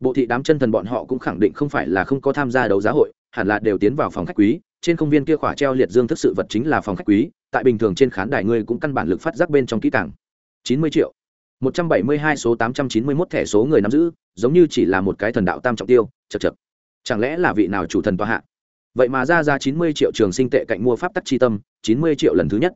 bộ thị đám chân thần bọn họ cũng khẳng định không phải là không có tham gia đấu giá hội, hẳn là đều tiến vào phòng khách quý. Trên công viên kia khỏa treo liệt dương thức sự vật chính là phòng khách quý, tại bình thường trên khán đài ngươi cũng căn bản lực phát giác bên trong kỹ càng. Chín mươi triệu. Một trăm bảy mươi hai số tám trăm chín mươi 891 thẻ số người nắm giữ, giống như chỉ là một cái thần đạo tam trọng tiêu, chật chật. Chẳng lẽ là vị nào chủ thần tòa hạ? Vậy mà ra ra chín mươi triệu trường sinh tệ cạnh mua pháp tắc chi tâm, chín mươi triệu lần thứ nhất.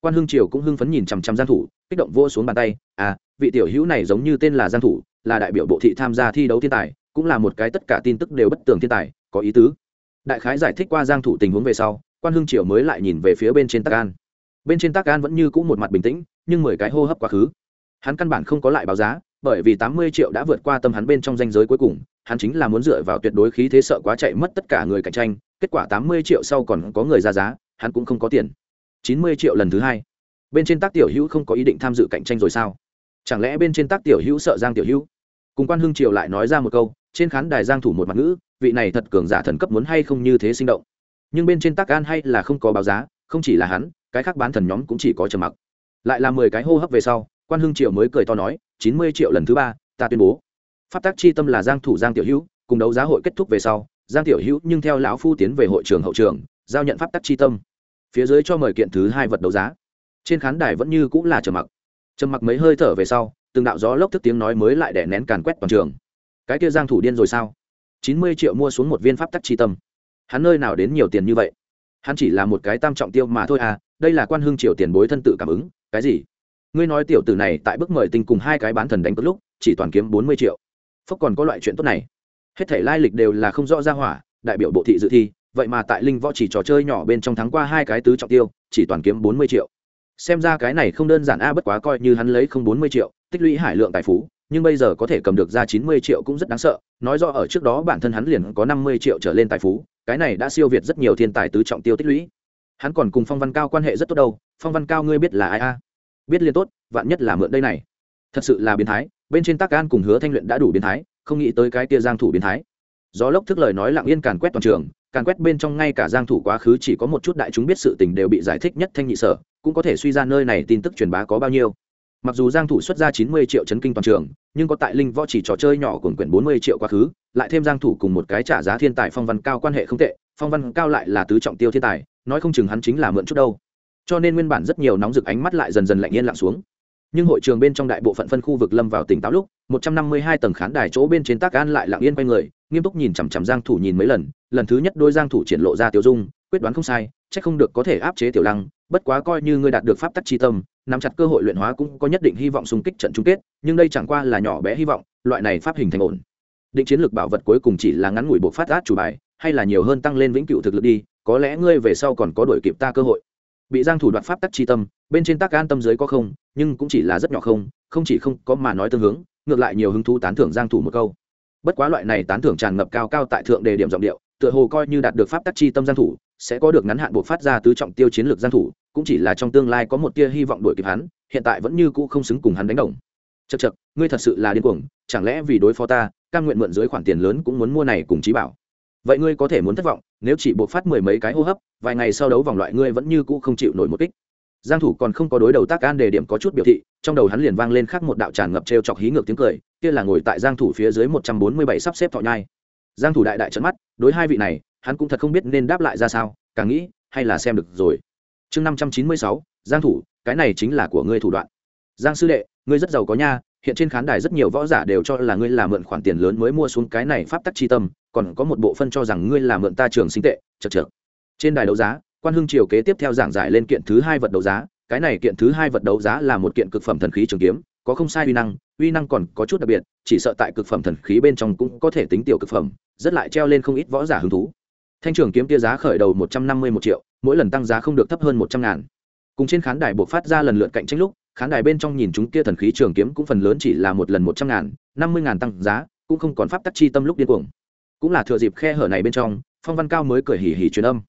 Quan hưng triều cũng hưng phấn nhìn chằm chằm giang thủ, kích động vô xuống bàn tay à vị tiểu hữu này giống như tên là giang thủ là đại biểu bộ thị tham gia thi đấu thiên tài, cũng là một cái tất cả tin tức đều bất tường thiên tài, có ý tứ. Đại khái giải thích qua giang thủ tình huống về sau, quan hưng triều mới lại nhìn về phía bên trên tắc an. Bên trên tắc an vẫn như cũ một mặt bình tĩnh, nhưng mười cái hô hấp quá khứ. Hắn căn bản không có lại báo giá, bởi vì tám mươi triệu đã vượt qua tâm hắn bên trong danh giới cuối cùng, hắn chính là muốn dựa vào tuyệt đối khí thế sợ quá chạy mất tất cả người cạnh tranh, kết quả tám mươi triệu sau còn có người ra giá, hắn cũng không có tiền. chín mươi triệu lần thứ hai. Bên trên tác tiểu hữu không có ý định tham dự cạnh tranh rồi sao? Chẳng lẽ bên trên tác tiểu hữu sợ giang tiểu hữu? Cùng quan hưng triều lại nói ra một câu, trên khán đài giang thủ một mặt ngữ, vị này thật cường giả thần cấp muốn hay không như thế sinh động. Nhưng bên trên tác an hay là không có báo giá, không chỉ là hắn, cái khác bán thần nhóm cũng chỉ có trầm mặc. Lại là mười cái hô hấp về sau, quan hưng triều mới cười to nói, chín mươi triệu lần thứ ba, ta tuyên bố. Pháp tác chi tâm là giang thủ giang tiểu hữu, cùng đấu giá hội kết thúc về sau, giang tiểu hữu nhưng theo lão phu tiến về hội trường hậu trường, giao nhận pháp tác chi tâm. Phía dưới cho mời kiện thứ hai vật đấu giá. Trên khán đài vẫn như cũng là trầm mặc trầm mặc mấy hơi thở về sau, từng đạo gió lốc thức tiếng nói mới lại đè nén càn quét toàn trường. Cái kia giang thủ điên rồi sao? Chín mươi triệu mua xuống một viên pháp tắc chi tâm. Hắn nơi nào đến nhiều tiền như vậy? Hắn chỉ là một cái tam trọng tiêu mà thôi à đây là quan hưng triều tiền bối thân tự cảm ứng, cái gì? Ngươi nói tiểu tử này tại bức mời tinh cùng hai cái bán thần đánh cất lúc, chỉ toàn kiếm bốn mươi triệu. Phúc còn có loại chuyện tốt này. Hết thể lai lịch đều là không rõ ra hỏa, đại biểu bộ thị dự thi, vậy mà tại linh võ chỉ trò chơi nhỏ bên trong thắng qua hai cái tứ trọng tiêu, chỉ toàn kiếm bốn mươi triệu xem ra cái này không đơn giản a, bất quá coi như hắn lấy không bốn mươi triệu, tích lũy hải lượng tài phú, nhưng bây giờ có thể cầm được ra chín mươi triệu cũng rất đáng sợ. Nói rõ ở trước đó bản thân hắn liền có năm mươi triệu trở lên tài phú, cái này đã siêu việt rất nhiều thiên tài tứ trọng tiêu tích lũy. Hắn còn cùng phong văn cao quan hệ rất tốt đâu. Phong văn cao ngươi biết là ai a? Biết liên tốt, vạn nhất là mượn đây này. Thật sự là biến thái, bên trên tác an cùng hứa thanh luyện đã đủ biến thái, không nghĩ tới cái kia giang thủ biến thái. Gió lốc thức lời nói lặng yên càn quét toàn trường, càn quét bên trong ngay cả giang thủ quá khứ chỉ có một chút đại chúng biết sự tình đều bị giải thích nhất thanh nhị sở cũng có thể suy ra nơi này tin tức truyền bá có bao nhiêu. Mặc dù giang thủ xuất ra 90 triệu chấn kinh toàn trường, nhưng có tại linh võ chỉ trò chơi nhỏ cuốn quyển 40 triệu quá khứ, lại thêm giang thủ cùng một cái trả giá thiên tài phong văn cao quan hệ không tệ, phong văn cao lại là tứ trọng tiêu thiên tài, nói không chừng hắn chính là mượn chút đâu. Cho nên nguyên bản rất nhiều nóng rực ánh mắt lại dần dần lạnh yên lặng xuống. Nhưng hội trường bên trong đại bộ phận phân khu vực lâm vào tỉnh táo lúc 152 tầng khán đài chỗ bên trên tác an lại lặng yên quay người, nghiêm túc nhìn chằm chằm giang thủ nhìn mấy lần lần thứ nhất đôi giang thủ triển lộ ra tiểu dung, quyết đoán không sai, chắc không được có thể áp chế tiểu lăng bất quá coi như ngươi đạt được pháp tắc chi tâm, nắm chặt cơ hội luyện hóa cũng có nhất định hy vọng xung kích trận chung kết, nhưng đây chẳng qua là nhỏ bé hy vọng, loại này pháp hình thành ổn. Định chiến lược bảo vật cuối cùng chỉ là ngắn ngủi buộc phát át chủ bài, hay là nhiều hơn tăng lên vĩnh cửu thực lực đi, có lẽ ngươi về sau còn có đổi kịp ta cơ hội. Bị giang thủ đoạt pháp tắc chi tâm, bên trên tác an tâm dưới có không, nhưng cũng chỉ là rất nhỏ không không chỉ không có mà nói tương hướng, ngược lại nhiều hứng thú tán thưởng giang thủ một câu. Bất quá loại này tán thưởng tràn ngập cao cao tại thượng đề điểm giọng điệu, tựa hồ coi như đạt được pháp tắc chi tâm giang thủ sẽ có được ngắn hạn buộc phát ra tứ trọng tiêu chiến lược giang thủ, cũng chỉ là trong tương lai có một tia hy vọng đuổi kịp hắn, hiện tại vẫn như cũ không xứng cùng hắn đánh đồng. Chật chật ngươi thật sự là điên cuồng, chẳng lẽ vì đối phó ta, cam nguyện mượn dưới khoản tiền lớn cũng muốn mua này cùng trí bảo? Vậy ngươi có thể muốn thất vọng, nếu chỉ buộc phát mười mấy cái hô hấp, vài ngày sau đấu vòng loại ngươi vẫn như cũ không chịu nổi một kích. Giang thủ còn không có đối đầu tác an đề điểm có chút biểu thị, trong đầu hắn liền vang lên khác một đạo tràn ngập treo chọc hí ngược tiếng cười, kia là ngồi tại giang thủ phía dưới 147 sắp xếp thọ nhai. Giang thủ đại đại trợn mắt, đối hai vị này hắn cũng thật không biết nên đáp lại ra sao càng nghĩ, hay là xem được rồi. Chương 596 giang thủ, cái này chính là của ngươi thủ đoạn. Giang sư đệ, ngươi rất giàu có nha, hiện trên khán đài rất nhiều võ giả đều cho là ngươi là mượn khoản tiền lớn mới mua xuống cái này pháp tắc chi tâm, còn có một bộ phân cho rằng ngươi là mượn ta trường sinh tệ, chật chật trên đài đấu giá, quan hưng triều kế tiếp theo giảng giải lên kiện thứ hai vật đấu giá, cái này kiện thứ hai vật đấu giá là một kiện cực phẩm thần khí trường kiếm, có không sai uy năng uy năng còn có chút đặc biệt, chỉ sợ tại cực phẩm thần khí bên trong cũng có thể tính tiểu cực phẩm, rất lại treo lên không ít võ giả hứng thú thanh trường kiếm tia giá khởi đầu một trăm năm mươi một triệu, mỗi lần tăng giá không được thấp hơn một trăm ngàn. Cùng trên khán đài buộc phát ra lần lượt cạnh tranh lúc, khán đài bên trong nhìn chúng kia thần khí trường kiếm cũng phần lớn chỉ là một lần một trăm ngàn, năm mươi ngàn tăng giá, cũng không còn pháp tắc chi tâm lúc điên cuồng. Cũng là thừa dịp khe hở này bên trong, phong văn cao mới cười hỉ hỉ truyền âm.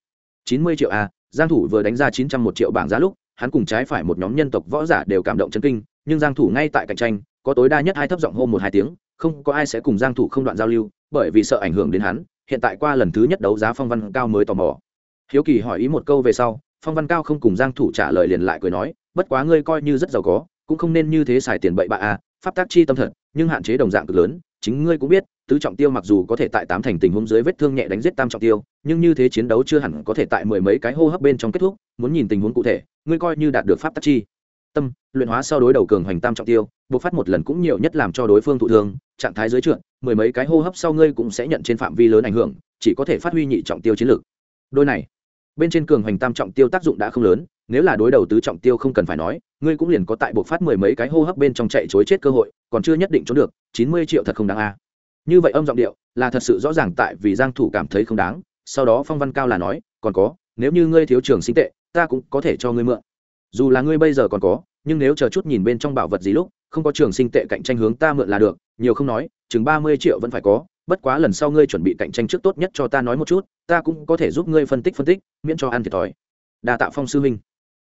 chín mươi triệu a giang thủ vừa đánh ra chín trăm một triệu bảng giá lúc, hắn cùng trái phải một nhóm nhân tộc võ giả đều cảm động chân kinh, nhưng giang thủ ngay tại cạnh tranh, có tối đa nhất hai thấp giọng hô một hai tiếng, không có ai sẽ cùng giang thủ không đoạn giao lưu, bởi vì sợ ảnh hưởng đến hắn hiện tại qua lần thứ nhất đấu giá phong văn cao mới tò mò. Hiếu kỳ hỏi ý một câu về sau, phong văn cao không cùng giang thủ trả lời liền lại cười nói, bất quá ngươi coi như rất giàu có, cũng không nên như thế xài tiền bậy bạ à pháp tác chi tâm thật, nhưng hạn chế đồng dạng cực lớn, chính ngươi cũng biết, tứ trọng tiêu mặc dù có thể tại tám thành tình huống dưới vết thương nhẹ đánh giết tam trọng tiêu, nhưng như thế chiến đấu chưa hẳn có thể tại mười mấy cái hô hấp bên trong kết thúc, muốn nhìn tình huống cụ thể, ngươi coi như đạt được pháp tắc chi tâm, luyện hóa sau đối đầu cường hoành tam trọng tiêu, bộc phát một lần cũng nhiều nhất làm cho đối phương thụ thương, trạng thái dưới trượt, mười mấy cái hô hấp sau ngươi cũng sẽ nhận trên phạm vi lớn ảnh hưởng, chỉ có thể phát huy nhị trọng tiêu chiến lược. Đôi này, bên trên cường hoành tam trọng tiêu tác dụng đã không lớn, nếu là đối đầu tứ trọng tiêu không cần phải nói, ngươi cũng liền có tại buộc phát mười mấy cái hô hấp bên trong chạy chối chết cơ hội, còn chưa nhất định trốn được, chín mươi triệu thật không đáng a. Như vậy âm giọng điệu, là thật sự rõ ràng tại vì giang thủ cảm thấy không đáng, sau đó phong văn cao là nói, còn có, nếu như ngươi thiếu trường sinh tệ, ta cũng có thể cho ngươi mượn dù là ngươi bây giờ còn có, nhưng nếu chờ chút nhìn bên trong bảo vật gì lúc, không có trường sinh tệ cạnh tranh hướng ta mượn là được, nhiều không nói, chừng ba mươi triệu vẫn phải có, bất quá lần sau ngươi chuẩn bị cạnh tranh trước tốt nhất cho ta nói một chút, ta cũng có thể giúp ngươi phân tích phân tích, miễn cho ăn thiệt thòi. Đa tạ phong sư huynh.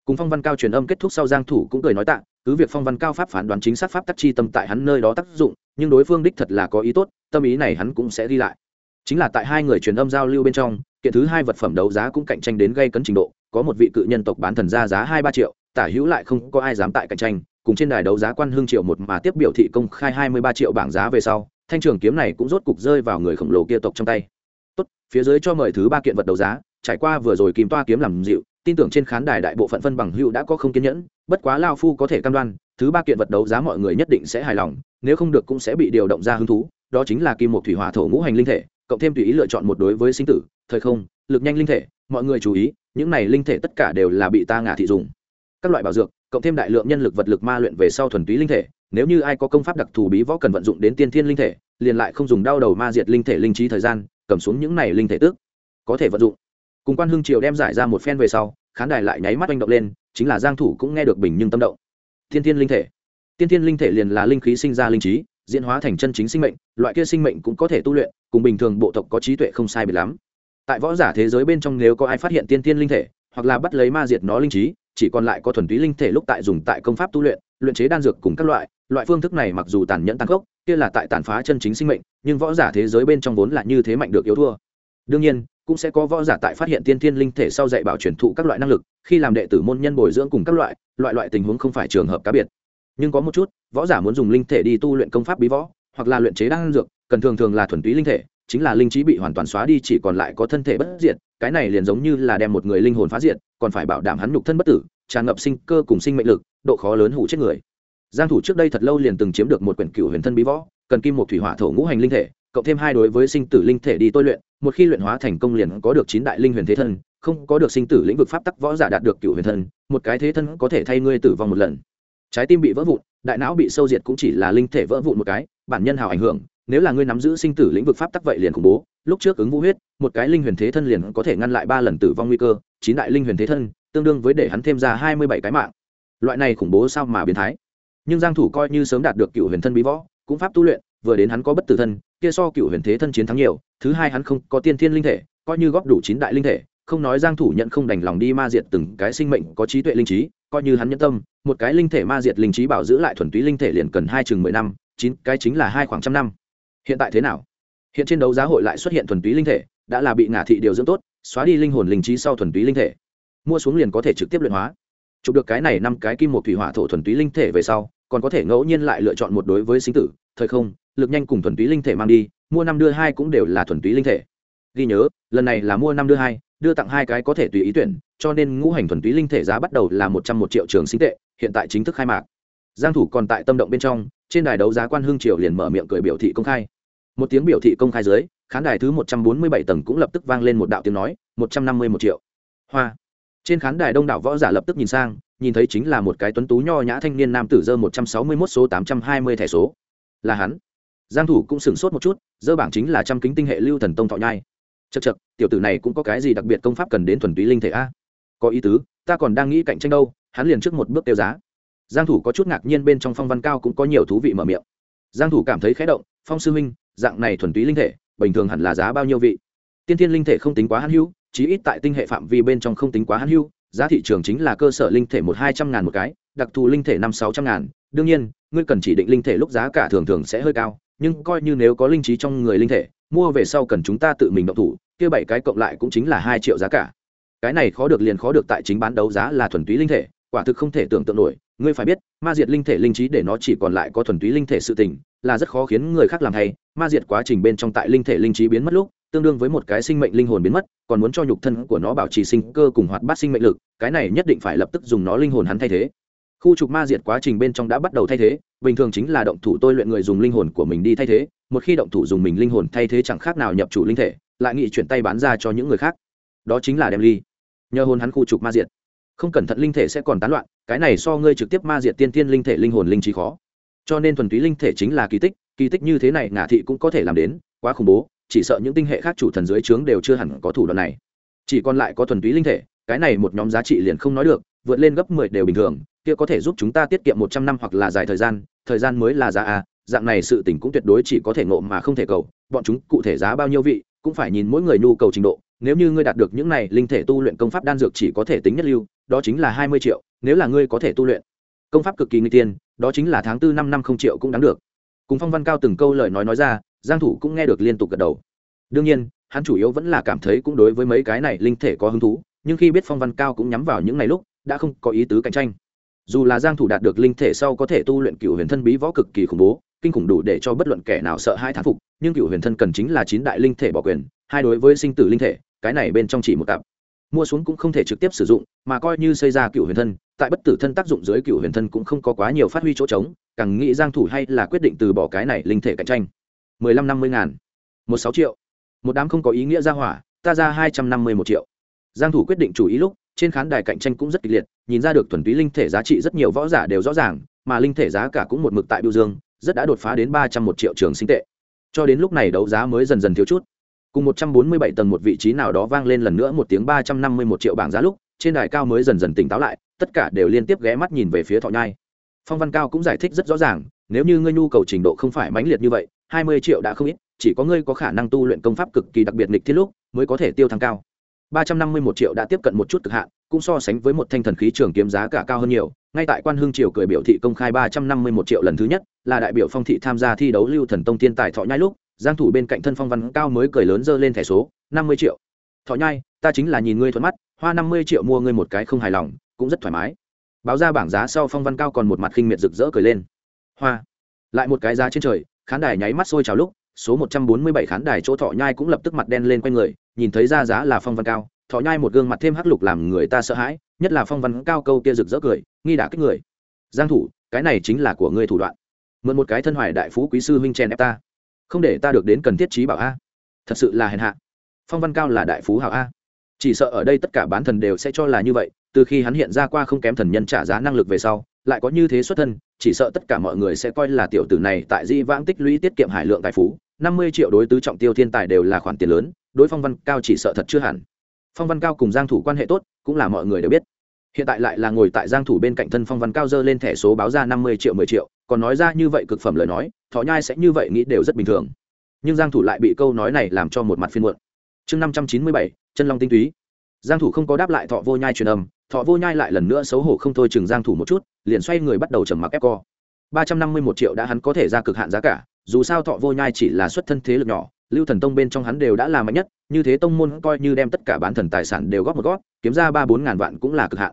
Cùng phong văn cao truyền âm kết thúc sau giang thủ cũng cười nói tạ, cứ việc phong văn cao pháp phán đoán chính xác pháp tắc chi tâm tại hắn nơi đó tác dụng, nhưng đối phương đích thật là có ý tốt, tâm ý này hắn cũng sẽ đi lại. Chính là tại hai người truyền âm giao lưu bên trong, kiện thứ hai vật phẩm đấu giá cũng cạnh tranh đến gây cấn trình độ có một vị cự nhân tộc bán thần ra giá hai ba triệu, tả hữu lại không có ai dám tại cạnh tranh, cùng trên đài đấu giá quan hương triệu một mà tiếp biểu thị công khai hai mươi ba triệu bảng giá về sau, thanh trường kiếm này cũng rốt cục rơi vào người khổng lồ kia tộc trong tay. Tốt, phía dưới cho mời thứ ba kiện vật đấu giá, trải qua vừa rồi kim toa kiếm làm dịu, tin tưởng trên khán đài đại bộ phận phân bằng hữu đã có không kiên nhẫn, bất quá lao phu có thể cam đoan, thứ ba kiện vật đấu giá mọi người nhất định sẽ hài lòng, nếu không được cũng sẽ bị điều động ra hứng thú, đó chính là kim một thủy hỏa thổ ngũ hành linh thể, cộng thêm tùy ý lựa chọn một đối với sinh tử, thời không, lực nhanh linh thể, mọi người chú ý những này linh thể tất cả đều là bị ta ngả thị dùng. Các loại bảo dược, cộng thêm đại lượng nhân lực vật lực ma luyện về sau thuần túy linh thể, nếu như ai có công pháp đặc thù bí võ cần vận dụng đến tiên thiên linh thể, liền lại không dùng đau đầu ma diệt linh thể linh trí thời gian, cầm xuống những này linh thể tước, có thể vận dụng. Cùng quan hưng triều đem giải ra một phen về sau, khán đài lại nháy mắt oanh động lên, chính là giang thủ cũng nghe được bình nhưng tâm động. Tiên thiên linh thể. Tiên thiên linh thể liền là linh khí sinh ra linh trí, diễn hóa thành chân chính sinh mệnh, loại kia sinh mệnh cũng có thể tu luyện, cùng bình thường bộ tộc có trí tuệ không sai biệt lắm tại võ giả thế giới bên trong nếu có ai phát hiện tiên thiên linh thể, hoặc là bắt lấy ma diệt nó linh trí, chỉ còn lại có thuần túy linh thể lúc tại dùng tại công pháp tu luyện luyện chế đan dược cùng các loại loại phương thức này mặc dù tàn nhẫn tăng khốc, kia là tại tàn phá chân chính sinh mệnh, nhưng võ giả thế giới bên trong vốn là như thế mạnh được yếu thua. Đương nhiên, cũng sẽ có võ giả tại phát hiện tiên thiên linh thể sau dạy bảo truyền thụ các loại năng lực, khi làm đệ tử môn nhân bồi dưỡng cùng các loại loại loại tình huống không phải trường hợp cá biệt. Nhưng có một chút, võ giả muốn dùng linh thể đi tu luyện công pháp bí võ, hoặc là luyện chế đan dược, cần thường thường là thuần túy linh thể chính là linh trí bị hoàn toàn xóa đi, chỉ còn lại có thân thể bất diệt, cái này liền giống như là đem một người linh hồn phá diệt, còn phải bảo đảm hắn nhục thân bất tử, tràn ngập sinh cơ cùng sinh mệnh lực, độ khó lớn hủ chết người. Giang thủ trước đây thật lâu liền từng chiếm được một quyển cửu huyền thân bí võ, cần kim một thủy hỏa thổ ngũ hành linh thể, cộng thêm hai đối với sinh tử linh thể đi tôi luyện, một khi luyện hóa thành công liền có được chín đại linh huyền thế thân, không có được sinh tử lĩnh vực pháp tắc võ giả đạt được cửu huyền thân, một cái thế thân có thể thay ngươi tử vong một lần. Trái tim bị vỡ vụn, đại não bị sâu diệt cũng chỉ là linh thể vỡ vụn một cái, bản nhân hào ảnh hưởng nếu là ngươi nắm giữ sinh tử lĩnh vực pháp tắc vậy liền khủng bố. Lúc trước ứng vũ huyết, một cái linh huyền thế thân liền có thể ngăn lại ba lần tử vong nguy cơ. Chín đại linh huyền thế thân, tương đương với để hắn thêm ra hai mươi bảy cái mạng. Loại này khủng bố sao mà biến thái? Nhưng giang thủ coi như sớm đạt được cựu huyền thân bí võ, cũng pháp tu luyện, vừa đến hắn có bất tử thân, kia so cựu huyền thế thân chiến thắng nhiều. Thứ hai hắn không có tiên thiên linh thể, coi như góp đủ chín đại linh thể, không nói giang thủ nhận không đành lòng đi ma diệt từng cái sinh mệnh có trí tuệ linh trí, coi như hắn nhẫn tâm, một cái linh thể ma diệt linh trí bảo giữ lại thuần túy linh thể liền cần hai chừng mười năm, chín cái chính là hai khoảng trăm năm hiện tại thế nào? Hiện trên đấu giá hội lại xuất hiện thuần túy linh thể, đã là bị ngả thị điều dưỡng tốt, xóa đi linh hồn linh trí sau thuần túy linh thể. Mua xuống liền có thể trực tiếp luyện hóa. Chụp được cái này năm cái kim một thủy hỏa thổ thuần túy linh thể về sau, còn có thể ngẫu nhiên lại lựa chọn một đối với sinh tử, thời không, lực nhanh cùng thuần túy linh thể mang đi, mua năm đưa hai cũng đều là thuần túy linh thể. Ghi nhớ, lần này là mua năm đưa hai, đưa tặng hai cái có thể tùy ý tuyển, cho nên ngũ hành thuần túy linh thể giá bắt đầu là một trăm một triệu trường sinh tệ, hiện tại chính thức khai mạc. Giang thủ còn tại tâm động bên trong, trên đài đấu giá quan hương triều liền mở miệng cười biểu thị công khai một tiếng biểu thị công khai dưới, khán đài thứ một trăm bốn mươi bảy tầng cũng lập tức vang lên một đạo tiếng nói, một trăm năm mươi một triệu. Hoa. Trên khán đài đông đảo võ giả lập tức nhìn sang, nhìn thấy chính là một cái tuấn tú nho nhã thanh niên nam tử dơ một trăm sáu mươi mốt số tám trăm hai mươi thẻ số. Là hắn. Giang thủ cũng sửng sốt một chút, dơ bảng chính là trăm kính tinh hệ lưu thần tông thọ nhai. Chật chật tiểu tử này cũng có cái gì đặc biệt công pháp cần đến thuần túy linh thể a? Có ý tứ, ta còn đang nghĩ cạnh tranh đâu, hắn liền trước một bước tiêu giá. Giang thủ có chút ngạc nhiên bên trong phong văn cao cũng có nhiều thú vị mở miệng. Giang thủ cảm thấy khẽ động, phong sư minh dạng này thuần túy linh thể, bình thường hẳn là giá bao nhiêu vị? Tiên thiên linh thể không tính quá hãn hữu, chí ít tại tinh hệ phạm vi bên trong không tính quá hãn hữu, giá thị trường chính là cơ sở linh thể một hai trăm ngàn một cái, đặc thù linh thể năm sáu trăm ngàn. Đương nhiên, ngươi cần chỉ định linh thể lúc giá cả thường thường sẽ hơi cao, nhưng coi như nếu có linh trí trong người linh thể, mua về sau cần chúng ta tự mình động thủ, kia bảy cái cộng lại cũng chính là hai triệu giá cả. Cái này khó được liền khó được tại chính bán đấu giá là thuần túy linh thể, quả thực không thể tưởng tượng nổi. Ngươi phải biết, ma diệt linh thể linh trí để nó chỉ còn lại có thuần túy linh thể sự tình, là rất khó khiến người khác làm thay ma diệt quá trình bên trong tại linh thể linh trí biến mất lúc, tương đương với một cái sinh mệnh linh hồn biến mất, còn muốn cho nhục thân của nó bảo trì sinh cơ cùng hoạt bát sinh mệnh lực, cái này nhất định phải lập tức dùng nó linh hồn hắn thay thế. Khu trục ma diệt quá trình bên trong đã bắt đầu thay thế, bình thường chính là động thủ tôi luyện người dùng linh hồn của mình đi thay thế, một khi động thủ dùng mình linh hồn thay thế chẳng khác nào nhập chủ linh thể, lại nghị chuyển tay bán ra cho những người khác. Đó chính là đem ly. Nhờ hồn hắn khu trục ma diệt. Không cẩn thận linh thể sẽ còn tán loạn, cái này so ngươi trực tiếp ma diệt tiên tiên linh thể linh hồn linh trí khó. Cho nên thuần túy linh thể chính là kỳ tích kỳ tích như thế này ngả thị cũng có thể làm đến, quá khủng bố, chỉ sợ những tinh hệ khác chủ thần dưới trướng đều chưa hẳn có thủ đoạn này. Chỉ còn lại có thuần túy linh thể, cái này một nhóm giá trị liền không nói được, vượt lên gấp mười đều bình thường, kia có thể giúp chúng ta tiết kiệm một trăm năm hoặc là dài thời gian thời gian mới là giá a, dạng này sự tỉnh cũng tuyệt đối chỉ có thể ngộ mà không thể cầu, bọn chúng cụ thể giá bao nhiêu vị, cũng phải nhìn mỗi người nhu cầu trình độ, nếu như ngươi đạt được những này linh thể tu luyện công pháp đan dược chỉ có thể tính nhất lưu, đó chính là hai mươi triệu, nếu là ngươi có thể tu luyện công pháp cực kỳ nguy tiên, đó chính là tháng tư năm năm không triệu cũng đáng được cùng phong văn cao từng câu lời nói nói ra, giang thủ cũng nghe được liên tục gật đầu. Đương nhiên, hắn chủ yếu vẫn là cảm thấy cũng đối với mấy cái này linh thể có hứng thú, nhưng khi biết phong văn cao cũng nhắm vào những này lúc, đã không có ý tứ cạnh tranh. Dù là giang thủ đạt được linh thể sau có thể tu luyện cửu huyền thân bí võ cực kỳ khủng bố, kinh khủng đủ để cho bất luận kẻ nào sợ hai thán phục, nhưng cửu huyền thân cần chính là chín đại linh thể bỏ quyền, hai đối với sinh tử linh thể, cái này bên trong chỉ một cặp. Mua xuống cũng không thể trực tiếp sử dụng, mà coi như xây ra cửu huyền thân tại bất tử thân tác dụng dưới cửu huyền thân cũng không có quá nhiều phát huy chỗ trống, càng nghĩ giang thủ hay là quyết định từ bỏ cái này linh thể cạnh tranh. mười lăm năm mươi ngàn. Một sáu triệu. Một đám không có ý nghĩa ra hỏa, ta ra hai trăm năm mươi một triệu. Giang thủ quyết định chủ ý lúc, trên khán đài cạnh tranh cũng rất kịch liệt, nhìn ra được thuần túy linh thể giá trị rất nhiều võ giả đều rõ ràng, mà linh thể giá cả cũng một mực tại biểu dương, rất đã đột phá đến ba trăm một triệu trường sinh tệ. Cho đến lúc này đấu giá mới dần dần thiếu chút. Cùng một trăm bốn mươi bảy tầng một vị trí nào đó vang lên lần nữa một tiếng ba trăm năm mươi một triệu bảng giá lúc, trên đài cao mới dần dần tỉnh táo lại tất cả đều liên tiếp ghé mắt nhìn về phía thọ nhai. Phong văn cao cũng giải thích rất rõ ràng, nếu như ngươi nhu cầu trình độ không phải mãnh liệt như vậy, hai mươi triệu đã không ít, chỉ có ngươi có khả năng tu luyện công pháp cực kỳ đặc biệt nghịch thiết lúc, mới có thể tiêu thăng cao. ba trăm năm mươi một triệu đã tiếp cận một chút cực hạn, cũng so sánh với một thanh thần khí trường kiếm giá cả cao hơn nhiều. Ngay tại quan hương triều cười biểu thị công khai ba trăm năm mươi một triệu lần thứ nhất, là đại biểu phong thị tham gia thi đấu lưu thần tông thiên tài thọ nhai lúc, giang thủ bên cạnh thân phong văn cao mới cười lớn dơ lên thẻ số, năm mươi triệu. Thọ nhai, ta chính là nhìn ngươi thuận mắt, hoa năm mươi triệu mua ngươi một cái không hài lòng cũng rất thoải mái. Báo ra bảng giá sau phong văn cao còn một mặt khinh miệt rực rỡ cười lên. Hoa! Lại một cái giá trên trời, khán đài nháy mắt sôi trào lúc, số một trăm bốn mươi bảy khán đài chỗ thọ nhai cũng lập tức mặt đen lên quanh người, nhìn thấy ra giá là phong văn cao, thọ nhai một gương mặt thêm hắc lục làm người ta sợ hãi, nhất là phong văn cao câu kia rực rỡ cười, nghi đả kích người. Giang thủ, cái này chính là của ngươi thủ đoạn. Mượn một cái thân hoài đại phú quý sư huynh chen ép ta. Không để ta được đến cần thiết trí bảo a. Thật sự là hèn hạ. Phong văn cao là đại phú hảo a. Chỉ sợ ở đây tất cả bán thần đều sẽ cho là như vậy từ khi hắn hiện ra qua không kém thần nhân trả giá năng lực về sau, lại có như thế xuất thân, chỉ sợ tất cả mọi người sẽ coi là tiểu tử này tại di vãng tích lũy tiết kiệm hải lượng tài phú, năm mươi triệu đối tứ trọng tiêu thiên tài đều là khoản tiền lớn, đối phong văn cao chỉ sợ thật chưa hẳn. Phong văn cao cùng giang thủ quan hệ tốt, cũng là mọi người đều biết. Hiện tại lại là ngồi tại giang thủ bên cạnh thân phong văn cao dơ lên thẻ số báo ra năm mươi triệu, mười triệu, còn nói ra như vậy cực phẩm lời nói, thọ nhai sẽ như vậy nghĩ đều rất bình thường. Nhưng giang thủ lại bị câu nói này làm cho một mặt phiền muộn. Chương năm trăm chín mươi bảy, chân long tinh túy giang thủ không có đáp lại thọ vô nhai truyền âm, thọ vô nhai lại lần nữa xấu hổ không thôi chừng giang thủ một chút, liền xoay người bắt đầu trầm mặc ép co. ba trăm năm mươi một triệu đã hắn có thể ra cực hạn giá cả, dù sao thọ vô nhai chỉ là xuất thân thế lực nhỏ, lưu thần tông bên trong hắn đều đã là mạnh nhất, như thế tông môn coi như đem tất cả bán thần tài sản đều góp một góp, kiếm ra ba bốn ngàn vạn cũng là cực hạn.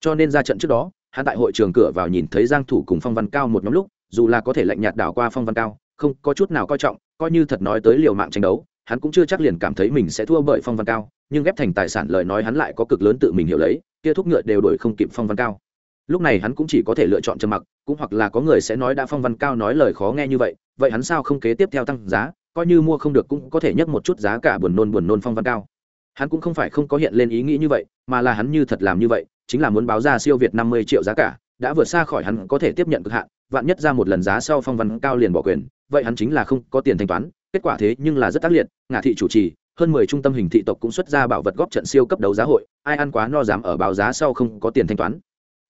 Cho nên ra trận trước đó, hắn tại hội trường cửa vào nhìn thấy giang thủ cùng phong văn cao một nhóm lúc, dù là có thể lạnh nhạt đảo qua phong văn cao, không có chút nào coi trọng, coi như thật nói tới liều mạng tranh đấu, hắn cũng chưa chắc liền cảm thấy mình sẽ thua bởi phong văn cao nhưng ghép thành tài sản lời nói hắn lại có cực lớn tự mình hiểu lấy, kia thúc ngựa đều đổi không kịp phong văn cao. Lúc này hắn cũng chỉ có thể lựa chọn trầm mặc, cũng hoặc là có người sẽ nói đã phong văn cao nói lời khó nghe như vậy vậy hắn sao không kế tiếp theo tăng giá, coi như mua không được cũng có thể nhấc một chút giá cả buồn nôn buồn nôn phong văn cao. Hắn cũng không phải không có hiện lên ý nghĩ như vậy, mà là hắn như thật làm như vậy, chính là muốn báo ra siêu việt năm mươi triệu giá cả, đã vượt xa khỏi hắn có thể tiếp nhận cực hạn, vạn nhất ra một lần giá sau phong văn cao liền bỏ quyền, vậy hắn chính là không có tiền thanh toán, kết quả thế nhưng là rất tác liệt ngã thị chủ trì hơn mười trung tâm hình thị tộc cũng xuất ra bảo vật góp trận siêu cấp đấu giá hội, ai ăn quá no dám ở báo giá sau không có tiền thanh toán.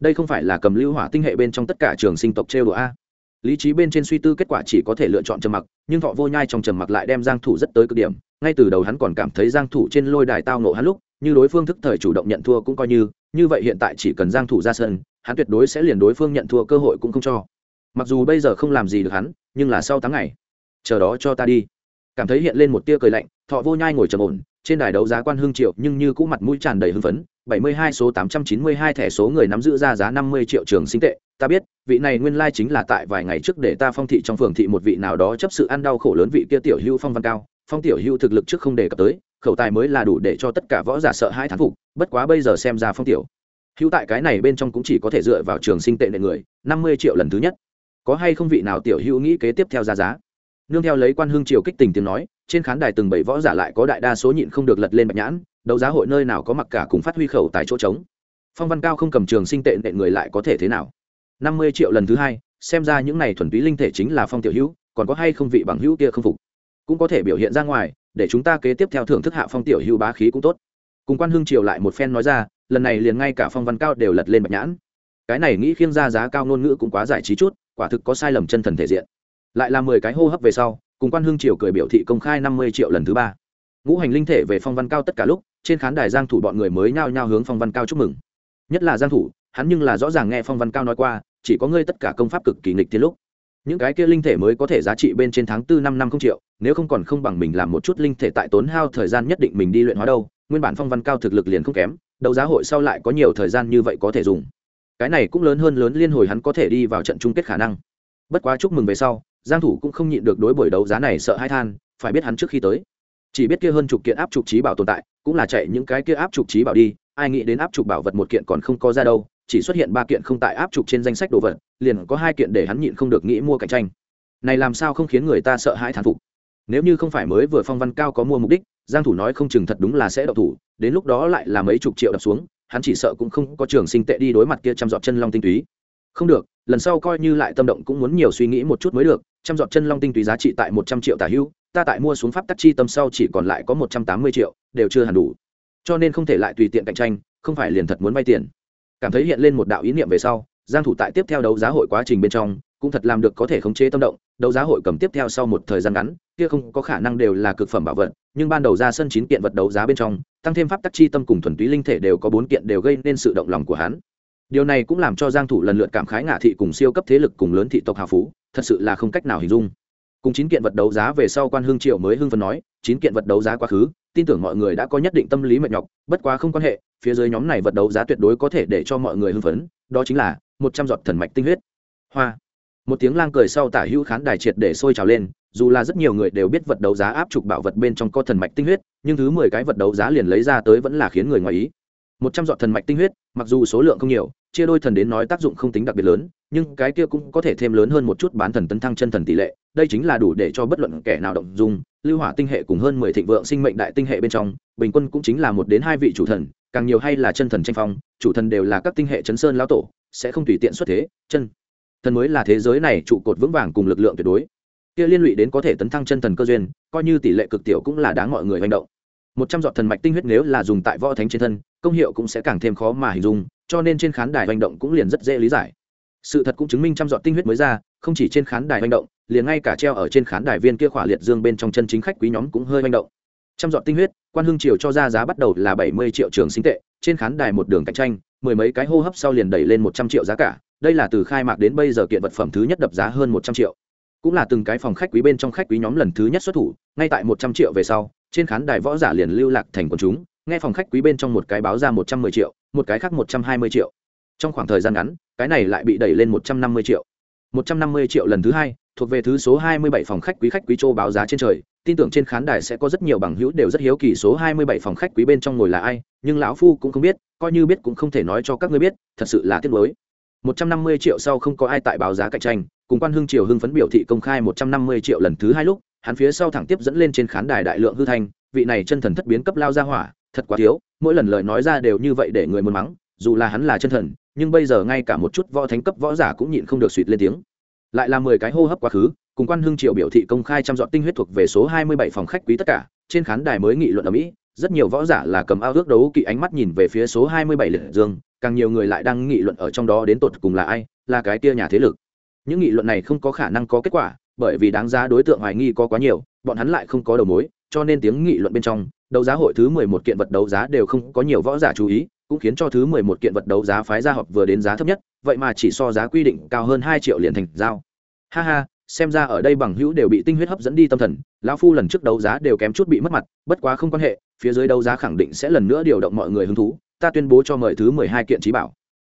Đây không phải là cầm lưu hỏa tinh hệ bên trong tất cả trường sinh tộc trêu đùa a. Lý trí bên trên suy tư kết quả chỉ có thể lựa chọn trầm mặc, nhưng thọ vô nhai trong trầm mặc lại đem giang thủ rất tới cực điểm, ngay từ đầu hắn còn cảm thấy giang thủ trên lôi đài tao nộ hắn lúc, như đối phương thức thời chủ động nhận thua cũng coi như như vậy hiện tại chỉ cần giang thủ ra sân, hắn tuyệt đối sẽ liền đối phương nhận thua cơ hội cũng không cho. Mặc dù bây giờ không làm gì được hắn, nhưng là sau tháng ngày, chờ đó cho ta đi cảm thấy hiện lên một tia cười lạnh, thọ vô nhai ngồi trầm ổn, trên đài đấu giá quan hương triệu nhưng như cũ mặt mũi tràn đầy hưng phấn 72 số 892 thẻ số người nắm giữ ra giá 50 triệu trường sinh tệ. Ta biết, vị này nguyên lai chính là tại vài ngày trước để ta phong thị trong phường thị một vị nào đó chấp sự ăn đau khổ lớn vị kia tiểu hưu phong văn cao. Phong tiểu hưu thực lực trước không đề cập tới, khẩu tài mới là đủ để cho tất cả võ giả sợ hai thán phục, bất quá bây giờ xem ra phong tiểu hưu tại cái này bên trong cũng chỉ có thể dựa vào trường sinh tệ nệ người, năm mươi triệu lần thứ nhất. Có hay không vị nào tiểu hưu nghĩ kế tiếp theo ra giá? Nương theo lấy quan hương triều kích tình tiếng nói, trên khán đài từng bảy võ giả lại có đại đa số nhịn không được lật lên bạch nhãn, đấu giá hội nơi nào có mặc cả cùng phát huy khẩu tại chỗ trống. Phong văn cao không cầm trường sinh tệ nệ người lại có thể thế nào? Năm mươi triệu lần thứ hai, xem ra những này thuần túy linh thể chính là phong tiểu hữu, còn có hay không vị bằng hữu kia không phục? Cũng có thể biểu hiện ra ngoài, để chúng ta kế tiếp theo thưởng thức hạ phong tiểu hữu bá khí cũng tốt. Cùng quan hương triều lại một phen nói ra, lần này liền ngay cả phong văn cao đều lật lên bạch nhãn. Cái này nghĩ khiêng ra giá cao ngôn ngữ cũng quá giải trí chút, quả thực có sai lầm chân thần thể diện lại là mười cái hô hấp về sau, cùng quan hương triều cười biểu thị công khai năm mươi triệu lần thứ ba. Ngũ hành linh thể về phong văn cao tất cả lúc, trên khán đài giang thủ bọn người mới nhao nhao hướng phong văn cao chúc mừng. Nhất là giang thủ, hắn nhưng là rõ ràng nghe phong văn cao nói qua, chỉ có ngươi tất cả công pháp cực kỳ nghịch tiên lúc. Những cái kia linh thể mới có thể giá trị bên trên tháng tư năm năm không triệu, nếu không còn không bằng mình làm một chút linh thể tại tốn hao thời gian nhất định mình đi luyện hóa đâu, nguyên bản phong văn cao thực lực liền không kém, đấu giá hội sau lại có nhiều thời gian như vậy có thể dùng. Cái này cũng lớn hơn lớn liên hồi hắn có thể đi vào trận chung kết khả năng. Bất quá chúc mừng về sau giang thủ cũng không nhịn được đối buổi đấu giá này sợ hai than, phải biết hắn trước khi tới. Chỉ biết kia hơn chục kiện áp trục trí bảo tồn tại, cũng là chạy những cái kia áp trục trí bảo đi, ai nghĩ đến áp trục bảo vật một kiện còn không có ra đâu, chỉ xuất hiện ba kiện không tại áp trục trên danh sách đồ vật, liền có hai kiện để hắn nhịn không được nghĩ mua cạnh tranh. Này làm sao không khiến người ta sợ hãi thán phục? Nếu như không phải mới vừa phong văn cao có mua mục đích, giang thủ nói không chừng thật đúng là sẽ đậu thủ, đến lúc đó lại là mấy chục triệu đập xuống, hắn chỉ sợ cũng không có trường sinh tệ đi đối mặt kia chăm dọt chân long tinh túy không được, lần sau coi như lại tâm động cũng muốn nhiều suy nghĩ một chút mới được, Trăm dọn chân long tinh túy giá trị tại một trăm triệu tả hưu, ta tại mua xuống pháp tắc chi tâm sau chỉ còn lại có một trăm tám mươi triệu, đều chưa hẳn đủ. Cho nên không thể lại tùy tiện cạnh tranh, không phải liền thật muốn vay tiền. Cảm thấy hiện lên một đạo ý niệm về sau, giang thủ tại tiếp theo đấu giá hội quá trình bên trong, cũng thật làm được có thể khống chế tâm động, đấu giá hội cầm tiếp theo sau một thời gian ngắn, kia không có khả năng đều là cực phẩm bảo vật, nhưng ban đầu ra sân chín kiện vật đấu giá bên trong, tăng thêm pháp tắc chi tâm cùng thuần túy linh thể đều có bốn kiện đều gây nên sự động lòng của hắn điều này cũng làm cho giang thủ lần lượt cảm khái ngạ thị cùng siêu cấp thế lực cùng lớn thị tộc hào phú, thật sự là không cách nào hình dung. Cùng chín kiện vật đấu giá về sau quan hương triệu mới hưng phấn nói, chín kiện vật đấu giá quá khứ, tin tưởng mọi người đã có nhất định tâm lý mệt nhọc, bất quá không quan hệ, phía dưới nhóm này vật đấu giá tuyệt đối có thể để cho mọi người hưng phấn, đó chính là một trăm giọt thần mạch tinh huyết. Hoa. Một tiếng lang cười sau tả hữu khán đài triệt để sôi trào lên, dù là rất nhiều người đều biết vật đấu giá áp trục bảo vật bên trong có thần mạch tinh huyết, nhưng thứ mười cái vật đấu giá liền lấy ra tới vẫn là khiến người ngoài ý. Một trăm giọt thần mạch tinh huyết, mặc dù số lượng không nhiều chia đôi thần đến nói tác dụng không tính đặc biệt lớn, nhưng cái kia cũng có thể thêm lớn hơn một chút bán thần tấn thăng chân thần tỷ lệ, đây chính là đủ để cho bất luận kẻ nào động dung, lưu hỏa tinh hệ cùng hơn mười thịnh vượng sinh mệnh đại tinh hệ bên trong, bình quân cũng chính là một đến hai vị chủ thần, càng nhiều hay là chân thần tranh phong, chủ thần đều là các tinh hệ chấn sơn lão tổ, sẽ không tùy tiện xuất thế, chân thần mới là thế giới này trụ cột vững vàng cùng lực lượng tuyệt đối. Kia liên lụy đến có thể tấn thăng chân thần cơ duyên, coi như tỷ lệ cực tiểu cũng là đáng mọi người hành động. Một trăm dọn thần mạch tinh huyết nếu là dùng tại võ thánh trên thân, công hiệu cũng sẽ càng thêm khó mà hình dung cho nên trên khán đài hành động cũng liền rất dễ lý giải. Sự thật cũng chứng minh trăm giọt tinh huyết mới ra, không chỉ trên khán đài hành động, liền ngay cả treo ở trên khán đài viên kia khỏa liệt dương bên trong chân chính khách quý nhóm cũng hơi manh động. Trăm dọn tinh huyết, quan hưng triều cho ra giá bắt đầu là bảy mươi triệu trường sinh tệ, trên khán đài một đường cạnh tranh, mười mấy cái hô hấp sau liền đẩy lên một trăm triệu giá cả, đây là từ khai mạc đến bây giờ kiện vật phẩm thứ nhất đập giá hơn một trăm triệu. Cũng là từng cái phòng khách quý bên trong khách quý nhóm lần thứ nhất xuất thủ, ngay tại một trăm triệu về sau, trên khán đài võ giả liền lưu lạc thành quần chúng nghe phòng khách quý bên trong một cái báo ra một trăm mười triệu một cái khác một trăm hai mươi triệu. Trong khoảng thời gian ngắn cái này lại bị đẩy lên một trăm năm mươi triệu. một trăm năm mươi triệu lần thứ hai thuộc về thứ số 27 phòng khách quý khách quý châu báo giá trên trời, tin tưởng trên khán đài sẽ có rất nhiều bằng hữu đều rất hiếu kỳ số 27 phòng khách quý bên trong ngồi là ai, nhưng lão phu cũng không biết, coi như biết cũng không thể nói cho các ngươi biết, thật sự là tiếc nuối. 150 triệu sau không có ai tại báo giá cạnh tranh, cùng quan hưng triều hưng phấn biểu thị công khai 150 triệu lần thứ hai lúc, hắn phía sau thẳng tiếp dẫn lên trên khán đài đại lượng hư thanh, vị này chân thần thất biến cấp lao ra hỏa, thật quá thiếu, mỗi lần lời nói ra đều như vậy để người muốn mắng, dù là hắn là chân thần, nhưng bây giờ ngay cả một chút võ thánh cấp võ giả cũng nhịn không được suýt lên tiếng. Lại là mười cái hô hấp quá khứ cùng quan hưng triều biểu thị công khai chăm dọn tinh huyết thuộc về số hai mươi bảy phòng khách quý tất cả trên khán đài mới nghị luận ở mỹ rất nhiều võ giả là cầm ao ước đấu kỵ ánh mắt nhìn về phía số hai mươi bảy liệt dương càng nhiều người lại đang nghị luận ở trong đó đến tột cùng là ai là cái kia nhà thế lực. Những nghị luận này không có khả năng có kết quả bởi vì đáng giá đối tượng hoài nghi có quá nhiều bọn hắn lại không có đầu mối cho nên tiếng nghị luận bên trong, đấu giá hội thứ mười một kiện vật đấu giá đều không có nhiều võ giả chú ý, cũng khiến cho thứ mười một kiện vật đấu giá phái ra họp vừa đến giá thấp nhất, vậy mà chỉ so giá quy định cao hơn hai triệu liền thành giao. Ha ha, xem ra ở đây bằng hữu đều bị tinh huyết hấp dẫn đi tâm thần, lão phu lần trước đấu giá đều kém chút bị mất mặt, bất quá không quan hệ, phía dưới đấu giá khẳng định sẽ lần nữa điều động mọi người hứng thú, ta tuyên bố cho mời thứ mười hai kiện trí bảo.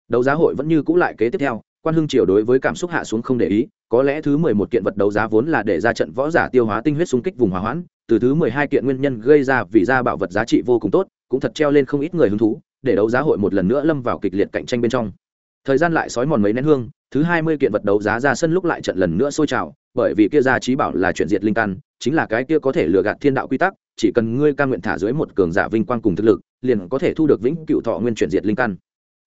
Đấu giá hội vẫn như cũ lại kế tiếp theo, quan hưng triều đối với cảm xúc hạ xuống không để ý, có lẽ thứ mười một kiện vật đấu giá vốn là để ra trận võ giả tiêu hóa tinh huyết xung kích vùng hòa hoãn từ thứ mười hai kiện nguyên nhân gây ra vì ra bảo vật giá trị vô cùng tốt, cũng thật treo lên không ít người hứng thú, để đấu giá hội một lần nữa lâm vào kịch liệt cạnh tranh bên trong. Thời gian lại sói mòn mấy nén hương, thứ hai mươi kiện vật đấu giá ra sân lúc lại trận lần nữa sôi trào, bởi vì kia gia trí bảo là chuyện diệt linh căn, chính là cái kia có thể lừa gạt thiên đạo quy tắc, chỉ cần ngươi ca nguyện thả dưới một cường giả vinh quang cùng thực lực, liền có thể thu được vĩnh cựu thọ nguyên chuyển diệt linh căn.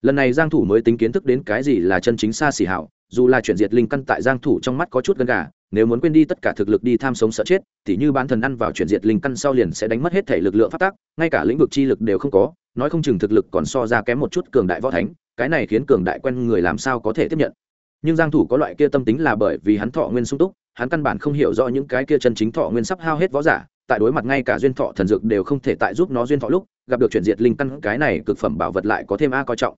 Lần này giang thủ mới tính kiến thức đến cái gì là chân chính xa xỉ hảo, dù là chuyển diệt linh căn tại giang thủ trong mắt có chút gần gà nếu muốn quên đi tất cả thực lực đi tham sống sợ chết thì như bán thần ăn vào chuyển diệt linh căn sau liền sẽ đánh mất hết thể lực lượng phát tác ngay cả lĩnh vực chi lực đều không có, nói không chừng thực lực còn so ra kém một chút cường đại võ thánh, cái này khiến cường đại quen người làm sao có thể tiếp nhận. Nhưng giang thủ có loại kia tâm tính là bởi vì hắn thọ nguyên sung túc, hắn căn bản không hiểu rõ những cái kia chân chính thọ nguyên sắp hao hết võ giả, tại đối mặt ngay cả duyên thọ thần dược đều không thể tại giúp nó duyên thọ lúc, gặp được chuyển diệt linh căn, cái này cực phẩm bảo vật lại có thêm a coi trọng.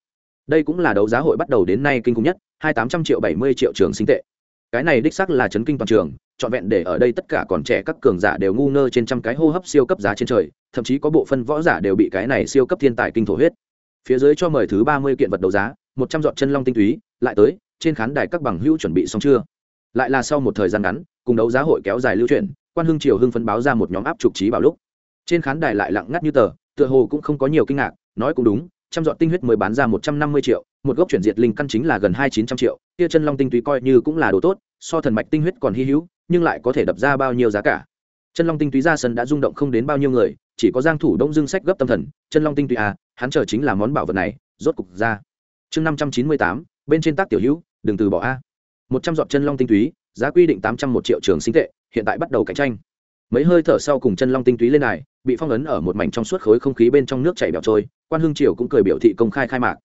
Đây cũng là đấu giá hội bắt đầu đến nay kinh khủng nhất, hai tám trăm triệu bảy mươi triệu trường sinh tệ cái này đích xác là chấn kinh toàn trường, trọn vẹn để ở đây tất cả còn trẻ các cường giả đều ngu ngơ trên trăm cái hô hấp siêu cấp giá trên trời, thậm chí có bộ phân võ giả đều bị cái này siêu cấp thiên tài kinh thổ huyết. Phía dưới cho mời thứ ba mươi kiện vật đấu giá, một trăm dọn chân long tinh túy, lại tới, trên khán đài các bằng hữu chuẩn bị xong chưa? Lại là sau một thời gian ngắn, cùng đấu giá hội kéo dài lưu chuyển, quan hưng triều hưng phấn báo ra một nhóm áp trục trí bảo lúc. Trên khán đài lại lặng ngắt như tờ, tựa hồ cũng không có nhiều kinh ngạc, nói cũng đúng trăm dọn tinh huyết mới bán ra một trăm năm mươi triệu, một gốc chuyển diệt linh căn chính là gần hai chín trăm triệu, kia chân long tinh túy coi như cũng là đồ tốt, so thần mạch tinh huyết còn hy hữu, nhưng lại có thể đập ra bao nhiêu giá cả. Chân long tinh túy ra sân đã rung động không đến bao nhiêu người, chỉ có giang thủ đông dương sách gấp tâm thần, chân long tinh túy à hắn chờ chính là món bảo vật này, rốt cục ra. Chương năm trăm chín mươi tám, bên trên tác tiểu hữu, đừng từ bỏ a. Một trăm giọt chân long tinh túy, giá quy định tám trăm một triệu trường sinh tệ, hiện tại bắt đầu cạnh tranh mấy hơi thở sau cùng chân long tinh túy lên này bị phong ấn ở một mảnh trong suốt khối không khí bên trong nước chảy bẹo trôi, quan hưng triều cũng cười biểu thị công khai khai mạc.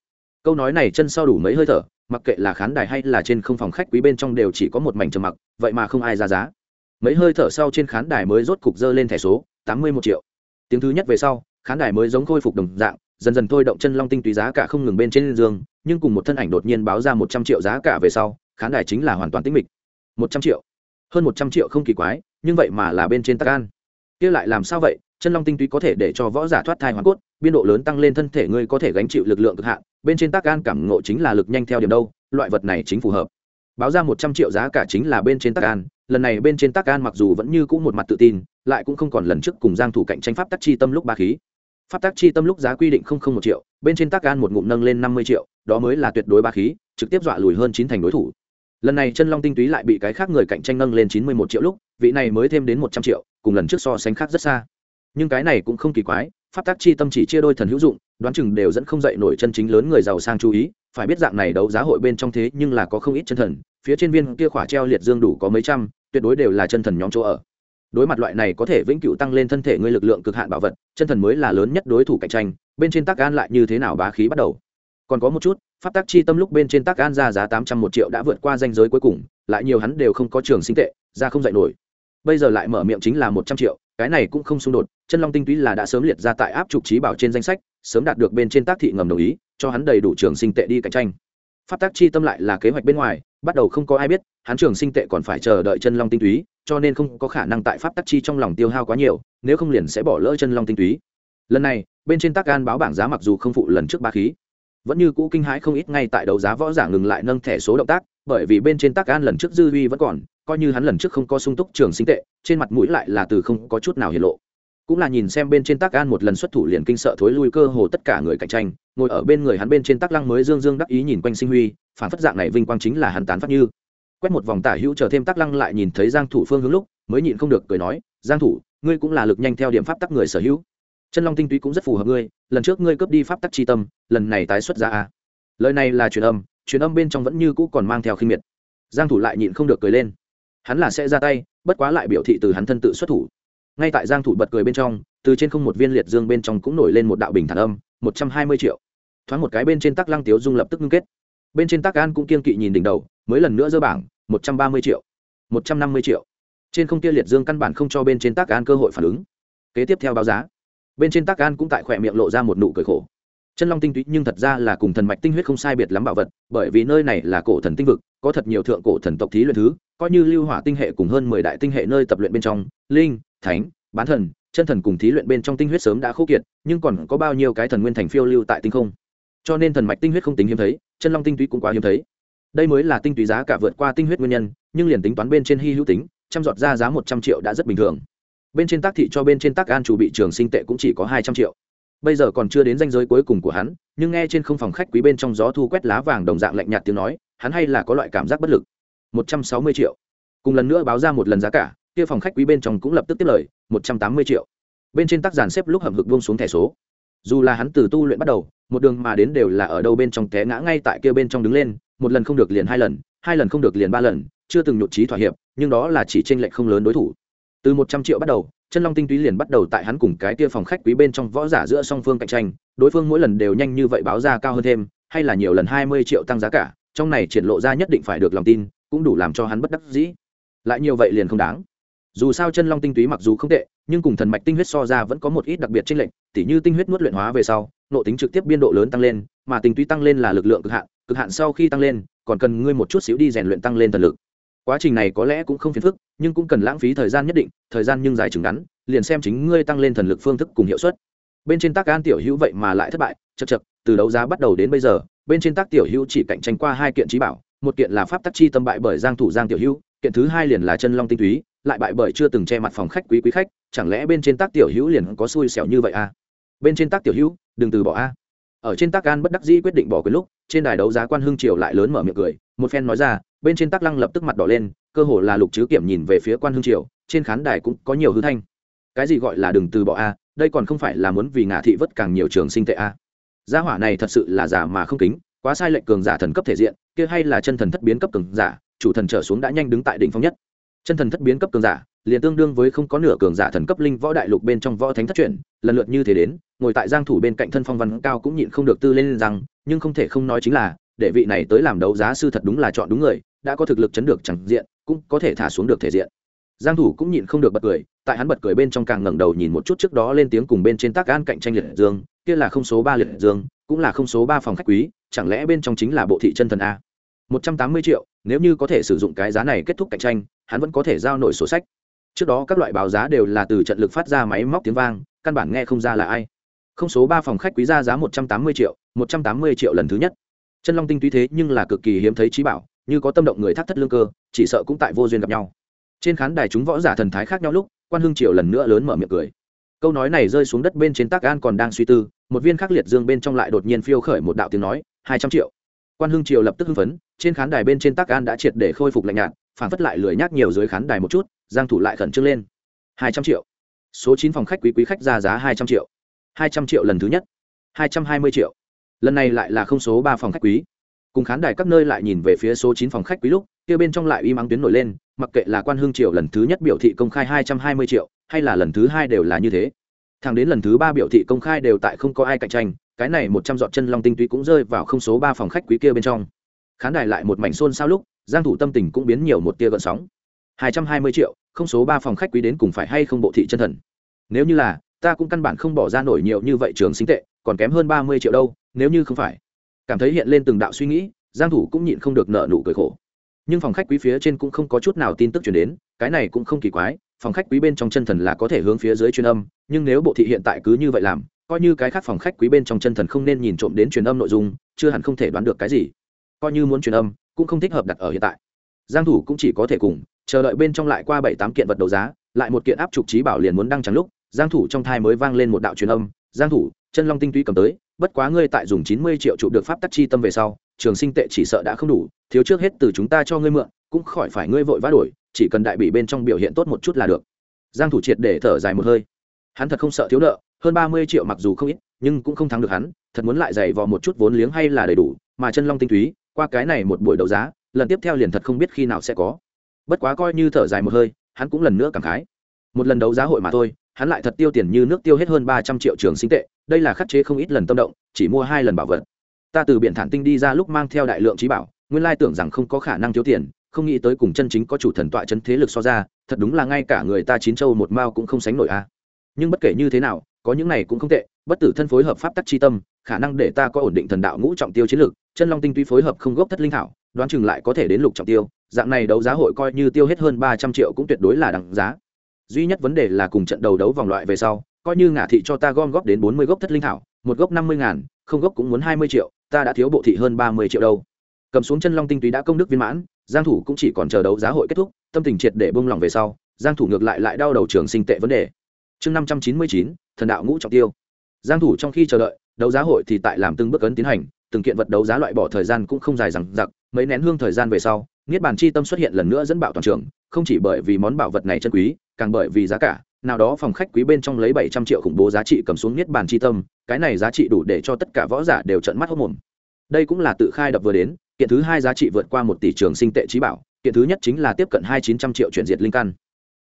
Câu nói này chân sau đủ mấy hơi thở, mặc kệ là khán đài hay là trên không phòng khách quý bên trong đều chỉ có một mảnh trầm mặc, vậy mà không ai ra giá. Mấy hơi thở sau trên khán đài mới rốt cục dơ lên thẻ số, tám mươi một triệu. Tiếng thứ nhất về sau, khán đài mới giống khôi phục đồng dạng, dần dần thôi động chân long tinh túy giá cả không ngừng bên trên giường nhưng cùng một thân ảnh đột nhiên báo ra một trăm triệu giá cả về sau, khán đài chính là hoàn toàn tĩnh mịch. một trăm triệu. Hơn một trăm triệu không kỳ quái nhưng vậy mà là bên trên tắc an. Kia lại làm sao vậy? Chân long tinh túy có thể để cho võ giả thoát thai hoàn cốt, biên độ lớn tăng lên thân thể ngươi có thể gánh chịu lực lượng cực hạn, bên trên tác an cảm ngộ chính là lực nhanh theo điểm đâu, loại vật này chính phù hợp. Báo ra một trăm triệu giá cả chính là bên trên tác an, lần này bên trên tác an mặc dù vẫn như cũ một mặt tự tin, lại cũng không còn lần trước cùng giang thủ cạnh tranh pháp tắc chi tâm lúc ba khí. Pháp tắc chi tâm lúc giá quy định không không một triệu, bên trên tác an một ngụm nâng lên năm mươi triệu, đó mới là tuyệt đối ba khí, trực tiếp dọa lùi hơn chín thành đối thủ. Lần này chân long tinh túy lại bị cái khác người cạnh tranh nâng lên chín mươi một triệu lúc vị này mới thêm đến một trăm triệu, cùng lần trước so sánh khác rất xa. Nhưng cái này cũng không kỳ quái, pháp tác chi tâm chỉ chia đôi thần hữu dụng, đoán chừng đều dẫn không dậy nổi chân chính lớn người giàu sang chú ý, phải biết dạng này đấu giá hội bên trong thế nhưng là có không ít chân thần, phía trên viên kia khỏa treo liệt dương đủ có mấy trăm, tuyệt đối đều là chân thần nhóm chỗ ở. Đối mặt loại này có thể vĩnh cửu tăng lên thân thể ngươi lực lượng cực hạn bảo vật, chân thần mới là lớn nhất đối thủ cạnh tranh, bên trên tác an lại như thế nào bá khí bắt đầu. Còn có một chút, pháp tác chi tâm lúc bên trên tác an ra giá tám trăm một triệu đã vượt qua danh giới cuối cùng, lại nhiều hắn đều không có trường sinh tệ, ra không dạy nổi bây giờ lại mở miệng chính là một trăm triệu, cái này cũng không xung đột, chân long tinh túy là đã sớm liệt ra tại áp trục trí bảo trên danh sách, sớm đạt được bên trên tác thị ngầm đồng ý, cho hắn đầy đủ trường sinh tệ đi cạnh tranh. Pháp tác chi tâm lại là kế hoạch bên ngoài, bắt đầu không có ai biết, hắn trường sinh tệ còn phải chờ đợi chân long tinh túy, cho nên không có khả năng tại pháp tác chi trong lòng tiêu hao quá nhiều, nếu không liền sẽ bỏ lỡ chân long tinh túy. Lần này, bên trên tác gan báo bảng giá mặc dù không phụ lần trước ba khí, vẫn như cũ kinh hãi không ít, ngay tại đấu giá võ giả ngừng lại nâng thẻ số động tác bởi vì bên trên tác an lần trước dư huy vẫn còn, coi như hắn lần trước không có sung túc trường sinh tệ, trên mặt mũi lại là từ không có chút nào hiện lộ. Cũng là nhìn xem bên trên tác an một lần xuất thủ liền kinh sợ thối lui cơ hồ tất cả người cạnh tranh, ngồi ở bên người hắn bên trên tác lăng mới dương dương đắc ý nhìn quanh sinh huy, phản phất dạng này vinh quang chính là hắn tán phát như. Quét một vòng tả hữu chờ thêm tác lăng lại nhìn thấy giang thủ phương hướng lúc, mới nhịn không được cười nói, giang thủ, ngươi cũng là lực nhanh theo điểm pháp tắc người sở hữu. Chân long tinh túy cũng rất phù hợp ngươi, lần trước ngươi cướp đi pháp tắc chi tâm, lần này tái xuất ra a. Lời này là truyền âm truyền âm bên trong vẫn như cũ còn mang theo khinh miệt. Giang thủ lại nhịn không được cười lên. Hắn là sẽ ra tay, bất quá lại biểu thị từ hắn thân tự xuất thủ. Ngay tại giang thủ bật cười bên trong, từ trên không một viên liệt dương bên trong cũng nổi lên một đạo bình thản âm, một trăm hai mươi triệu. Thoáng một cái bên trên tắc lăng tiếu dung lập tức ngưng kết. Bên trên tắc an cũng kiên kỵ nhìn đỉnh đầu, mới lần nữa dơ bảng, một trăm ba mươi triệu. Một trăm năm mươi triệu. Trên không kia liệt dương căn bản không cho bên trên tắc an cơ hội phản ứng. Kế tiếp theo báo giá. Bên trên tắc an cũng tại khỏe miệng lộ ra một nụ cười khổ chân long tinh túy nhưng thật ra là cùng thần mạch tinh huyết không sai biệt lắm bảo vật, bởi vì nơi này là cổ thần tinh vực, có thật nhiều thượng cổ thần tộc thí luyện thứ, coi như lưu hỏa tinh hệ cùng hơn mười đại tinh hệ nơi tập luyện bên trong, linh, thánh, bán thần, chân thần cùng thí luyện bên trong tinh huyết sớm đã khô kiệt, nhưng còn có bao nhiêu cái thần nguyên thành phiêu lưu tại tinh không? Cho nên thần mạch tinh huyết không tính hiếm thấy, chân long tinh túy cũng quá hiếm thấy. Đây mới là tinh túy giá cả vượt qua tinh huyết nguyên nhân, nhưng liền tính toán bên trên hy hữu tính, trăm giọt ra giá một trăm triệu đã rất bình thường. Bên trên tác thị cho bên trên tác an chủ bị trường sinh tệ cũng chỉ có hai trăm triệu bây giờ còn chưa đến danh giới cuối cùng của hắn, nhưng nghe trên không phòng khách quý bên trong gió thu quét lá vàng đồng dạng lạnh nhạt tiếng nói, hắn hay là có loại cảm giác bất lực. Một trăm sáu mươi triệu. Cùng lần nữa báo ra một lần giá cả, kia phòng khách quý bên trong cũng lập tức tiếp lời, một trăm tám mươi triệu. Bên trên tác giàn xếp lúc hầm hực buông xuống thẻ số. Dù là hắn từ tu luyện bắt đầu, một đường mà đến đều là ở đâu bên trong té ngã ngay tại kia bên trong đứng lên, một lần không được liền hai lần hai lần không được liền ba lần, chưa từng nhụt trí thỏa hiệp, nhưng đó là chỉ tranh lệch không lớn đối thủ. Từ một trăm triệu bắt đầu chân long tinh túy liền bắt đầu tại hắn cùng cái kia phòng khách quý bên trong võ giả giữa song phương cạnh tranh, đối phương mỗi lần đều nhanh như vậy báo ra cao hơn thêm, hay là nhiều lần hai mươi triệu tăng giá cả, trong này triển lộ ra nhất định phải được lòng tin, cũng đủ làm cho hắn bất đắc dĩ. Lại nhiều vậy liền không đáng. Dù sao chân long tinh túy mặc dù không tệ, nhưng cùng thần mạch tinh huyết so ra vẫn có một ít đặc biệt tranh lệch, tỉ như tinh huyết nuốt luyện hóa về sau nộ tính trực tiếp biên độ lớn tăng lên, mà tinh túy tăng lên là lực lượng cực hạn cực hạn sau khi tăng lên, còn cần ngươi một chút xíu đi rèn luyện tăng lên thần lực quá trình này có lẽ cũng không phiền phức, nhưng cũng cần lãng phí thời gian nhất định, thời gian nhưng dài chừng ngắn, liền xem chính ngươi tăng lên thần lực phương thức cùng hiệu suất. Bên trên tác an tiểu hữu vậy mà lại thất bại chật chật từ đấu giá bắt đầu đến bây giờ, bên trên tác tiểu hữu chỉ cạnh tranh qua hai kiện trí bảo, một kiện là pháp tắc chi tâm bại bởi giang thủ giang tiểu hữu, kiện thứ hai liền là chân long tinh túy, lại bại bởi chưa từng che mặt phòng khách quý quý khách, chẳng lẽ bên trên tác tiểu hữu liền có xui xẻo như vậy à? Bên trên tác tiểu hữu, đừng từ bỏ a ở trên tác an bất đắc dĩ quyết định bỏ quyền lúc, trên đài đấu giá quan hưng triều lại lớn mở miệng cười, một phen nói ra, bên trên tác lăng lập tức mặt đỏ lên, cơ hồ là lục chứ kiểm nhìn về phía quan hưng triều, trên khán đài cũng có nhiều hư thanh. Cái gì gọi là đừng từ bỏ a, đây còn không phải là muốn vì ngả thị vất càng nhiều trường sinh tệ a. Gia hỏa này thật sự là giả mà không kính, quá sai lệnh cường giả thần cấp thể diện, kia hay là chân thần thất biến cấp cường giả, chủ thần trở xuống đã nhanh đứng tại đỉnh phong nhất. Chân thần thất biến cấp cường giả, liền tương đương với không có nửa cường giả thần cấp linh võ đại lục bên trong võ thánh thất truyền, lần lượt như thế đến ngồi tại giang thủ bên cạnh thân phong văn cao cũng nhịn không được tư lên rằng, nhưng không thể không nói chính là, để vị này tới làm đấu giá sư thật đúng là chọn đúng người, đã có thực lực chấn được chẳng diện, cũng có thể thả xuống được thể diện. Giang thủ cũng nhịn không được bật cười, tại hắn bật cười bên trong càng ngẩng đầu nhìn một chút trước đó lên tiếng cùng bên trên tác an cạnh tranh liệt dương, kia là không số ba liệt dương, cũng là không số ba phòng khách quý, chẳng lẽ bên trong chính là bộ thị chân thần a? 180 triệu, nếu như có thể sử dụng cái giá này kết thúc cạnh tranh, hắn vẫn có thể giao nổi sổ sách. Trước đó các loại báo giá đều là từ trận lực phát ra máy móc tiếng vang, căn bản nghe không ra là ai không số ba phòng khách quý ra giá 180 triệu 180 triệu lần thứ nhất. Chân long tinh túy thế nhưng là cực kỳ hiếm thấy trí bảo, như có tâm động người thác thất lương cơ, chỉ sợ cũng tại vô duyên gặp nhau. Trên khán đài chúng võ giả thần thái khác nhau lúc, quan hưng triều lần nữa lớn mở miệng cười. Câu nói này rơi xuống đất bên trên tác an còn đang suy tư, một viên khắc liệt dương bên trong lại đột nhiên phiêu khởi một đạo tiếng nói, hai trăm triệu. Quan hưng triều lập tức hưng phấn, trên khán đài bên trên tác an đã triệt để khôi phục lạnh nhạt, phản phất lại lười nhác nhiều dưới khán đài một chút, giang thủ lại khẩn trương lên. hai trăm triệu. Số chín phòng khách quý quý khách ra giá hai trăm triệu hai trăm triệu lần thứ nhất. hai trăm hai mươi triệu. Lần này lại là không số ba phòng khách quý. Cùng khán đài các nơi lại nhìn về phía số chín phòng khách quý lúc, kia bên trong lại y mắng tuyến nổi lên, mặc kệ là quan hương triệu lần thứ nhất biểu thị công khai hai trăm hai mươi triệu, hay là lần thứ hai đều là như thế. Thẳng đến lần thứ ba biểu thị công khai đều tại không có ai cạnh tranh, cái này một trăm dọn chân long tinh túy cũng rơi vào không số ba phòng khách quý kia bên trong. Khán đài lại một mảnh xôn xao lúc, giang thủ tâm tình cũng biến nhiều một tia gợn sóng. hai trăm hai mươi triệu, không số ba phòng khách quý đến cùng phải hay không bộ thị chân thần? Nếu như là ta cũng căn bản không bỏ ra nổi nhiều như vậy trường sinh tệ, còn kém hơn ba mươi triệu đâu, nếu như không phải. Cảm thấy hiện lên từng đạo suy nghĩ, giang thủ cũng nhịn không được nợ nụ cười khổ. Nhưng phòng khách quý phía trên cũng không có chút nào tin tức truyền đến, cái này cũng không kỳ quái, phòng khách quý bên trong chân thần là có thể hướng phía dưới truyền âm, nhưng nếu bộ thị hiện tại cứ như vậy làm, coi như cái khác phòng khách quý bên trong chân thần không nên nhìn trộm đến truyền âm nội dung, chưa hẳn không thể đoán được cái gì. Coi như muốn truyền âm, cũng không thích hợp đặt ở hiện tại. Giang thủ cũng chỉ có thể cùng, chờ đợi bên trong lại qua bảy tám kiện vật đấu giá, lại một kiện áp trục trí bảo liền muốn đăng trắng lúc giang thủ trong thai mới vang lên một đạo truyền âm, giang thủ, chân long tinh túy cầm tới, bất quá ngươi tại dùng 90 triệu trụ được pháp tắc chi tâm về sau, trường sinh tệ chỉ sợ đã không đủ, thiếu trước hết từ chúng ta cho ngươi mượn, cũng khỏi phải ngươi vội vã đổi, chỉ cần đại bị bên trong biểu hiện tốt một chút là được. Giang thủ triệt để thở dài một hơi. Hắn thật không sợ thiếu nợ, hơn 30 triệu mặc dù không ít, nhưng cũng không thắng được hắn, thật muốn lại dày vò một chút vốn liếng hay là đầy đủ, mà chân long tinh túy, qua cái này một buổi đấu giá, lần tiếp theo liền thật không biết khi nào sẽ có. Bất quá coi như thở dài một hơi, hắn cũng lần nữa cảm khái. Một lần đấu giá hội mà thôi hắn lại thật tiêu tiền như nước tiêu hết hơn ba trăm triệu trường sinh tệ, đây là khắc chế không ít lần tâm động, chỉ mua hai lần bảo vật. Ta từ biển thản tinh đi ra lúc mang theo đại lượng trí bảo, nguyên lai tưởng rằng không có khả năng thiếu tiền, không nghĩ tới cùng chân chính có chủ thần tọa chân thế lực so ra, thật đúng là ngay cả người ta chín châu một mao cũng không sánh nổi a. Nhưng bất kể như thế nào, có những này cũng không tệ, bất tử thân phối hợp pháp tắc chi tâm, khả năng để ta có ổn định thần đạo ngũ trọng tiêu chiến lược chân long tinh tuy phối hợp không gốc thất linh thảo, đoán chừng lại có thể đến lục trọng tiêu, dạng này đấu giá hội coi như tiêu hết hơn ba trăm triệu cũng tuyệt đối là đằng giá duy nhất vấn đề là cùng trận đầu đấu vòng loại về sau coi như ngả thị cho ta gom góp đến bốn mươi gốc thất linh thảo một gốc năm mươi ngàn không gốc cũng muốn hai mươi triệu ta đã thiếu bộ thị hơn ba mươi triệu đâu. Cầm xuống chân long tinh túy đã công đức viên mãn giang thủ cũng chỉ còn chờ đấu giá hội kết thúc tâm tình triệt để buông lòng về sau giang thủ ngược lại lại đau đầu trường sinh tệ vấn đề. Chương 599, thần đạo ngũ trọng tiêu. Giang thủ trong khi chờ đợi đấu giá hội thì tại làm từng bước ấn tiến hành từng kiện vật đấu giá loại bỏ thời gian cũng không dài rằng giặc mấy nén hương thời gian về sau niết bàn chi tâm xuất hiện lần nữa dẫn bạo toàn trường không chỉ bởi vì món bảo vật này chân quý, càng bởi vì giá cả. Nào đó phòng khách quý bên trong lấy bảy trăm triệu khủng bố giá trị cầm xuống niết bàn chi tâm, cái này giá trị đủ để cho tất cả võ giả đều trợn mắt hốc mồm đây cũng là tự khai đập vừa đến, kiện thứ hai giá trị vượt qua một tỷ trường sinh tệ trí bảo, kiện thứ nhất chính là tiếp cận hai chín trăm triệu chuyển diệt linh căn.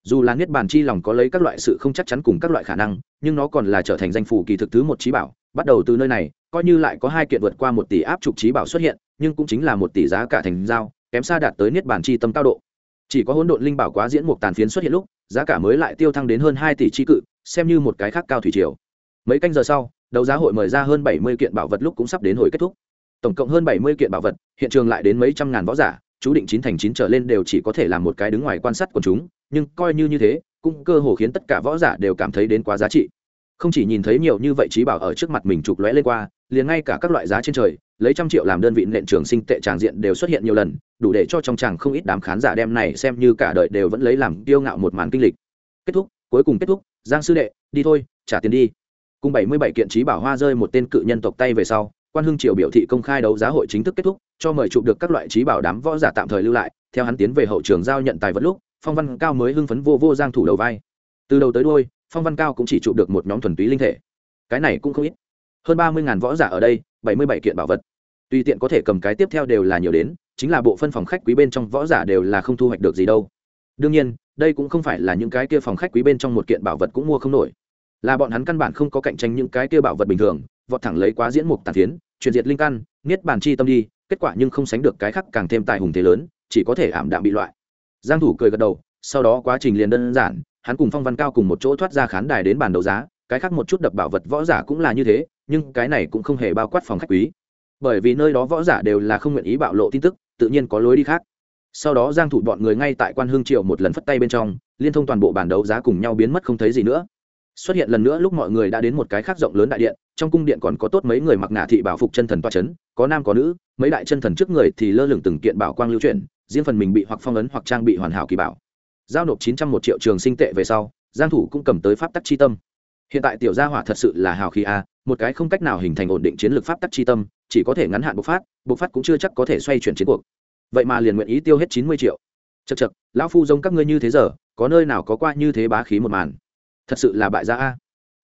Dù là niết bàn chi lòng có lấy các loại sự không chắc chắn cùng các loại khả năng, nhưng nó còn là trở thành danh phủ kỳ thực thứ một trí bảo, bắt đầu từ nơi này, coi như lại có hai kiện vượt qua một tỷ áp trục trí bảo xuất hiện, nhưng cũng chính là một tỷ giá cả thành giao, kém xa đạt tới niết bàn chi tâm cao độ chỉ có hỗn độn linh bảo quá diễn một tàn phiến xuất hiện lúc, giá cả mới lại tiêu thăng đến hơn hai tỷ chi cự, xem như một cái khác cao thủy triều. Mấy canh giờ sau, đấu giá hội mời ra hơn bảy mươi kiện bảo vật lúc cũng sắp đến hồi kết thúc. Tổng cộng hơn bảy mươi kiện bảo vật, hiện trường lại đến mấy trăm ngàn võ giả, chú định chín thành chín trở lên đều chỉ có thể làm một cái đứng ngoài quan sát của chúng, nhưng coi như như thế, cũng cơ hồ khiến tất cả võ giả đều cảm thấy đến quá giá trị. Không chỉ nhìn thấy nhiều như vậy trí bảo ở trước mặt mình chụp lóe lên qua, liền ngay cả các loại giá trên trời, lấy trăm triệu làm đơn vị nện trường sinh tệ tràng diện đều xuất hiện nhiều lần đủ để cho trong chàng không ít đám khán giả đem này xem như cả đời đều vẫn lấy làm kiêu ngạo một màn kinh lịch. Kết thúc, cuối cùng kết thúc, giang sư đệ, đi thôi, trả tiền đi. Cùng bảy mươi bảy kiện trí bảo hoa rơi một tên cự nhân tộc tay về sau, quan hưng triều biểu thị công khai đấu giá hội chính thức kết thúc, cho mời chụp được các loại trí bảo đám võ giả tạm thời lưu lại, theo hắn tiến về hậu trường giao nhận tài vật lúc, phong văn cao mới hưng phấn vô vô giang thủ đầu vai. Từ đầu tới đuôi, phong văn cao cũng chỉ chụp được một nhóm thuần túy linh thể. Cái này cũng không ít. Hơn ba mươi ngàn võ giả ở đây, bảy mươi bảy kiện bảo vật. Tùy tiện có thể cầm cái tiếp theo đều là nhiều đến chính là bộ phân phòng khách quý bên trong võ giả đều là không thu hoạch được gì đâu. Đương nhiên, đây cũng không phải là những cái kia phòng khách quý bên trong một kiện bảo vật cũng mua không nổi. Là bọn hắn căn bản không có cạnh tranh những cái kia bảo vật bình thường, vọt thẳng lấy quá diễn mục tàn phiến truyền diệt linh căn, niết bàn chi tâm đi, kết quả nhưng không sánh được cái khác càng thêm tài hùng thế lớn, chỉ có thể ảm đạm bị loại. Giang thủ cười gật đầu, sau đó quá trình liền đơn giản, hắn cùng phong văn cao cùng một chỗ thoát ra khán đài đến bàn đấu giá, cái khác một chút đập bảo vật võ giả cũng là như thế, nhưng cái này cũng không hề bao quát phòng khách quý bởi vì nơi đó võ giả đều là không nguyện ý bạo lộ tin tức, tự nhiên có lối đi khác. Sau đó giang thủ bọn người ngay tại quan hương triều một lần phất tay bên trong, liên thông toàn bộ bản đấu giá cùng nhau biến mất không thấy gì nữa. Xuất hiện lần nữa lúc mọi người đã đến một cái khác rộng lớn đại điện, trong cung điện còn có tốt mấy người mặc nạ thị bảo phục chân thần toa chấn, có nam có nữ, mấy đại chân thần trước người thì lơ lửng từng kiện bảo quang lưu chuyển, riêng phần mình bị hoặc phong ấn hoặc trang bị hoàn hảo kỳ bảo. Giao nộp 901 triệu trường sinh tệ về sau, giang thủ cũng cầm tới pháp tắc chi tâm hiện tại tiểu gia hỏa thật sự là hào khí a, một cái không cách nào hình thành ổn định chiến lược pháp tắc chi tâm, chỉ có thể ngắn hạn bộc phát bộc phát cũng chưa chắc có thể xoay chuyển chiến cuộc. Vậy mà liền nguyện ý tiêu hết 90 triệu. Chật chật lão phu giống các ngươi như thế giờ, có nơi nào có qua như thế bá khí một màn. Thật sự là bại gia a.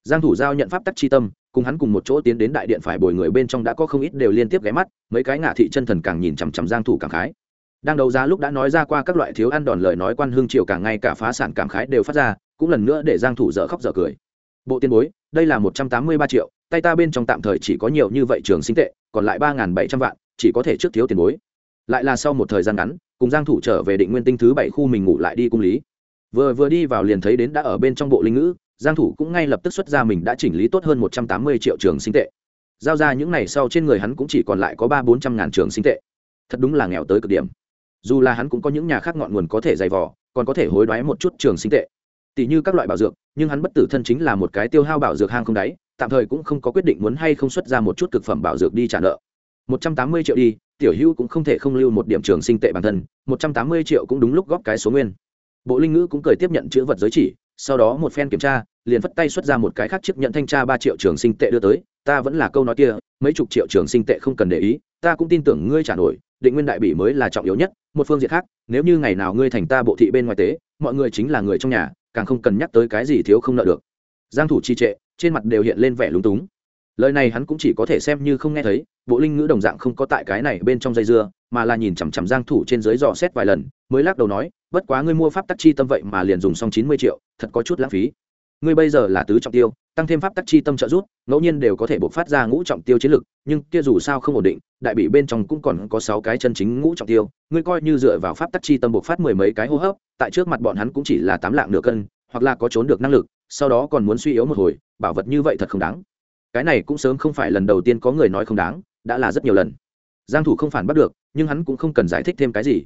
Giang thủ giao nhận pháp tắc chi tâm, cùng hắn cùng một chỗ tiến đến đại điện phải bồi người bên trong đã có không ít đều liên tiếp ghé mắt, mấy cái ngả thị chân thần càng nhìn chằm chằm giang thủ càng khái. Đang đầu ra lúc đã nói ra qua các loại thiếu ăn đòn lời nói quan hương triều càng ngay cả phá sản cảm khái đều phát ra, cũng lần nữa để giang thủ dở khóc dở cười bộ tiền bối, đây là 183 triệu, tay ta bên trong tạm thời chỉ có nhiều như vậy trường sinh tệ, còn lại ba bảy trăm vạn, chỉ có thể trước thiếu tiền bối. Lại là sau một thời gian ngắn, cùng giang thủ trở về định nguyên tinh thứ bảy khu mình ngủ lại đi cung lý. Vừa vừa đi vào liền thấy đến đã ở bên trong bộ linh ngữ, giang thủ cũng ngay lập tức xuất ra mình đã chỉnh lý tốt hơn 180 triệu trường sinh tệ. Giao ra những này sau trên người hắn cũng chỉ còn lại có ba bốn trăm ngàn trường sinh tệ. Thật đúng là nghèo tới cực điểm. Dù là hắn cũng có những nhà khác ngọn nguồn có thể dày vò, còn có thể hối đoái một chút trường sinh tệ tỷ như các loại bảo dược, nhưng hắn bất tử thân chính là một cái tiêu hao bảo dược hang không đáy, tạm thời cũng không có quyết định muốn hay không xuất ra một chút cực phẩm bảo dược đi trả nợ. Một trăm tám mươi triệu đi, tiểu hữu cũng không thể không lưu một điểm trường sinh tệ bản thân, một trăm tám mươi triệu cũng đúng lúc góp cái số nguyên. Bộ linh ngữ cũng cười tiếp nhận chữ vật giới chỉ, sau đó một phen kiểm tra, liền phất tay xuất ra một cái khác chiếc nhận thanh tra ba triệu trường sinh tệ đưa tới, ta vẫn là câu nói kia, mấy chục triệu trường sinh tệ không cần để ý, ta cũng tin tưởng ngươi trả nổi, định nguyên đại bỉ mới là trọng yếu nhất, một phương diện khác, nếu như ngày nào ngươi thành ta bộ thị bên ngoài tế, mọi người chính là người trong nhà càng không cần nhắc tới cái gì thiếu không nợ được. Giang thủ trì trệ, trên mặt đều hiện lên vẻ lúng túng. Lời này hắn cũng chỉ có thể xem như không nghe thấy, bộ linh ngữ đồng dạng không có tại cái này bên trong dây dưa, mà là nhìn chằm chằm giang thủ trên dưới dò xét vài lần, mới lắc đầu nói, bất quá ngươi mua pháp tắc chi tâm vậy mà liền dùng xong 90 triệu, thật có chút lãng phí. Ngươi bây giờ là tứ trọng tiêu tăng thêm pháp tắc chi tâm trợ giúp, ngẫu nhiên đều có thể bộc phát ra ngũ trọng tiêu chiến lực, nhưng kia dù sao không ổn định, đại bị bên trong cũng còn có sáu cái chân chính ngũ trọng tiêu, ngươi coi như dựa vào pháp tắc chi tâm bộc phát mười mấy cái hô hấp, tại trước mặt bọn hắn cũng chỉ là tám lạng nửa cân, hoặc là có trốn được năng lực, sau đó còn muốn suy yếu một hồi, bảo vật như vậy thật không đáng. Cái này cũng sớm không phải lần đầu tiên có người nói không đáng, đã là rất nhiều lần. Giang thủ không phản bắt được, nhưng hắn cũng không cần giải thích thêm cái gì.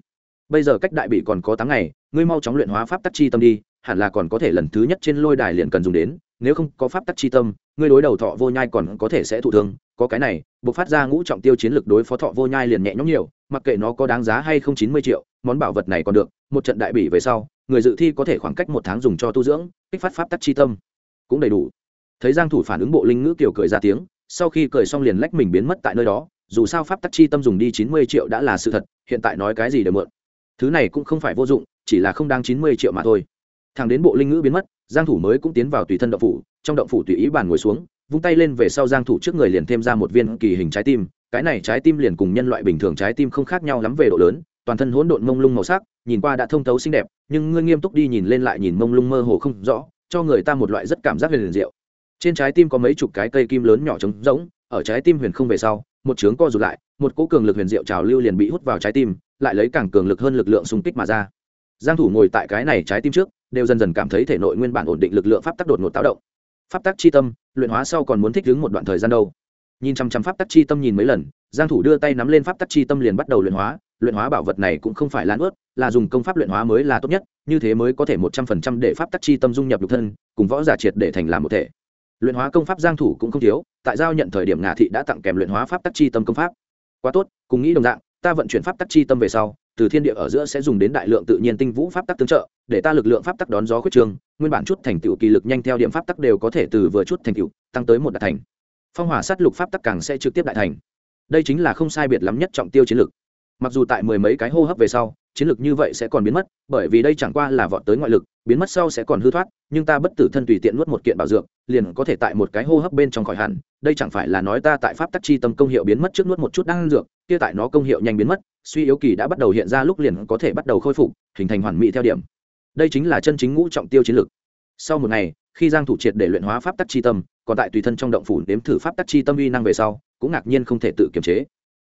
Bây giờ cách đại bị còn có 8 ngày, ngươi mau chóng luyện hóa pháp tắc chi tâm đi, hẳn là còn có thể lần thứ nhất trên lôi đài liền cần dùng đến nếu không có pháp tắc chi tâm, ngươi đối đầu thọ vô nhai còn có thể sẽ thụ thương. Có cái này buộc phát ra ngũ trọng tiêu chiến lực đối phó thọ vô nhai liền nhẹ nhõm nhiều, mặc kệ nó có đáng giá hay không chín mươi triệu, món bảo vật này còn được, một trận đại bỉ về sau, người dự thi có thể khoảng cách một tháng dùng cho tu dưỡng, kích phát pháp tắc chi tâm. Cũng đầy đủ. Thấy giang thủ phản ứng bộ linh ngữ tiểu cười ra tiếng, sau khi cười xong liền lách mình biến mất tại nơi đó, dù sao pháp tắc chi tâm dùng đi chín mươi triệu đã là sự thật, hiện tại nói cái gì để mượn. Thứ này cũng không phải vô dụng, chỉ là không đáng chín mươi triệu mà thôi. Thằng đến bộ linh ngữ biến mất giang thủ mới cũng tiến vào tùy thân động phủ, trong động phủ tùy ý bàn ngồi xuống, vung tay lên về sau giang thủ trước người liền thêm ra một viên kỳ hình trái tim. Cái này trái tim liền cùng nhân loại bình thường trái tim không khác nhau lắm về độ lớn, toàn thân hỗn độn mông lung màu sắc, nhìn qua đã thông thấu xinh đẹp, nhưng ngươi nghiêm túc đi nhìn lên lại nhìn mông lung mơ hồ không rõ, cho người ta một loại rất cảm giác huyền diệu. Trên trái tim có mấy chục cái cây kim lớn nhỏ trống rỗng, ở trái tim huyền không về sau, một trướng co rụt lại, một cỗ cường lực huyền diệu trào lưu liền bị hút vào trái tim, lại lấy càng cường lực hơn lực lượng xung kích mà ra. Giang thủ ngồi tại cái này trái tim trước đều dần dần cảm thấy thể nội nguyên bản ổn định lực lượng pháp tắc đột ngột táo động. Pháp tắc chi tâm, luyện hóa sau còn muốn thích ứng một đoạn thời gian đâu. Nhìn chăm chăm pháp tắc chi tâm nhìn mấy lần, giang thủ đưa tay nắm lên pháp tắc chi tâm liền bắt đầu luyện hóa. Luyện hóa bảo vật này cũng không phải lan ướt là dùng công pháp luyện hóa mới là tốt nhất, như thế mới có thể một trăm phần trăm để pháp tắc chi tâm dung nhập nhục thân, cùng võ giả triệt để thành làm một thể. Luyện hóa công pháp giang thủ cũng không thiếu, tại giao nhận thời điểm ngà thị đã tặng kèm luyện hóa pháp tắc chi tâm công pháp. Quá tốt, cùng nghĩ đồng dạng, ta vận chuyển pháp tắc chi tâm về sau từ thiên địa ở giữa sẽ dùng đến đại lượng tự nhiên tinh vũ pháp tắc tương trợ, để ta lực lượng pháp tắc đón gió khuyết trường, nguyên bản chút thành tựu kỳ lực nhanh theo điểm pháp tắc đều có thể từ vừa chút thành tựu, tăng tới một đại thành. Phong hỏa sát lục pháp tắc càng sẽ trực tiếp đại thành. Đây chính là không sai biệt lắm nhất trọng tiêu chiến lực mặc dù tại mười mấy cái hô hấp về sau, chiến lược như vậy sẽ còn biến mất, bởi vì đây chẳng qua là vọt tới ngoại lực, biến mất sau sẽ còn hư thoát, nhưng ta bất tử thân tùy tiện nuốt một kiện bảo dược, liền có thể tại một cái hô hấp bên trong khỏi hẳn. Đây chẳng phải là nói ta tại pháp tắc chi tâm công hiệu biến mất trước nuốt một chút đang dược, kia tại nó công hiệu nhanh biến mất suy yếu kỳ đã bắt đầu hiện ra lúc liền có thể bắt đầu khôi phục, hình thành hoàn mỹ theo điểm. Đây chính là chân chính ngũ trọng tiêu chiến lược. Sau một ngày, khi giang thủ triệt để luyện hóa pháp tắc chi tâm, còn tại tùy thân trong động phủ nếm thử pháp tắc chi tâm uy năng về sau, cũng ngạc nhiên không thể tự kiềm chế.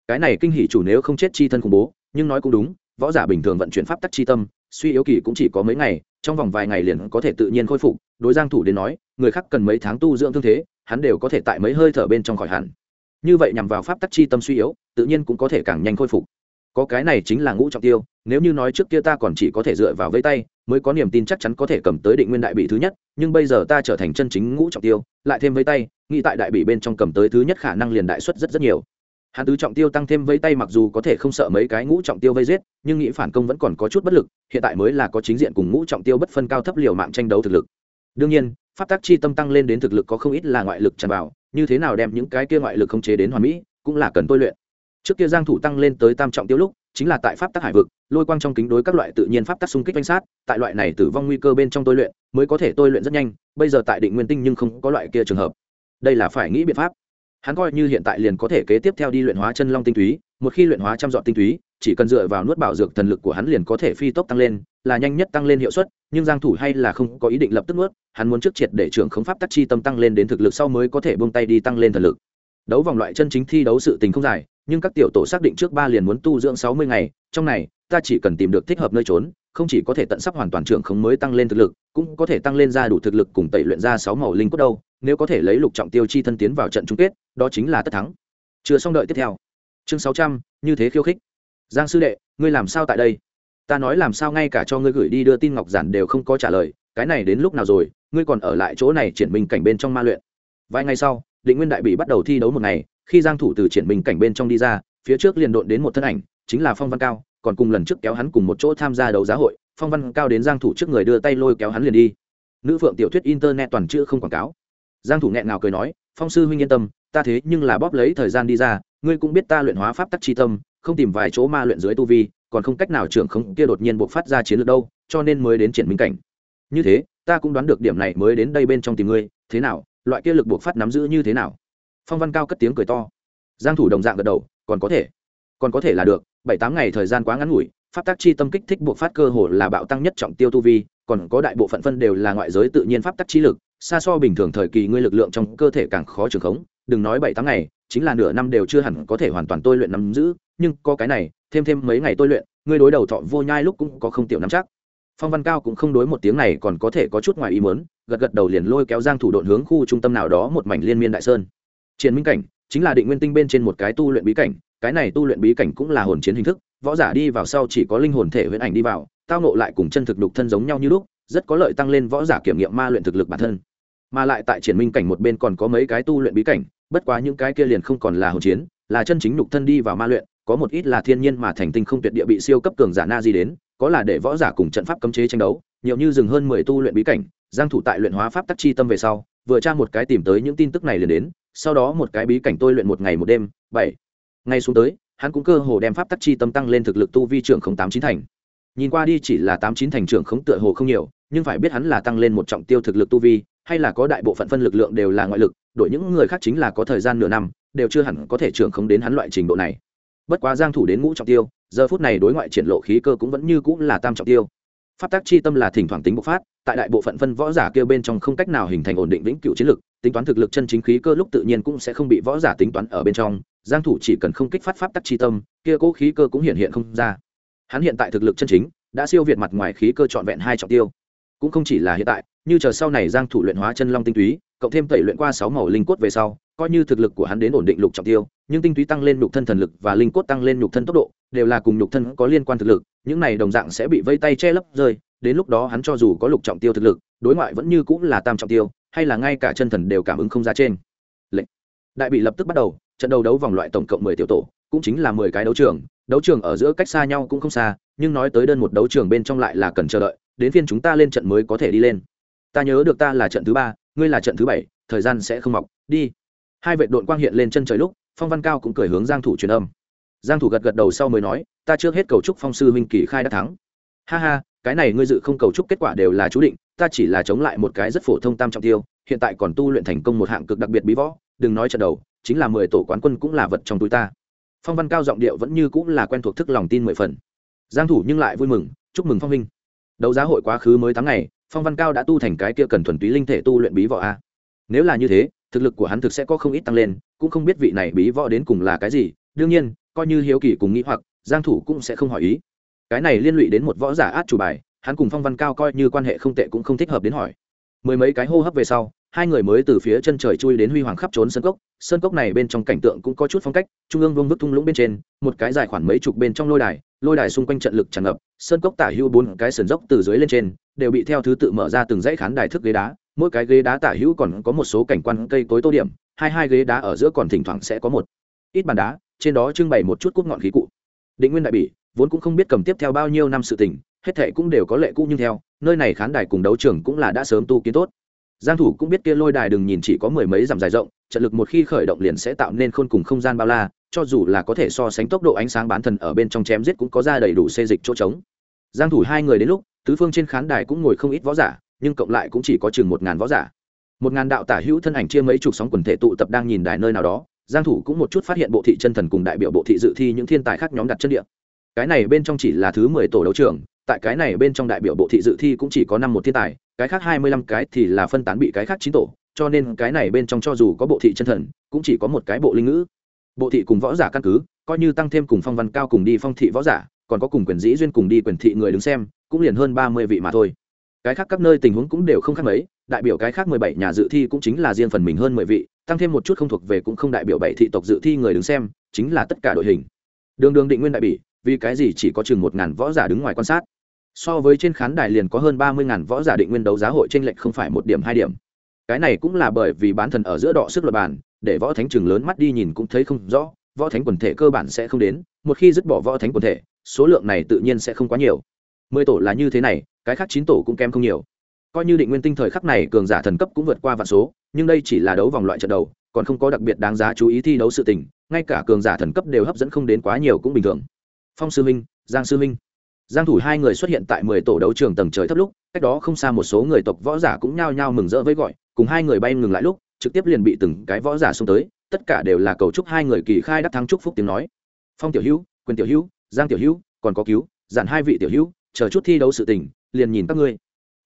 Cái này kinh hỉ chủ nếu không chết chi thân khủng bố, nhưng nói cũng đúng, võ giả bình thường vận chuyển pháp tắc chi tâm, suy yếu kỳ cũng chỉ có mấy ngày, trong vòng vài ngày liền có thể tự nhiên khôi phục. Đối giang thủ đến nói, người khác cần mấy tháng tu dưỡng thương thế, hắn đều có thể tại mấy hơi thở bên trong khỏi hẳn. Như vậy nhằm vào pháp tắc chi tâm suy yếu, tự nhiên cũng có thể càng nhanh khôi phục có cái này chính là ngũ trọng tiêu, nếu như nói trước kia ta còn chỉ có thể dựa vào vây tay, mới có niềm tin chắc chắn có thể cầm tới định nguyên đại bị thứ nhất, nhưng bây giờ ta trở thành chân chính ngũ trọng tiêu, lại thêm vây tay, nghĩ tại đại bị bên trong cầm tới thứ nhất khả năng liền đại xuất rất rất nhiều. Hắn tứ trọng tiêu tăng thêm vây tay mặc dù có thể không sợ mấy cái ngũ trọng tiêu vây giết, nhưng nghĩ phản công vẫn còn có chút bất lực, hiện tại mới là có chính diện cùng ngũ trọng tiêu bất phân cao thấp liều mạng tranh đấu thực lực. Đương nhiên, pháp tác chi tâm tăng lên đến thực lực có không ít là ngoại lực tràn vào, như thế nào đem những cái kia ngoại lực không chế đến hoàn mỹ, cũng là cần tôi luyện trước kia giang thủ tăng lên tới tam trọng tiêu lúc, chính là tại pháp tắc hải vực, lôi quang trong kính đối các loại tự nhiên pháp tắc xung kích quanh sát, tại loại này tử vong nguy cơ bên trong tôi luyện, mới có thể tôi luyện rất nhanh, bây giờ tại định nguyên tinh nhưng không có loại kia trường hợp. Đây là phải nghĩ biện pháp. Hắn coi như hiện tại liền có thể kế tiếp theo đi luyện hóa chân long tinh túy, một khi luyện hóa trăm dọn tinh túy, chỉ cần dựa vào nuốt bảo dược thần lực của hắn liền có thể phi tốc tăng lên, là nhanh nhất tăng lên hiệu suất, nhưng giang thủ hay là không có ý định lập tức nuốt, hắn muốn trước triệt để trưởng khống pháp tắc chi tâm tăng lên đến thực lực sau mới có thể buông tay đi tăng lên thần lực. Đấu vòng loại chân chính thi đấu sự tình không dài nhưng các tiểu tổ xác định trước ba liền muốn tu dưỡng 60 ngày, trong này, ta chỉ cần tìm được thích hợp nơi trốn, không chỉ có thể tận sắp hoàn toàn trưởng không mới tăng lên thực lực, cũng có thể tăng lên ra đủ thực lực cùng tẩy luyện ra sáu màu linh cốt đâu, nếu có thể lấy lục trọng tiêu chi thân tiến vào trận chung kết, đó chính là tất thắng. Chưa xong đợi tiếp theo. Chương sáu trăm, như thế khiêu khích. Giang sư đệ, ngươi làm sao tại đây? Ta nói làm sao ngay cả cho ngươi gửi đi đưa tin ngọc giản đều không có trả lời, cái này đến lúc nào rồi, ngươi còn ở lại chỗ này triển minh cảnh bên trong ma luyện. Vài ngày sau định nguyên đại bị bắt đầu thi đấu một ngày, khi giang thủ từ triển minh cảnh bên trong đi ra, phía trước liền độn đến một thân ảnh, chính là phong văn cao, còn cùng lần trước kéo hắn cùng một chỗ tham gia đấu giá hội, phong văn cao đến giang thủ trước người đưa tay lôi kéo hắn liền đi. Nữ phượng tiểu thuyết internet toàn chữ không quảng cáo. Giang thủ nghẹn ngào cười nói, phong sư huynh yên tâm, ta thế nhưng là bóp lấy thời gian đi ra, ngươi cũng biết ta luyện hóa pháp tắc chi tâm, không tìm vài chỗ ma luyện dưới tu vi, còn không cách nào trưởng không, kia đột nhiên bộc phát ra chiến lược đâu, cho nên mới đến triển minh cảnh. Như thế, ta cũng đoán được điểm này mới đến đây bên trong tìm ngươi, thế nào loại kia lực buộc phát nắm giữ như thế nào? Phong văn cao cất tiếng cười to. Giang thủ đồng dạng gật đầu, còn có thể. Còn có thể là được, bảy tám ngày thời gian quá ngắn ngủi, pháp tác chi tâm kích thích buộc phát cơ hồ là bạo tăng nhất trọng tiêu tu vi, còn có đại bộ phận phân đều là ngoại giới tự nhiên pháp tắc chi lực, xa so bình thường thời kỳ ngươi lực lượng trong cơ thể càng khó trường khống, đừng nói bảy tám ngày, chính là nửa năm đều chưa hẳn có thể hoàn toàn tôi luyện nắm giữ, nhưng có cái này, thêm thêm mấy ngày tôi luyện, ngươi đối đầu thọ vô nhai lúc cũng có không tiểu nắm chắc phong văn cao cũng không đối một tiếng này còn có thể có chút ngoài ý muốn, gật gật đầu liền lôi kéo giang thủ độn hướng khu trung tâm nào đó một mảnh liên miên đại sơn. Triển minh cảnh, chính là định nguyên tinh bên trên một cái tu luyện bí cảnh, cái này tu luyện bí cảnh cũng là hồn chiến hình thức, võ giả đi vào sau chỉ có linh hồn thể huyễn ảnh đi vào, tao nộ lại cùng chân thực đục thân giống nhau như lúc, rất có lợi tăng lên võ giả kiểm nghiệm ma luyện thực lực bản thân. Mà lại tại triển minh cảnh một bên còn có mấy cái tu luyện bí cảnh, bất quá những cái kia liền không còn là hồn chiến, là chân chính đục thân đi vào ma luyện, có một ít là thiên nhiên mà thành tinh không tuyệt địa bị siêu cấp cường giả na di đến có là để võ giả cùng trận pháp cấm chế tranh đấu, nhiều như dừng hơn mười tu luyện bí cảnh, giang thủ tại luyện hóa pháp tắc chi tâm về sau, vừa tra một cái tìm tới những tin tức này liền đến, sau đó một cái bí cảnh tôi luyện một ngày một đêm, bảy. Ngay xuống tới, hắn cũng cơ hồ đem pháp tắc chi tâm tăng lên thực lực tu vi trưởng không tám chín thành. Nhìn qua đi chỉ là tám chín thành trưởng không tựa hồ không nhiều, nhưng phải biết hắn là tăng lên một trọng tiêu thực lực tu vi, hay là có đại bộ phận phân lực lượng đều là ngoại lực, đổi những người khác chính là có thời gian nửa năm, đều chưa hẳn có thể trưởng không đến hắn loại trình độ này bất quá giang thủ đến ngũ trọng tiêu, giờ phút này đối ngoại triển lộ khí cơ cũng vẫn như cũng là tam trọng tiêu. Pháp tác chi tâm là thỉnh thoảng tính bộc phát, tại đại bộ phận phân võ giả kêu bên trong không cách nào hình thành ổn định vĩnh cửu chiến lực, tính toán thực lực chân chính khí cơ lúc tự nhiên cũng sẽ không bị võ giả tính toán ở bên trong, giang thủ chỉ cần không kích phát pháp tắc chi tâm, kia cố khí cơ cũng hiện hiện không ra. Hắn hiện tại thực lực chân chính, đã siêu việt mặt ngoài khí cơ trọn vẹn hai trọng tiêu. Cũng không chỉ là hiện tại, như chờ sau này giang thủ luyện hóa chân long tinh túy, cộng thêm tẩy luyện qua sáu màu linh cốt về sau coi như thực lực của hắn đến ổn định lục trọng tiêu, nhưng tinh túy tăng lên nhục thân thần lực và linh cốt tăng lên nhục thân tốc độ, đều là cùng nhục thân có liên quan thực lực, những này đồng dạng sẽ bị vây tay che lấp rơi, đến lúc đó hắn cho dù có lục trọng tiêu thực lực, đối ngoại vẫn như cũng là tam trọng tiêu, hay là ngay cả chân thần đều cảm ứng không ra trên. Lệnh. Đại bị lập tức bắt đầu, trận đấu đấu vòng loại tổng cộng mười tiểu tổ, cũng chính là mười cái đấu trường đấu trường ở giữa cách xa nhau cũng không xa, nhưng nói tới đơn một đấu trường bên trong lại là cần chờ đợi, đến phiên chúng ta lên trận mới có thể đi lên. Ta nhớ được ta là trận thứ ba, ngươi là trận thứ bảy, thời gian sẽ không mọc, đi hai vệ đội quang hiện lên chân trời lúc, phong văn cao cũng cười hướng giang thủ truyền âm. Giang thủ gật gật đầu sau mới nói, ta trước hết cầu chúc phong sư huynh kỳ khai đã thắng. Ha ha, cái này ngươi dự không cầu chúc kết quả đều là chú định, ta chỉ là chống lại một cái rất phổ thông tam trọng tiêu, hiện tại còn tu luyện thành công một hạng cực đặc biệt bí võ, đừng nói trận đầu, chính là mười tổ quán quân cũng là vật trong túi ta. Phong văn cao giọng điệu vẫn như cũng là quen thuộc thức lòng tin mười phần. Giang thủ nhưng lại vui mừng, chúc mừng phong huynh. Đấu giá hội quá khứ mới tháng ngày, phong văn cao đã tu thành cái kia cần thuần túy linh thể tu luyện bí võ a. Nếu là như thế thực lực của hắn thực sẽ có không ít tăng lên, cũng không biết vị này bí võ đến cùng là cái gì, đương nhiên, coi như hiếu kỳ cùng nghĩ hoặc, giang thủ cũng sẽ không hỏi ý. Cái này liên lụy đến một võ giả át chủ bài, hắn cùng phong văn cao coi như quan hệ không tệ cũng không thích hợp đến hỏi. Mười mấy cái hô hấp về sau, hai người mới từ phía chân trời chui đến huy hoàng khắp trốn sơn cốc sơn cốc này bên trong cảnh tượng cũng có chút phong cách, trung ương vương vức thung lũng bên trên, một cái dài khoảng mấy chục bên trong lôi đài lôi đài xung quanh trận lực tràn ngập, sơn cốc tả hữu bốn cái sườn dốc từ dưới lên trên, đều bị theo thứ tự mở ra từng dãy khán đài thức ghế đá, mỗi cái ghế đá tả hữu còn có một số cảnh quan cây cối tô điểm, hai hai ghế đá ở giữa còn thỉnh thoảng sẽ có một ít bàn đá, trên đó trưng bày một chút cúp ngọn khí cụ. Định nguyên đại bỉ vốn cũng không biết cầm tiếp theo bao nhiêu năm sự tình, hết thệ cũng đều có lệ cũ nhưng theo, nơi này khán đài cùng đấu trường cũng là đã sớm tu kiến tốt. Giang thủ cũng biết kia lôi đài đừng nhìn chỉ có mười mấy dặm dài rộng, trận lực một khi khởi động liền sẽ tạo nên khôn cùng không gian bao la cho dù là có thể so sánh tốc độ ánh sáng bán thần ở bên trong chém giết cũng có ra đầy đủ xê dịch chỗ trống. Giang thủ hai người đến lúc, tứ phương trên khán đài cũng ngồi không ít võ giả, nhưng cộng lại cũng chỉ có chừng một ngàn võ giả. Một ngàn đạo tả hữu thân ảnh chia mấy chục sóng quần thể tụ tập đang nhìn đài nơi nào đó, giang thủ cũng một chút phát hiện bộ thị chân thần cùng đại biểu bộ thị dự thi những thiên tài khác nhóm đặt chân địa. Cái này bên trong chỉ là thứ mười tổ đấu trường, tại cái này bên trong đại biểu bộ thị dự thi cũng chỉ có năm một thiên tài, cái khác hai mươi lăm cái thì là phân tán bị cái khác chín tổ, cho nên cái này bên trong cho dù có bộ thị chân thần, cũng chỉ có một cái bộ linh ngữ bộ thị cùng võ giả căn cứ, coi như tăng thêm cùng phong văn cao cùng đi phong thị võ giả, còn có cùng quyền dĩ duyên cùng đi quyền thị người đứng xem, cũng liền hơn ba mươi vị mà thôi. Cái khác các nơi tình huống cũng đều không khác mấy, đại biểu cái khác mười bảy nhà dự thi cũng chính là riêng phần mình hơn mười vị, tăng thêm một chút không thuộc về cũng không đại biểu bảy thị tộc dự thi người đứng xem, chính là tất cả đội hình. Đường đường định nguyên đại bỉ, vì cái gì chỉ có chừng một ngàn võ giả đứng ngoài quan sát? So với trên khán đài liền có hơn ba mươi ngàn võ giả định nguyên đấu giá hội t r ê n lệch không phải một điểm hai điểm. Cái này cũng là bởi vì bán thần ở giữa đọ sức luật bản để võ thánh chừng lớn mắt đi nhìn cũng thấy không rõ, võ thánh quần thể cơ bản sẽ không đến, một khi dứt bỏ võ thánh quần thể, số lượng này tự nhiên sẽ không quá nhiều. Mười tổ là như thế này, cái khác chín tổ cũng kém không nhiều. Coi như định nguyên tinh thời khắc này cường giả thần cấp cũng vượt qua vạn số, nhưng đây chỉ là đấu vòng loại trận đầu, còn không có đặc biệt đáng giá chú ý thi đấu sự tình, ngay cả cường giả thần cấp đều hấp dẫn không đến quá nhiều cũng bình thường. Phong sư minh giang sư minh giang thủ hai người xuất hiện tại mười tổ đấu trường tầng trời thấp lúc, cách đó không xa một số người tộc võ giả cũng nhao nhao mừng rỡ với gọi, cùng hai người bay ngừng lại lúc trực tiếp liền bị từng cái võ giả xông tới, tất cả đều là cầu chúc hai người kỳ khai đắc thắng chúc phúc tiếng nói. Phong tiểu hữu, quyền tiểu hữu, giang tiểu hữu, còn có cứu, dặn hai vị tiểu hữu, chờ chút thi đấu sự tình, liền nhìn các ngươi.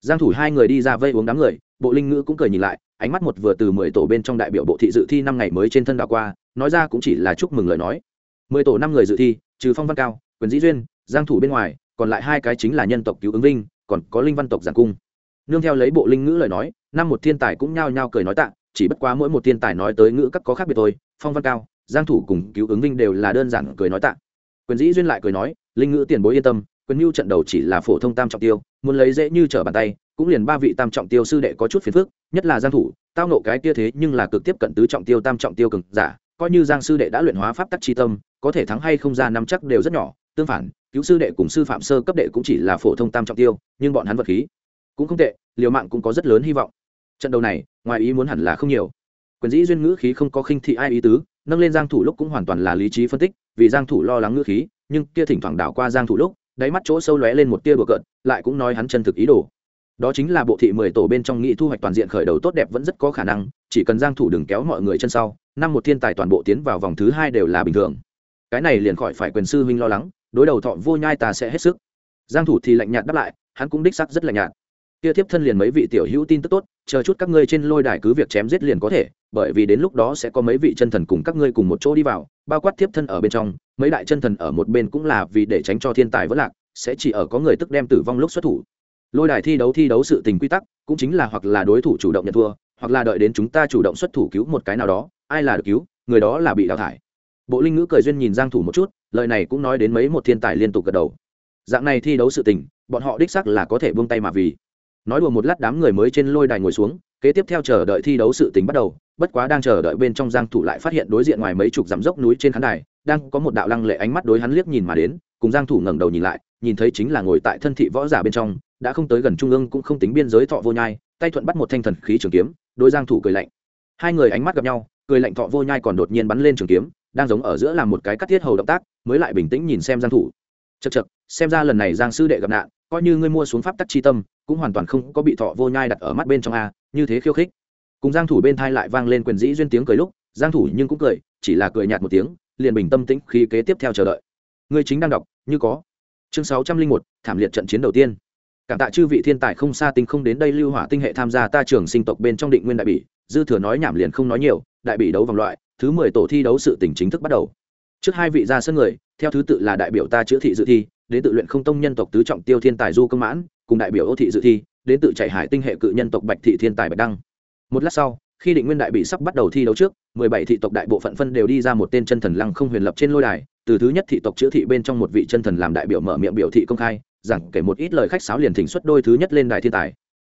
Giang thủ hai người đi ra vây uống đám người, bộ linh ngữ cũng cười nhìn lại, ánh mắt một vừa từ mười tổ bên trong đại biểu bộ thị dự thi năm ngày mới trên thân đảo qua, nói ra cũng chỉ là chúc mừng lời nói. Mười tổ năm người dự thi, trừ phong văn cao, quyền dĩ duyên, giang thủ bên ngoài, còn lại hai cái chính là nhân tộc cứu ứng vinh, còn có linh văn tộc giảng cung. Nương theo lấy bộ linh ngữ lời nói, năm một thiên tài cũng nhao nhao cười nói tạ chỉ bất quá mỗi một thiên tài nói tới ngữ các có khác biệt thôi, phong văn cao, giang thủ cùng cứu ứng vinh đều là đơn giản cười nói tạ. Quyền dĩ duyên lại cười nói, linh ngữ tiền bối yên tâm, quyền mưu trận đầu chỉ là phổ thông tam trọng tiêu, muốn lấy dễ như trở bàn tay, cũng liền ba vị tam trọng tiêu sư đệ có chút phiền phức, nhất là giang thủ, tao nộ cái kia thế nhưng là cực tiếp cận tứ trọng tiêu tam trọng tiêu cường giả, coi như giang sư đệ đã luyện hóa pháp tắc chi tâm, có thể thắng hay không ra năm chắc đều rất nhỏ, tương phản, cứu sư đệ cùng sư phạm sơ cấp đệ cũng chỉ là phổ thông tam trọng tiêu, nhưng bọn hắn vật khí cũng không tệ, liều mạng cũng có rất lớn hy vọng trận đầu này, ngoài ý muốn hẳn là không nhiều. Quyền dĩ duyên ngữ khí không có khinh thị ai ý tứ, nâng lên giang thủ lúc cũng hoàn toàn là lý trí phân tích, vì giang thủ lo lắng ngữ khí, nhưng kia thỉnh thoảng đảo qua giang thủ lúc, đáy mắt chỗ sâu lóe lên một tia bừa cợt, lại cũng nói hắn chân thực ý đồ. Đó chính là bộ thị mười tổ bên trong nghị thu hoạch toàn diện khởi đầu tốt đẹp vẫn rất có khả năng, chỉ cần giang thủ đừng kéo mọi người chân sau, năm một thiên tài toàn bộ tiến vào vòng thứ hai đều là bình thường. Cái này liền khỏi phải quyền sư huynh lo lắng, đối đầu thọ vô nhai ta sẽ hết sức. Giang thủ thì lạnh nhạt đáp lại, hắn cũng đích xác rất lạnh nhạt kia tiếp thân liền mấy vị tiểu hữu tin tức tốt, chờ chút các ngươi trên lôi đài cứ việc chém giết liền có thể, bởi vì đến lúc đó sẽ có mấy vị chân thần cùng các ngươi cùng một chỗ đi vào, bao quát tiếp thân ở bên trong, mấy đại chân thần ở một bên cũng là vì để tránh cho thiên tài vỡ lạc, sẽ chỉ ở có người tức đem tử vong lúc xuất thủ. Lôi đài thi đấu thi đấu sự tình quy tắc, cũng chính là hoặc là đối thủ chủ động nhận thua, hoặc là đợi đến chúng ta chủ động xuất thủ cứu một cái nào đó, ai là được cứu, người đó là bị đào thải. Bộ linh ngữ cười duyên nhìn giang thủ một chút, lời này cũng nói đến mấy một thiên tài liên tục gật đầu. Dạng này thi đấu sự tình, bọn họ đích xác là có thể buông tay mà vì nói đùa một lát đám người mới trên lôi đài ngồi xuống, kế tiếp theo chờ đợi thi đấu sự tình bắt đầu, bất quá đang chờ đợi bên trong giang thủ lại phát hiện đối diện ngoài mấy chục dặm dốc núi trên khán đài, đang có một đạo lăng lệ ánh mắt đối hắn liếc nhìn mà đến, cùng giang thủ ngẩng đầu nhìn lại, nhìn thấy chính là ngồi tại thân thị võ giả bên trong, đã không tới gần trung ương cũng không tính biên giới thọ vô nhai, tay thuận bắt một thanh thần khí trường kiếm, đối giang thủ cười lạnh. Hai người ánh mắt gặp nhau, cười lạnh thọ vô nhai còn đột nhiên bắn lên trường kiếm, đang giống ở giữa làm một cái cắt thiết hầu động tác, mới lại bình tĩnh nhìn xem giang thủ. Chật chật xem ra lần này giang sư đệ gặp nạn coi như ngươi mua xuống pháp tắc chi tâm cũng hoàn toàn không có bị thọ vô nhai đặt ở mắt bên trong a như thế khiêu khích. Cùng giang thủ bên thai lại vang lên quyền dĩ duyên tiếng cười lúc giang thủ nhưng cũng cười chỉ là cười nhạt một tiếng liền bình tâm tĩnh khi kế tiếp theo chờ đợi. Ngươi chính đang đọc như có. Chương 601, thảm liệt trận chiến đầu tiên. Cảm tạ chư vị thiên tài không xa tinh không đến đây lưu hỏa tinh hệ tham gia ta trường sinh tộc bên trong định nguyên đại bỉ dư thừa nói nhảm liền không nói nhiều đại bỉ đấu vòng loại thứ mười tổ thi đấu sự tình chính thức bắt đầu. Trước hai vị ra sân người theo thứ tự là đại biểu ta chữa thị dự thi đến tự luyện không tông nhân tộc tứ trọng tiêu thiên tài du công mãn, cùng đại biểu ô thị dự thi, đến tự chạy hải tinh hệ cự nhân tộc bạch thị thiên tài bạch đăng. Một lát sau, khi định nguyên đại bị sắp bắt đầu thi đấu trước, mười bảy thị tộc đại bộ phận phân đều đi ra một tên chân thần lăng không huyền lập trên lôi đài, từ thứ nhất thị tộc chữa thị bên trong một vị chân thần làm đại biểu mở miệng biểu thị công khai rằng kể một ít lời khách sáo liền thỉnh xuất đôi thứ nhất lên đài thiên tài.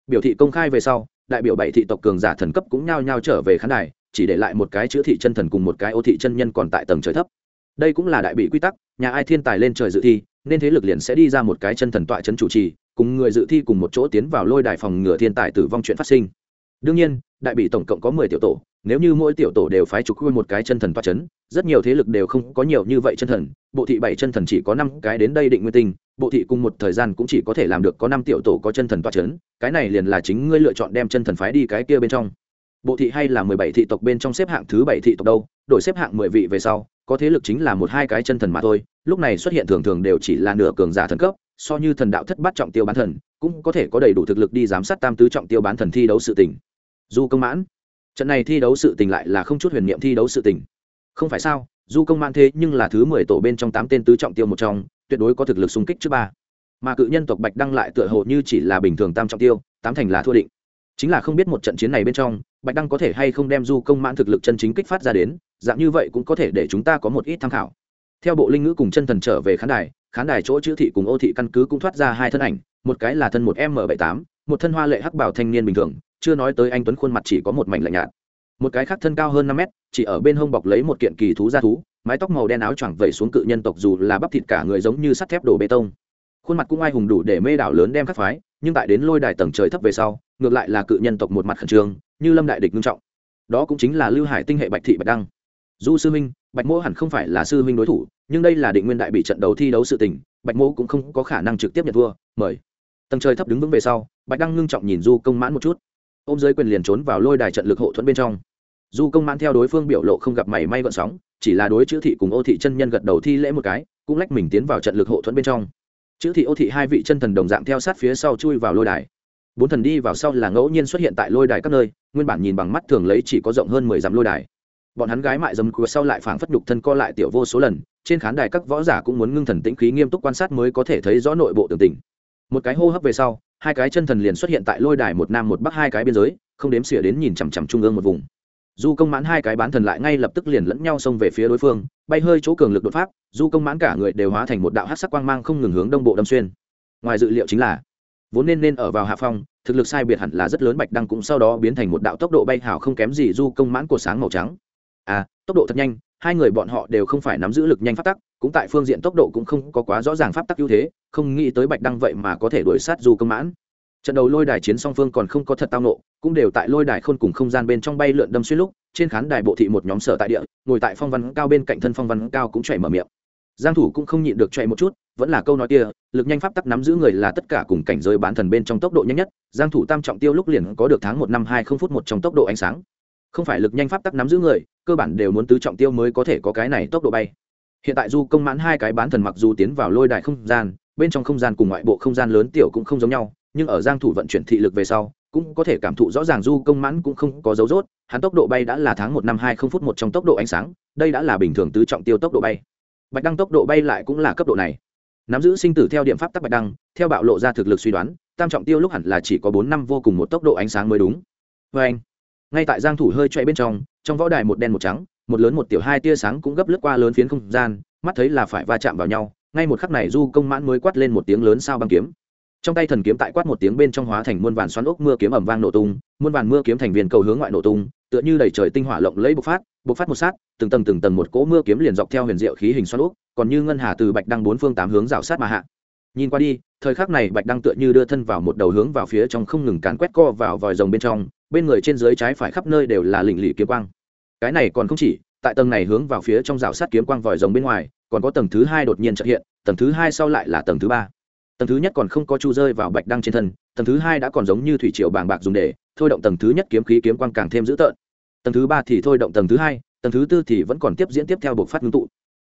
Biểu thị công khai về sau, đại biểu bảy thị tộc cường giả thần cấp cũng nhao nhao trở về khán đài, chỉ để lại một cái chữa thị chân thần cùng một cái ô thị chân nhân còn tại tầng trời thấp đây cũng là đại bị quy tắc, nhà ai thiên tài lên trời dự thi, nên thế lực liền sẽ đi ra một cái chân thần tọa chân chủ trì, cùng người dự thi cùng một chỗ tiến vào lôi đài phòng ngừa thiên tài tử vong chuyện phát sinh. Đương nhiên, đại bị tổng cộng có mười tiểu tổ, nếu như mỗi tiểu tổ đều phái trục khuôn một cái chân thần toa n rất nhiều thế lực đều không có nhiều như vậy chân thần, bộ thị bảy chân thần chỉ có năm cái đến đây định nguyên tinh, bộ thị cùng một thời gian cũng chỉ có thể làm được có năm tiểu tổ có chân thần toa n cái này liền là chính ngươi lựa chọn đem chân thần phái đi cái kia bên trong. Bộ thị hay là mười bảy thị tộc bên trong xếp hạng thứ bảy thị tộc đâu? Đổi xếp hạng mười vị về sau, có thế lực chính là một hai cái chân thần mà thôi, lúc này xuất hiện thường thường đều chỉ là nửa cường giả thần cấp, so như thần đạo thất bát trọng tiêu bán thần, cũng có thể có đầy đủ thực lực đi giám sát tam tứ trọng tiêu bán thần thi đấu sự tình. Du công mãn, trận này thi đấu sự tình lại là không chút huyền niệm thi đấu sự tình. Không phải sao, du công mãn thế nhưng là thứ mười tổ bên trong tám tên tứ trọng tiêu một trong, tuyệt đối có thực lực xung kích trước ba. Mà cự nhân tộc bạch đăng lại tựa hồ như chỉ là bình thường tam trọng tiêu, tám thành là thua định. Chính là không biết một trận chiến này bên trong, bạch đăng có thể hay không đem du công mãn thực lực chân chính kích phát ra đến dạng như vậy cũng có thể để chúng ta có một ít tham khảo. Theo bộ linh ngữ cùng chân thần trở về khán đài khán đài chỗ chữ thị cùng ô thị căn cứ cũng thoát ra hai thân ảnh, một cái là thân một m bảy tám, một thân hoa lệ hắc bảo thanh niên bình thường, chưa nói tới anh tuấn khuôn mặt chỉ có một mảnh lạnh nhạt. Một cái khác thân cao hơn năm mét, chỉ ở bên hông bọc lấy một kiện kỳ thú gia thú, mái tóc màu đen áo choàng vẩy xuống cự nhân tộc dù là bắp thịt cả người giống như sắt thép đổ bê tông. Khuôn mặt cũng ai hùng đủ để mê đảo lớn đem khắc phái, nhưng tại đến lôi đài tầng trời thấp về sau, ngược lại là cự nhân tộc một mặt khẩn trương, như lâm đại địch nghiêm trọng. Đó cũng chính là lưu hải tinh hệ bạch thị bạch đăng du sư minh bạch mỗ hẳn không phải là sư minh đối thủ, nhưng đây là định nguyên đại bị trận đấu thi đấu sự tình, bạch mỗ cũng không có khả năng trực tiếp nhận thua, mời. Tầng trời thấp đứng vững về sau, bạch đăng ngưng trọng nhìn du công mãn một chút. Ôm dưới quyền liền trốn vào lôi đài trận lực hộ thuẫn bên trong. Du công mãn theo đối phương biểu lộ không gặp mảy may gợn sóng, chỉ là đối chữ thị cùng ô thị chân nhân gật đầu thi lễ một cái, cũng lách mình tiến vào trận lực hộ thuẫn bên trong. Chữ thị ô thị hai vị chân thần đồng dạng theo sát phía sau chui vào lôi đài. Bốn thần đi vào sau là ngẫu nhiên xuất hiện tại lôi đài các nơi, nguyên bản nhìn bằng mắt thường lấy chỉ có rộng hơn mười dặm lôi đài bọn hắn gái mại dâm cua sau lại phảng phất nhục thân co lại tiểu vô số lần, trên khán đài các võ giả cũng muốn ngưng thần tĩnh khí nghiêm túc quan sát mới có thể thấy rõ nội bộ tường tình. Một cái hô hấp về sau, hai cái chân thần liền xuất hiện tại lôi đài một nam một bắc hai cái biên giới, không đếm xỉa đến nhìn chằm chằm trung ương một vùng. Du công mãn hai cái bán thần lại ngay lập tức liền lẫn nhau xông về phía đối phương, bay hơi chỗ cường lực đột pháp, du công mãn cả người đều hóa thành một đạo hát sắc quang mang không ngừng hướng đông bộ đâm xuyên. Ngoài dự liệu chính là, vốn nên nên ở vào hạ phong, thực lực sai biệt hẳn là rất lớn bạch đăng cũng sau đó biến thành một đạo tốc độ bay hảo không kém gì du công mãn của sáng màu trắng à tốc độ thật nhanh, hai người bọn họ đều không phải nắm giữ lực nhanh pháp tắc, cũng tại phương diện tốc độ cũng không có quá rõ ràng pháp tắc ưu thế, không nghĩ tới bạch đăng vậy mà có thể đuổi sát du công mãn. Trận đầu lôi đài chiến song phương còn không có thật tao nộ, cũng đều tại lôi đài khôn cùng không gian bên trong bay lượn đâm xuyên lúc, trên khán đài bộ thị một nhóm sở tại địa, ngồi tại phong văn cao bên cạnh thân phong văn cao cũng chạy mở miệng. Giang thủ cũng không nhịn được chạy một chút, vẫn là câu nói kia, lực nhanh pháp tắc nắm giữ người là tất cả cùng cảnh giới bán thần bên trong tốc độ nhanh nhất, giang thủ tam trọng tiêu lúc liền có được tháng một năm hai không phút một trong tốc độ ánh sáng không phải lực nhanh pháp tắc nắm giữ người, cơ bản đều muốn tứ trọng tiêu mới có thể có cái này tốc độ bay. Hiện tại du công mãn hai cái bán thần mặc dù tiến vào lôi đài không gian, bên trong không gian cùng ngoại bộ không gian lớn tiểu cũng không giống nhau, nhưng ở giang thủ vận chuyển thị lực về sau, cũng có thể cảm thụ rõ ràng du công mãn cũng không có dấu rốt hắn tốc độ bay đã là tháng một năm hai không phút một trong tốc độ ánh sáng, đây đã là bình thường tứ trọng tiêu tốc độ bay. Bạch đăng tốc độ bay lại cũng là cấp độ này. Nắm giữ sinh tử theo điểm pháp tắc bạch đăng, theo bạo lộ ra thực lực suy đoán, tam trọng tiêu lúc hẳn là chỉ có bốn năm vô cùng một tốc độ ánh sáng mới đúng. Với anh ngay tại giang thủ hơi chạy bên trong trong võ đài một đen một trắng, một lớn một tiểu hai tia sáng cũng gấp lướt qua lớn phiến không gian, mắt thấy là phải va chạm vào nhau, ngay một khắc này du công mãn mới quát lên một tiếng lớn sao băng kiếm. Trong tay thần kiếm tại quát một tiếng bên trong hóa thành muôn vàn xoắn ốc mưa kiếm ẩm vang nổ tung, muôn vàn mưa kiếm thành viên cầu hướng ngoại nổ tung, tựa như đầy trời tinh hỏa lộng lấy bộc phát bộc phát một sát, từng tầng từng tầng một cỗ mưa kiếm liền dọc theo huyền diệu khí hình xoắn ốc, còn như ngân hà từ bạch đăng bốn phương tám hướng rào sát mà hạ. Nhìn qua đi, thời khắc này bạch đăng tựa như đưa thân vào một đầu hướng vào phía trong không ngừng cán quét co vào vòi rồng bên trong bên người trên dưới trái phải khắp nơi đều là lỉnh lỉ kiếm quang. Cái này còn không chỉ, tại tầng này hướng vào phía trong rào sát kiếm quang vòi rồng bên ngoài, còn có tầng thứ hai đột nhiên chợt hiện, tầng thứ hai sau lại là tầng thứ ba. Tầng thứ nhất còn không có chu rơi vào bạch đăng trên thân, tầng thứ hai đã còn giống như thủy triều bàng bạc dùng để, thôi động tầng thứ nhất kiếm khí kiếm quang càng thêm dữ tợn. Tầng thứ ba thì thôi động tầng thứ hai, tầng thứ tư thì vẫn còn tiếp diễn tiếp theo buộc phát ngưng tụ.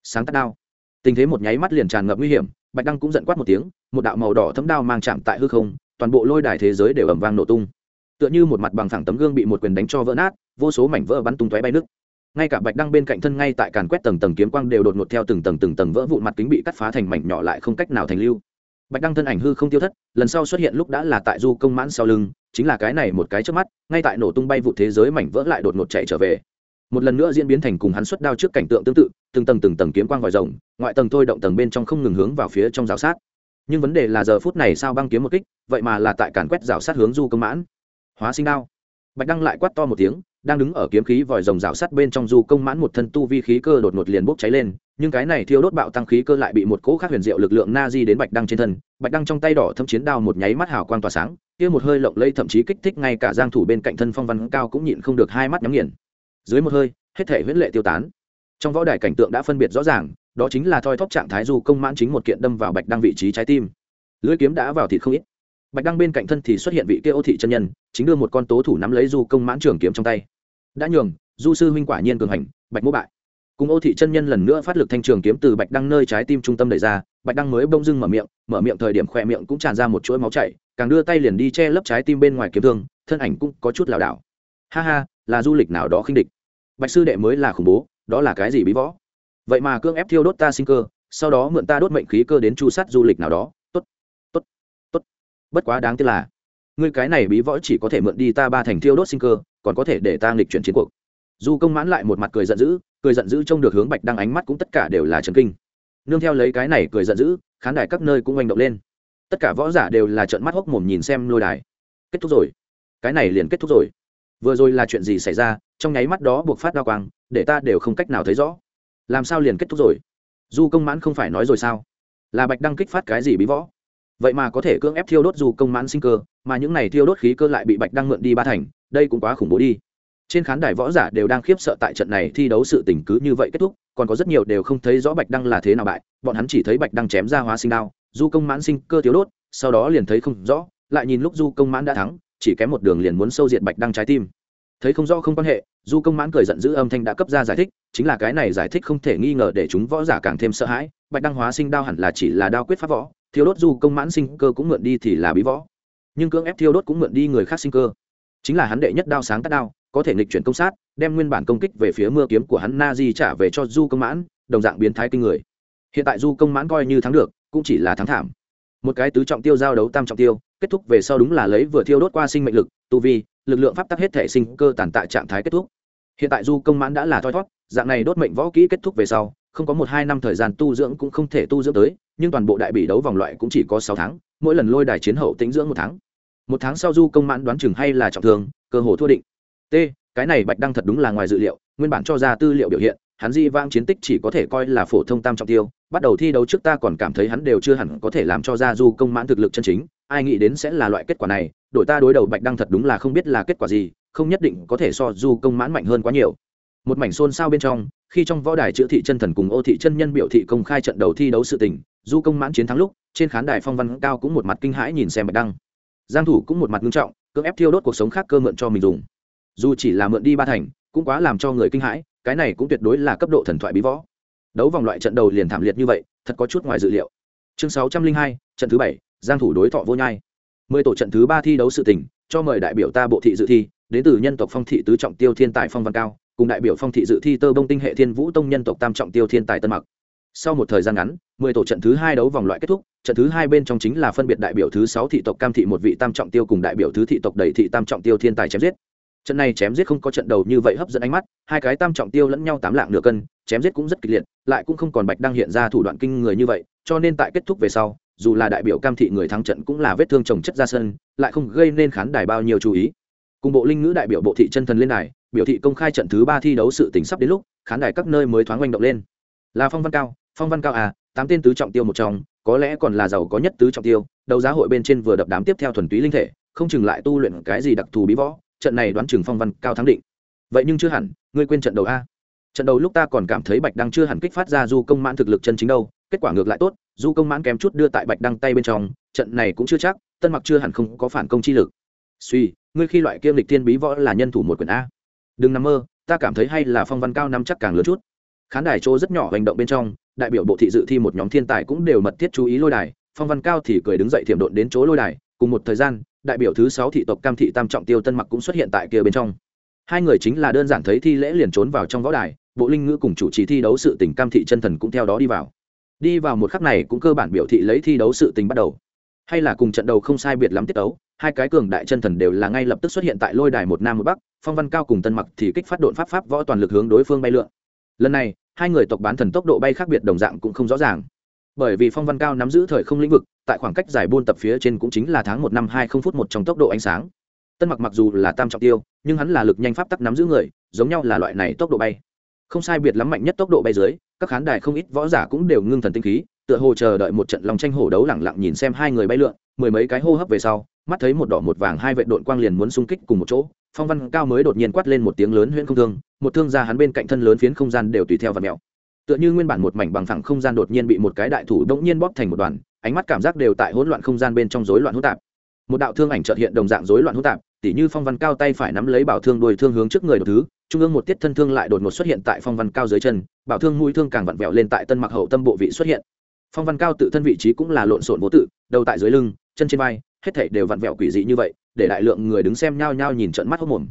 Sáng tắt đao. Tình thế một nháy mắt liền tràn ngập nguy hiểm, bạch đăng cũng giận quát một tiếng, một đạo màu đỏ thấm đao mang chạm tại hư không, toàn bộ lôi đài thế giới đều ẩm vang nổ tung tựa như một mặt bằng thẳng tấm gương bị một quyền đánh cho vỡ nát, vô số mảnh vỡ bắn tung tóe bay nước. Ngay cả bạch đăng bên cạnh thân ngay tại càn quét tầng tầng kiếm quang đều đột ngột theo từng tầng từng tầng vỡ vụn mặt kính bị cắt phá thành mảnh nhỏ lại không cách nào thành lưu. Bạch đăng thân ảnh hư không tiêu thất, lần sau xuất hiện lúc đã là tại du công mãn sau lưng, chính là cái này một cái trước mắt, ngay tại nổ tung bay vụ thế giới mảnh vỡ lại đột ngột chạy trở về. Một lần nữa diễn biến thành cùng hắn xuất đao trước cảnh tượng tương tự, từng tầng từng tầng kiếm quang vòi rồng, ngoại tầng thôi động tầng bên trong không ngừng hướng vào phía trong rào sát. Nhưng vấn đề là giờ phút này sao băng kiếm một kích, vậy mà là tại càn quét rào sát hướng du công mãn hóa sinh đao. Bạch đăng lại quát to một tiếng, đang đứng ở kiếm khí vòi rồng rào sắt bên trong du công mãn một thân tu vi khí cơ đột ngột liền bốc cháy lên, nhưng cái này thiêu đốt bạo tăng khí cơ lại bị một cỗ khác huyền diệu lực lượng na di đến bạch đăng trên thân. Bạch đăng trong tay đỏ thâm chiến đao một nháy mắt hào quang tỏa sáng, kia một hơi lộng lây thậm chí kích thích ngay cả giang thủ bên cạnh thân phong văn cao cũng nhịn không được hai mắt nhắm nghiền. Dưới một hơi, hết thể huyễn lệ tiêu tán. Trong võ đài cảnh tượng đã phân biệt rõ ràng, đó chính là thoi thóp trạng thái du công mãn chính một kiện đâm vào bạch đăng vị trí trái tim. Lưỡi kiếm đã vào thịt không ít bạch đăng bên cạnh thân thì xuất hiện vị kia ô thị chân nhân, chính đưa một con tố thủ nắm lấy du công mãn trường kiếm trong tay. Đã nhường, du sư huynh quả nhiên cường hành, bạch mỗ bại. Cùng ô thị chân nhân lần nữa phát lực thanh trường kiếm từ bạch đăng nơi trái tim trung tâm đẩy ra, bạch đăng mới bông dưng mở miệng mở miệng thời điểm khỏe miệng cũng tràn ra một chuỗi máu chảy, càng đưa tay liền đi che lấp trái tim bên ngoài kiếm thương, thân ảnh cũng có chút lảo đảo. Ha ha, là du lịch nào đó khinh địch. Bạch sư đệ mới là khủng bố, đó là cái gì bí võ? Vậy mà cương ép thiêu đốt ta sinh cơ, sau đó mượn ta đốt mệnh khí cơ đến chu sát du lịch nào đó bất quá đáng tiếc là, ngươi cái này bí võ chỉ có thể mượn đi ta ba thành thiêu đốt sinh cơ, còn có thể để ta nghịch chuyển chiến cuộc. Du công mãn lại một mặt cười giận dữ, cười giận dữ trông được hướng bạch đăng ánh mắt cũng tất cả đều là trần kinh. Nương theo lấy cái này cười giận dữ, khán đài các nơi cũng oanh động lên. Tất cả võ giả đều là trợn mắt hốc mồm nhìn xem lôi đài. Kết thúc rồi. Cái này liền kết thúc rồi. Vừa rồi là chuyện gì xảy ra, trong nháy mắt đó buộc phát đao quang, để ta đều không cách nào thấy rõ. Làm sao liền kết thúc rồi? Du công mãn không phải nói rồi sao? Là bạch đăng kích phát cái gì bí võ? Vậy mà có thể cưỡng ép thiêu đốt dù công mãn sinh cơ, mà những này thiêu đốt khí cơ lại bị bạch đăng mượn đi ba thành, đây cũng quá khủng bố đi. Trên khán đài võ giả đều đang khiếp sợ tại trận này thi đấu sự tình cứ như vậy kết thúc, còn có rất nhiều đều không thấy rõ bạch đăng là thế nào bại, bọn hắn chỉ thấy bạch đăng chém ra hóa sinh đao du công mãn sinh cơ thiếu đốt, sau đó liền thấy không rõ, lại nhìn lúc du công mãn đã thắng, chỉ kém một đường liền muốn sâu diệt bạch đăng trái tim. Thấy không rõ không quan hệ du công mãn cười giận dữ âm thanh đã cấp ra giải thích, chính là cái này giải thích không thể nghi ngờ để chúng võ giả càng thêm sợ hãi, bạch đăng hóa sinh đao hẳn là chỉ là đao quyết pháp võ Thiêu đốt du công mãn sinh cơ cũng mượn đi thì là bí võ. Nhưng cưỡng ép thiêu đốt cũng mượn đi người khác sinh cơ. Chính là hắn đệ nhất đao sáng tắt đao, có thể nghịch chuyển công sát, đem nguyên bản công kích về phía mưa kiếm của hắn na di trả về cho du công mãn, đồng dạng biến thái kinh người. Hiện tại du công mãn coi như thắng được, cũng chỉ là thắng thảm. Một cái tứ trọng tiêu giao đấu tam trọng tiêu, kết thúc về sau đúng là lấy vừa thiêu đốt qua sinh mệnh lực, tu vi, lực lượng pháp tắc hết thể sinh cơ tàn tại trạng thái kết thúc. Hiện tại du công mãn đã là thoi thót, dạng này đốt mệnh võ kỹ kết thúc về sau không có một hai năm thời gian tu dưỡng cũng không thể tu dưỡng tới, nhưng toàn bộ đại bị đấu vòng loại cũng chỉ có sáu tháng, mỗi lần lôi đài chiến hậu tính dưỡng một tháng. Một tháng sau du công mãn đoán chừng hay là trọng thương, cơ hồ thua định. T, cái này bạch đăng thật đúng là ngoài dự liệu, nguyên bản cho ra tư liệu biểu hiện, hắn di vang chiến tích chỉ có thể coi là phổ thông tam trọng tiêu, bắt đầu thi đấu trước ta còn cảm thấy hắn đều chưa hẳn có thể làm cho ra du công mãn thực lực chân chính, ai nghĩ đến sẽ là loại kết quả này, đội ta đối đầu bạch đăng thật đúng là không biết là kết quả gì, không nhất định có thể so du công mãn mạnh hơn quá nhiều. Một mảnh xôn xao bên trong khi trong võ đài chữa thị chân thần cùng ô thị chân nhân biểu thị công khai trận đầu thi đấu sự tình du công mãn chiến thắng lúc trên khán đài phong văn cao cũng một mặt kinh hãi nhìn xem bạch đăng. Giang thủ cũng một mặt nghiêm trọng cưỡng ép thiêu đốt cuộc sống khác cơ mượn cho mình dùng. Dù chỉ là mượn đi ba thành cũng quá làm cho người kinh hãi cái này cũng tuyệt đối là cấp độ thần thoại bí võ. Đấu vòng loại trận đầu liền thảm liệt như vậy thật có chút ngoài dự liệu. Chương 602, trận thứ bảy giang thủ đối thọ vô nhai. Mười tổ trận thứ ba thi đấu sự tình cho mời đại biểu ta bộ thị dự thi đến từ nhân tộc phong thị tứ trọng tiêu thiên tài phong văn cao cùng đại biểu phong thị dự thi tơ bông tinh hệ thiên vũ tông nhân tộc tam trọng tiêu thiên tài tân mặc. Sau một thời gian ngắn, mười tổ trận thứ hai đấu vòng loại kết thúc, trận thứ hai bên trong chính là phân biệt đại biểu thứ sáu thị tộc cam thị một vị tam trọng tiêu cùng đại biểu thứ thị tộc đầy thị tam trọng tiêu thiên tài chém giết. Trận này chém giết không có trận đầu như vậy hấp dẫn ánh mắt, hai cái tam trọng tiêu lẫn nhau tám lạng nửa cân, chém giết cũng rất kịch liệt, lại cũng không còn bạch đang hiện ra thủ đoạn kinh người như vậy, cho nên tại kết thúc về sau, dù là đại biểu cam thị người thắng trận cũng là vết thương trồng chất ra sân, lại không gây nên khán đài bao nhiêu chú ý. Cùng bộ linh ngữ đại biểu bộ thị chân thần lên đài biểu thị công khai trận thứ ba thi đấu sự tính sắp đến lúc, khán đài các nơi mới thoáng oanh động lên. Là phong văn cao, phong văn cao à tám tên tứ trọng tiêu một trong, có lẽ còn là giàu có nhất tứ trọng tiêu, đấu giá hội bên trên vừa đập đám tiếp theo thuần túy linh thể, không chừng lại tu luyện cái gì đặc thù bí võ, trận này đoán chừng phong văn cao thắng định. Vậy nhưng chưa hẳn, ngươi quên trận đầu a. Trận đầu lúc ta còn cảm thấy bạch đăng chưa hẳn kích phát ra du công mãn thực lực chân chính đâu, kết quả ngược lại tốt, du công mãn kém chút đưa tại bạch đăng tay bên trong, trận này cũng chưa chắc, tân mặc chưa hẳn không có phản công chi lực. Suy ngươi khi loại kiêm lịch thiên bí võ là nhân thủ một quyển a đừng nằm mơ, ta cảm thấy hay là phong văn cao năm chắc càng lớn chút. Khán đài chỗ rất nhỏ hành động bên trong, đại biểu bộ thị dự thi một nhóm thiên tài cũng đều mật thiết chú ý lôi đài, phong văn cao thì cười đứng dậy thiểm độn đến chỗ lôi đài, cùng một thời gian, đại biểu thứ sáu thị tộc cam thị tam trọng tiêu tân mặc cũng xuất hiện tại kia bên trong. Hai người chính là đơn giản thấy thi lễ liền trốn vào trong võ đài, bộ linh ngữ cùng chủ trì thi đấu sự tình cam thị chân thần cũng theo đó đi vào. Đi vào một khắc này cũng cơ bản biểu thị lấy thi đấu sự tình bắt đầu hay là cùng trận đầu không sai biệt lắm tiết đấu hai cái cường đại chân thần đều là ngay lập tức xuất hiện tại lôi đài một nam một bắc, phong văn cao cùng tân mặc thì kích phát độn pháp pháp võ toàn lực hướng đối phương bay lượn. Lần này, hai người tộc bán thần tốc độ bay khác biệt đồng dạng cũng không rõ ràng. Bởi vì phong văn cao nắm giữ thời không lĩnh vực, tại khoảng cách dài buôn tập phía trên cũng chính là tháng một năm hai không phút một trong tốc độ ánh sáng. Tân mặc mặc dù là tam trọng tiêu, nhưng hắn là lực nhanh pháp tắc nắm giữ người, giống nhau là loại này tốc độ bay. Không sai biệt lắm mạnh nhất tốc độ bay dưới, các khán đài không ít võ giả cũng đều ngưng thần tinh khí tựa hồ chờ đợi một trận lòng tranh hổ đấu lẳng lặng nhìn xem hai người bay lượn, mười mấy cái hô hấp về sau, mắt thấy một đỏ một vàng hai vệ đội quang liền muốn xung kích cùng một chỗ, phong văn cao mới đột nhiên quát lên một tiếng lớn huyễn không thương, một thương ra hắn bên cạnh thân lớn phiến không gian đều tùy theo và mèo. Tựa như nguyên bản một mảnh bằng phẳng không gian đột nhiên bị một cái đại thủ đống nhiên bóp thành một đoàn, ánh mắt cảm giác đều tại hỗn loạn không gian bên trong rối loạn hỗn tạp. Một đạo thương ảnh chợt hiện đồng dạng rối loạn hỗn tạp, tỉ như phong văn cao tay phải nắm lấy bảo thương đuôi thương hướng trước người đột thứ, trung ương một tiết thân thương lại đột ngột xuất hiện tại phong văn cao dưới chân, bảo thương mũi thương càng vặn vẹo lên tại tân mặc hậu tâm bộ vị xuất hiện phong văn cao tự thân vị trí cũng là lộn xộn vô tự, đầu tại dưới lưng, chân trên vai, hết thảy đều vặn vẹo quỷ dị như vậy, để đại lượng người đứng xem nhao nhao nhìn trận mắt hốc mồm.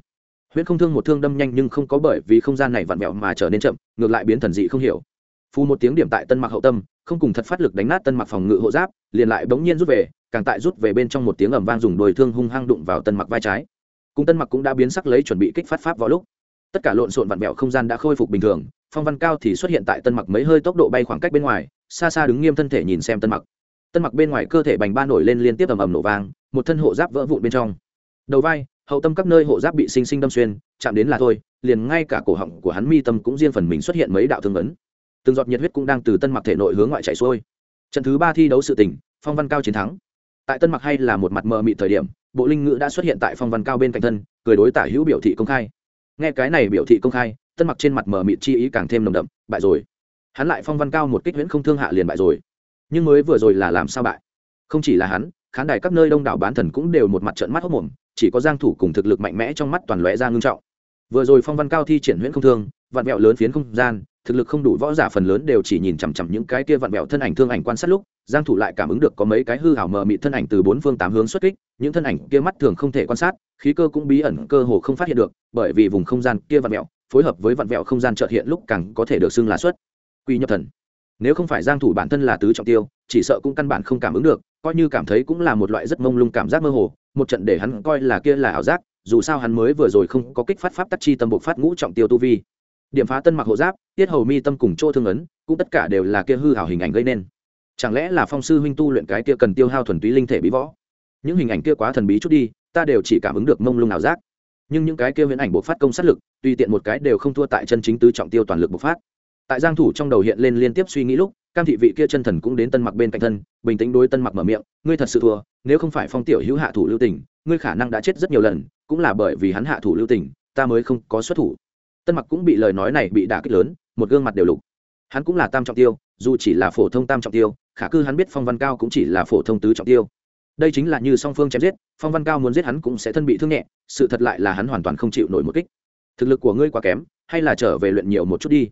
Huyễn không thương một thương đâm nhanh nhưng không có bởi vì không gian này vặn vẹo mà trở nên chậm, ngược lại biến thần dị không hiểu. Phu một tiếng điểm tại tân mặc hậu tâm, không cùng thật phát lực đánh nát tân mặc phòng ngự hộ giáp, liền lại bỗng nhiên rút về, càng tại rút về bên trong một tiếng ầm vang dùng đồi thương hung hăng đụng vào tân mặc vai trái. Cùng tân mặc cũng đã biến sắc lấy chuẩn bị kích phát pháp vào lúc. Tất cả lộn xộn vặn vẹo không gian đã khôi phục bình thường, phong văn cao thì xuất hiện tại tân mặc mấy hơi tốc độ bay khoảng cách bên ngoài xa xa đứng nghiêm thân thể nhìn xem tân mặc. Tân mặc bên ngoài cơ thể bành ba nổi lên liên tiếp ầm ầm nổ vang, một thân hộ giáp vỡ vụn bên trong. Đầu vai, hậu tâm các nơi hộ giáp bị sinh sinh đâm xuyên, chạm đến là thôi, liền ngay cả cổ họng của hắn mi tâm cũng riêng phần mình xuất hiện mấy đạo thương ấn. Từng giọt nhiệt huyết cũng đang từ tân mặc thể nội hướng ngoại chạy xuôi. Trận thứ ba thi đấu sự tỉnh phong văn cao chiến thắng. Tại tân mặc hay là một mặt mờ mị thời điểm, bộ linh ngữ đã xuất hiện tại phong văn cao bên cạnh thân, cười đối tả hữu biểu thị công khai. Nghe cái này biểu thị công khai, tân mặc trên mặt mờ mịt chi ý càng thêm nồng đậm, bại rồi hắn lại phong văn cao một kích huyễn không thương hạ liền bại rồi. Nhưng mới vừa rồi là làm sao bại? Không chỉ là hắn, khán đài các nơi đông đảo bán thần cũng đều một mặt trận mắt hốc mồm, chỉ có giang thủ cùng thực lực mạnh mẽ trong mắt toàn lóe ra ngưng trọng. Vừa rồi phong văn cao thi triển huyễn không thương, vạn vẹo lớn phiến không gian, thực lực không đủ võ giả phần lớn đều chỉ nhìn chằm chằm những cái kia vặn vẹo thân ảnh thương ảnh quan sát lúc, giang thủ lại cảm ứng được có mấy cái hư ảo mờ mịt thân ảnh từ bốn phương tám hướng xuất kích, những thân ảnh kia mắt thường không thể quan sát, khí cơ cũng bí ẩn, cơ hồ không phát hiện được, bởi vì vùng không gian kia vặn vẹo, phối hợp với vặn vẹo không gian chợt hiện lúc càng có thể được xưng là xuất quy nhập thần. Nếu không phải giang thủ bản thân là tứ trọng tiêu, chỉ sợ cũng căn bản không cảm ứng được, coi như cảm thấy cũng là một loại rất mông lung cảm giác mơ hồ, một trận để hắn coi là kia là ảo giác, dù sao hắn mới vừa rồi không có kích phát pháp tắc chi tâm bộ phát ngũ trọng tiêu tu vi. Điểm phá tân mặc hộ giáp, tiết hầu mi tâm cùng chỗ thương ấn, cũng tất cả đều là kia hư hảo hình ảnh gây nên. Chẳng lẽ là phong sư huynh tu luyện cái kia cần tiêu hao thuần túy linh thể bí võ? Những hình ảnh kia quá thần bí chút đi, ta đều chỉ cảm ứng được mông lung ảo giác. Nhưng những cái kia huyễn ảnh bộc phát công sát lực, tùy tiện một cái đều không thua tại chân chính tứ trọng tiêu toàn lực bộc phát tại giang thủ trong đầu hiện lên liên tiếp suy nghĩ lúc, cam thị vị kia chân thần cũng đến tân mặc bên cạnh thân, bình tĩnh đối tân mặc mở miệng, ngươi thật sự thua, nếu không phải phong tiểu hữu hạ thủ lưu tình, ngươi khả năng đã chết rất nhiều lần, cũng là bởi vì hắn hạ thủ lưu tình, ta mới không có xuất thủ. Tân mặc cũng bị lời nói này bị đả kích lớn, một gương mặt đều lục. Hắn cũng là tam trọng tiêu, dù chỉ là phổ thông tam trọng tiêu, khả cư hắn biết phong văn cao cũng chỉ là phổ thông tứ trọng tiêu. Đây chính là như song phương chém giết, phong văn cao muốn giết hắn cũng sẽ thân bị thương nhẹ, sự thật lại là hắn hoàn toàn không chịu nổi một kích. Thực lực của ngươi quá kém, hay là trở về luyện nhiều một chút đi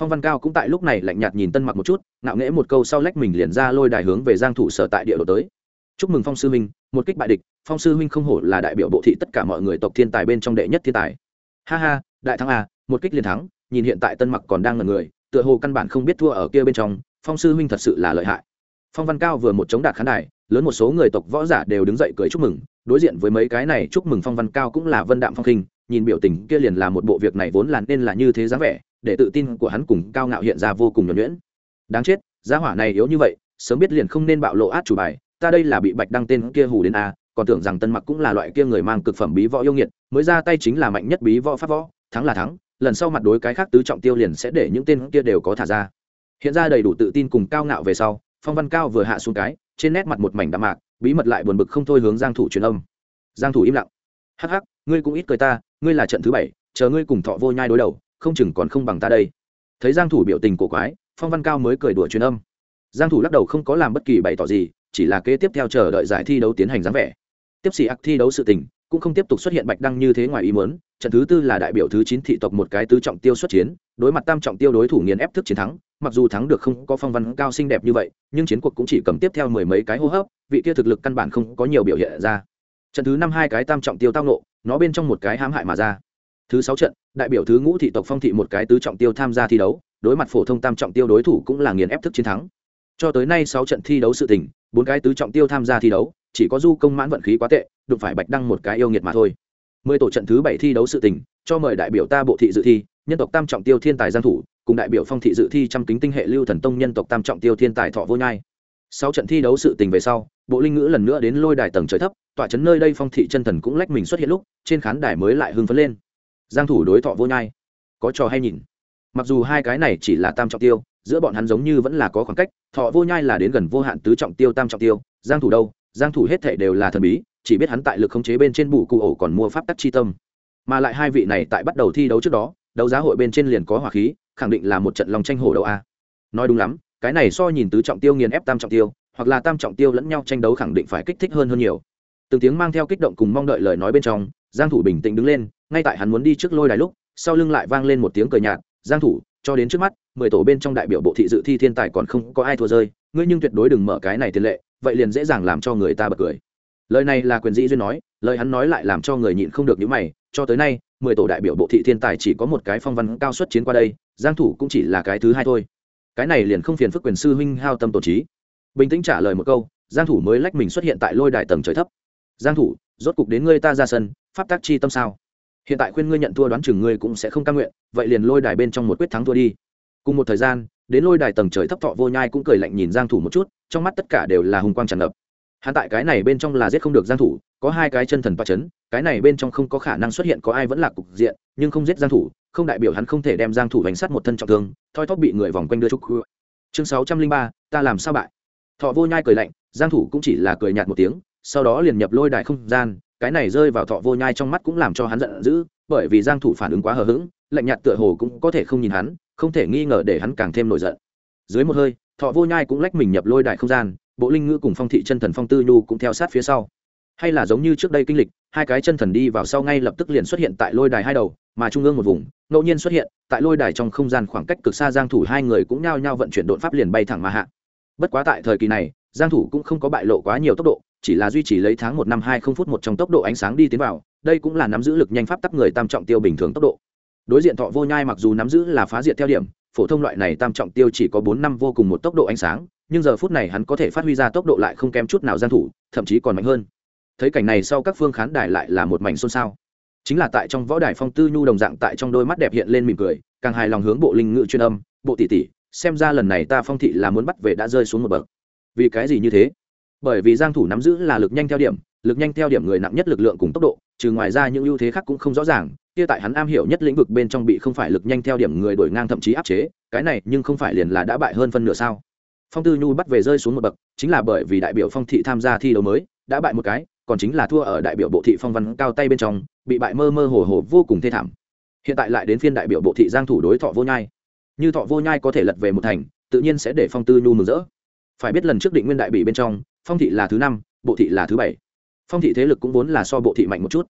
phong văn cao cũng tại lúc này lạnh nhạt nhìn tân mặc một chút, ngạo nghễ một câu sau lách mình liền ra lôi đài hướng về giang thủ sở tại địa đồ tới chúc mừng phong sư huynh một kích bại địch, phong sư huynh không hổ là đại biểu bộ thị tất cả mọi người tộc thiên tài bên trong đệ nhất thiên tài ha ha, đại thắng à? một kích liền thắng, nhìn hiện tại tân mặc còn đang là người, tựa hồ căn bản không biết thua ở kia bên trong, phong sư huynh thật sự là lợi hại phong văn cao vừa một chống đạt khán đài, lớn một số người tộc võ giả đều đứng dậy cười chúc mừng, đối diện với mấy cái này chúc mừng phong văn cao cũng là vân đạm phong khinh, nhìn biểu tình kia liền là một bộ việc này vốn là nên là như thế dáng vẻ để tự tin của hắn cùng cao ngạo hiện ra vô cùng nhuẩn nhuyễn. Đáng chết, gia hỏa này yếu như vậy, sớm biết liền không nên bạo lộ át chủ bài, ta đây là bị bạch đăng tên kia hù đến a, còn tưởng rằng tân mặc cũng là loại kia người mang cực phẩm bí võ yêu nghiệt, mới ra tay chính là mạnh nhất bí võ pháp võ, thắng là thắng, lần sau mặt đối cái khác tứ trọng tiêu liền sẽ để những tên kia đều có thả ra. Hiện ra đầy đủ tự tin cùng cao ngạo về sau, phong văn cao vừa hạ xuống cái, trên nét mặt một mảnh đạm mạc, bí mật lại buồn bực không thôi hướng giang thủ truyền âm. Giang thủ im lặng. Hắc hắc, ngươi cũng ít cười ta, ngươi là trận thứ bảy, chờ ngươi cùng thọ vô nhai đối đầu không chừng còn không bằng ta đây. Thấy giang thủ biểu tình cổ quái, phong văn cao mới cười đùa truyền âm. Giang thủ lắc đầu không có làm bất kỳ bày tỏ gì, chỉ là kế tiếp theo chờ đợi giải thi đấu tiến hành dáng vẻ. Tiếp sĩ ác thi đấu sự tình, cũng không tiếp tục xuất hiện bạch đăng như thế ngoài ý muốn, trận thứ tư là đại biểu thứ chín thị tộc một cái tứ trọng tiêu xuất chiến, đối mặt tam trọng tiêu đối thủ nghiền ép thức chiến thắng, mặc dù thắng được không có phong văn cao xinh đẹp như vậy, nhưng chiến cuộc cũng chỉ cầm tiếp theo mười mấy cái hô hấp, vị kia thực lực căn bản không có nhiều biểu hiện ra. Trận thứ năm hai cái tam trọng tiêu tao nộ nó bên trong một cái hãm hại mà ra thứ sáu trận, đại biểu thứ ngũ thị tộc phong thị một cái tứ trọng tiêu tham gia thi đấu, đối mặt phổ thông tam trọng tiêu đối thủ cũng là nghiền ép thức chiến thắng. Cho tới nay sáu trận thi đấu sự tình, bốn cái tứ trọng tiêu tham gia thi đấu, chỉ có du công mãn vận khí quá tệ, đụng phải bạch đăng một cái yêu nghiệt mà thôi. Mười tổ trận thứ bảy thi đấu sự tình, cho mời đại biểu ta bộ thị dự thi, nhân tộc tam trọng tiêu thiên tài giang thủ, cùng đại biểu phong thị dự thi trăm kính tinh hệ lưu thần tông nhân tộc tam trọng tiêu thiên tài thọ vô nhai. Sau trận thi đấu sự tình về sau, bộ linh ngữ lần nữa đến lôi đài tầng trời thấp, tọa chấn nơi đây phong thị chân thần cũng lách mình xuất hiện lúc, trên khán đài mới lại hưng phấn lên giang thủ đối thọ vô nhai. Có trò hay nhìn. Mặc dù hai cái này chỉ là tam trọng tiêu, giữa bọn hắn giống như vẫn là có khoảng cách, thọ vô nhai là đến gần vô hạn tứ trọng tiêu, tam trọng tiêu. Giang thủ đâu? Giang thủ hết thảy đều là thần bí, chỉ biết hắn tại lực khống chế bên trên bù cụ ổ còn mua pháp tắc chi tâm. Mà lại hai vị này tại bắt đầu thi đấu trước đó, đấu giá hội bên trên liền có hỏa khí, khẳng định là một trận lòng tranh hổ đấu a. Nói đúng lắm, cái này so nhìn tứ trọng tiêu nghiền ép tam trọng tiêu, hoặc là tam trọng tiêu lẫn nhau tranh đấu khẳng định phải kích thích hơn hơn nhiều từng tiếng mang theo kích động cùng mong đợi lời nói bên trong, giang thủ bình tĩnh đứng lên, ngay tại hắn muốn đi trước lôi đài lúc, sau lưng lại vang lên một tiếng cười nhạt, giang thủ, cho đến trước mắt, mười tổ bên trong đại biểu bộ thị dự thi thiên tài còn không có ai thua rơi, ngươi nhưng tuyệt đối đừng mở cái này tiền lệ, vậy liền dễ dàng làm cho người ta bật cười. Lời này là quyền dĩ duyên nói, lời hắn nói lại làm cho người nhịn không được những mày, cho tới nay, mười tổ đại biểu bộ thị thiên tài chỉ có một cái phong văn cao xuất chiến qua đây, giang thủ cũng chỉ là cái thứ hai thôi. Cái này liền không phiền phức quyền sư huynh hao tâm tổ trí. Bình tĩnh trả lời một câu, giang thủ mới lách mình xuất hiện tại lôi đài tầng trời thấp giang thủ rốt cục đến ngươi ta ra sân pháp tác chi tâm sao? Hiện tại khuyên ngươi nhận thua đoán chừng ngươi cũng sẽ không cam nguyện vậy liền lôi đài bên trong một quyết thắng thua đi. Cùng một thời gian đến lôi đài tầng trời thấp thọ vô nhai cũng cười lạnh nhìn giang thủ một chút trong mắt tất cả đều là hùng quang tràn ngập. Hắn tại cái này bên trong là giết không được giang thủ có hai cái chân thần toa chấn cái này bên trong không có khả năng xuất hiện có ai vẫn là cục diện nhưng không giết giang thủ không đại biểu hắn không thể đem giang thủ đánh sát một thân trọng thương thoi thóp bị người vòng quanh đưa trúc chương 603, ta làm sao bại? Thọ vô nhai cười lạnh giang thủ cũng chỉ là cười nhạt một tiếng sau đó liền nhập lôi đài không gian, cái này rơi vào thọ vô nhai trong mắt cũng làm cho hắn giận dữ, bởi vì giang thủ phản ứng quá hờ hững, lạnh nhạt tựa hồ cũng có thể không nhìn hắn, không thể nghi ngờ để hắn càng thêm nổi giận. Dưới một hơi, thọ vô nhai cũng lách mình nhập lôi đài không gian, bộ linh ngữ cùng phong thị chân thần phong tư nhu cũng theo sát phía sau. Hay là giống như trước đây kinh lịch, hai cái chân thần đi vào sau ngay lập tức liền xuất hiện tại lôi đài hai đầu, mà trung ương một vùng, ngẫu nhiên xuất hiện, tại lôi đài trong không gian khoảng cách cực xa giang thủ hai người cũng nhao nhao vận chuyển đột pháp liền bay thẳng mà hạ. Bất quá tại thời kỳ này giang thủ cũng không có bại lộ quá nhiều tốc độ, chỉ là duy trì lấy tháng một năm hai không phút một trong tốc độ ánh sáng đi tiến vào, đây cũng là nắm giữ lực nhanh pháp tắc người tam trọng tiêu bình thường tốc độ. Đối diện thọ vô nhai mặc dù nắm giữ là phá diệt theo điểm, phổ thông loại này tam trọng tiêu chỉ có bốn năm vô cùng một tốc độ ánh sáng, nhưng giờ phút này hắn có thể phát huy ra tốc độ lại không kém chút nào giang thủ, thậm chí còn mạnh hơn. Thấy cảnh này sau các phương khán đài lại là một mảnh xôn xao. Chính là tại trong võ đài phong tư nhu đồng dạng tại trong đôi mắt đẹp hiện lên mỉm cười, càng hài lòng hướng bộ linh ngự chuyên âm, bộ tỷ tỷ, xem ra lần này ta phong thị là muốn bắt về đã rơi xuống một bậc vì cái gì như thế? Bởi vì giang thủ nắm giữ là lực nhanh theo điểm, lực nhanh theo điểm người nặng nhất lực lượng cùng tốc độ, trừ ngoài ra những ưu thế khác cũng không rõ ràng, kia tại hắn am hiểu nhất lĩnh vực bên trong bị không phải lực nhanh theo điểm người đổi ngang thậm chí áp chế, cái này nhưng không phải liền là đã bại hơn phân nửa sao? Phong tư nhu bắt về rơi xuống một bậc, chính là bởi vì đại biểu phong thị tham gia thi đấu mới, đã bại một cái, còn chính là thua ở đại biểu bộ thị phong văn cao tay bên trong, bị bại mơ mơ hồ hồ vô cùng thê thảm. Hiện tại lại đến phiên đại biểu bộ thị giang thủ đối thọ vô nhai. Như thọ vô nhai có thể lật về một thành, tự nhiên sẽ để phong tư nhu mừng rỡ phải biết lần trước định nguyên đại bị bên trong, phong thị là thứ năm, bộ thị là thứ bảy. Phong thị thế lực cũng vốn là so bộ thị mạnh một chút.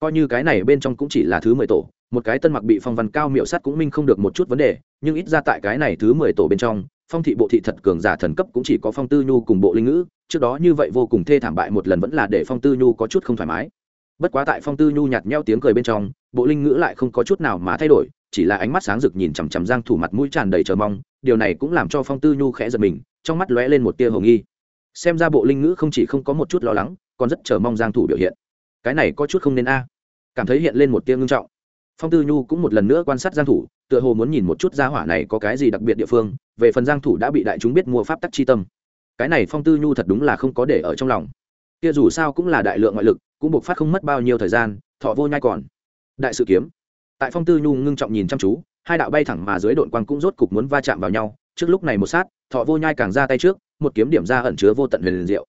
Coi như cái này bên trong cũng chỉ là thứ mười tổ, một cái tân mặc bị phong văn cao miệu sắt cũng minh không được một chút vấn đề, nhưng ít ra tại cái này thứ mười tổ bên trong, phong thị bộ thị thật cường giả thần cấp cũng chỉ có phong tư nhu cùng bộ linh ngữ, trước đó như vậy vô cùng thê thảm bại một lần vẫn là để phong tư nhu có chút không thoải mái. Bất quá tại phong tư nhu nhạt nheo tiếng cười bên trong, bộ linh ngữ lại không có chút nào mà thay đổi, chỉ là ánh mắt sáng rực nhìn chằm chằm giang thủ mặt mũi tràn đầy chờ mong, điều này cũng làm cho phong tư nhu khẽ giật mình trong mắt lóe lên một tia hồng nghi. Xem ra bộ linh ngữ không chỉ không có một chút lo lắng, còn rất chờ mong giang thủ biểu hiện. Cái này có chút không nên a. Cảm thấy hiện lên một tia ngưng trọng. Phong tư nhu cũng một lần nữa quan sát giang thủ, tựa hồ muốn nhìn một chút gia hỏa này có cái gì đặc biệt địa phương, về phần giang thủ đã bị đại chúng biết mua pháp tắc chi tâm. Cái này phong tư nhu thật đúng là không có để ở trong lòng. Kia dù sao cũng là đại lượng ngoại lực, cũng buộc phát không mất bao nhiêu thời gian, thọ vô nhai còn. Đại sự kiếm. Tại phong tư nhu ngưng trọng nhìn chăm chú, hai đạo bay thẳng mà dưới đội quang cũng rốt cục muốn va chạm vào nhau trước lúc này một sát, thọ vô nhai càng ra tay trước, một kiếm điểm ra ẩn chứa vô tận huyền liền diệu.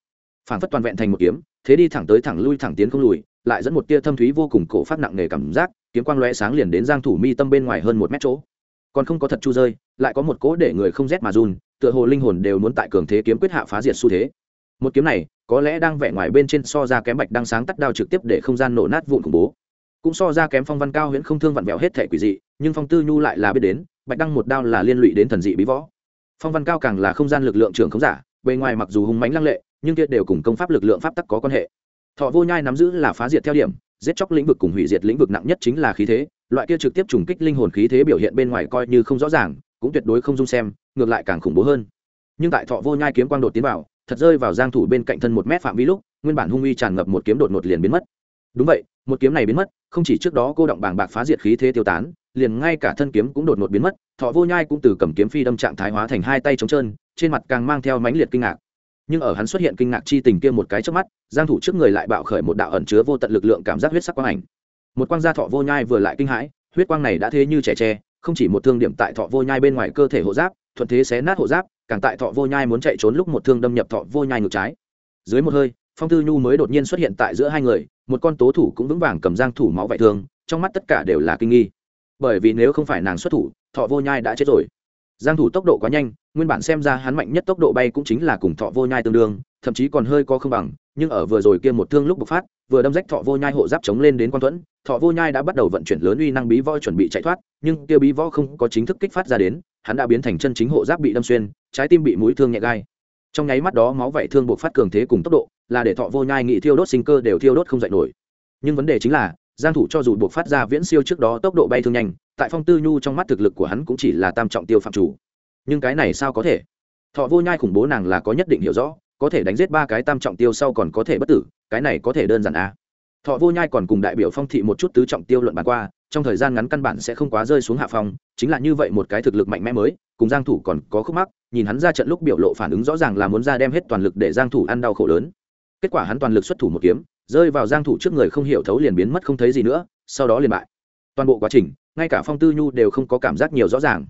Phản phất toàn vẹn thành một kiếm, thế đi thẳng tới thẳng lui thẳng tiến không lùi, lại dẫn một tia thâm thúy vô cùng cổ phát nặng nề cảm giác, kiếm quang lóe sáng liền đến giang thủ mi tâm bên ngoài hơn một mét chỗ. Còn không có thật chu rơi, lại có một cỗ để người không rét mà run, tựa hồ linh hồn đều muốn tại cường thế kiếm quyết hạ phá diệt xu thế. Một kiếm này, có lẽ đang vẽ ngoài bên trên so ra kém bạch đang sáng tắt đao trực tiếp để không gian nổ nát vụn khủng bố. Cũng so ra kém phong văn cao huyễn không thương vặn vẹo hết thể quỷ dị, nhưng phong tư nhu lại là biết đến bạch đăng một đao là liên lụy đến thần dị bí võ. Phong văn cao càng là không gian lực lượng trưởng khống giả, bề ngoài mặc dù hùng mãnh lăng lệ, nhưng kia đều cùng công pháp lực lượng pháp tắc có quan hệ. Thọ vô nhai nắm giữ là phá diệt theo điểm, giết chóc lĩnh vực cùng hủy diệt lĩnh vực nặng nhất chính là khí thế, loại kia trực tiếp trùng kích linh hồn khí thế biểu hiện bên ngoài coi như không rõ ràng, cũng tuyệt đối không dung xem, ngược lại càng khủng bố hơn. Nhưng tại thọ vô nhai kiếm quang đột tiến vào, thật rơi vào giang thủ bên cạnh thân một mét phạm vi lúc, nguyên bản hung uy tràn ngập một kiếm đột ngột liền biến mất. Đúng vậy, một kiếm này biến mất, không chỉ trước đó cô động bảng bạc phá diệt khí thế tiêu tán liền ngay cả thân kiếm cũng đột ngột biến mất, thọ vô nhai cũng từ cầm kiếm phi đâm trạng thái hóa thành hai tay trống trơn, trên mặt càng mang theo mãnh liệt kinh ngạc. Nhưng ở hắn xuất hiện kinh ngạc chi tình kia một cái trước mắt, giang thủ trước người lại bạo khởi một đạo ẩn chứa vô tận lực lượng cảm giác huyết sắc quang ảnh. Một quang gia thọ vô nhai vừa lại kinh hãi, huyết quang này đã thế như trẻ tre, không chỉ một thương điểm tại thọ vô nhai bên ngoài cơ thể hộ giáp, thuận thế xé nát hộ giáp, càng tại thọ vô nhai muốn chạy trốn lúc một thương đâm nhập thọ vô nhai ngược trái. Dưới một hơi, phong tư nhu mới đột nhiên xuất hiện tại giữa hai người, một con tố thủ cũng vững vàng cầm giang thủ máu vải thương, trong mắt tất cả đều là kinh nghi bởi vì nếu không phải nàng xuất thủ, thọ vô nhai đã chết rồi. Giang thủ tốc độ quá nhanh, nguyên bản xem ra hắn mạnh nhất tốc độ bay cũng chính là cùng thọ vô nhai tương đương, thậm chí còn hơi có không bằng, nhưng ở vừa rồi kia một thương lúc bộc phát, vừa đâm rách thọ vô nhai hộ giáp chống lên đến quan thuẫn, thọ vô nhai đã bắt đầu vận chuyển lớn uy năng bí võ chuẩn bị chạy thoát, nhưng kia bí võ không có chính thức kích phát ra đến, hắn đã biến thành chân chính hộ giáp bị đâm xuyên, trái tim bị mũi thương nhẹ gai. Trong nháy mắt đó máu vảy thương bộc phát cường thế cùng tốc độ, là để thọ vô nhai nghị thiêu đốt sinh cơ đều thiêu đốt không dậy nổi. Nhưng vấn đề chính là giang thủ cho dù buộc phát ra viễn siêu trước đó tốc độ bay thương nhanh, tại phong tư nhu trong mắt thực lực của hắn cũng chỉ là tam trọng tiêu phạm chủ. Nhưng cái này sao có thể? Thọ vô nhai khủng bố nàng là có nhất định hiểu rõ, có thể đánh giết ba cái tam trọng tiêu sau còn có thể bất tử, cái này có thể đơn giản à. thọ vô nhai còn cùng đại biểu phong thị một chút tứ trọng tiêu luận bàn qua, trong thời gian ngắn căn bản sẽ không quá rơi xuống hạ phong, chính là như vậy một cái thực lực mạnh mẽ mới, cùng giang thủ còn có khúc mắc, nhìn hắn ra trận lúc biểu lộ phản ứng rõ ràng là muốn ra đem hết toàn lực để giang thủ ăn đau khổ lớn. Kết quả hắn toàn lực xuất thủ một kiếm rơi vào giang thủ trước người không hiểu thấu liền biến mất không thấy gì nữa, sau đó liền bại. Toàn bộ quá trình, ngay cả phong tư nhu đều không có cảm giác nhiều rõ ràng.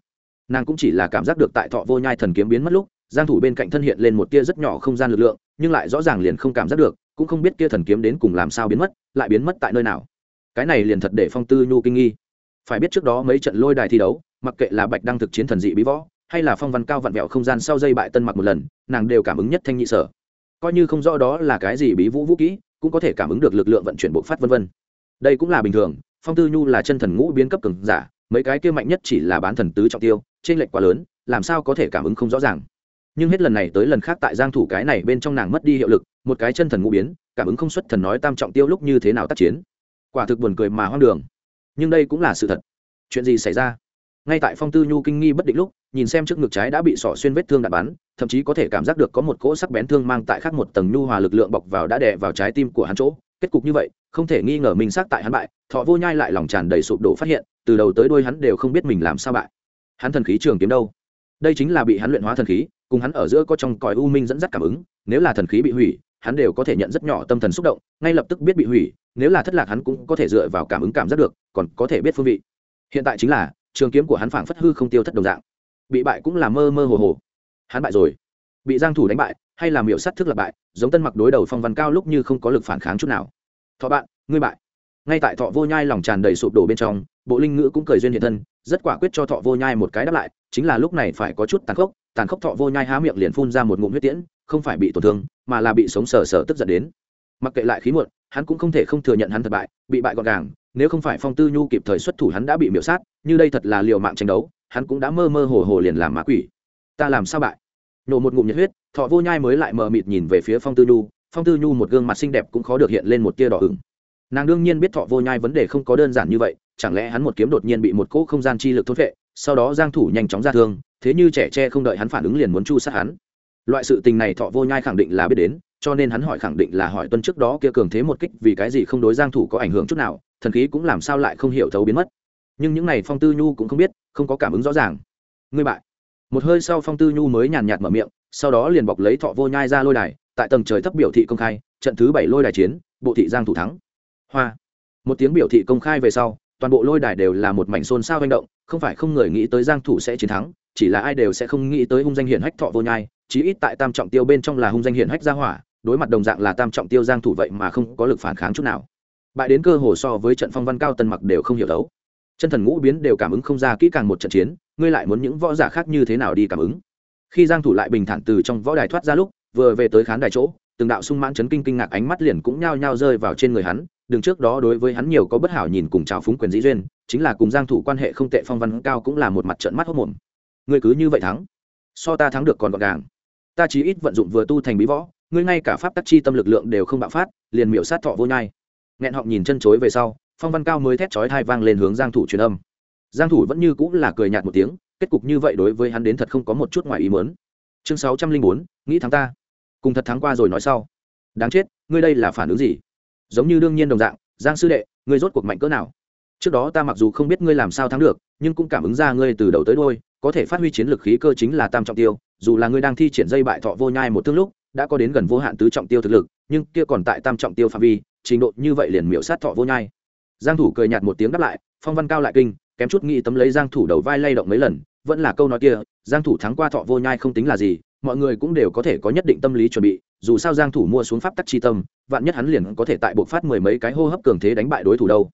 Nàng cũng chỉ là cảm giác được tại thọ vô nhai thần kiếm biến mất lúc, giang thủ bên cạnh thân hiện lên một tia rất nhỏ không gian lực lượng, nhưng lại rõ ràng liền không cảm giác được, cũng không biết kia thần kiếm đến cùng làm sao biến mất, lại biến mất tại nơi nào. Cái này liền thật để phong tư nhu kinh nghi. Phải biết trước đó mấy trận lôi đài thi đấu, mặc kệ là bạch đăng thực chiến thần dị bí võ, hay là phong văn cao vặn vẹo không gian sau dây bại tân mặc một lần, nàng đều cảm ứng nhất thanh nhị sở. Coi như không rõ đó là cái gì bí vũ vũ kỹ cũng có thể cảm ứng được lực lượng vận chuyển bộ phát vân vân. Đây cũng là bình thường, phong tư nhu là chân thần ngũ biến cấp cường giả, mấy cái kia mạnh nhất chỉ là bán thần tứ trọng tiêu trên lệch quá lớn, làm sao có thể cảm ứng không rõ ràng. Nhưng hết lần này tới lần khác tại giang thủ cái này bên trong nàng mất đi hiệu lực, một cái chân thần ngũ biến, cảm ứng không xuất thần nói tam trọng tiêu lúc như thế nào tác chiến. Quả thực buồn cười mà hoang đường. Nhưng đây cũng là sự thật. Chuyện gì xảy ra? Ngay tại phong tư nhu kinh nghi bất định lúc nhìn xem trước ngực trái đã bị sỏ xuyên vết thương đạn bắn, thậm chí có thể cảm giác được có một cỗ sắc bén thương mang tại khác một tầng nhu hòa lực lượng bọc vào đã đè vào trái tim của hắn chỗ. Kết cục như vậy, không thể nghi ngờ mình xác tại hắn bại, thọ vô nhai lại lòng tràn đầy sụp đổ phát hiện, từ đầu tới đuôi hắn đều không biết mình làm sao bại. Hắn thần khí trường kiếm đâu? Đây chính là bị hắn luyện hóa thần khí, cùng hắn ở giữa có trong còi u minh dẫn dắt cảm ứng, nếu là thần khí bị hủy, hắn đều có thể nhận rất nhỏ tâm thần xúc động, ngay lập tức biết bị hủy, nếu là thất lạc hắn cũng có thể dựa vào cảm ứng cảm giác được, còn có thể biết phương vị. Hiện tại chính là, trường kiếm của hắn phảng phất hư không tiêu thất đồng dạng bị bại cũng là mơ mơ hồ hồ. Hắn bại rồi. Bị giang thủ đánh bại, hay làm miểu sát thức lập bại, giống tân mặc đối đầu phong văn cao lúc như không có lực phản kháng chút nào. Thọ bạn, ngươi bại. Ngay tại thọ vô nhai lòng tràn đầy sụp đổ bên trong, bộ linh ngữ cũng cười duyên hiện thân, rất quả quyết cho thọ vô nhai một cái đáp lại, chính là lúc này phải có chút tàn khốc tàn khốc thọ vô nhai há miệng liền phun ra một ngụm huyết tiễn, không phải bị tổn thương, mà là bị sống sờ sờ tức giận đến. Mặc kệ lại khí muộn, hắn cũng không thể không thừa nhận hắn thất bại, bị bại gọn gàng, nếu không phải phong tư nhu kịp thời xuất thủ hắn đã bị miễu sát, như đây thật là liều mạng tranh đấu hắn cũng đã mơ mơ hồ hồ liền làm ma quỷ. Ta làm sao bại? Nổ một ngụm nhiệt huyết, thọ vô nhai mới lại mờ mịt nhìn về phía phong tư nhu. Phong tư nhu một gương mặt xinh đẹp cũng khó được hiện lên một tia đỏ ửng. Nàng đương nhiên biết thọ vô nhai vấn đề không có đơn giản như vậy, chẳng lẽ hắn một kiếm đột nhiên bị một cỗ không gian chi lực thốt vệ sau đó giang thủ nhanh chóng ra thương, thế như trẻ tre không đợi hắn phản ứng liền muốn chu sát hắn. Loại sự tình này thọ vô nhai khẳng định là biết đến, cho nên hắn hỏi khẳng định là hỏi tuân trước đó kia cường thế một kích vì cái gì không đối giang thủ có ảnh hưởng chút nào, thần khí cũng làm sao lại không hiểu thấu biến mất. Nhưng những này phong tư nhu cũng không biết không có cảm ứng rõ ràng. Ngươi bại. Một hơi sau phong tư nhu mới nhàn nhạt mở miệng, sau đó liền bọc lấy thọ vô nhai ra lôi đài, tại tầng trời thấp biểu thị công khai, trận thứ bảy lôi đài chiến, bộ thị giang thủ thắng. Hoa. Một tiếng biểu thị công khai về sau, toàn bộ lôi đài đều là một mảnh xôn xao manh động, không phải không người nghĩ tới giang thủ sẽ chiến thắng, chỉ là ai đều sẽ không nghĩ tới hung danh hiển hách thọ vô nhai, chí ít tại tam trọng tiêu bên trong là hung danh hiển hách gia hỏa, đối mặt đồng dạng là tam trọng tiêu giang thủ vậy mà không có lực phản kháng chút nào. Bại đến cơ hồ so với trận phong văn cao tân mặc đều không hiểu đấu chân thần ngũ biến đều cảm ứng không ra kỹ càng một trận chiến, ngươi lại muốn những võ giả khác như thế nào đi cảm ứng? Khi giang thủ lại bình thản từ trong võ đài thoát ra lúc, vừa về tới khán đài chỗ, từng đạo sung mãn chấn kinh kinh ngạc ánh mắt liền cũng nhao nhao rơi vào trên người hắn đường trước đó đối với hắn nhiều có bất hảo nhìn cùng chào phúng quyền dĩ duyên, chính là cùng giang thủ quan hệ không tệ phong văn cao cũng là một mặt trận mắt hốt mồm. Ngươi cứ như vậy thắng, so ta thắng được còn gọn gàng. Ta chỉ ít vận dụng vừa tu thành bí võ, ngươi ngay cả pháp tắc chi tâm lực lượng đều không bạo phát, liền miểu sát thọ vô nhai. Nghẹn họng nhìn chân chối về sau phong văn cao mới thét chói thai vang lên hướng giang thủ truyền âm. Giang thủ vẫn như cũng là cười nhạt một tiếng kết cục như vậy đối với hắn đến thật không có một chút ngoài ý muốn. Chương 604, nghĩ thắng ta. Cùng thật thắng qua rồi nói sau. Đáng chết ngươi đây là phản ứng gì? Giống như đương nhiên đồng dạng giang sư đệ ngươi rốt cuộc mạnh cỡ nào? Trước đó ta mặc dù không biết ngươi làm sao thắng được nhưng cũng cảm ứng ra ngươi từ đầu tới đôi có thể phát huy chiến lược khí cơ chính là tam trọng tiêu dù là ngươi đang thi triển dây bại thọ vô nhai một thương lúc đã có đến gần vô hạn tứ trọng tiêu thực lực nhưng kia còn tại tam trọng tiêu phạm vi trình độ như vậy liền miễu sát thọ vô nhai giang thủ cười nhạt một tiếng đáp lại, phong văn cao lại kinh, kém chút nghĩ tấm lấy giang thủ đầu vai lay động mấy lần, vẫn là câu nói kia, giang thủ thắng qua thọ vô nhai không tính là gì, mọi người cũng đều có thể có nhất định tâm lý chuẩn bị, dù sao giang thủ mua xuống pháp tắc chi tâm, vạn nhất hắn liền có thể tại bộ phát mười mấy cái hô hấp cường thế đánh bại đối thủ đâu.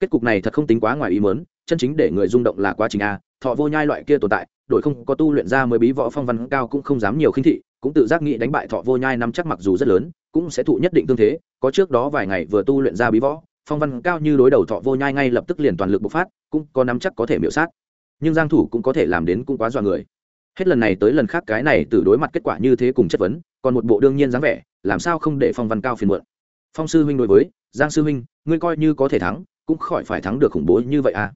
Kết cục này thật không tính quá ngoài ý muốn, chân chính để người rung động là quá trình a, thọ vô nhai loại kia tồn tại đội không có tu luyện ra mới bí võ phong văn cao cũng không dám nhiều khinh thị, cũng tự giác nghĩ đánh bại thọ vô nhai năm chắc mặc dù rất lớn, cũng sẽ thụ nhất định tương thế, có trước đó vài ngày vừa tu luyện ra bí võ phong văn cao như đối đầu thọ vô nhai ngay lập tức liền toàn lực bộc phát, cũng có nắm chắc có thể miễu sát. Nhưng giang thủ cũng có thể làm đến cũng quá dọa người. Hết lần này tới lần khác cái này từ đối mặt kết quả như thế cùng chất vấn, còn một bộ đương nhiên dáng vẻ, làm sao không để phong văn cao phiền muộn? Phong sư huynh đối với, giang sư huynh, ngươi coi như có thể thắng, cũng khỏi phải thắng được khủng bố như vậy à?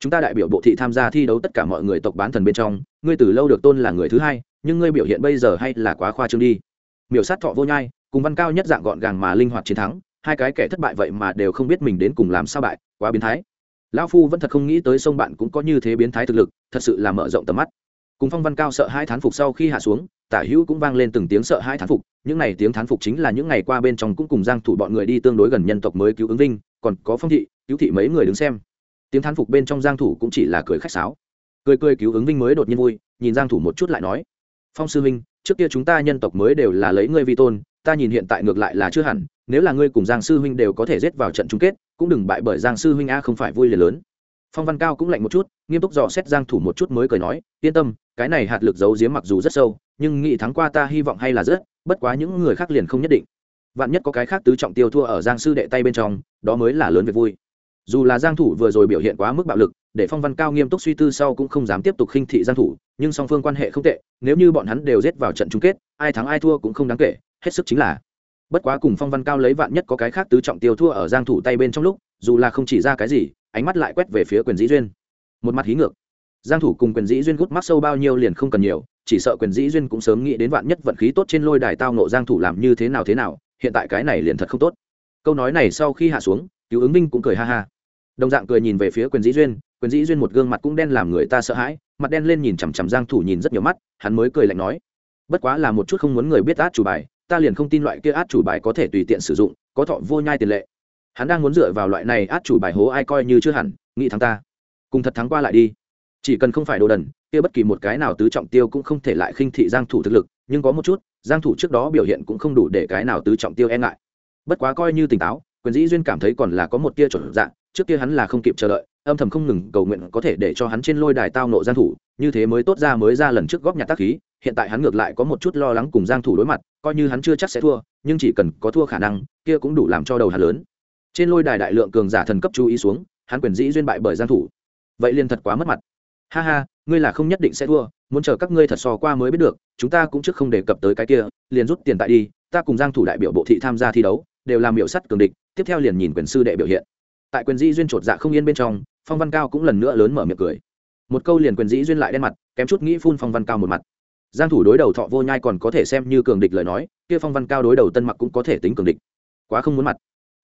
Chúng ta đại biểu bộ thị tham gia thi đấu tất cả mọi người tộc bán thần bên trong, ngươi từ lâu được tôn là người thứ hai, nhưng ngươi biểu hiện bây giờ hay là quá khoa trương đi. Miểu sát thọ vô nhai, cùng văn cao nhất dạng gọn gàng mà linh hoạt chiến thắng hai cái kẻ thất bại vậy mà đều không biết mình đến cùng làm sao bại, quá biến thái. Lão phu vẫn thật không nghĩ tới sông bạn cũng có như thế biến thái thực lực, thật sự là mở rộng tầm mắt. Cùng phong văn cao sợ hai thán phục sau khi hạ xuống, tả hữu cũng vang lên từng tiếng sợ hai thán phục, những n à y tiếng thán phục chính là những ngày qua bên trong cũng cùng giang thủ bọn người đi tương đối gần nhân tộc mới cứu ứng vinh, còn có phong thị, cứu thị mấy người đứng xem. Tiếng thán phục bên trong giang thủ cũng chỉ là cười khách sáo. Cười cười cứu ứng vinh mới đột nhiên vui, nhìn giang thủ một chút lại nói, phong sư huynh trước kia chúng ta nhân tộc mới đều là lấy ngươi vi tôn, ta nhìn hiện tại ngược lại là chưa hẳn, nếu là ngươi cùng giang sư huynh đều có thể giết vào trận chung kết, cũng đừng bại bởi giang sư huynh a, không phải vui liền lớn. Phong văn cao cũng lạnh một chút, nghiêm túc dò xét giang thủ một chút mới cười nói, yên tâm, cái này hạt lực giấu giếm mặc dù rất sâu, nhưng nghị thắng qua ta hy vọng hay là rất, bất quá những người khác liền không nhất định. Vạn nhất có cái khác tứ trọng tiêu thua ở giang sư đệ tay bên trong, đó mới là lớn việc vui dù là giang thủ vừa rồi biểu hiện quá mức bạo lực, để phong văn cao nghiêm túc suy tư sau cũng không dám tiếp tục khinh thị giang thủ, nhưng song phương quan hệ không tệ, nếu như bọn hắn đều giết vào trận chung kết, ai thắng ai thua cũng không đáng kể, hết sức chính là. Bất quá cùng phong văn cao lấy vạn nhất có cái khác tứ trọng tiêu thua ở giang thủ tay bên trong lúc, dù là không chỉ ra cái gì, ánh mắt lại quét về phía quyền dĩ duyên. Một mặt hí ngược. Giang thủ cùng quyền dĩ duyên gút mắt sâu bao nhiêu liền không cần nhiều, chỉ sợ quyền dĩ duyên cũng sớm nghĩ đến vạn nhất vận khí tốt trên lôi đài tao nộ giang thủ làm như thế nào thế nào, hiện tại cái này liền thật không tốt. Câu nói này sau khi hạ xuống cứu ứng minh cũng cười ha ha. Đồng dạng cười nhìn về phía quyền dĩ duyên, quyền dĩ duyên một gương mặt cũng đen làm người ta sợ hãi, mặt đen lên nhìn chằm chằm giang thủ nhìn rất nhiều mắt, hắn mới cười lạnh nói, bất quá là một chút không muốn người biết át chủ bài, ta liền không tin loại kia át chủ bài có thể tùy tiện sử dụng, có thọ vô nhai tiền lệ. Hắn đang muốn dựa vào loại này át chủ bài hố ai coi như chưa hẳn, nghĩ thắng ta. Cùng thật thắng qua lại đi. Chỉ cần không phải đồ đần, kia bất kỳ một cái nào tứ trọng tiêu cũng không thể lại khinh thị giang thủ thực lực, nhưng có một chút, giang thủ trước đó biểu hiện cũng không đủ để cái nào tứ trọng tiêu e ngại. Bất quá coi như tỉnh táo quyền dĩ duyên cảm thấy còn là có một tia chuẩn dạng trước kia hắn là không kịp chờ đợi, âm thầm không ngừng cầu nguyện có thể để cho hắn trên lôi đài tao nộ giang thủ, như thế mới tốt ra mới ra lần trước góp nhặt tác khí, hiện tại hắn ngược lại có một chút lo lắng cùng giang thủ đối mặt, coi như hắn chưa chắc sẽ thua, nhưng chỉ cần có thua khả năng, kia cũng đủ làm cho đầu hắn lớn. Trên lôi đài đại lượng cường giả thần cấp chú ý xuống, hắn quyền dĩ duyên bại bởi giang thủ. Vậy liền thật quá mất mặt. Ha ha, ngươi là không nhất định sẽ thua, muốn chờ các ngươi thật so qua mới biết được, chúng ta cũng trước không đề cập tới cái kia, liền rút tiền tại đi, ta cùng giang thủ đại biểu bộ thị tham gia thi đấu đều làm biểu sắt cường địch, tiếp theo liền nhìn quyền sư đệ biểu hiện. Tại quyền dĩ duyên chột dạ không yên bên trong, phong văn cao cũng lần nữa lớn mở miệng cười. Một câu liền quyền dĩ duyên lại đen mặt, kém chút nghĩ phun phong văn cao một mặt. Giang thủ đối đầu thọ vô nhai còn có thể xem như cường địch lời nói, kia phong văn cao đối đầu tân mặc cũng có thể tính cường địch. Quá không muốn mặt.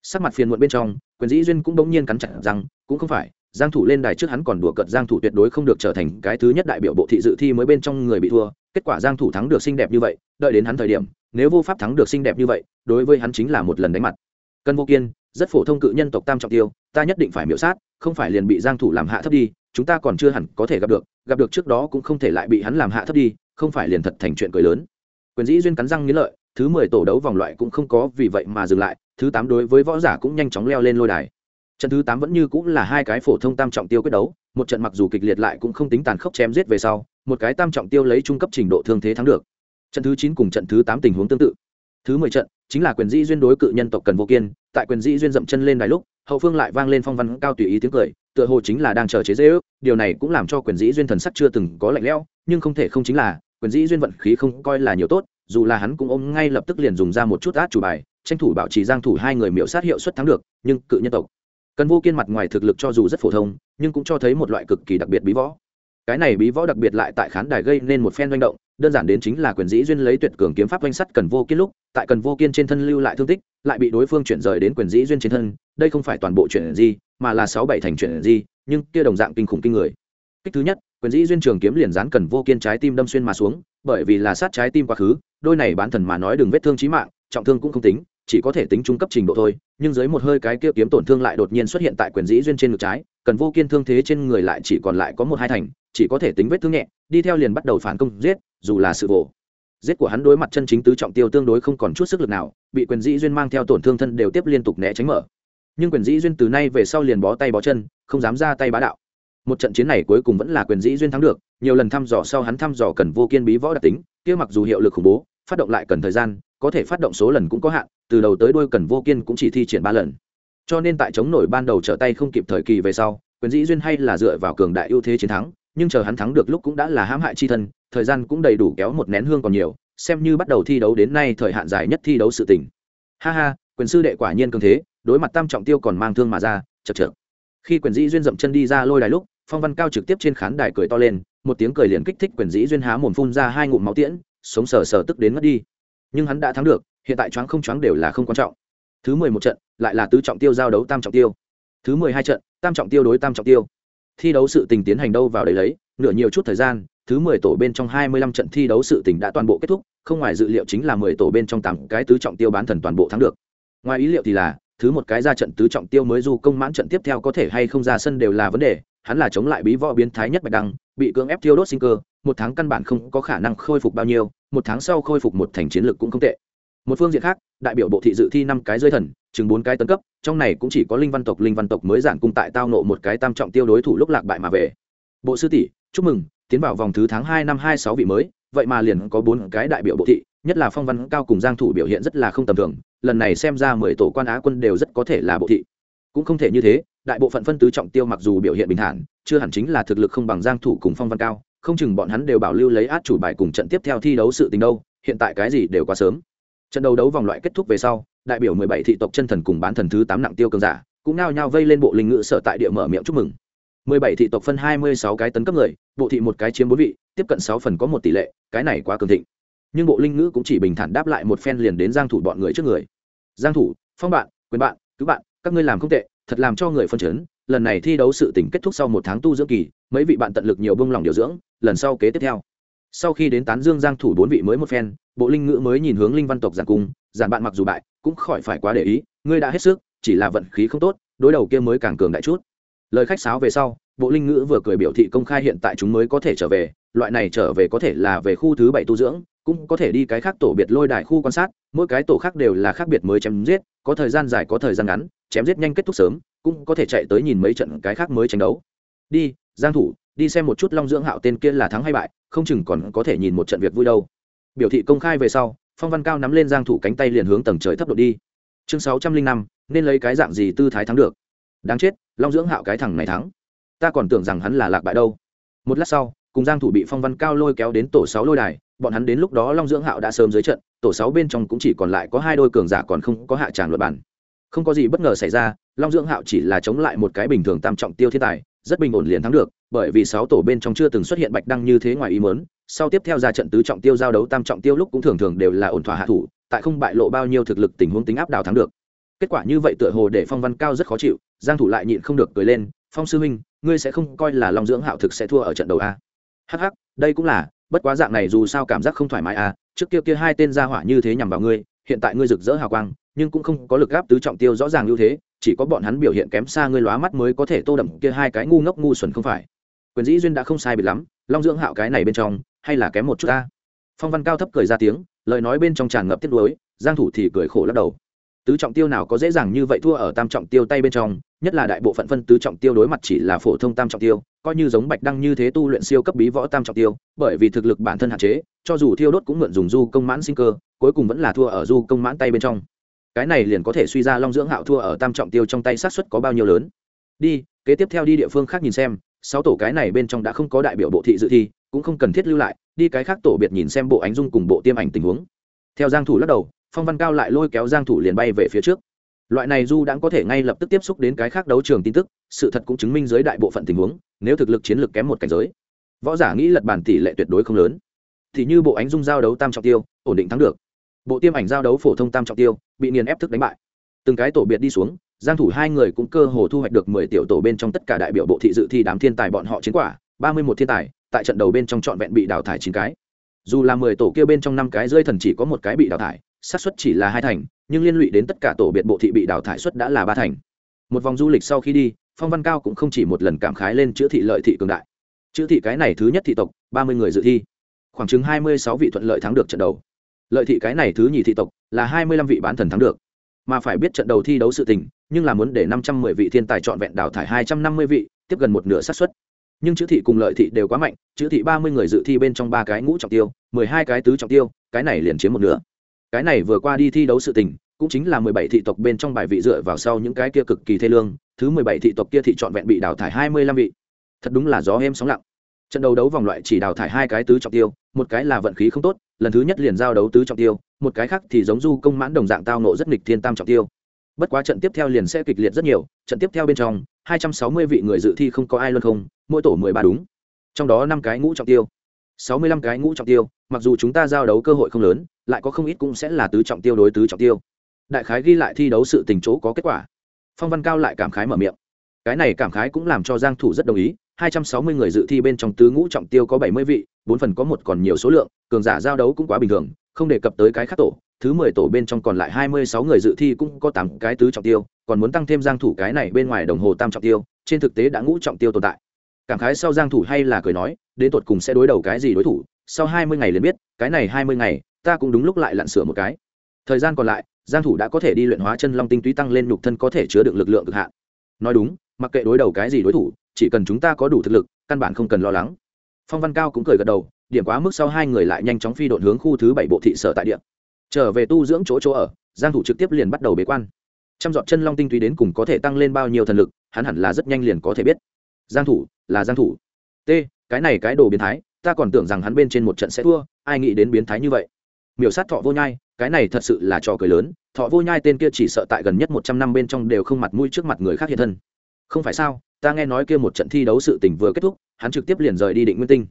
Sắc mặt phiền muộn bên trong, quyền dĩ duyên cũng bỗng nhiên cắn chặt rằng cũng không phải, giang thủ lên đài trước hắn còn đùa cợt giang thủ tuyệt đối không được trở thành cái thứ nhất đại biểu bộ thị dự thi mới bên trong người bị thua kết quả giang thủ thắng được xinh đẹp như vậy, đợi đến hắn thời điểm, nếu vô pháp thắng được xinh đẹp như vậy, đối với hắn chính là một lần đánh mặt. Cân vô kiên, rất phổ thông cự nhân tộc tam trọng tiêu, ta nhất định phải miểu sát, không phải liền bị giang thủ làm hạ thấp đi, chúng ta còn chưa hẳn có thể gặp được gặp được trước đó cũng không thể lại bị hắn làm hạ thấp đi, không phải liền thật thành chuyện cười lớn. Quyền dĩ duyên cắn răng nghiến lợi, thứ 10 tổ đấu vòng loại cũng không có vì vậy mà dừng lại, thứ 8 đối với võ giả cũng nhanh chóng leo lên lôi đài. Trận thứ 8 vẫn như cũng là hai cái phổ thông tam trọng tiêu quyết đấu, một trận mặc dù kịch liệt lại cũng không tính tàn khốc chém giết về sau một cái tam trọng tiêu lấy trung cấp trình độ thương thế thắng được. Trận thứ 9 cùng trận thứ 8 tình huống tương tự. Thứ 10 trận, chính là quyền dĩ duyên đối cự nhân tộc cần vô kiên, tại quyền dĩ duyên dậm chân lên đài lúc, hậu phương lại vang lên phong văn cao tùy ý tiếng cười, tựa hồ chính là đang chờ chế dễ ước điều này cũng làm cho quyền dĩ duyên thần sắc chưa từng có lạnh lẽo, nhưng không thể không chính là, quyền dĩ duyên vận khí không coi là nhiều tốt, dù là hắn cũng ôm ngay lập tức liền dùng ra một chút át chủ bài, tranh thủ bảo trì giang thủ hai người miểu sát hiệu suất thắng được, nhưng cự nhân tộc cần vô kiên mặt ngoài thực lực cho dù rất phổ thông, nhưng cũng cho thấy một loại cực kỳ đặc biệt bí võ cái này bí võ đặc biệt lại tại khán đài gây nên một phen doanh động, đơn giản đến chính là quyền dĩ duyên lấy tuyệt cường kiếm pháp oanh sắt cần vô kiên lúc, tại cần vô kiên trên thân lưu lại thương tích, lại bị đối phương chuyển rời đến quyền dĩ duyên trên thân, đây không phải toàn bộ chuyện gì mà là sáu bảy thành chuyện gì nhưng kia đồng dạng kinh khủng kinh người. Cách thứ nhất, quyền dĩ duyên trường kiếm liền dán cần vô kiên trái tim đâm xuyên mà xuống, bởi vì là sát trái tim quá khứ, đôi này bán thần mà nói đừng vết thương chí mạng, trọng thương cũng không tính, chỉ có thể tính trung cấp trình độ thôi, nhưng dưới một hơi cái kia kiếm tổn thương lại đột nhiên xuất hiện tại quyền dĩ duyên trên ngực trái, cần vô kiên thương thế trên người lại chỉ còn lại có một hai thành chỉ có thể tính vết thương nhẹ, đi theo liền bắt đầu phản công giết, dù là sự vồ giết của hắn đối mặt chân chính tứ trọng tiêu tương đối không còn chút sức lực nào, bị quyền dĩ duyên mang theo tổn thương thân đều tiếp liên tục né tránh mở. Nhưng quyền dĩ duyên từ nay về sau liền bó tay bó chân, không dám ra tay bá đạo. Một trận chiến này cuối cùng vẫn là quyền dĩ duyên thắng được, nhiều lần thăm dò sau hắn thăm dò cần vô kiên bí võ đặc tính, kia mặc dù hiệu lực khủng bố, phát động lại cần thời gian, có thể phát động số lần cũng có hạn, từ đầu tới đuôi cần vô kiên cũng chỉ thi triển ba lần. Cho nên tại chống nổi ban đầu trở tay không kịp thời kỳ về sau, quyền dĩ duyên hay là dựa vào cường đại ưu thế chiến thắng nhưng chờ hắn thắng được lúc cũng đã là hãm hại chi thân, thời gian cũng đầy đủ kéo một nén hương còn nhiều, xem như bắt đầu thi đấu đến nay thời hạn dài nhất thi đấu sự tình. Ha ha, quyền sư đệ quả nhiên cường thế, đối mặt tam trọng tiêu còn mang thương mà ra chật chật khi quyền dĩ duyên dậm chân đi ra lôi đài lúc, phong văn cao trực tiếp trên khán đài cười to lên, một tiếng cười liền kích thích quyền dĩ duyên há mồm phun ra hai ngụm máu tiễn, sống sờ sờ tức đến mất đi. Nhưng hắn đã thắng được, hiện tại choáng không choáng đều là không quan trọng. Thứ mười một trận, lại là tứ trọng tiêu giao đấu tam trọng tiêu. Thứ mười hai trận, tam trọng tiêu đối tam trọng tiêu thi đấu sự tình tiến hành đâu vào đấy lấy, nửa nhiều chút thời gian, thứ mười tổ bên trong hai mươi lăm trận thi đấu sự tình đã toàn bộ kết thúc, không ngoài dự liệu chính là mười tổ bên trong tám cái tứ trọng tiêu bán thần toàn bộ thắng được. Ngoài ý liệu thì là, thứ một cái ra trận tứ trọng tiêu mới du công mãn trận tiếp theo có thể hay không ra sân đều là vấn đề, hắn là chống lại bí võ biến thái nhất bạch đăng, bị cưỡng ép tiêu đốt sinh cơ, một tháng căn bản không có khả năng khôi phục bao nhiêu, một tháng sau khôi phục một thành chiến lược cũng không tệ. Một phương diện khác, đại biểu bộ thị dự thi năm cái rơi thần chừng bốn cái tấn cấp, trong này cũng chỉ có linh văn tộc, linh văn tộc mới giản cung tại tao nộ một cái tam trọng tiêu đối thủ lúc lạc bại mà về. Bộ sư tỷ, chúc mừng, tiến vào vòng thứ tháng hai năm hai sáu vị mới, vậy mà liền có bốn cái đại biểu bộ thị, nhất là phong văn cao cùng giang thủ biểu hiện rất là không tầm thường, lần này xem ra mười tổ quan á quân đều rất có thể là bộ thị. Cũng không thể như thế, đại bộ phận phân tứ trọng tiêu mặc dù biểu hiện bình thản, chưa hẳn chính là thực lực không bằng giang thủ cùng phong văn cao, không chừng bọn hắn đều bảo lưu lấy át chủ bài cùng trận tiếp theo thi đấu sự tình đâu, hiện tại cái gì đều quá sớm trận đấu đấu vòng loại kết thúc về sau, đại biểu 17 thị tộc chân thần cùng bán thần thứ 8 nặng tiêu cường giả, cũng nao nhao vây lên bộ linh ngự sở tại địa mở miệng chúc mừng. 17 thị tộc phân 26 cái tấn cấp người, bộ thị một cái chiếm bốn vị, tiếp cận 6 phần có một tỷ lệ, cái này quá cường thịnh. Nhưng bộ linh ngữ cũng chỉ bình thản đáp lại một phen liền đến giang thủ bọn người trước người. Giang thủ, phong bạn, quyền bạn, cứu bạn, các ngươi làm không tệ, thật làm cho người phân chấn. Lần này thi đấu sự tỉnh kết thúc sau một tháng tu dưỡng kỳ, mấy vị bạn tận lực nhiều bông lòng điều dưỡng, lần sau kế tiếp theo sau khi đến tán dương giang thủ bốn vị mới một phen, bộ linh ngữ mới nhìn hướng linh văn tộc giản cung giản bạn mặc dù bại, cũng khỏi phải quá để ý, ngươi đã hết sức, chỉ là vận khí không tốt, đối đầu kia mới càng cường đại chút. Lời khách sáo về sau, bộ linh ngữ vừa cười biểu thị công khai hiện tại chúng mới có thể trở về, loại này trở về có thể là về khu thứ bảy tu dưỡng, cũng có thể đi cái khác tổ biệt lôi đài khu quan sát, mỗi cái tổ khác đều là khác biệt mới chém giết, có thời gian dài có thời gian ngắn, chém giết nhanh kết thúc sớm, cũng có thể chạy tới nhìn mấy trận cái khác mới tranh đấu. Đi, giang thủ đi xem một chút long dưỡng hạo tên kia là thắng hay bại không chừng còn có thể nhìn một trận việc vui đâu. Biểu thị công khai về sau phong văn cao nắm lên giang thủ cánh tay liền hướng tầng trời thấp độ đi. Chương 605, nên lấy cái dạng gì tư thái thắng được? Đáng chết long dưỡng hạo cái thằng này thắng. Ta còn tưởng rằng hắn là lạc bại đâu. Một lát sau cùng giang thủ bị phong văn cao lôi kéo đến tổ sáu lôi đài bọn hắn đến lúc đó long dưỡng hạo đã sớm dưới trận tổ sáu bên trong cũng chỉ còn lại có hai đôi cường giả còn không có hạ tràng luật bản. Không có gì bất ngờ xảy ra long dưỡng hạo chỉ là chống lại một cái bình thường tam trọng tiêu thiên tài rất bình ổn liền thắng được bởi vì sáu tổ bên trong chưa từng xuất hiện bạch đăng như thế ngoài ý muốn, sau tiếp theo ra trận tứ trọng tiêu giao đấu tam trọng tiêu lúc cũng thường thường đều là ổn thỏa hạ thủ, tại không bại lộ bao nhiêu thực lực tình huống tính áp đảo thắng được. Kết quả như vậy tựa hồ để phong văn cao rất khó chịu, giang thủ lại nhịn không được cười lên, phong sư huynh, ngươi sẽ không coi là long dưỡng hạo thực sẽ thua ở trận đầu a? Hắc hắc, đây cũng là, bất quá dạng này dù sao cảm giác không thoải mái a, trước kia kia hai tên gia hỏa như thế nhằm vào ngươi, hiện tại ngươi rực rỡ hào quang, nhưng cũng không có lực gáp tứ trọng tiêu rõ ràng ưu thế, chỉ có bọn hắn biểu hiện kém xa ngươi lóa mắt mới có thể tô đậm kia hai cái ngu ngốc ngu xuẩn không phải quyền dĩ duyên đã không sai biệt lắm, long dưỡng hạo cái này bên trong, hay là kém một chút ta. Phong văn cao thấp cười ra tiếng, lời nói bên trong tràn ngập tiếc nuối, giang thủ thì cười khổ lắc đầu. Tứ trọng tiêu nào có dễ dàng như vậy thua ở tam trọng tiêu tay bên trong, nhất là đại bộ phận phân tứ trọng tiêu đối mặt chỉ là phổ thông tam trọng tiêu, coi như giống bạch đăng như thế tu luyện siêu cấp bí võ tam trọng tiêu, bởi vì thực lực bản thân hạn chế, cho dù thiêu đốt cũng mượn dùng du công mãn sinh cơ, cuối cùng vẫn là thua ở du công mãn tay bên trong. Cái này liền có thể suy ra long dưỡng hạo thua ở tam trọng tiêu trong tay sát suất có bao nhiêu lớn. Đi, kế tiếp theo đi địa phương khác nhìn xem sáu tổ cái này bên trong đã không có đại biểu bộ thị dự thi, cũng không cần thiết lưu lại, đi cái khác tổ biệt nhìn xem bộ ánh dung cùng bộ tiêm ảnh tình huống. Theo giang thủ lắc đầu, phong văn cao lại lôi kéo giang thủ liền bay về phía trước. Loại này du đã có thể ngay lập tức tiếp xúc đến cái khác đấu trường tin tức, sự thật cũng chứng minh dưới đại bộ phận tình huống, nếu thực lực chiến lược kém một cảnh giới, võ giả nghĩ lật bản tỷ lệ tuyệt đối không lớn. Thì như bộ ánh dung giao đấu tam trọng tiêu, ổn định thắng được. Bộ tiêm ảnh giao đấu phổ thông tam trọng tiêu, bị nghiền ép thức đánh bại. Từng cái tổ biệt đi xuống giang thủ hai người cũng cơ hồ thu hoạch được 10 tiểu tổ bên trong tất cả đại biểu bộ thị dự thi đám thiên tài bọn họ chiến quả 31 thiên tài, tại trận đầu bên trong chọn vẹn bị đào thải chín cái. Dù là 10 tổ kia bên trong năm cái rơi thần chỉ có một cái bị đào thải, xác suất chỉ là hai thành, nhưng liên lụy đến tất cả tổ biệt bộ thị bị đào thải suất đã là ba thành. Một vòng du lịch sau khi đi, phong văn cao cũng không chỉ một lần cảm khái lên chữa thị lợi thị cường đại. Chữa thị cái này thứ nhất thị tộc 30 người dự thi. Khoảng chừng 26 vị thuận lợi thắng được trận đầu. Lợi thị cái này thứ nhì thị tộc là 25 vị bán thần thắng được. Mà phải biết trận đầu thi đấu sự tình nhưng là muốn để 510 vị thiên tài chọn vẹn đào thải 250 vị, tiếp gần một nửa xác suất. Nhưng chữ thị cùng lợi thị đều quá mạnh, chữ thị 30 người dự thi bên trong ba cái ngũ trọng tiêu 12 cái tứ trọng tiêu, cái này liền chiếm một nửa. Cái này vừa qua đi thi đấu sự tình, cũng chính là 17 thị tộc bên trong bài vị dựa vào sau những cái kia cực kỳ thê lương, thứ 17 thị tộc kia thị chọn vẹn bị đào thải 25 vị. Thật đúng là gió êm sóng lặng. Trận đấu đấu vòng loại chỉ đào thải hai cái tứ trọng tiêu, một cái là vận khí không tốt, lần thứ nhất liền giao đấu tứ trọng tiêu, một cái khác thì giống du công mãn đồng dạng tao nộ rất nghịch thiên tam trọng tiêu bất quá trận tiếp theo liền sẽ kịch liệt rất nhiều trận tiếp theo bên trong hai trăm sáu mươi vị người dự thi không có ai luân không mỗi tổ mười ba đúng. Trong đó năm cái ngũ trọng tiêu. Sáu mươi lăm cái ngũ trọng tiêu mặc dù chúng ta giao đấu cơ hội không lớn lại có không ít cũng sẽ là tứ trọng tiêu đối tứ trọng tiêu. Đại khái ghi lại thi đấu sự tình chỗ có kết quả. Phong văn cao lại cảm khái mở miệng. Cái này cảm khái cũng làm cho giang thủ rất đồng ý 260 người dự thi bên trong tứ ngũ trọng tiêu có 70 vị, bốn phần có một còn nhiều số lượng, cường giả giao đấu cũng quá bình thường, không đề cập tới cái khác tổ, thứ 10 tổ bên trong còn lại 26 người dự thi cũng có 8 cái tứ trọng tiêu, còn muốn tăng thêm giang thủ cái này bên ngoài đồng hồ tam trọng tiêu, trên thực tế đã ngũ trọng tiêu tồn tại. Cảm khái sau giang thủ hay là cười nói, đến tột cùng sẽ đối đầu cái gì đối thủ, sau 20 ngày liền biết, cái này 20 ngày, ta cũng đúng lúc lại lặn sửa một cái. Thời gian còn lại, giang thủ đã có thể đi luyện hóa chân long tinh túy tăng lên nhục thân có thể chứa đựng lực lượng cực hạn. Nói đúng, mặc kệ đối đầu cái gì đối thủ, chỉ cần chúng ta có đủ thực lực căn bản không cần lo lắng phong văn cao cũng cười gật đầu điểm quá mức sau hai người lại nhanh chóng phi độn hướng khu thứ bảy bộ thị sở tại địa trở về tu dưỡng chỗ chỗ ở, giang thủ trực tiếp liền bắt đầu bế quan. Trăm dọn chân long tinh túy đến cùng có thể tăng lên bao nhiêu thần lực, hắn hẳn là rất nhanh liền có thể biết. Giang thủ, là giang thủ. T, cái này cái đồ biến thái, ta còn tưởng rằng hắn bên trên một trận sẽ thua, ai nghĩ đến biến thái như vậy. Miểu sát thọ vô nhai, cái này thật sự là trò cười lớn, thọ vô nhai tên kia chỉ sợ tại gần nhất một trăm năm bên trong đều không mặt mũi trước mặt người khác hiện thân. Không phải sao, ta nghe nói kia một trận thi đấu sự tình vừa kết thúc, hắn trực tiếp liền rời đi định nguyên tinh.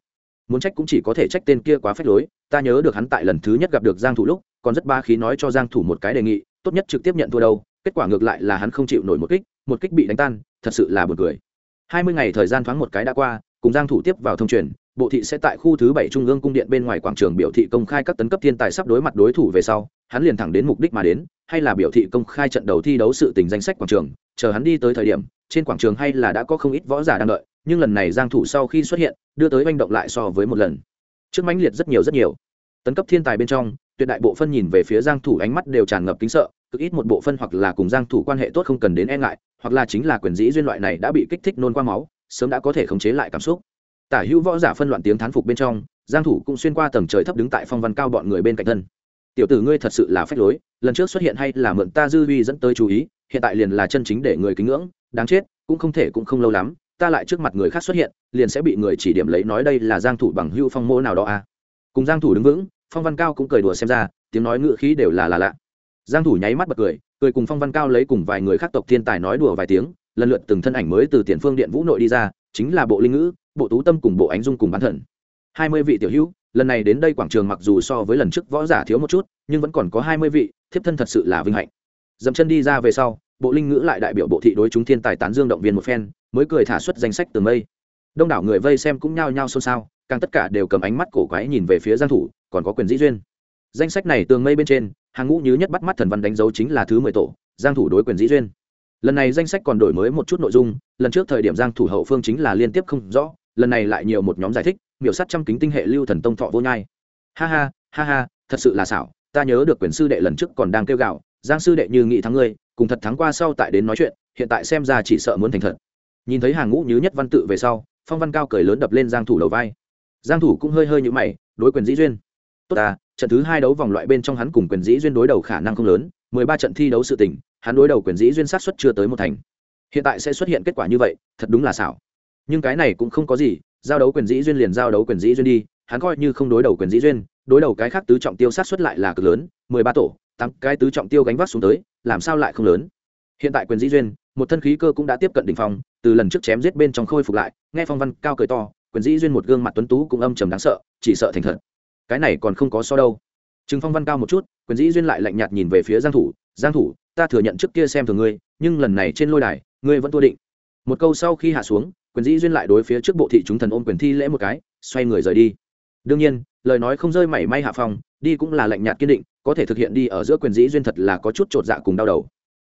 Muốn trách cũng chỉ có thể trách tên kia quá phách lối, ta nhớ được hắn tại lần thứ nhất gặp được giang thủ lúc còn rất ba khí nói cho giang thủ một cái đề nghị, tốt nhất trực tiếp nhận thua đâu, kết quả ngược lại là hắn không chịu nổi một kích một kích bị đánh tan, thật sự là buồn cười. 20 ngày thời gian thoáng một cái đã qua, cùng giang thủ tiếp vào thông truyền, bộ thị sẽ tại khu thứ bảy trung ương cung điện bên ngoài quảng trường biểu thị công khai các tấn cấp thiên tài sắp đối mặt đối thủ về sau, hắn liền thẳng đến mục đích mà đến, hay là biểu thị công khai trận đầu thi đấu sự tình danh sách quảng trường, chờ hắn đi tới thời điểm, trên quảng trường hay là đã có không ít võ giả đang đợi, nhưng lần này giang thủ sau khi xuất hiện, đưa tới manh động lại so với một lần. Trước mãnh liệt rất nhiều rất nhiều. Tấn cấp thiên tài bên trong tuyệt đại bộ phân nhìn về phía giang thủ ánh mắt đều tràn ngập kính sợ, cực ít một bộ phân hoặc là cùng giang thủ quan hệ tốt không cần đến e ngại, hoặc là chính là quyền dĩ duyên loại này đã bị kích thích nôn qua máu, sớm đã có thể khống chế lại cảm xúc. Tả hữu võ giả phân loạn tiếng thán phục bên trong, giang thủ cũng xuyên qua tầng trời thấp đứng tại phong văn cao bọn người bên cạnh thân. Tiểu tử ngươi thật sự là phách lối, lần trước xuất hiện hay là mượn ta dư uy dẫn tới chú ý, hiện tại liền là chân chính để người kính ngưỡng, đáng chết, cũng không thể cũng không lâu lắm, ta lại trước mặt người khác xuất hiện, liền sẽ bị người chỉ điểm lấy nói đây là giang thủ bằng hưu phong mô nào đó à cùng giang thủ đứng vững phong văn cao cũng cười đùa xem ra, tiếng nói ngựa khí đều là là lạ. Giang thủ nháy mắt bật cười cười cùng phong văn cao lấy cùng vài người khác tộc thiên tài nói đùa vài tiếng, lần lượt từng thân ảnh mới từ tiền phương điện vũ nội đi ra, chính là bộ linh ngữ, bộ tú tâm cùng bộ ánh dung cùng bán thần. Hai mươi vị tiểu hữu, lần này đến đây quảng trường mặc dù so với lần trước võ giả thiếu một chút, nhưng vẫn còn có hai mươi vị, thiếp thân thật sự là vinh hạnh. Dậm chân đi ra về sau, bộ linh ngữ lại đại biểu bộ thị đối chúng thiên tài tán dương động viên một phen, mới cười thả xuất danh sách từ mây. Đông đảo người vây xem cũng nhao nhao xôn xao, càng tất cả đều cầm ánh mắt cổ quái nhìn về phía giang thủ còn có quyền dĩ duyên. Danh sách này tường mây bên trên, hàng ngũ nhứ nhất bắt mắt thần văn đánh dấu chính là thứ mười tổ, giang thủ đối quyền dĩ duyên. Lần này danh sách còn đổi mới một chút nội dung, lần trước thời điểm giang thủ hậu phương chính là liên tiếp không rõ, lần này lại nhiều một nhóm giải thích, miểu sát trăm kính tinh hệ lưu thần tông thọ vô nhai. Ha ha ha ha, thật sự là xảo, ta nhớ được quyền sư đệ lần trước còn đang kêu gạo giang sư đệ như nghị thắng ngươi, cùng thật thắng qua sau tại đến nói chuyện, hiện tại xem ra chỉ sợ muốn thành thật. Nhìn thấy hàng ngũ nhứ nhất văn tự về sau, phong văn cao cười lớn đập lên giang thủ đầu vai. Giang thủ cũng hơi hơi như mày, đối quyền dĩ duyên tốt à trận thứ hai đấu vòng loại bên trong hắn cùng quyền dĩ duyên đối đầu khả năng không lớn 13 trận thi đấu sự tình, hắn đối đầu quyền dĩ duyên sát suất chưa tới một thành. Hiện tại sẽ xuất hiện kết quả như vậy, thật đúng là xảo. Nhưng cái này cũng không có gì, giao đấu quyền dĩ duyên liền giao đấu quyền dĩ duyên đi, hắn coi như không đối đầu quyền dĩ duyên, đối đầu cái khác tứ trọng tiêu sát xuất lại là cực lớn 13 tổ, tám cái tứ trọng tiêu gánh vác xuống tới, làm sao lại không lớn? Hiện tại quyền dĩ duyên, một thân khí cơ cũng đã tiếp cận đỉnh phong, từ lần trước chém giết bên trong khôi phục lại, nghe phong văn cao cười to, quyền dĩ duyên một gương mặt tuấn tú cũng âm trầm đáng sợ, chỉ sợ thành thật cái này còn không có so đâu. Trừng phong văn cao một chút, quyền dĩ duyên lại lạnh nhạt nhìn về phía giang thủ giang thủ, ta thừa nhận trước kia xem thường ngươi, nhưng lần này trên lôi đài, ngươi vẫn thua định. Một câu sau khi hạ xuống, quyền dĩ duyên lại đối phía trước bộ thị chúng thần ôm quyền thi lễ một cái, xoay người rời đi. Đương nhiên, lời nói không rơi mảy may hạ phong, đi cũng là lạnh nhạt kiên định, có thể thực hiện đi ở giữa quyền dĩ duyên thật là có chút trột dạ cùng đau đầu.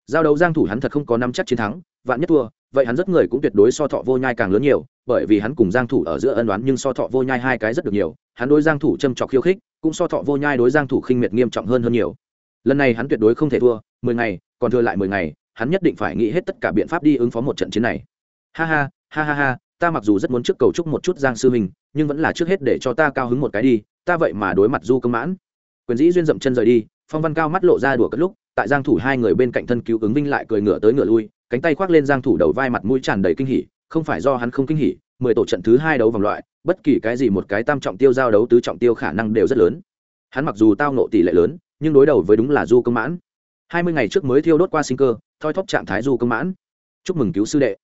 Giao đấu giang thủ hắn thật không có nắm chắc chiến thắng, vạn nhất thua, vậy hắn rất người cũng tuyệt đối so thọ vô nhai càng lớn nhiều bởi vì hắn cùng giang thủ ở giữa ân đoán nhưng so thọ vô nhai hai cái rất được nhiều, hắn đối giang thủ châm trọc khiêu khích, cũng so thọ vô nhai đối giang thủ khinh miệt nghiêm trọng hơn hơn nhiều. Lần này hắn tuyệt đối không thể thua, mười ngày, còn thừa lại mười ngày, hắn nhất định phải nghĩ hết tất cả biện pháp đi ứng phó một trận chiến này. Ha ha ha ha ha, ta mặc dù rất muốn trước cầu chúc một chút giang sư minh, nhưng vẫn là trước hết để cho ta cao hứng một cái đi, ta vậy mà đối mặt du công mãn. Quyền dĩ duyên dậm chân rời đi, phong văn cao mắt lộ ra đùa cất lúc, tại giang thủ hai người bên cạnh thân cứu ứng vinh lại cười ngửa tới ngửa lui, cánh tay khoác lên giang thủ đầu vai mặt mũi tràn đầy kinh hỉ không phải do hắn không kinh hỉ, mười tổ trận thứ hai đấu vòng loại, bất kỳ cái gì một cái tam trọng tiêu giao đấu tứ trọng tiêu khả năng đều rất lớn. Hắn mặc dù tao nộ tỷ lệ lớn, nhưng đối đầu với đúng là du công mãn. Hai mươi ngày trước mới thiêu đốt qua sinh cơ, thoi thóp trạng thái du công mãn. Chúc mừng cứu sư đệ.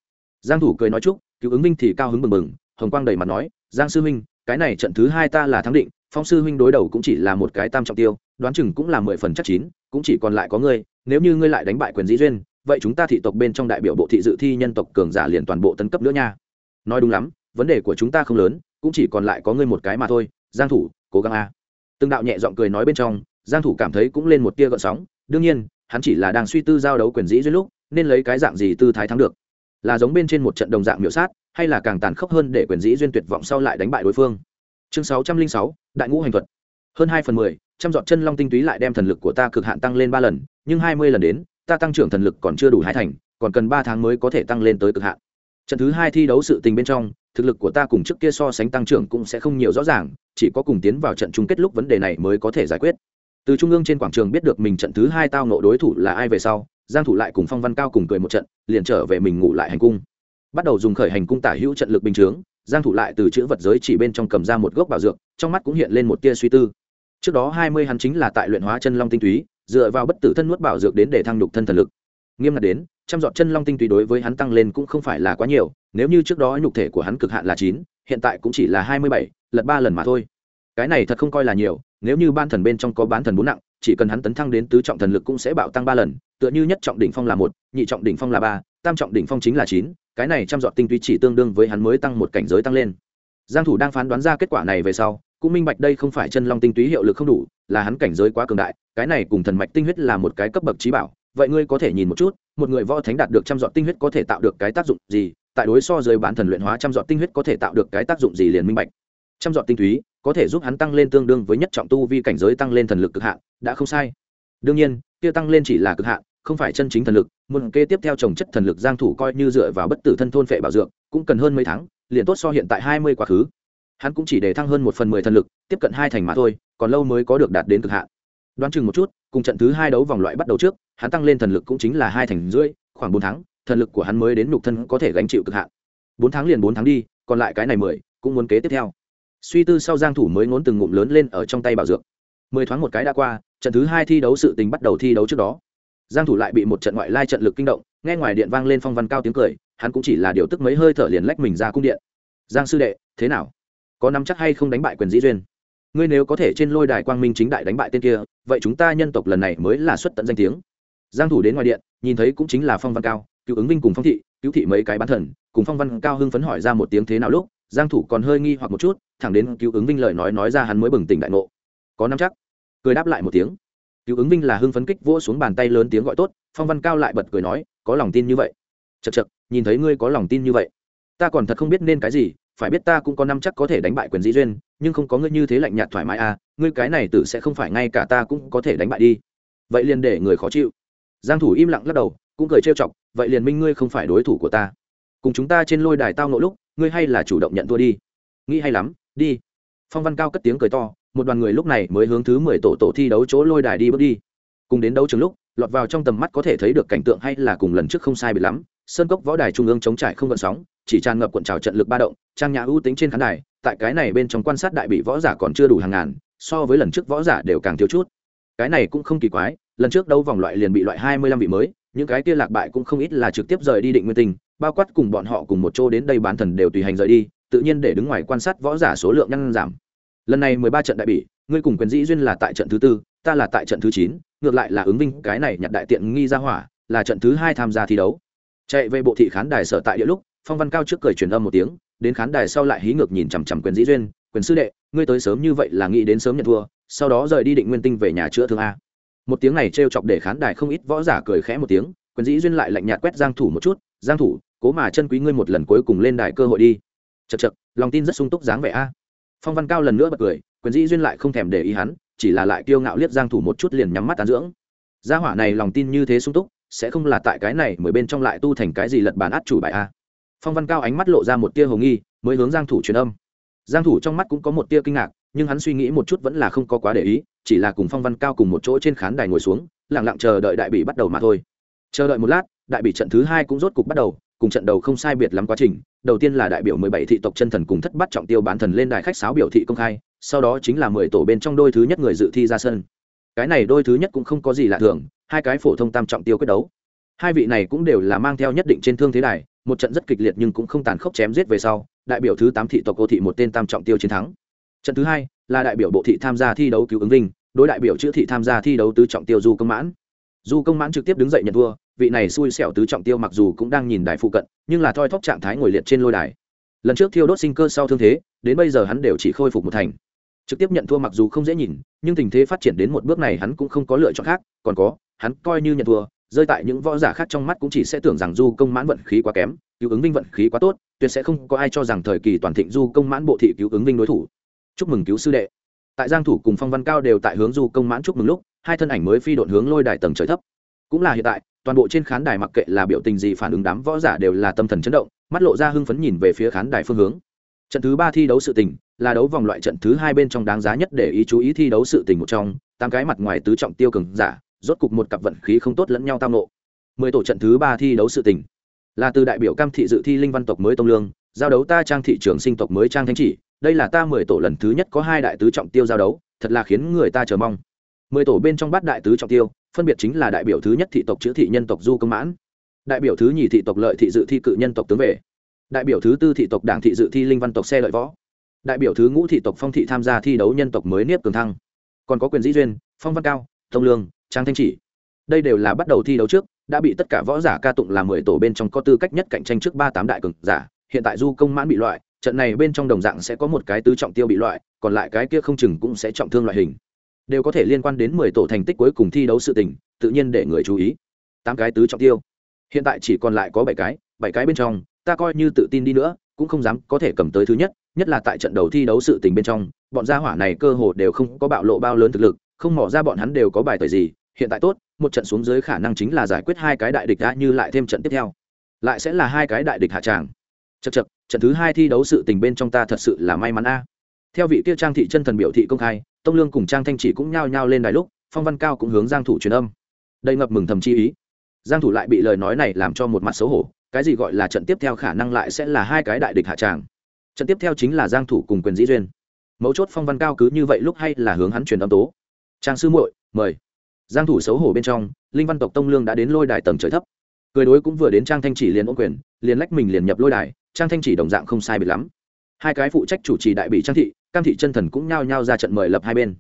Giang thủ cười nói chúc, cứu ứng minh thì cao hứng mừng mừng hồng quang đầy mặt nói, giang sư huynh, cái này trận thứ hai ta là thắng định, phong sư huynh đối đầu cũng chỉ là một cái tam trọng tiêu, đoán chừng cũng là mười phần chắc chín, cũng chỉ còn lại có ngươi, nếu như ngươi lại đánh bại quyền dĩ duyên vậy chúng ta thị tộc bên trong đại biểu bộ thị dự thi nhân tộc cường giả liền toàn bộ tấn cấp nữa nha. Nói đúng lắm vấn đề của chúng ta không lớn cũng chỉ còn lại có ngươi một cái mà thôi giang thủ cố gắng a. Từng đạo nhẹ giọng cười nói bên trong giang thủ cảm thấy cũng lên một tia gợn sóng đương nhiên hắn chỉ là đang suy tư giao đấu quyền dĩ duyên lúc nên lấy cái dạng gì tư thái thắng được. Là giống bên trên một trận đồng dạng miểu sát hay là càng tàn khốc hơn để quyền dĩ duyên tuyệt vọng sau lại đánh bại đối phương. Chương 606, đại ngũ hành thuật. Hơn hai phần mười trăm dọn chân long tinh túy lại đem thần lực của ta cực hạn tăng lên ba lần nhưng hai mươi lần đến ta tăng trưởng thần lực còn chưa đủ hai thành, còn cần ba tháng mới có thể tăng lên tới cực hạn. Trận thứ hai thi đấu sự tình bên trong, thực lực của ta cùng trước kia so sánh tăng trưởng cũng sẽ không nhiều rõ ràng, chỉ có cùng tiến vào trận chung kết lúc vấn đề này mới có thể giải quyết. Từ trung ương trên quảng trường biết được mình trận thứ hai tao nộ đối thủ là ai về sau, giang thủ lại cùng phong văn cao cùng cười một trận, liền trở về mình ngủ lại hành cung. Bắt đầu dùng khởi hành cung tả hữu trận lực bình chướng, giang thủ lại từ chữ vật giới chỉ bên trong cầm ra một gốc bảo dược, trong mắt cũng hiện lên một tia suy tư. Trước đó 20 hắn chính là tại luyện hóa chân long tinh túy dựa vào bất tử thân nuốt bảo dược đến để thăng nhục thân thần lực. Nghiêm ngặt đến, trăm dọn chân long tinh túy đối với hắn tăng lên cũng không phải là quá nhiều, nếu như trước đó nhục thể của hắn cực hạn là chín, hiện tại cũng chỉ là hai mươi bảy, lật ba lần mà thôi. Cái này thật không coi là nhiều, nếu như ban thần bên trong có bán thần bốn nặng, chỉ cần hắn tấn thăng đến tứ trọng thần lực cũng sẽ bạo tăng ba lần, tựa như nhất trọng đỉnh phong là một, nhị trọng đỉnh phong là ba, tam trọng đỉnh phong chính là chín, cái này trăm dọn tinh túy chỉ tương đương với hắn mới tăng một cảnh giới tăng lên. Giang thủ đang phán đoán ra kết quả này về sau cũng minh bạch đây không phải chân long tinh túy hiệu lực không đủ, là hắn cảnh giới quá cường đại, cái này cùng thần mạch tinh huyết là một cái cấp bậc trí bảo. Vậy ngươi có thể nhìn một chút, một người võ thánh đạt được trăm dọn tinh huyết có thể tạo được cái tác dụng gì? Tại đối so dưới bán thần luyện hóa trăm dọn tinh huyết có thể tạo được cái tác dụng gì liền minh bạch. Trăm dọn tinh túy có thể giúp hắn tăng lên tương đương với nhất trọng tu vi cảnh giới tăng lên thần lực cực hạn, đã không sai. Đương nhiên, kia tăng lên chỉ là cực hạn, không phải chân chính thần lực một kê tiếp theo trồng chất thần lực giang thủ coi như dựa vào bất tử thân thôn phệ bảo dược, cũng cần hơn mấy tháng, liền tốt so hiện tại 20 quá khứ hắn cũng chỉ để thăng hơn một phần mười thần lực, tiếp cận hai thành mà thôi, còn lâu mới có được đạt đến cực hạn. Đoán chừng một chút, cùng trận thứ hai đấu vòng loại bắt đầu trước, hắn tăng lên thần lực cũng chính là hai thành rưỡi, khoảng bốn tháng, thần lực của hắn mới đến nhục thân có thể gánh chịu cực hạn. Bốn tháng liền bốn tháng đi, còn lại cái này mười, cũng muốn kế tiếp theo. Suy tư sau giang thủ mới ngốn từng ngụm lớn lên ở trong tay bảo dược. Mười thoáng một cái đã qua, trận thứ hai thi đấu sự tình bắt đầu thi đấu trước đó. Giang thủ lại bị một trận ngoại lai trận lực kinh động, nghe ngoài điện vang lên phong văn cao tiếng cười, hắn cũng chỉ là điều tức mấy hơi thở liền lách mình ra cung điện. Giang sư đệ, thế nào? Có nắm chắc hay không đánh bại quyền dĩ duyên. Ngươi nếu có thể trên lôi đài quang minh chính đại đánh bại tên kia, vậy chúng ta nhân tộc lần này mới là xuất tận danh tiếng. Giang thủ đến ngoài điện, nhìn thấy cũng chính là phong văn cao cứu ứng vinh cùng phong thị cứu thị mấy cái bán thần, cùng phong văn cao hưng phấn hỏi ra một tiếng thế nào lúc, giang thủ còn hơi nghi hoặc một chút, thẳng đến cứu ứng vinh lời nói nói ra hắn mới bừng tỉnh đại ngộ. Có nắm chắc. Cười đáp lại một tiếng. Cứu ứng vinh là hưng phấn kích vỗ xuống bàn tay lớn tiếng gọi tốt, phong văn cao lại bật cười nói, có lòng tin như vậy. Chật chật nhìn thấy ngươi có lòng tin như vậy, ta còn thật không biết nên cái gì phải biết ta cũng có năm chắc có thể đánh bại quyền dĩ duyên, nhưng không có ngươi như thế lạnh nhạt thoải mái à ngươi cái này tử sẽ không phải ngay cả ta cũng có thể đánh bại đi. Vậy liền để người khó chịu. Giang thủ im lặng lắc đầu, cũng cười trêu chọc, vậy liền minh ngươi không phải đối thủ của ta. Cùng chúng ta trên lôi đài tao nộ lúc, ngươi hay là chủ động nhận thua đi. Nghĩ hay lắm, đi. Phong văn cao cất tiếng cười to, một đoàn người lúc này mới hướng thứ mười tổ tổ thi đấu chỗ lôi đài đi bước đi. Cùng đến đấu trường lúc, lọt vào trong tầm mắt có thể thấy được cảnh tượng hay là cùng lần trước không sai biệt lắm sơn cốc võ đài trung ương chống trải không gợn sóng, chỉ tràn ngập cuộn trào trận lực ba động, trang nhã ưu tính trên khán đài, tại cái này bên trong quan sát đại bị võ giả còn chưa đủ hàng ngàn, so với lần trước võ giả đều càng thiếu chút. Cái này cũng không kỳ quái, lần trước đấu vòng loại liền bị loại hai mươi lăm vị mới, những cái kia lạc bại cũng không ít là trực tiếp rời đi định nguyên tình bao quát cùng bọn họ cùng một chỗ đến đây bán thần đều tùy hành rời đi, tự nhiên để đứng ngoài quan sát võ giả số lượng nhăn giảm. Lần này mười ba trận đại bỉ ngươi cùng quyền dĩ duyên là tại trận thứ tư, ta là tại trận thứ chín, ngược lại là ứng vinh cái này nhặt đại tiện nghi ra hỏa, là trận thứ hai tham gia thi đấu chạy về bộ thị khán đài sở tại địa lúc, phong văn cao trước cười truyền âm một tiếng, đến khán đài sau lại hí ngược nhìn chằm chằm quyền dĩ duyên, quyền sư đệ, ngươi tới sớm như vậy là nghĩ đến sớm nhận thua, sau đó rời đi định nguyên tinh về nhà chữa thương a. Một tiếng này t chọc để khán đài không ít võ giả cười khẽ một tiếng, quyền dĩ duyên lại lạnh nhạt quét giang thủ một chút, giang thủ, cố mà chân quý ngươi một lần cuối cùng lên đài cơ hội đi. Chật chật lòng tin rất sung túc dáng vẻ a. Phong văn cao lần nữa bật cười, quyền dĩ duyên lại không thèm để ý hắn, chỉ là lại kiêu ngạo liếc giang thủ một chút liền nhắm mắt tán dưỡng. Gia hỏa này lòng tin như thế sung túc sẽ không là tại cái này mới bên trong lại tu thành cái gì lật bàn át chủ bài a. Phong văn cao ánh mắt lộ ra một tia hồ nghi, mới hướng giang thủ truyền âm. Giang thủ trong mắt cũng có một tia kinh ngạc, nhưng hắn suy nghĩ một chút vẫn là không có quá để ý, chỉ là cùng phong văn cao cùng một chỗ trên khán đài ngồi xuống, lặng lặng chờ đợi đại bị bắt đầu mà thôi. Chờ đợi một lát, đại bị trận thứ hai cũng rốt cục bắt đầu, cùng trận đầu không sai biệt lắm quá trình, đầu tiên là đại biểu 17 thị tộc chân thần cùng thất bắt trọng tiêu bán thần lên đài khách sáo biểu thị công khai, sau đó chính là 10 tổ bên trong đôi thứ nhất người dự thi ra sân. Cái này đôi thứ nhất cũng không có gì lạ thường hai cái phổ thông tam trọng tiêu quyết đấu. Hai vị này cũng đều là mang theo nhất định trên thương thế đài, một trận rất kịch liệt nhưng cũng không tàn khốc chém giết về sau, đại biểu thứ tám thị tộc ô thị một tên tam trọng tiêu chiến thắng. Trận thứ hai là đại biểu bộ thị tham gia thi đấu cứu ứng vinh, đối đại biểu chữ thị tham gia thi đấu tứ trọng tiêu du công mãn. Du công mãn trực tiếp đứng dậy nhận thua, vị này xui xẻo tứ trọng tiêu mặc dù cũng đang nhìn đài phụ cận, nhưng là thoi thóp trạng thái ngồi liệt trên lôi đài. Lần trước thiêu đốt sinh cơ sau thương thế, đến bây giờ hắn đều chỉ khôi phục một thành trực tiếp nhận thua mặc dù không dễ nhìn, nhưng tình thế phát triển đến một bước này hắn cũng không có lựa chọn khác, còn có, hắn coi như nhận thua, rơi tại những võ giả khác trong mắt cũng chỉ sẽ tưởng rằng du công mãn vận khí quá kém, cứu ứng vinh vận khí quá tốt, tuyệt sẽ không có ai cho rằng thời kỳ toàn thịnh du công mãn bộ thị cứu ứng vinh đối thủ. Chúc mừng cứu sư đệ. Tại giang thủ cùng phong văn cao đều tại hướng du công mãn chúc mừng lúc, hai thân ảnh mới phi độn hướng lôi đài tầng trời thấp. Cũng là hiện tại, toàn bộ trên khán đài mặc kệ là biểu tình gì phản ứng đám võ giả đều là tâm thần chấn động, mắt lộ ra hưng phấn nhìn về phía khán đài phương hướng trận thứ ba thi đấu sự tình là đấu vòng loại trận thứ hai bên trong đáng giá nhất để ý chú ý thi đấu sự tình một trong, tám cái mặt ngoài tứ trọng tiêu cường giả, rốt cục một cặp vận khí không tốt lẫn nhau tang nộ mười tổ trận thứ ba thi đấu sự tình là từ đại biểu cam thị dự thi linh văn tộc mới tông lương, giao đấu ta trang thị trường sinh tộc mới trang thánh chỉ, đây là ta mười tổ lần thứ nhất có hai đại tứ trọng tiêu giao đấu, thật là khiến người ta chờ mong. Mười tổ bên trong bát đại tứ trọng tiêu, phân biệt chính là đại biểu thứ nhất thị tộc chữ thị nhân tộc du công mãn, đại biểu thứ nhì thị tộc lợi thị dự thi cự nhân tộc tướng về đại biểu thứ tư thị tộc đảng thị dự thi linh văn tộc xe lợi võ. Đại biểu thứ ngũ thị tộc phong thị tham gia thi đấu nhân tộc mới niếp cường thăng. Còn có quyền dĩ duyên, phong văn cao, thông lương, trang thanh chỉ. Đây đều là bắt đầu thi đấu trước, đã bị tất cả võ giả ca tụng là mười tổ bên trong có tư cách nhất cạnh tranh trước ba tám đại cường giả. Hiện tại du công mãn bị loại, trận này bên trong đồng dạng sẽ có một cái tứ trọng tiêu bị loại, còn lại cái kia không chừng cũng sẽ trọng thương loại hình. Đều có thể liên quan đến mười tổ thành tích cuối cùng thi đấu sự tình, tự nhiên để người chú ý. Tám cái tứ trọng tiêu. Hiện tại chỉ còn lại có bảy cái bảy cái bên trong ta coi như tự tin đi nữa, cũng không dám có thể cầm tới thứ nhất nhất là tại trận đầu thi đấu sự tình bên trong, bọn gia hỏa này cơ hồ đều không có bạo lộ bao lớn thực lực, không mỏ ra bọn hắn đều có bài tời gì, hiện tại tốt, một trận xuống dưới khả năng chính là giải quyết hai cái đại địch đã như lại thêm trận tiếp theo. Lại sẽ là hai cái đại địch hạ tràng. Chật chật trận thứ hai thi đấu sự tình bên trong ta thật sự là may mắn a. Theo vị kia trang thị chân thần biểu thị công khai, tông lương cùng trang thanh chỉ cũng nhao nhao lên đài lúc, phong văn cao cũng hướng giang thủ truyền âm. Đầy ngập mừng thầm chi ý giang thủ lại bị lời nói này làm cho một mặt xấu hổ, cái gì gọi là trận tiếp theo khả năng lại sẽ là hai cái đại địch hạ tràng. Trận tiếp theo chính là giang thủ cùng quyền dĩ duyên. Mấu chốt phong văn cao cứ như vậy lúc hay là hướng hắn truyền âm tố. Trang sư muội, mời. Giang thủ xấu hổ bên trong, linh văn tộc tông lương đã đến lôi đài tầng trời thấp. Cười đối cũng vừa đến trang thanh chỉ liền ôn quyền, liền lách mình liền nhập lôi đài, trang thanh chỉ đồng dạng không sai biệt lắm. Hai cái phụ trách chủ trì đại bị trang thị, cam thị chân thần cũng nhao nhao ra trận mời lập hai bên.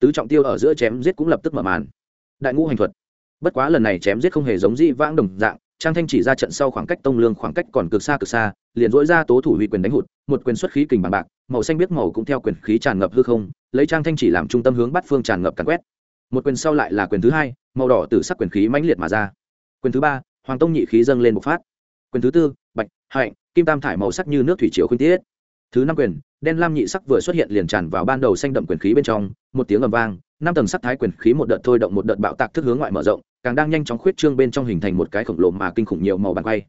Tứ trọng tiêu ở giữa chém giết cũng lập tức mở màn. Đại ngũ hành thuật bất quá lần này chém giết không hề giống dĩ vãng đồng dạng, trang thanh chỉ ra trận sau khoảng cách tông lương khoảng cách còn cực xa cực xa, liền dỗi ra tố thủ huy quyền đánh hụt, một quyền xuất khí kình bằng bạc, màu xanh biết màu cũng theo quyền khí tràn ngập hư không, lấy trang thanh chỉ làm trung tâm hướng bắt phương tràn ngập càn quét. Một quyền sau lại là quyền thứ hai, màu đỏ từ sắc quyền khí mãnh liệt mà ra. Quyền thứ ba, hoàng tông nhị khí dâng lên một phát. Quyền thứ tư, bạch, hạnh, kim tam thải màu sắc như nước thủy triều khuyên tiết. Thứ năm quyền, đen lam nhị sắc vừa xuất hiện liền tràn vào ban đầu xanh đậm quyền khí bên trong, một tiếng ầm vang năm tầng sắc thái quyền khí một đợt thôi động một đợt bạo tạc thức hướng ngoại mở rộng, càng đang nhanh chóng khuyết trương bên trong hình thành một cái khổng lồ mà kinh khủng nhiều màu bàn quay.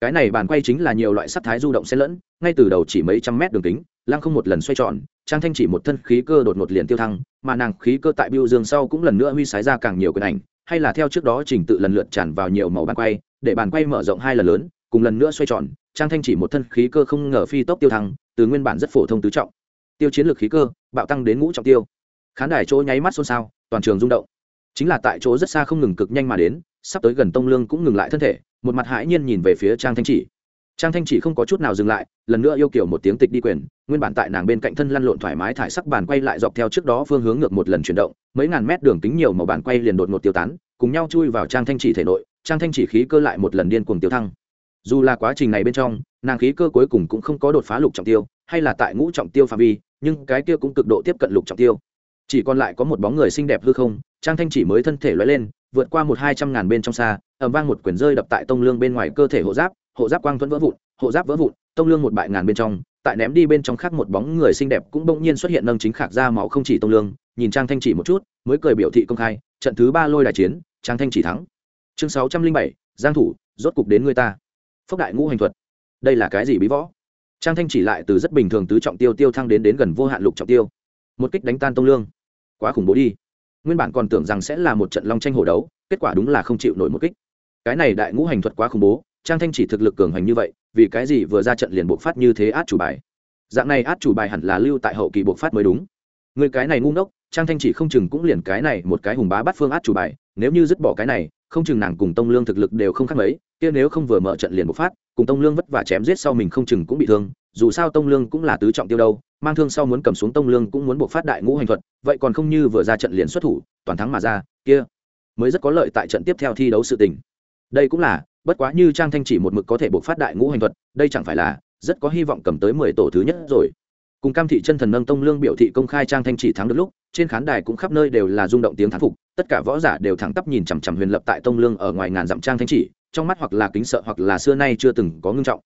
Cái này bàn quay chính là nhiều loại sắc thái du động xen lẫn, ngay từ đầu chỉ mấy trăm mét đường kính, lăng không một lần xoay tròn, trang thanh chỉ một thân khí cơ đột ngột liền tiêu thăng, mà nàng khí cơ tại biêu dương sau cũng lần nữa huy sái ra càng nhiều quyền ảnh, hay là theo trước đó trình tự lần lượt tràn vào nhiều màu bàn quay, để bàn quay mở rộng hai lần lớn, cùng lần nữa xoay tròn, trang thanh chỉ một thân khí cơ không ngờ phi tốc tiêu thăng, từ nguyên bản rất phổ thông tứ trọng. Tiêu chiến lược khí cơ, bạo tăng đến ngũ trọng tiêu khán đài chỗ nháy mắt xôn xao, toàn trường rung động. Chính là tại chỗ rất xa không ngừng cực nhanh mà đến, sắp tới gần tông lương cũng ngừng lại thân thể, một mặt hãi nhiên nhìn về phía trang thanh chỉ. Trang thanh chỉ không có chút nào dừng lại, lần nữa yêu kiểu một tiếng tịch đi quyền, nguyên bản tại nàng bên cạnh thân lăn lộn thoải mái thải sắc bàn quay lại dọc theo trước đó phương hướng ngược một lần chuyển động, mấy ngàn mét đường kính nhiều màu bàn quay liền đột ngột tiêu tán, cùng nhau chui vào trang thanh chỉ thể nội, trang thanh chỉ khí cơ lại một lần điên cuồng tiêu thăng. Dù là quá trình này bên trong, nàng khí cơ cuối cùng cũng không có đột phá lục trọng tiêu, hay là tại ngũ trọng tiêu phạm vi, nhưng cái kia cũng cực độ tiếp cận lục trọng tiêu chỉ còn lại có một bóng người xinh đẹp hư không, trang thanh chỉ mới thân thể loay lên, vượt qua một hai trăm ngàn bên trong xa ẩm vang một quyển rơi đập tại tông lương bên ngoài cơ thể hộ giáp hộ giáp quang thuẫn vỡ vụn, hộ giáp vỡ vụn, tông lương một bại ngàn bên trong, tại ném đi bên trong khác một bóng người xinh đẹp cũng bỗng nhiên xuất hiện nâng chính khạc ra máu không chỉ tông lương, nhìn trang thanh chỉ một chút, mới cười biểu thị công khai, trận thứ ba lôi đại chiến, trang thanh chỉ thắng. Chương sáu trăm linh bảy, giang thủ, rốt cục đến người ta. Phốc đại ngũ hành thuật. Đây là cái gì bí võ? Trang thanh chỉ lại từ rất bình thường tứ trọng tiêu tiêu thăng đến đến gần vô hạn lục trọng tiêu. Một kích đánh tan tông lương quá khủng bố đi. Nguyên bản còn tưởng rằng sẽ là một trận long tranh hổ đấu, kết quả đúng là không chịu nổi một kích. Cái này đại ngũ hành thuật quá khủng bố, trang thanh chỉ thực lực cường hành như vậy, vì cái gì vừa ra trận liền buộc phát như thế át chủ bài? Dạng này át chủ bài hẳn là lưu tại hậu kỳ buộc phát mới đúng. Người cái này ngu ngốc, trang thanh chỉ không chừng cũng liền cái này một cái hùng bá bắt phương át chủ bài, nếu như dứt bỏ cái này, không chừng nàng cùng tông lương thực lực đều không khác mấy, kia nếu không vừa mở trận liền bộc phát, cùng tông lương vất vả chém giết sau mình không chừng cũng bị thương, dù sao tông lương cũng là tứ trọng tiêu đâu mang thương sau muốn cầm xuống tông lương cũng muốn buộc phát đại ngũ hành thuật, vậy còn không như vừa ra trận liền xuất thủ, toàn thắng mà ra, kia mới rất có lợi tại trận tiếp theo thi đấu sự tình. Đây cũng là, bất quá như trang thanh chỉ một mực có thể buộc phát đại ngũ hành thuật, đây chẳng phải là rất có hy vọng cầm tới mười tổ thứ nhất rồi. Cùng cam thị chân thần nâng tông lương biểu thị công khai trang thanh chỉ thắng được lúc, trên khán đài cũng khắp nơi đều là rung động tiếng thán phục, tất cả võ giả đều thẳng tắp nhìn chằm chằm huyền lập tại tông lương ở ngoài ngàn dặm trang thanh chỉ, trong mắt hoặc là kính sợ hoặc là xưa nay chưa từng có ngưng trọng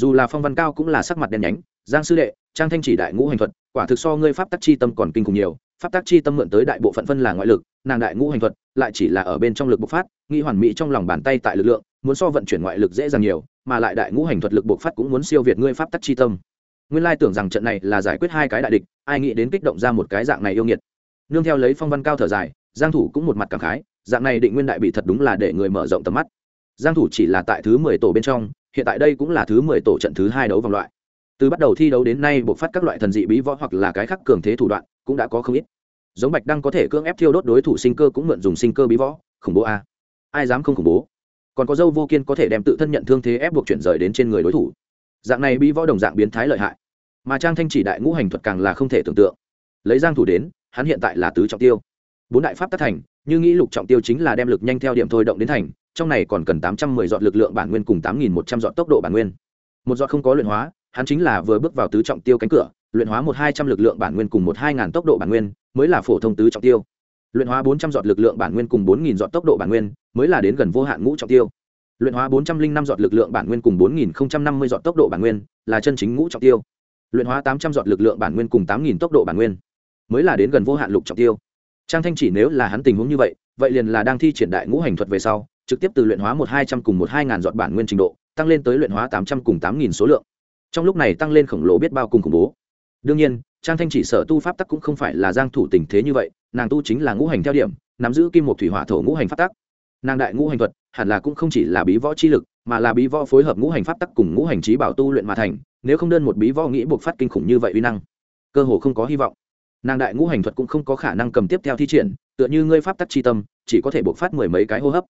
dù là phong văn cao cũng là sắc mặt đen nhánh, giang sư đệ, trang thanh chỉ đại ngũ hành thuật, quả thực so ngươi pháp tắc chi tâm còn kinh khủng nhiều, pháp tắc chi tâm mượn tới đại bộ phận phân là ngoại lực, nàng đại ngũ hành thuật lại chỉ là ở bên trong lực bộc phát, nghi hoàn mỹ trong lòng bàn tay tại lực lượng, muốn so vận chuyển ngoại lực dễ dàng nhiều, mà lại đại ngũ hành thuật lực bộc phát cũng muốn siêu việt ngươi pháp tắc chi tâm. Nguyên lai tưởng rằng trận này là giải quyết hai cái đại địch, ai nghĩ đến kích động ra một cái dạng này yêu nghiệt. Nương theo lấy phong văn cao thở dài, giang thủ cũng một mặt cảm khái, dạng này định nguyên đại bị thật đúng là để người mở rộng tầm mắt. Giang thủ chỉ là tại thứ 10 tổ bên trong hiện tại đây cũng là thứ 10 tổ trận thứ hai đấu vòng loại. Từ bắt đầu thi đấu đến nay buộc phát các loại thần dị bí võ hoặc là cái khác cường thế thủ đoạn, cũng đã có không ít. Giống bạch đăng có thể cưỡng ép thiêu đốt đối thủ sinh cơ cũng mượn dùng sinh cơ bí võ, khủng bố a. Ai dám không khủng bố? Còn có dâu vô kiên có thể đem tự thân nhận thương thế ép buộc chuyển rời đến trên người đối thủ. Dạng này bí võ đồng dạng biến thái lợi hại. Mà trang thanh chỉ đại ngũ hành thuật càng là không thể tưởng tượng. Lấy giang thủ đến, hắn hiện tại là tứ trọng tiêu. Bốn đại pháp tác thành như nghĩ lục trọng tiêu chính là đem lực nhanh theo điểm thôi động đến thành, trong này còn cần tám trăm mười dọn lực lượng bản nguyên cùng tám nghìn một trăm dọn tốc độ bản nguyên. Một dọn không có luyện hóa, hắn chính là vừa bước vào tứ trọng tiêu cánh cửa, luyện hóa một hai trăm lực lượng bản nguyên cùng một hai ngàn tốc độ bản nguyên, mới là phổ thông tứ trọng tiêu. Luyện hóa bốn trăm dọn lực lượng bản nguyên cùng bốn nghìn dọn tốc độ bản nguyên, mới là đến gần vô hạn ngũ trọng tiêu. Luyện hóa bốn trăm linh năm dọn lực lượng bản nguyên cùng bốn nghìn năm mươi dọn tốc độ bản nguyên, là chân chính ngũ trọng tiêu. Luyện hóa tám trăm dọn lực lượng bản nguyên cùng tám nghìn tốc độ bản nguyên, mới là đến gần vô hạn lục trọng tiêu trang thanh chỉ nếu là hắn tình huống như vậy vậy liền là đang thi triển đại ngũ hành thuật về sau, trực tiếp từ luyện hóa một hai trăm cùng một hai ngàn giọt bản nguyên trình độ, tăng lên tới luyện hóa tám trăm cùng tám nghìn số lượng. Trong lúc này tăng lên khổng lồ biết bao cùng khủng bố. Đương nhiên, trang thanh chỉ sở tu pháp tắc cũng không phải là giang thủ tình thế như vậy, nàng tu chính là ngũ hành theo điểm, nắm giữ kim một thủy hỏa thổ ngũ hành pháp tắc. Nàng đại ngũ hành thuật, hẳn là cũng không chỉ là bí võ chi lực, mà là bí võ phối hợp ngũ hành pháp tắc cùng ngũ hành trí bảo tu luyện mà thành, nếu không đơn một bí võ nghĩ buộc phát kinh khủng như vậy uy năng, cơ hồ không có hy vọng nàng đại ngũ hành thuật cũng không có khả năng cầm tiếp theo thi triển, tựa như ngươi pháp tắc chi tâm, chỉ có thể buộc phát mười mấy cái hô hấp.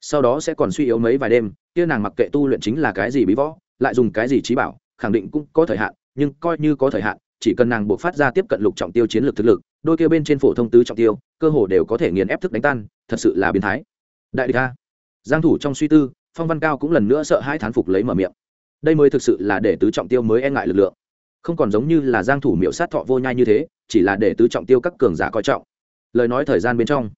Sau đó sẽ còn suy yếu mấy vài đêm, kia nàng mặc kệ tu luyện chính là cái gì bí võ, lại dùng cái gì trí bảo, khẳng định cũng có thời hạn, nhưng coi như có thời hạn, chỉ cần nàng buộc phát ra tiếp cận lục trọng tiêu chiến lược thực lực, đôi kia bên trên phổ thông tứ trọng tiêu, cơ hồ đều có thể nghiền ép thức đánh tan, thật sự là biến thái. Đại địch a. Giang thủ trong suy tư, phong văn cao cũng lần nữa sợ hai thán phục lấy mở miệng. Đây mới thực sự là để tứ trọng tiêu mới e ngại lực lượng không còn giống như là giang thủ miểu sát thọ vô nhai như thế, chỉ là để tứ trọng tiêu các cường giả coi trọng. Lời nói thời gian bên trong,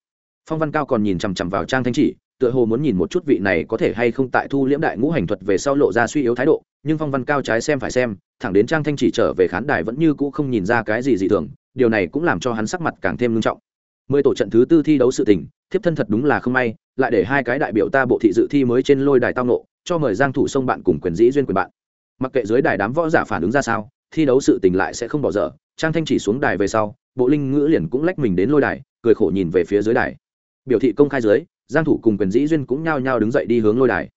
phong văn cao còn nhìn chằm chằm vào trang thanh chỉ, tựa hồ muốn nhìn một chút vị này có thể hay không tại thu liễm đại ngũ hành thuật về sau lộ ra suy yếu thái độ, nhưng phong văn cao trái xem phải xem, thẳng đến trang thanh chỉ trở về khán đài vẫn như cũ không nhìn ra cái gì dị thường, điều này cũng làm cho hắn sắc mặt càng thêm nghiêm trọng. Mười tổ trận thứ tư thi đấu sự tình, thiếp thân thật đúng là không may, lại để hai cái đại biểu ta bộ thị dự thi mới trên lôi đài tao nộ cho mời giang thủ sông bạn cùng quyền dĩ duyên quyền bạn. Mặc kệ dưới đài đám võ giả phản ứng ra sao thi đấu sự tình lại sẽ không bỏ dở. Trang thanh chỉ xuống đài về sau, bộ linh ngữ liền cũng lách mình đến lôi đài, cười khổ nhìn về phía dưới đài. Biểu thị công khai dưới, giang thủ cùng quyền dĩ duyên cũng nhao nhao đứng dậy đi hướng lôi đài.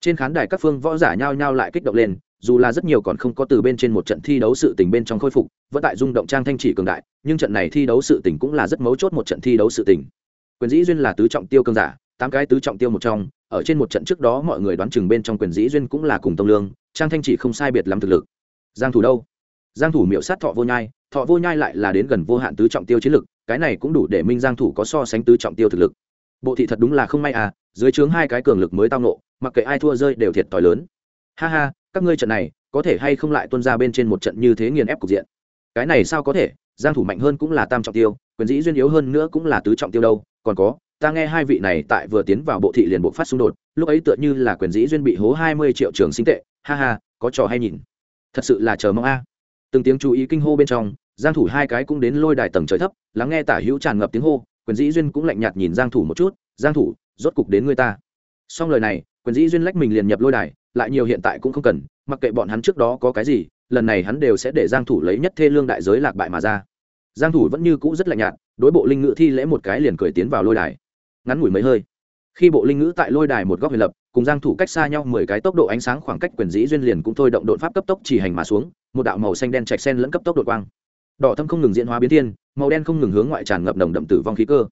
Trên khán đài các phương võ giả nhao nhao lại kích động lên, dù là rất nhiều còn không có từ bên trên một trận thi đấu sự tình bên trong khôi phục, vẫn tại rung động trang thanh chỉ cường đại, nhưng trận này thi đấu sự tình cũng là rất mấu chốt một trận thi đấu sự tình. Quyền dĩ duyên là tứ trọng tiêu cường giả, tám cái tứ trọng tiêu một trong, ở trên một trận trước đó mọi người đoán chừng bên trong quyền dĩ duyên cũng là cùng tông lương, trang thanh chỉ không sai biệt lắm thực lực. Giang thủ đâu? Giang thủ miểu sát thọ vô nhai, thọ vô nhai lại là đến gần vô hạn tứ trọng tiêu chiến lực, cái này cũng đủ để minh giang thủ có so sánh tứ trọng tiêu thực lực. Bộ thị thật đúng là không may à dưới trướng hai cái cường lực mới tao nộ mặc kệ ai thua rơi đều thiệt thòi lớn. Ha ha, các ngươi trận này, có thể hay không lại tuân ra bên trên một trận như thế nghiền ép cục diện? Cái này sao có thể, giang thủ mạnh hơn cũng là tam trọng tiêu, quyền dĩ duyên yếu hơn nữa cũng là tứ trọng tiêu đâu, còn có, ta nghe hai vị này tại vừa tiến vào bộ thị liền bộ phát xung đột, lúc ấy tựa như là quyền dĩ duyên bị hố 20 triệu trường sinh tệ, ha ha, có trò hay nhìn. Thật sự là chờ mong a từng tiếng chú ý kinh hô bên trong, giang thủ hai cái cũng đến lôi đài tầng trời thấp, lắng nghe tả hữu tràn ngập tiếng hô, quyền dĩ duyên cũng lạnh nhạt nhìn giang thủ một chút, giang thủ, rốt cục đến người ta. Xong lời này, quyền dĩ duyên lách mình liền nhập lôi đài, lại nhiều hiện tại cũng không cần, mặc kệ bọn hắn trước đó có cái gì, lần này hắn đều sẽ để giang thủ lấy nhất thê lương đại giới lạc bại mà ra. Giang thủ vẫn như cũ rất lạnh nhạt, đối bộ linh ngự thi lễ một cái liền cười tiến vào lôi đài. Ngắn ngủi mấy hơi khi bộ linh ngữ tại lôi đài một góc huyền lập, cùng giang thủ cách xa nhau 10 cái tốc độ ánh sáng khoảng cách quyền dĩ duyên liền cũng thôi động đột pháp cấp tốc chỉ hành mà xuống, một đạo màu xanh đen trạch sen lẫn cấp tốc đột quang. Đỏ thâm không ngừng diễn hóa biến thiên, màu đen không ngừng hướng ngoại tràn ngập nồng đậm tử vong khí cơ.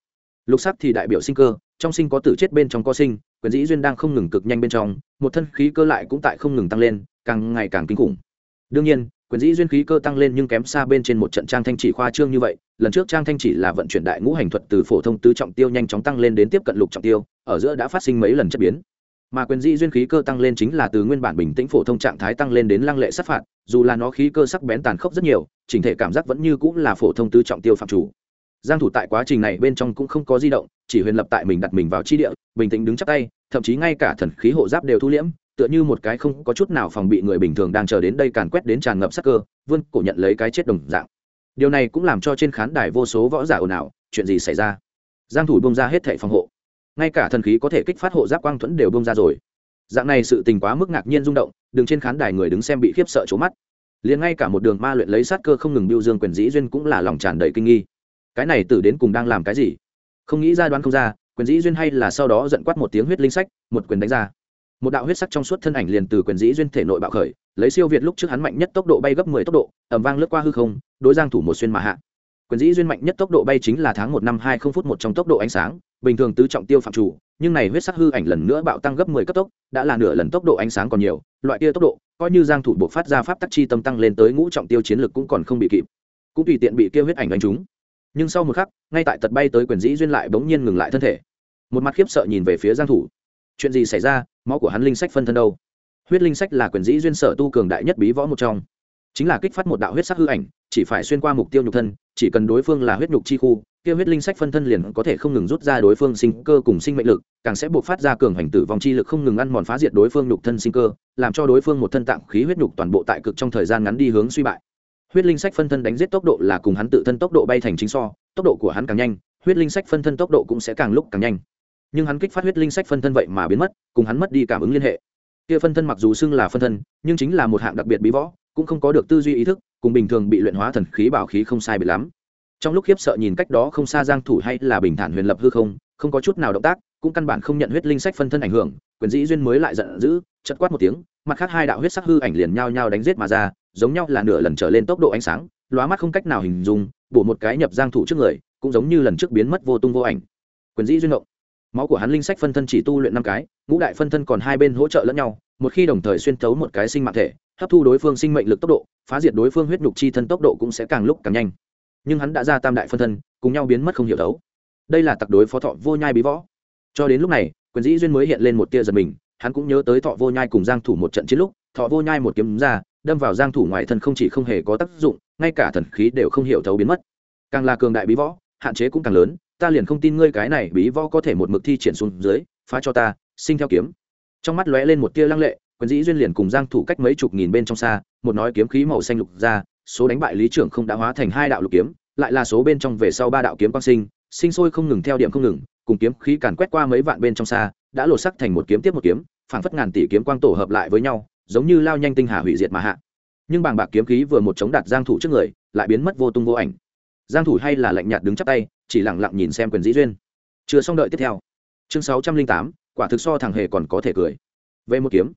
Lục sắc thì đại biểu sinh cơ, trong sinh có tử chết bên trong có sinh, quyền dĩ duyên đang không ngừng cực nhanh bên trong, một thân khí cơ lại cũng tại không ngừng tăng lên, càng ngày càng kinh khủng. Đương nhiên quyền dĩ duyên khí cơ tăng lên nhưng kém xa bên trên một trận trang thanh chỉ khoa trương như vậy, lần trước trang thanh chỉ là vận chuyển đại ngũ hành thuật từ phổ thông tứ trọng tiêu nhanh chóng tăng lên đến tiếp cận lục trọng tiêu, ở giữa đã phát sinh mấy lần chất biến. Mà quyền dĩ duyên khí cơ tăng lên chính là từ nguyên bản bình tĩnh phổ thông trạng thái tăng lên đến lăng lệ sát phạt, dù là nó khí cơ sắc bén tàn khốc rất nhiều, chỉnh thể cảm giác vẫn như cũng là phổ thông tứ trọng tiêu phạm chủ. Giang thủ tại quá trình này bên trong cũng không có di động, chỉ huyền lập tại mình đặt mình vào chi địa, bình tĩnh đứng chắp tay, thậm chí ngay cả thần khí hộ giáp đều thu liễm tựa như một cái không có chút nào phòng bị người bình thường đang chờ đến đây càn quét đến tràn ngập sắc cơ, vươn cổ nhận lấy cái chết đồng dạng. Điều này cũng làm cho trên khán đài vô số võ giả ồn ào, chuyện gì xảy ra? Giang thủ bung ra hết thảy phòng hộ. Ngay cả thần khí có thể kích phát hộ giáp quang thuẫn đều bung ra rồi. Dạng này sự tình quá mức ngạc nhiên rung động đường trên khán đài người đứng xem bị khiếp sợ chố mắt. Liền ngay cả một đường ma luyện lấy sát cơ không ngừng biêu dương quyền dĩ duyên cũng là lòng tràn đầy kinh nghi. Cái này tử đến cùng đang làm cái gì? Không nghĩ ra đoán không ra, quyền dĩ duyên hay là sau đó giận quát một tiếng huyết linh sách, một quyền đánh ra một đạo huyết sắc trong suốt thân ảnh liền từ quyền dĩ duyên thể nội bạo khởi, lấy siêu việt lúc trước hắn mạnh nhất tốc độ bay gấp mười tốc độ ẩm vang lướt qua hư không, đối giang thủ một xuyên mà hạ. Quyền dĩ duyên mạnh nhất tốc độ bay chính là tháng một năm hai không phút một trong tốc độ ánh sáng, bình thường tứ trọng tiêu phạm chủ, nhưng này huyết sắc hư ảnh lần nữa bạo tăng gấp mười cấp tốc, đã là nửa lần tốc độ ánh sáng còn nhiều, loại kia tốc độ, coi như giang thủ buộc phát ra pháp tắc chi tâm tăng lên tới ngũ trọng tiêu chiến lực cũng còn không bị kịp. Cũng tùy tiện bị kia huyết ảnh đánh trúng. Nhưng sau một khắc, ngay tại tật bay tới quyền dĩ duyên lại bỗng nhiên ngừng lại thân thể. Một mặt khiếp sợ nhìn về phía giang thủ. Chuyện gì xảy ra? Máu của hắn linh sách phân thân đâu? Huyết linh sách là quyền dĩ duyên sở tu cường đại nhất bí võ một trong. Chính là kích phát một đạo huyết sắc hư ảnh, chỉ phải xuyên qua mục tiêu nhục thân, chỉ cần đối phương là huyết nhục chi khu, kia huyết linh sách phân thân liền có thể không ngừng rút ra đối phương sinh cơ cùng sinh mệnh lực, càng sẽ buộc phát ra cường hành tử vong chi lực không ngừng ăn mòn phá diệt đối phương nhục thân sinh cơ, làm cho đối phương một thân tạng khí huyết nhục toàn bộ tại cực trong thời gian ngắn đi hướng suy bại. Huyết linh sách phân thân đánh giết tốc độ là cùng hắn tự thân tốc độ bay thành chính so, tốc độ của hắn càng nhanh, huyết linh sách phân thân tốc độ cũng sẽ càng lúc càng nhanh nhưng hắn kích phát huyết linh sách phân thân vậy mà biến mất, cùng hắn mất đi cảm ứng liên hệ. Kia phân thân mặc dù xưng là phân thân, nhưng chính là một hạng đặc biệt bí võ, cũng không có được tư duy ý thức, cùng bình thường bị luyện hóa thần khí bảo khí không sai bị lắm. Trong lúc khiếp sợ nhìn cách đó không xa giang thủ hay là bình thản huyền lập hư không không có chút nào động tác, cũng căn bản không nhận huyết linh sách phân thân ảnh hưởng, quyền dĩ duyên mới lại giận dữ chật quát một tiếng, mặt khác hai đạo huyết sắc hư ảnh liền nhau nhau đánh giết mà ra, giống nhau là nửa lần trở lên tốc độ ánh sáng, lóa mắt không cách nào hình dung, bổ một cái nhập giang thủ trước người, cũng giống như lần trước biến mất vô tung vô ảnh. Quyền dĩ duyên động máu của hắn linh sách phân thân chỉ tu luyện năm cái, ngũ đại phân thân còn hai bên hỗ trợ lẫn nhau, một khi đồng thời xuyên thấu một cái sinh mạng thể, hấp thu đối phương sinh mệnh lực tốc độ, phá diệt đối phương huyết nhục chi thân tốc độ cũng sẽ càng lúc càng nhanh. Nhưng hắn đã ra tam đại phân thân, cùng nhau biến mất không hiểu đấu. Đây là tặc đối phó thọ vô nhai bí võ. Cho đến lúc này, quyền dĩ duyên mới hiện lên một tia giật mình, hắn cũng nhớ tới thọ vô nhai cùng giang thủ một trận chiến lúc, thọ vô nhai một kiếm ra, đâm vào giang thủ ngoại thân không chỉ không hề có tác dụng, ngay cả thần khí đều không hiểu thấu biến mất. Càng là cường đại bí võ, hạn chế cũng càng lớn ta liền không tin ngươi cái này bí võ có thể một mực thi triển xuống dưới, phá cho ta, sinh theo kiếm. Trong mắt lóe lên một tia lăng lệ, quyền dĩ duyên liền cùng giang thủ cách mấy chục nghìn bên trong xa, một nói kiếm khí màu xanh lục ra, số đánh bại lý trưởng không đã hóa thành hai đạo lục kiếm, lại là số bên trong về sau ba đạo kiếm quang sinh sinh sôi không ngừng theo điểm không ngừng, cùng kiếm khí càn quét qua mấy vạn bên trong xa, đã lột sắc thành một kiếm tiếp một kiếm, phảng phất ngàn tỷ kiếm quang tổ hợp lại với nhau, giống như lao nhanh tinh hà hủy diệt mà hạ. Nhưng bàng bạc kiếm khí vừa một chống đặt giang thủ trước người, lại biến mất vô tung vô ảnh. Giang thủ hay là lạnh nhạt đứng chắp tay chỉ lặng lặng nhìn xem quyền dĩ duyên. Chưa xong đợi tiếp theo. Chương 608, quả thực so thằng hề còn có thể cười. Về một kiếm.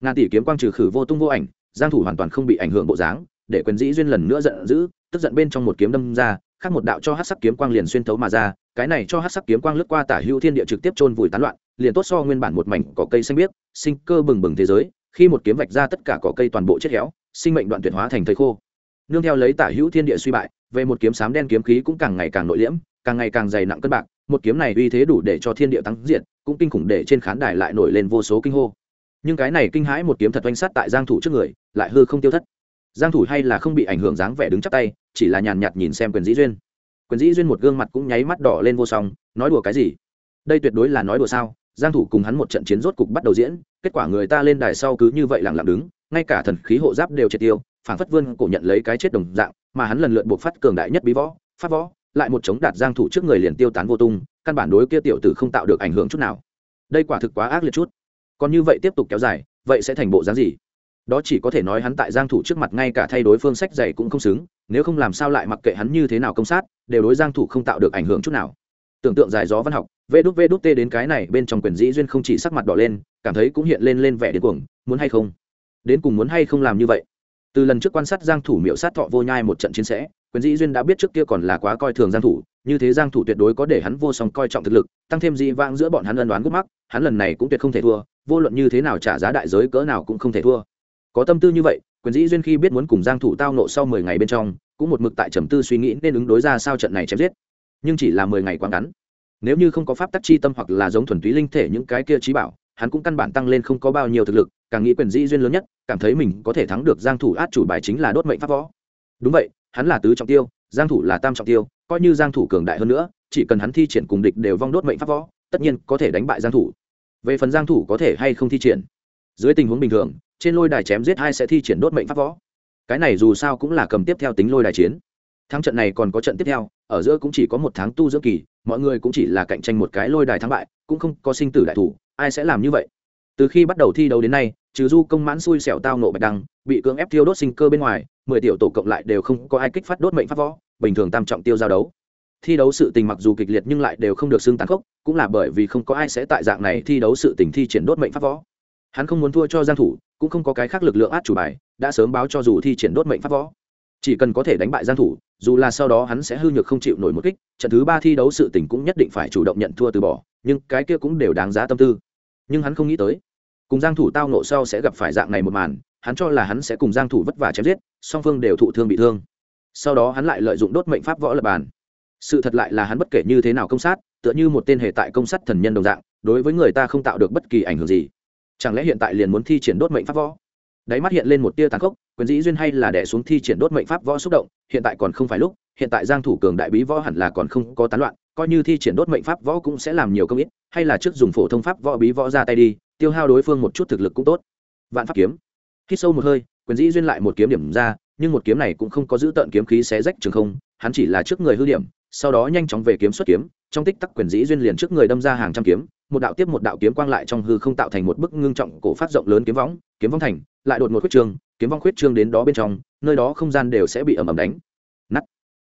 Ngàn tỷ kiếm quang trừ khử vô tung vô ảnh giang thủ hoàn toàn không bị ảnh hưởng bộ dáng để quyền dĩ duyên lần nữa giận dữ tức giận bên trong một kiếm đâm ra khác một đạo cho hắc sắc kiếm quang liền xuyên thấu mà ra cái này cho hắc sắc kiếm quang lướt qua tả hữu thiên địa trực tiếp chôn vùi tán loạn liền tốt so nguyên bản một mảnh cỏ cây xanh biếc sinh cơ bừng bừng thế giới khi một kiếm vạch ra tất cả cỏ cây toàn bộ chết héo sinh mệnh đoạn tuyệt hóa thành thời khô. Nương theo lấy tả hữu thiên địa suy bại về một kiếm sám đen kiếm khí cũng càng ngày càng nội liễm càng ngày càng dày nặng cân bạc một kiếm này uy thế đủ để cho thiên địa tăng diện, cũng kinh khủng để trên khán đài lại nổi lên vô số kinh hô. Nhưng cái này kinh hãi một kiếm thật oanh sát tại giang thủ trước người lại hư không tiêu thất. Giang thủ hay là không bị ảnh hưởng dáng vẻ đứng chắp tay chỉ là nhàn nhạt nhìn xem quyền dĩ duyên. Quyền dĩ duyên một gương mặt cũng nháy mắt đỏ lên vô song nói đùa cái gì? Đây tuyệt đối là nói đùa sao? Giang thủ cùng hắn một trận chiến rốt cục bắt đầu diễn kết quả người ta lên đài sau cứ như vậy lặng lặng đứng ngay cả thần khí hộ giáp đều triệt tiêu phảng phất vươn cổ nhận lấy cái chết đồng dạng mà hắn lần lượt buộc phát cường đại nhất bí võ phát võ lại một chống đạt giang thủ trước người liền tiêu tán vô tung, căn bản đối kia tiểu tử không tạo được ảnh hưởng chút nào. Đây quả thực quá ác liệt chút. Còn như vậy tiếp tục kéo dài, vậy sẽ thành bộ dáng gì? Đó chỉ có thể nói hắn tại giang thủ trước mặt ngay cả thay đối phương sách dày cũng không xứng, nếu không làm sao lại mặc kệ hắn như thế nào công sát, đều đối giang thủ không tạo được ảnh hưởng chút nào. Tưởng tượng dài gió văn học, vê đút vê đút tê đến cái này bên trong quyền dĩ duyên không chỉ sắc mặt đỏ lên, cảm thấy cũng hiện lên lên vẻ điên cuồng, muốn hay không? Đến cùng muốn hay không làm như vậy? Từ lần trước quan sát giang thủ miệu sát thọ vô nhai một trận chiến sẽ quyền dĩ duyên đã biết trước kia còn là quá coi thường giang thủ, như thế giang thủ tuyệt đối có để hắn vô song coi trọng thực lực, tăng thêm dị vãng giữa bọn hắn ân đoán gút mắc, hắn lần này cũng tuyệt không thể thua, vô luận như thế nào trả giá đại giới cỡ nào cũng không thể thua. Có tâm tư như vậy, quyền dĩ duyên khi biết muốn cùng giang thủ tao nộ sau 10 ngày bên trong, cũng một mực tại trầm tư suy nghĩ nên ứng đối ra sao trận này chém giết. Nhưng chỉ là 10 ngày quá ngắn. Nếu như không có pháp tắc chi tâm hoặc là giống thuần túy linh thể những cái kia trí bảo, hắn cũng căn bản tăng lên không có bao nhiêu thực lực, càng nghĩ quyền dĩ duyên lớn nhất, cảm thấy mình có thể thắng được giang thủ át chủ bài chính là đốt mệnh pháp võ. Đúng vậy hắn là tứ trọng tiêu, giang thủ là tam trọng tiêu, coi như giang thủ cường đại hơn nữa, chỉ cần hắn thi triển cùng địch đều vong đốt mệnh pháp võ, tất nhiên có thể đánh bại giang thủ. Về phần giang thủ có thể hay không thi triển? Dưới tình huống bình thường, trên lôi đài chém giết hai sẽ thi triển đốt mệnh pháp võ? Cái này dù sao cũng là cầm tiếp theo tính lôi đài chiến. Thắng trận này còn có trận tiếp theo, ở giữa cũng chỉ có một tháng tu dưỡng kỳ, mọi người cũng chỉ là cạnh tranh một cái lôi đài thắng bại, cũng không có sinh tử đại thủ, ai sẽ làm như vậy? Từ khi bắt đầu thi đấu đến nay trừ du công mãn xui xẻo tao nộ bạch đăng, bị cưỡng ép thiêu đốt sinh cơ bên ngoài, mười tiểu tổ cộng lại đều không có ai kích phát đốt mệnh pháp võ, bình thường tam trọng tiêu giao đấu. Thi đấu sự tình mặc dù kịch liệt nhưng lại đều không được xưng tàn khốc, cũng là bởi vì không có ai sẽ tại dạng này thi đấu sự tình thi triển đốt mệnh pháp võ. Hắn không muốn thua cho giang thủ, cũng không có cái khác lực lượng át chủ bài, đã sớm báo cho dù thi triển đốt mệnh pháp võ. Chỉ cần có thể đánh bại giang thủ, dù là sau đó hắn sẽ hư nhược không chịu nổi một kích, trận thứ ba thi đấu sự tình cũng nhất định phải chủ động nhận thua từ bỏ, nhưng cái kia cũng đều đáng giá tâm tư. Nhưng hắn không nghĩ tới cùng giang thủ tao nộ sau sẽ gặp phải dạng này một màn, hắn cho là hắn sẽ cùng giang thủ vất vả chém giết, song phương đều thụ thương bị thương. Sau đó hắn lại lợi dụng đốt mệnh pháp võ lập bàn. Sự thật lại là hắn bất kể như thế nào công sát, tựa như một tên hệ tại công sát thần nhân đồng dạng, đối với người ta không tạo được bất kỳ ảnh hưởng gì. Chẳng lẽ hiện tại liền muốn thi triển đốt mệnh pháp võ? Đáy mắt hiện lên một tia tàn khốc, quyền dĩ duyên hay là đẻ xuống thi triển đốt mệnh pháp võ xúc động, hiện tại còn không phải lúc, hiện tại giang thủ cường đại bí võ hẳn là còn không có tán loạn, coi như thi triển đốt mệnh pháp võ cũng sẽ làm nhiều công ít, hay là trước dùng phổ thông pháp võ bí võ ra tay đi tiêu hao đối phương một chút thực lực cũng tốt. Vạn pháp kiếm. Khi sâu một hơi, quyền dĩ duyên lại một kiếm điểm ra, nhưng một kiếm này cũng không có giữ tận kiếm khí xé rách trường không, hắn chỉ là trước người hư điểm, sau đó nhanh chóng về kiếm xuất kiếm, trong tích tắc quyền dĩ duyên liền trước người đâm ra hàng trăm kiếm, một đạo tiếp một đạo kiếm quang lại trong hư không tạo thành một bức ngưng trọng cổ phát rộng lớn kiếm võng kiếm võng thành, lại đột một khuyết trương kiếm vong khuyết trương đến đó bên trong, nơi đó không gian đều sẽ bị ẩm ẩm đánh. Nắt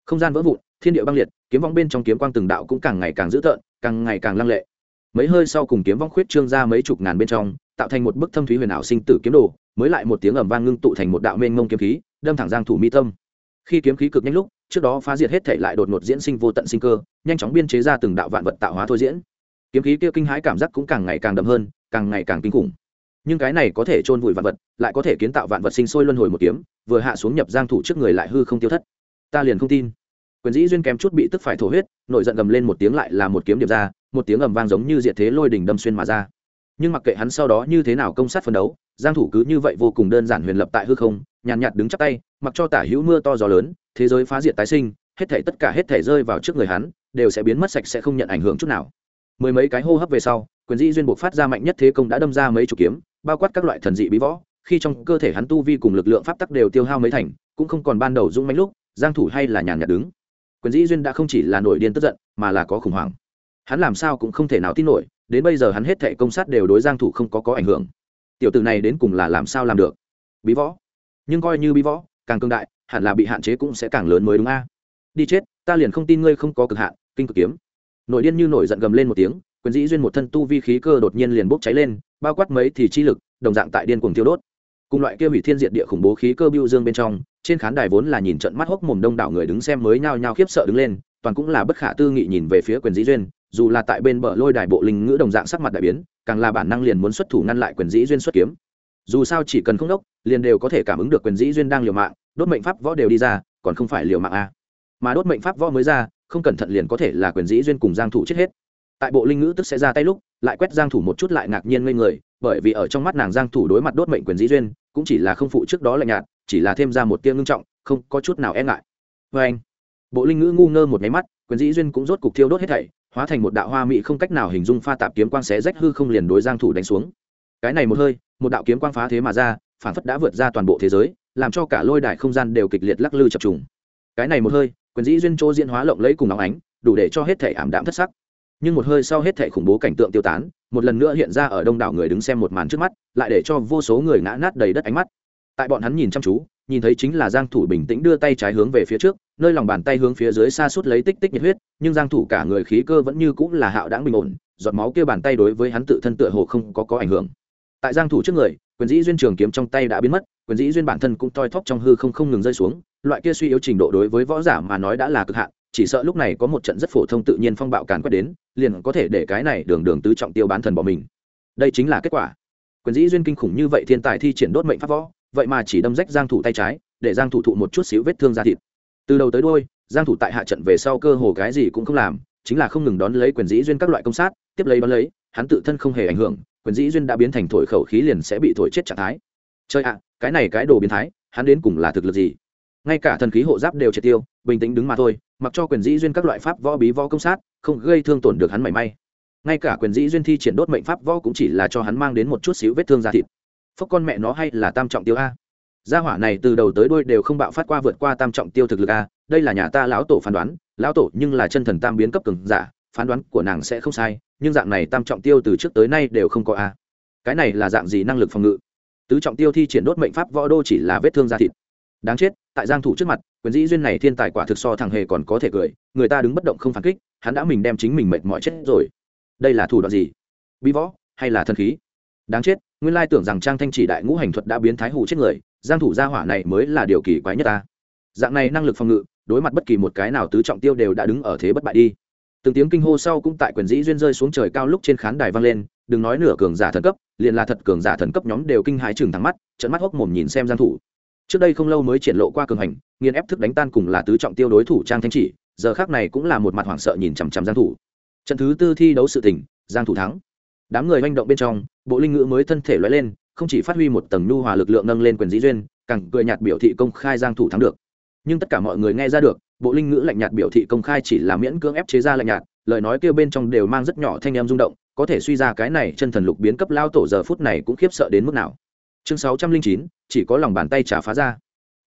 không gian vỡ vụn, thiên địa băng liệt, kiếm vong bên trong kiếm quang từng đạo cũng càng ngày càng dữ tợn, càng ngày càng lăng lệ mấy hơi sau cùng kiếm vong khuyết trương ra mấy chục ngàn bên trong, tạo thành một bức thâm thúy huyền ảo sinh tử kiếm đồ, mới lại một tiếng ẩm vang ngưng tụ thành một đạo mênh mông kiếm khí, đâm thẳng giang thủ mi tâm. Khi kiếm khí cực nhanh lúc, trước đó phá diệt hết thể lại đột ngột diễn sinh vô tận sinh cơ, nhanh chóng biên chế ra từng đạo vạn vật tạo hóa thôi diễn. Kiếm khí kia kinh hãi cảm giác cũng càng ngày càng đậm hơn, càng ngày càng kinh khủng. Nhưng cái này có thể chôn vùi vạn vật, lại có thể kiến tạo vạn vật sinh sôi luân hồi một kiếm, vừa hạ xuống nhập giang thủ trước người lại hư không tiêu thất. Ta liền không tin. Quyền dĩ duyên kém chút bị tức phải thổ huyết nội giận gầm lên một tiếng lại là một kiếm điệp ra một tiếng ầm vang giống như diệt thế lôi đỉnh đâm xuyên mà ra. Nhưng mặc kệ hắn sau đó như thế nào công sát phân đấu giang thủ cứ như vậy vô cùng đơn giản huyền lập tại hư không nhàn nhạt, nhạt đứng chắp tay mặc cho tả hữu mưa to gió lớn thế giới phá diệt tái sinh hết thảy tất cả hết thảy rơi vào trước người hắn đều sẽ biến mất sạch sẽ không nhận ảnh hưởng chút nào. Mười mấy cái hô hấp về sau quyền dĩ duyên buộc phát ra mạnh nhất thế công đã đâm ra mấy chục kiếm bao quát các loại thần dị bí võ khi trong cơ thể hắn tu vi cùng lực lượng pháp tắc đều tiêu hao mấy thành cũng không còn ban đầu dũng mãnh lúc giang thủ hay là nhàn nhạt đứng. Quyền dĩ duyên đã không chỉ là nổi điên tức giận mà là có khủng hoảng hắn làm sao cũng không thể nào tin nổi, đến bây giờ hắn hết thệ công sát đều đối giang thủ không có có ảnh hưởng. Tiểu tử này đến cùng là làm sao làm được? Bí võ. Nhưng coi như bí võ, càng cương đại, hẳn là bị hạn chế cũng sẽ càng lớn mới đúng a. Đi chết, ta liền không tin ngươi không có cực hạn, kinh cực kiếm. Nội điên như nổi giận gầm lên một tiếng, quyền dĩ duyên một thân tu vi khí cơ đột nhiên liền bốc cháy lên, bao quát mấy thì chi lực, đồng dạng tại điên cuồng tiêu đốt. Cùng loại kia hủy thiên diệt địa khủng bố khí cơ biêu dương bên trong, trên khán đài vốn là nhìn trận mắt hốc mồm đông đảo người đứng xem mới nhao nhao khiếp sợ đứng lên, toàn cũng là bất khả tư nghị nhìn về phía quyền dĩ duyên dù là tại bên bờ lôi đài bộ linh ngữ đồng dạng sắc mặt đại biến, càng là bản năng liền muốn xuất thủ ngăn lại quyền dĩ duyên xuất kiếm. Dù sao chỉ cần không đốc, liền đều có thể cảm ứng được quyền dĩ duyên đang liều mạng, đốt mệnh pháp võ đều đi ra, còn không phải liều mạng a mà đốt mệnh pháp võ mới ra, không cẩn thận liền có thể là quyền dĩ duyên cùng giang thủ chết hết. Tại bộ linh ngữ tức sẽ ra tay lúc, lại quét giang thủ một chút lại ngạc nhiên ngây người, bởi vì ở trong mắt nàng giang thủ đối mặt đốt mệnh quyền dĩ duyên, cũng chỉ là không phụ trước đó lạnh nhạt, chỉ là thêm ra một tia ngưng trọng, không có chút nào e ngại. Với anh bộ linh ngữ ngu ngơ một máy mắt, quyền dĩ duyên cũng rốt cục thiêu đốt hết thảy hóa thành một đạo hoa mỹ không cách nào hình dung pha tạp kiếm quang xé rách hư không liền đối giang thủ đánh xuống. Cái này một hơi, một đạo kiếm quang phá thế mà ra, phản phất đã vượt ra toàn bộ thế giới, làm cho cả lôi đài không gian đều kịch liệt lắc lư chập trùng. Cái này một hơi, quyền dĩ duyên chỗ diễn hóa lộng lẫy cùng nóng ánh, đủ để cho hết thể ảm đạm thất sắc. Nhưng một hơi sau hết thể khủng bố cảnh tượng tiêu tán, một lần nữa hiện ra ở đông đảo người đứng xem một màn trước mắt, lại để cho vô số người ngã nát đầy đất ánh mắt. Tại bọn hắn nhìn chăm chú, nhìn thấy chính là giang thủ bình tĩnh đưa tay trái hướng về phía trước nơi lòng bàn tay hướng phía dưới xa suốt lấy tích tích nhiệt huyết, nhưng giang thủ cả người khí cơ vẫn như cũ là hạo đãng bình ổn, giọt máu kia bàn tay đối với hắn tự thân tựa hồ không có có ảnh hưởng. Tại giang thủ trước người, quyền dĩ duyên trường kiếm trong tay đã biến mất, quyền dĩ duyên bản thân cũng toi thóp trong hư không không ngừng rơi xuống, loại kia suy yếu trình độ đối với võ giả mà nói đã là cực hạn, chỉ sợ lúc này có một trận rất phổ thông tự nhiên phong bạo càn quét đến, liền có thể để cái này đường đường tứ trọng tiêu bán thần bỏ mình. Đây chính là kết quả. Quyền dĩ duyên kinh khủng như vậy thiên tài thi triển đốt mệnh pháp võ, vậy mà chỉ đâm rách giang thủ tay trái, để giang thủ thụ một chút xíu vết thương da thịt từ đầu tới đuôi, giang thủ tại hạ trận về sau cơ hồ cái gì cũng không làm, chính là không ngừng đón lấy quyền dĩ duyên các loại công sát, tiếp lấy đón lấy, hắn tự thân không hề ảnh hưởng, quyền dĩ duyên đã biến thành thổi khẩu khí liền sẽ bị thổi chết trạng thái. Chơi ạ, cái này cái đồ biến thái, hắn đến cùng là thực lực gì? Ngay cả thần khí hộ giáp đều triệt tiêu, bình tĩnh đứng mà thôi, mặc cho quyền dĩ duyên các loại pháp võ bí võ công sát, không gây thương tổn được hắn mảy may. Ngay cả quyền dĩ duyên thi triển đốt mệnh pháp võ cũng chỉ là cho hắn mang đến một chút xíu vết thương da thịt. Phốc con mẹ nó hay là tam trọng tiêu a gia hỏa này từ đầu tới đuôi đều không bạo phát qua vượt qua tam trọng tiêu thực lực a, đây là nhà ta lão tổ phán đoán, lão tổ nhưng là chân thần tam biến cấp cường giả, phán đoán của nàng sẽ không sai, nhưng dạng này tam trọng tiêu từ trước tới nay đều không có a. Cái này là dạng gì năng lực phòng ngự? Tứ trọng tiêu thi triển đốt mệnh pháp võ đô chỉ là vết thương da thịt. Đáng chết, tại giang thủ trước mặt, quyền dĩ duyên này thiên tài quả thực so thằng hề còn có thể cười, người ta đứng bất động không phản kích, hắn đã mình đem chính mình mệt mỏi chết rồi. Đây là thủ đoạn gì? Bí võ hay là thần khí? Đáng chết, nguyên lai tưởng rằng trang thanh chỉ đại ngũ hành thuật đã biến thái hủ chết người giang thủ gia hỏa này mới là điều kỳ quái nhất ta. Dạng này năng lực phòng ngự, đối mặt bất kỳ một cái nào tứ trọng tiêu đều đã đứng ở thế bất bại đi. Từng tiếng kinh hô sau cũng tại quyền dĩ duyên rơi xuống trời cao lúc trên khán đài vang lên, đừng nói nửa cường giả thần cấp, liền là thật cường giả thần cấp nhóm đều kinh hãi chừng thẳng mắt trận mắt hốc mồm nhìn xem giang thủ. Trước đây không lâu mới triển lộ qua cường hành, nghiền ép thức đánh tan cùng là tứ trọng tiêu đối thủ trang thanh chỉ, giờ khác này cũng là một mặt hoảng sợ nhìn chằm chằm giang thủ. Trận thứ tư thi đấu sự tình, giang thủ thắng. Đám người manh động bên trong, bộ linh ngữ mới thân thể lóe lên không chỉ phát huy một tầng nhu hòa lực lượng nâng lên quyền dĩ duyên, càng cười nhạt biểu thị công khai giang thủ thắng được. Nhưng tất cả mọi người nghe ra được, bộ linh ngữ lạnh nhạt biểu thị công khai chỉ là miễn cưỡng ép chế ra lạnh nhạt, lời nói kêu bên trong đều mang rất nhỏ thanh em rung động, có thể suy ra cái này chân thần lục biến cấp lao tổ giờ phút này cũng khiếp sợ đến mức nào. Chương sáu trăm linh chín, chỉ có lòng bàn tay trả phá ra.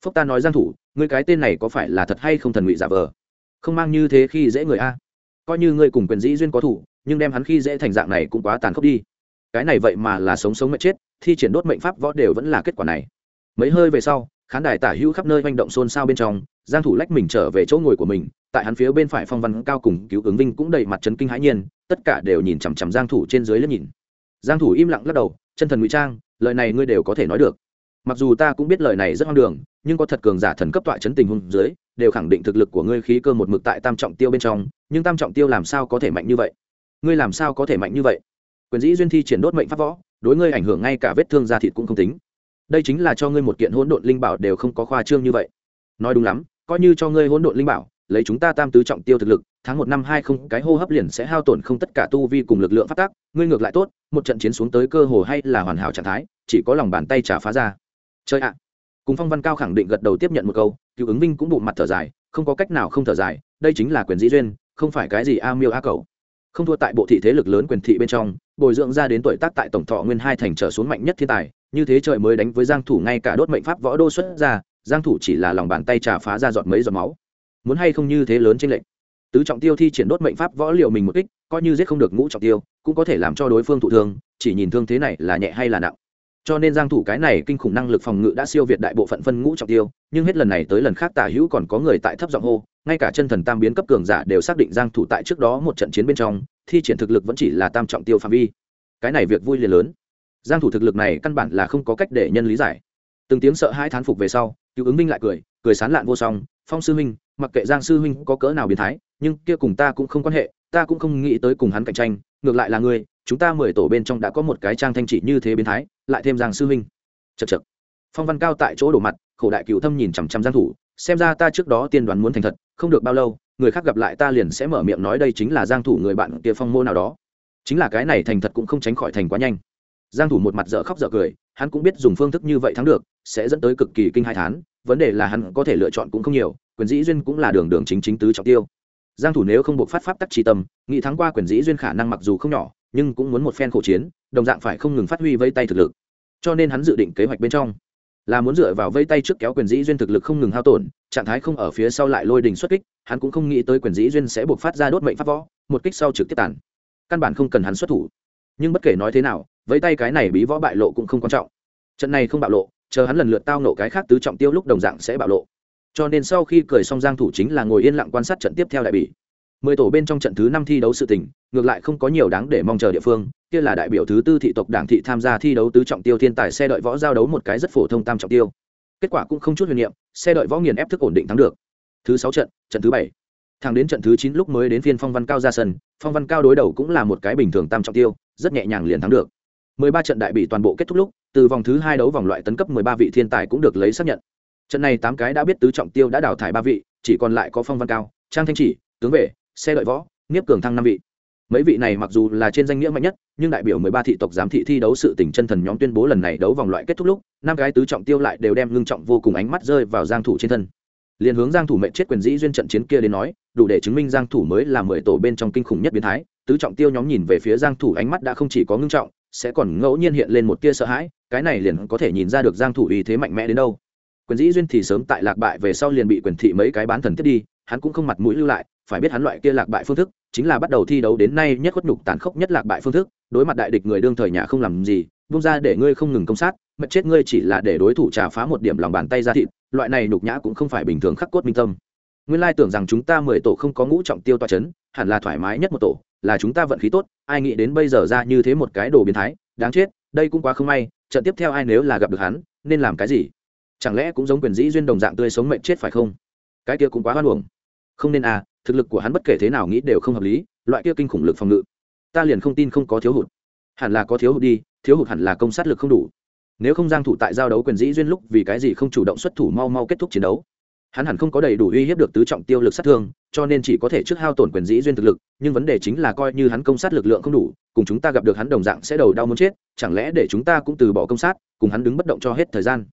Phúc ta nói giang thủ, ngươi cái tên này có phải là thật hay không thần ngụy giả vờ? Không mang như thế khi dễ người a. Coi như ngươi cùng quyền dĩ duyên có thủ, nhưng đem hắn khi dễ thành dạng này cũng quá tàn khốc đi. Cái này vậy mà là sống sống mệnh chết thi triển đốt mệnh pháp võ đều vẫn là kết quả này. Mấy hơi về sau, khán đài tả hữu khắp nơi manh động xôn xao bên trong, giang thủ lách mình trở về chỗ ngồi của mình, tại hắn phía bên phải phong văn cao cùng cứu ứng vinh cũng đầy mặt chấn kinh hãi nhiên, tất cả đều nhìn chằm chằm giang thủ trên dưới lên nhìn. Giang thủ im lặng lắc đầu, chân thần ngụy trang, lời này ngươi đều có thể nói được. Mặc dù ta cũng biết lời này rất hoang đường, nhưng có thật cường giả thần cấp tọa chấn tình huống dưới, đều khẳng định thực lực của ngươi khí cơ một mực tại tam trọng tiêu bên trong, nhưng tam trọng tiêu làm sao có thể mạnh như vậy? Ngươi làm sao có thể mạnh như vậy? Quyền dĩ duyên thi triển đốt mệnh pháp võ đối ngươi ảnh hưởng ngay cả vết thương da thịt cũng không tính. Đây chính là cho ngươi một kiện hỗn độn linh bảo đều không có khoa trương như vậy. Nói đúng lắm, coi như cho ngươi hỗn độn linh bảo, lấy chúng ta tam tứ trọng tiêu thực lực, tháng một năm hai không cái hô hấp liền sẽ hao tổn không tất cả tu vi cùng lực lượng phát tác, ngươi ngược lại tốt, một trận chiến xuống tới cơ hồ hay là hoàn hảo trạng thái, chỉ có lòng bàn tay trả phá ra. Chơi ạ. Cùng phong văn cao khẳng định gật đầu tiếp nhận một câu, cựu ứng vinh cũng bụng mặt thở dài, không có cách nào không thở dài, đây chính là quyền dĩ duyên, không phải cái gì a miêu a cầu không thua tại bộ thị thế lực lớn quyền thị bên trong, bồi dưỡng ra đến tuổi tác tại tổng thọ nguyên hai thành trở xuống mạnh nhất thiên tài, như thế trời mới đánh với giang thủ ngay cả đốt mệnh pháp võ đô xuất ra, giang thủ chỉ là lòng bàn tay trà phá ra giọt mấy giọt máu. Muốn hay không như thế lớn trên lệnh tứ trọng tiêu thi triển đốt mệnh pháp võ liệu mình một kích, coi như giết không được ngũ trọng tiêu, cũng có thể làm cho đối phương thụ thương, chỉ nhìn thương thế này là nhẹ hay là nặng cho nên giang thủ cái này kinh khủng năng lực phòng ngự đã siêu việt đại bộ phận phân ngũ trọng tiêu, nhưng hết lần này tới lần khác tả hữu còn có người tại thấp giọng hô, ngay cả chân thần tam biến cấp cường giả đều xác định giang thủ tại trước đó một trận chiến bên trong, thi triển thực lực vẫn chỉ là tam trọng tiêu phạm vi. Cái này việc vui liền lớn. Giang thủ thực lực này căn bản là không có cách để nhân lý giải. Từng tiếng sợ hãi thán phục về sau cứu ứng minh lại cười cười sán lạn vô song, phong sư huynh, mặc kệ giang sư huynh có cỡ nào biến thái, nhưng kia cùng ta cũng không quan hệ, ta cũng không nghĩ tới cùng hắn cạnh tranh ngược lại là ngươi, chúng ta mười tổ bên trong đã có một cái trang thanh trị như thế biến thái, lại thêm giang sư huynh chật chật phong văn cao tại chỗ đổ mặt, khổ đại cựu thâm nhìn chằm chằm giang thủ, xem ra ta trước đó tiên đoán muốn thành thật, không được bao lâu, người khác gặp lại ta liền sẽ mở miệng nói đây chính là giang thủ người bạn kia phong mô nào đó. Chính là cái này thành thật cũng không tránh khỏi thành quá nhanh. Giang thủ một mặt dở khóc dở cười, hắn cũng biết dùng phương thức như vậy thắng được, sẽ dẫn tới cực kỳ kinh hai thán, vấn đề là hắn có thể lựa chọn cũng không nhiều, quyền dĩ duyên cũng là đường đường chính chính tứ trọng tiêu giang thủ nếu không buộc phát pháp tắc trí tâm, nghĩ thắng qua quyền dĩ duyên khả năng mặc dù không nhỏ, nhưng cũng muốn một phen khổ chiến, đồng dạng phải không ngừng phát huy vây tay thực lực. Cho nên hắn dự định kế hoạch bên trong là muốn dựa vào vây tay trước kéo quyền dĩ duyên thực lực không ngừng hao tổn, trạng thái không ở phía sau lại lôi đình xuất kích, hắn cũng không nghĩ tới quyền dĩ duyên sẽ buộc phát ra đốt mệnh pháp võ, một kích sau trực tiếp tàn. Căn bản không cần hắn xuất thủ. Nhưng bất kể nói thế nào, vây tay cái này bí võ bại lộ cũng không quan trọng. Trận này không bạo lộ, chờ hắn lần lượt tao nộ cái khác tứ trọng tiêu lúc đồng dạng sẽ bạo lộ cho nên sau khi cười xong giang thủ chính là ngồi yên lặng quan sát trận tiếp theo đại bỉ. Mười tổ bên trong trận thứ năm thi đấu sự tình, ngược lại không có nhiều đáng để mong chờ địa phương, kia là đại biểu thứ tư thị tộc đảng thị tham gia thi đấu tứ trọng tiêu thiên tài xe đợi võ giao đấu một cái rất phổ thông tam trọng tiêu. Kết quả cũng không chút huyền niệm, xe đợi võ nghiền ép thức ổn định thắng được. Thứ sáu trận trận thứ bảy. Thẳng đến trận thứ chín lúc mới đến phiên phong văn cao ra sân, phong văn cao đối đầu cũng là một cái bình thường tam trọng tiêu, rất nhẹ nhàng liền thắng được. Mười ba trận đại bị toàn bộ kết thúc lúc, từ vòng thứ hai đấu vòng loại tấn cấp mười ba vị thiên tài cũng được lấy xác nhận trận này tám cái đã biết tứ trọng tiêu đã đào thải ba vị, chỉ còn lại có phong văn cao, trang thanh chỉ, tướng vệ, xe đợi võ, nghiếp cường thăng năm vị. Mấy vị này mặc dù là trên danh nghĩa mạnh nhất, nhưng đại biểu mười ba thị tộc giám thị thi đấu sự tỉnh chân thần nhóm tuyên bố lần này đấu vòng loại kết thúc lúc, năm cái tứ trọng tiêu lại đều đem ngưng trọng vô cùng ánh mắt rơi vào giang thủ trên thân. Liền hướng giang thủ mệnh chết quyền dĩ duyên trận chiến kia đến nói, đủ để chứng minh giang thủ mới là mười tổ bên trong kinh khủng nhất biến thái. Tứ trọng tiêu nhóm nhìn về phía giang thủ ánh mắt đã không chỉ có ngưng trọng, sẽ còn ngẫu nhiên hiện lên một tia sợ hãi, cái này liền có thể nhìn ra được giang thủ uy thế mạnh mẽ đến đâu quyền dĩ duyên thì sớm tại lạc bại về sau liền bị quyền thị mấy cái bán thần tiếp đi, hắn cũng không mặt mũi lưu lại, phải biết hắn loại kia lạc bại phương thức, chính là bắt đầu thi đấu đến nay nhất khuất nhục tàn khốc nhất lạc bại phương thức, đối mặt đại địch người đương thời nhà không làm gì bung ra để ngươi không ngừng công sát mệt chết ngươi chỉ là để đối thủ trả phá một điểm lòng bàn tay ra thịt, loại này nhục nhã cũng không phải bình thường khắc cốt minh tâm. Nguyên lai tưởng rằng chúng ta mười tổ không có ngũ trọng tiêu toa chấn, hẳn là thoải mái nhất một tổ, là chúng ta vận khí tốt, ai nghĩ đến bây giờ ra như thế một cái đồ biến thái, đáng chết, đây cũng quá không may, trận tiếp theo ai nếu là gặp được hắn, nên làm cái gì? Chẳng lẽ cũng giống quyền dĩ duyên đồng dạng tươi sống mệnh chết phải không? Cái kia cũng quá hoan hồng không nên à thực lực của hắn bất kể thế nào nghĩ đều không hợp lý, loại kia kinh khủng lực phòng ngự, ta liền không tin không có thiếu hụt. Hẳn là có thiếu hụt đi, thiếu hụt hẳn là công sát lực không đủ. Nếu không giang thủ tại giao đấu quyền dĩ duyên lúc vì cái gì không chủ động xuất thủ mau mau kết thúc chiến đấu? Hắn hẳn không có đầy đủ uy hiếp được tứ trọng tiêu lực sát thương, cho nên chỉ có thể trước hao tổn quyền dĩ duyên thực lực, nhưng vấn đề chính là coi như hắn công sát lực lượng không đủ, cùng chúng ta gặp được hắn đồng dạng sẽ đầu đau muốn chết, chẳng lẽ để chúng ta cũng từ bỏ công sát, cùng hắn đứng bất động cho hết thời gian?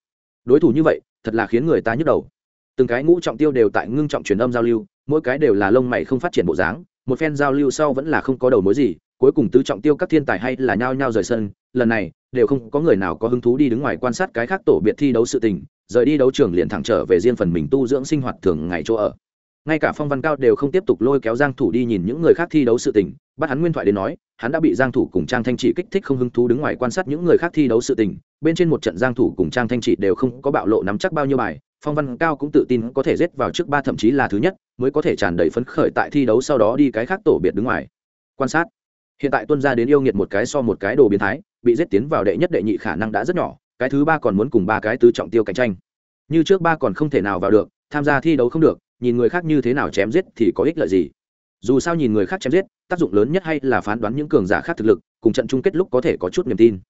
Đối thủ như vậy, thật là khiến người ta nhức đầu. Từng cái ngũ trọng tiêu đều tại ngưng trọng truyền âm giao lưu, mỗi cái đều là lông mày không phát triển bộ dáng, một phen giao lưu sau vẫn là không có đầu mối gì, cuối cùng tứ trọng tiêu các thiên tài hay là nhao nhao rời sân, lần này, đều không có người nào có hứng thú đi đứng ngoài quan sát cái khác tổ biệt thi đấu sự tình, rời đi đấu trường liền thẳng trở về riêng phần mình tu dưỡng sinh hoạt thường ngày chỗ ở. Ngay cả phong văn cao đều không tiếp tục lôi kéo giang thủ đi nhìn những người khác thi đấu sự tình, bắt hắn nguyên thoại đến nói hắn đã bị giang thủ cùng trang thanh chỉ kích thích không hứng thú đứng ngoài quan sát những người khác thi đấu sự tình, bên trên một trận giang thủ cùng trang thanh chỉ đều không có bạo lộ nắm chắc bao nhiêu bài, phong văn cao cũng tự tin có thể giết vào trước ba thậm chí là thứ nhất, mới có thể tràn đầy phấn khởi tại thi đấu sau đó đi cái khác tổ biệt đứng ngoài. Quan sát. Hiện tại tuân ra đến yêu nghiệt một cái so một cái đồ biến thái, bị giết tiến vào đệ nhất đệ nhị khả năng đã rất nhỏ, cái thứ ba còn muốn cùng ba cái tứ trọng tiêu cạnh tranh. Như trước ba còn không thể nào vào được, tham gia thi đấu không được, nhìn người khác như thế nào chém giết thì có ích lợi gì? Dù sao nhìn người khác chém giết tác dụng lớn nhất hay là phán đoán những cường giả khác thực lực, cùng trận chung kết lúc có thể có chút niềm tin.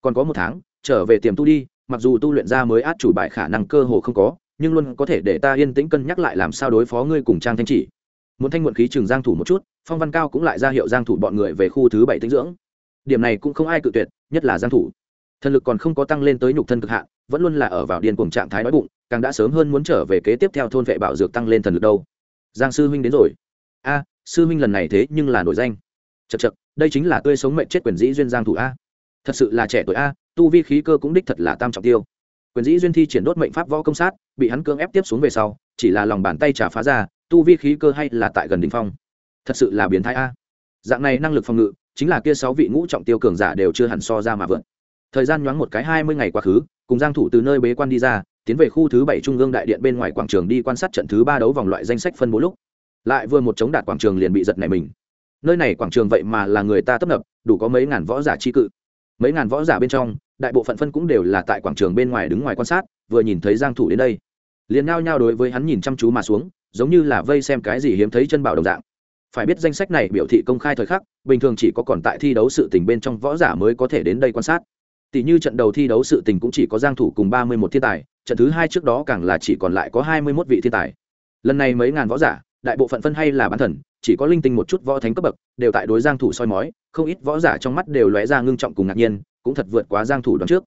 Còn có một tháng, trở về tiềm tu đi, mặc dù tu luyện ra mới át chủ bài khả năng cơ hồ không có, nhưng luôn có thể để ta yên tĩnh cân nhắc lại làm sao đối phó ngươi cùng trang thanh chỉ. Muốn thanh muộn khí trường giang thủ một chút, phong văn cao cũng lại ra hiệu giang thủ bọn người về khu thứ bảy tinh dưỡng. Điểm này cũng không ai cự tuyệt, nhất là giang thủ. Thân lực còn không có tăng lên tới nhục thân cực hạn, vẫn luôn là ở vào điên cuồng trạng thái đói bụng, càng đã sớm hơn muốn trở về kế tiếp theo thôn vệ bảo dược tăng lên thần lực đâu. Giang sư huynh đến rồi. A sư huynh lần này thế nhưng là nổi danh. Chật chật đây chính là tươi sống mệnh chết quyền dĩ duyên giang thủ a. Thật sự là trẻ tuổi a, tu vi khí cơ cũng đích thật là tam trọng tiêu. Quyền dĩ duyên thi triển đốt mệnh pháp võ công sát, bị hắn cưỡng ép tiếp xuống về sau, chỉ là lòng bàn tay trả phá ra, tu vi khí cơ hay là tại gần đỉnh phong. Thật sự là biến thái a. Dạng này năng lực phòng ngự, chính là kia sáu vị ngũ trọng tiêu cường giả đều chưa hẳn so ra mà vượng. thời gian nhoáng một cái hai mươi ngày quá khứ, cùng giang thủ từ nơi bế quan đi ra, tiến về khu thứ bảy trung ương đại điện bên ngoài quảng trường đi quan sát trận thứ ba đấu vòng loại danh sách phân bố lúc lại vừa một chống đạt quảng trường liền bị giật nảy mình. Nơi này quảng trường vậy mà là người ta tấp nập, đủ có mấy ngàn võ giả chi cự. Mấy ngàn võ giả bên trong, đại bộ phận phân cũng đều là tại quảng trường bên ngoài đứng ngoài quan sát, vừa nhìn thấy giang thủ đến đây. Liền nao nhao đối với hắn nhìn chăm chú mà xuống, giống như là vây xem cái gì hiếm thấy chân bảo đồng dạng. Phải biết danh sách này biểu thị công khai thời khắc, bình thường chỉ có còn tại thi đấu sự tình bên trong võ giả mới có thể đến đây quan sát. Tỷ như trận đầu thi đấu sự tình cũng chỉ có giang thủ cùng ba mươi một thiên tài, trận thứ hai trước đó càng là chỉ còn lại có hai mươi 21 vị thiên tài. Lần này mấy ngàn võ giả đại bộ phận phân hay là bán thần, chỉ có linh tinh một chút võ thánh cấp bậc, đều tại đối giang thủ soi mói, không ít võ giả trong mắt đều lóe ra ngưng trọng cùng ngạc nhiên, cũng thật vượt quá giang thủ đoán trước.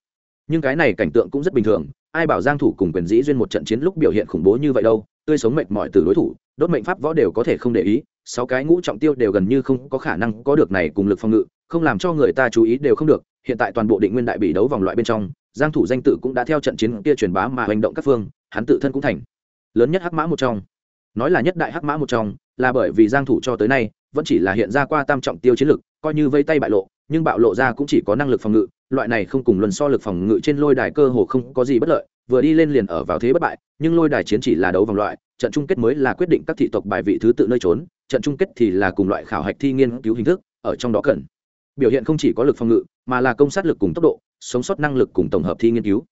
Nhưng cái này cảnh tượng cũng rất bình thường, ai bảo giang thủ cùng quyền dĩ duyên một trận chiến lúc biểu hiện khủng bố như vậy đâu, tươi sống mệt mỏi từ đối thủ, đốt mệnh pháp võ đều có thể không để ý, sáu cái ngũ trọng tiêu đều gần như không có khả năng có được này cùng lực phòng ngự, không làm cho người ta chú ý đều không được, hiện tại toàn bộ định nguyên đại bị đấu vòng loại bên trong, giang thủ danh tự cũng đã theo trận chiến kia truyền bá mà hành động các phương, hắn tự thân cũng thành lớn nhất hắc mã một trong nói là nhất đại hắc mã một trong, là bởi vì giang thủ cho tới nay vẫn chỉ là hiện ra qua tam trọng tiêu chiến lực, coi như vây tay bại lộ, nhưng bạo lộ ra cũng chỉ có năng lực phòng ngự, loại này không cùng luân so lực phòng ngự trên lôi đài cơ hồ không có gì bất lợi, vừa đi lên liền ở vào thế bất bại, nhưng lôi đài chiến chỉ là đấu vòng loại, trận chung kết mới là quyết định các thị tộc bài vị thứ tự nơi trốn, trận chung kết thì là cùng loại khảo hạch thi nghiên cứu hình thức, ở trong đó cần biểu hiện không chỉ có lực phòng ngự, mà là công sát lực cùng tốc độ, sống sót năng lực cùng tổng hợp thi nghiên cứu.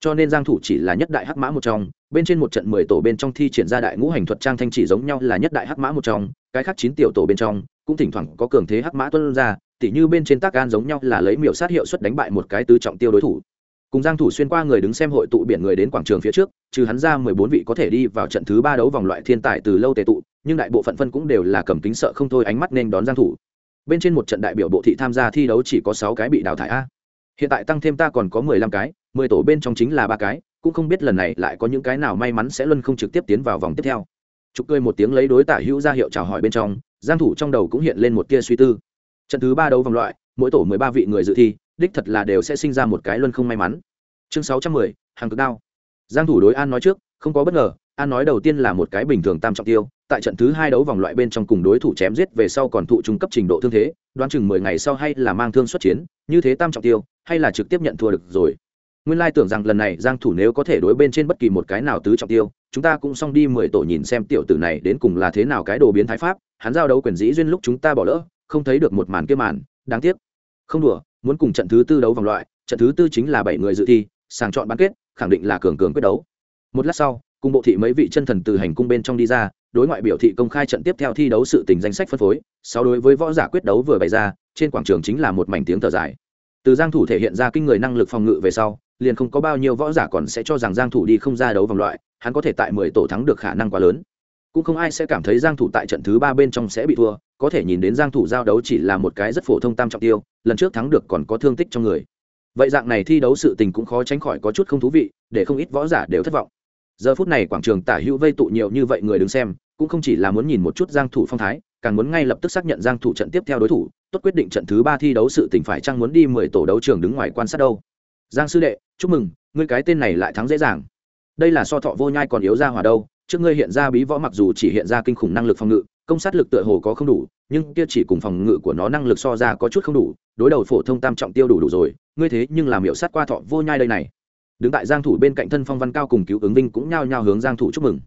Cho nên giang thủ chỉ là nhất đại hắc mã một trong bên trên một trận mười tổ bên trong thi triển ra đại ngũ hành thuật trang thanh chỉ giống nhau là nhất đại hắc mã một trong, cái khác chín tiểu tổ bên trong, cũng thỉnh thoảng có cường thế hắc mã tuân ra, tỉ như bên trên tác gan giống nhau là lấy miểu sát hiệu suất đánh bại một cái tứ trọng tiêu đối thủ. Cùng giang thủ xuyên qua người đứng xem hội tụ biển người đến quảng trường phía trước, trừ hắn ra 14 vị có thể đi vào trận thứ ba đấu vòng loại thiên tài từ lâu tề tụ, nhưng đại bộ phận phân cũng đều là cầm kính sợ không thôi ánh mắt nên đón giang thủ. Bên trên một trận đại biểu bộ thị tham gia thi đấu chỉ có 6 cái bị đào thải a. Hiện tại tăng thêm ta còn có 15 cái 10 tổ bên trong chính là ba cái cũng không biết lần này lại có những cái nào may mắn sẽ luân không trực tiếp tiến vào vòng tiếp theo. Chụp cười một tiếng lấy đối tả hữu ra hiệu chào hỏi bên trong giang thủ trong đầu cũng hiện lên một tia suy tư. Trận thứ ba đấu vòng loại mỗi tổ 13 vị người dự thi đích thật là đều sẽ sinh ra một cái luân không may mắn. Chương 610, hàng cực đao. Giang thủ đối an nói trước không có bất ngờ an nói đầu tiên là một cái bình thường tam trọng tiêu tại trận thứ hai đấu vòng loại bên trong cùng đối thủ chém giết về sau còn thụ trung cấp trình độ thương thế đoán chừng 10 ngày sau hay là mang thương xuất chiến như thế tam trọng tiêu hay là trực tiếp nhận thua được rồi nguyên lai tưởng rằng lần này giang thủ nếu có thể đối bên trên bất kỳ một cái nào tứ trọng tiêu, chúng ta cũng xong đi 10 tổ nhìn xem tiểu tử này đến cùng là thế nào cái đồ biến thái pháp, hắn giao đấu quyền dĩ duyên lúc chúng ta bỏ lỡ, không thấy được một màn kia màn, đáng tiếc. Không đùa, muốn cùng trận thứ tư đấu vòng loại, trận thứ tư chính là bảy người dự thi, sàng chọn bán kết, khẳng định là cường cường quyết đấu. Một lát sau, cùng bộ thị mấy vị chân thần từ hành cung bên trong đi ra, đối ngoại biểu thị công khai trận tiếp theo thi đấu sự tình danh sách phân phối, sau đối với võ giả quyết đấu vừa bày ra, trên quảng trường chính là một mảnh tiếng thở dài. Từ giang thủ thể hiện ra kinh người năng lực phòng ngự về sau liền không có bao nhiêu võ giả còn sẽ cho rằng giang thủ đi không ra đấu vòng loại, hắn có thể tại 10 tổ thắng được khả năng quá lớn. Cũng không ai sẽ cảm thấy giang thủ tại trận thứ ba bên trong sẽ bị thua, có thể nhìn đến giang thủ giao đấu chỉ là một cái rất phổ thông tam trọng tiêu, lần trước thắng được còn có thương tích trong người. Vậy dạng này thi đấu sự tình cũng khó tránh khỏi có chút không thú vị, để không ít võ giả đều thất vọng. Giờ phút này quảng trường tả hữu vây tụ nhiều như vậy người đứng xem, cũng không chỉ là muốn nhìn một chút giang thủ phong thái, càng muốn ngay lập tức xác nhận giang thủ trận tiếp theo đối thủ, tốt quyết định trận thứ ba thi đấu sự tình phải chăng muốn đi 10 tổ đấu trường đứng ngoài quan sát đâu giang sư đệ, chúc mừng, ngươi cái tên này lại thắng dễ dàng. Đây là so thọ vô nhai còn yếu ra hỏa đâu, trước ngươi hiện ra bí võ mặc dù chỉ hiện ra kinh khủng năng lực phòng ngự, công sát lực tựa hồ có không đủ, nhưng kia chỉ cùng phòng ngự của nó năng lực so ra có chút không đủ, đối đầu phổ thông tam trọng tiêu đủ đủ rồi, ngươi thế nhưng làm hiệu sát qua thọ vô nhai đây này. Đứng tại giang thủ bên cạnh thân phong văn cao cùng cứu ứng vinh cũng nhao nhao hướng giang thủ chúc mừng.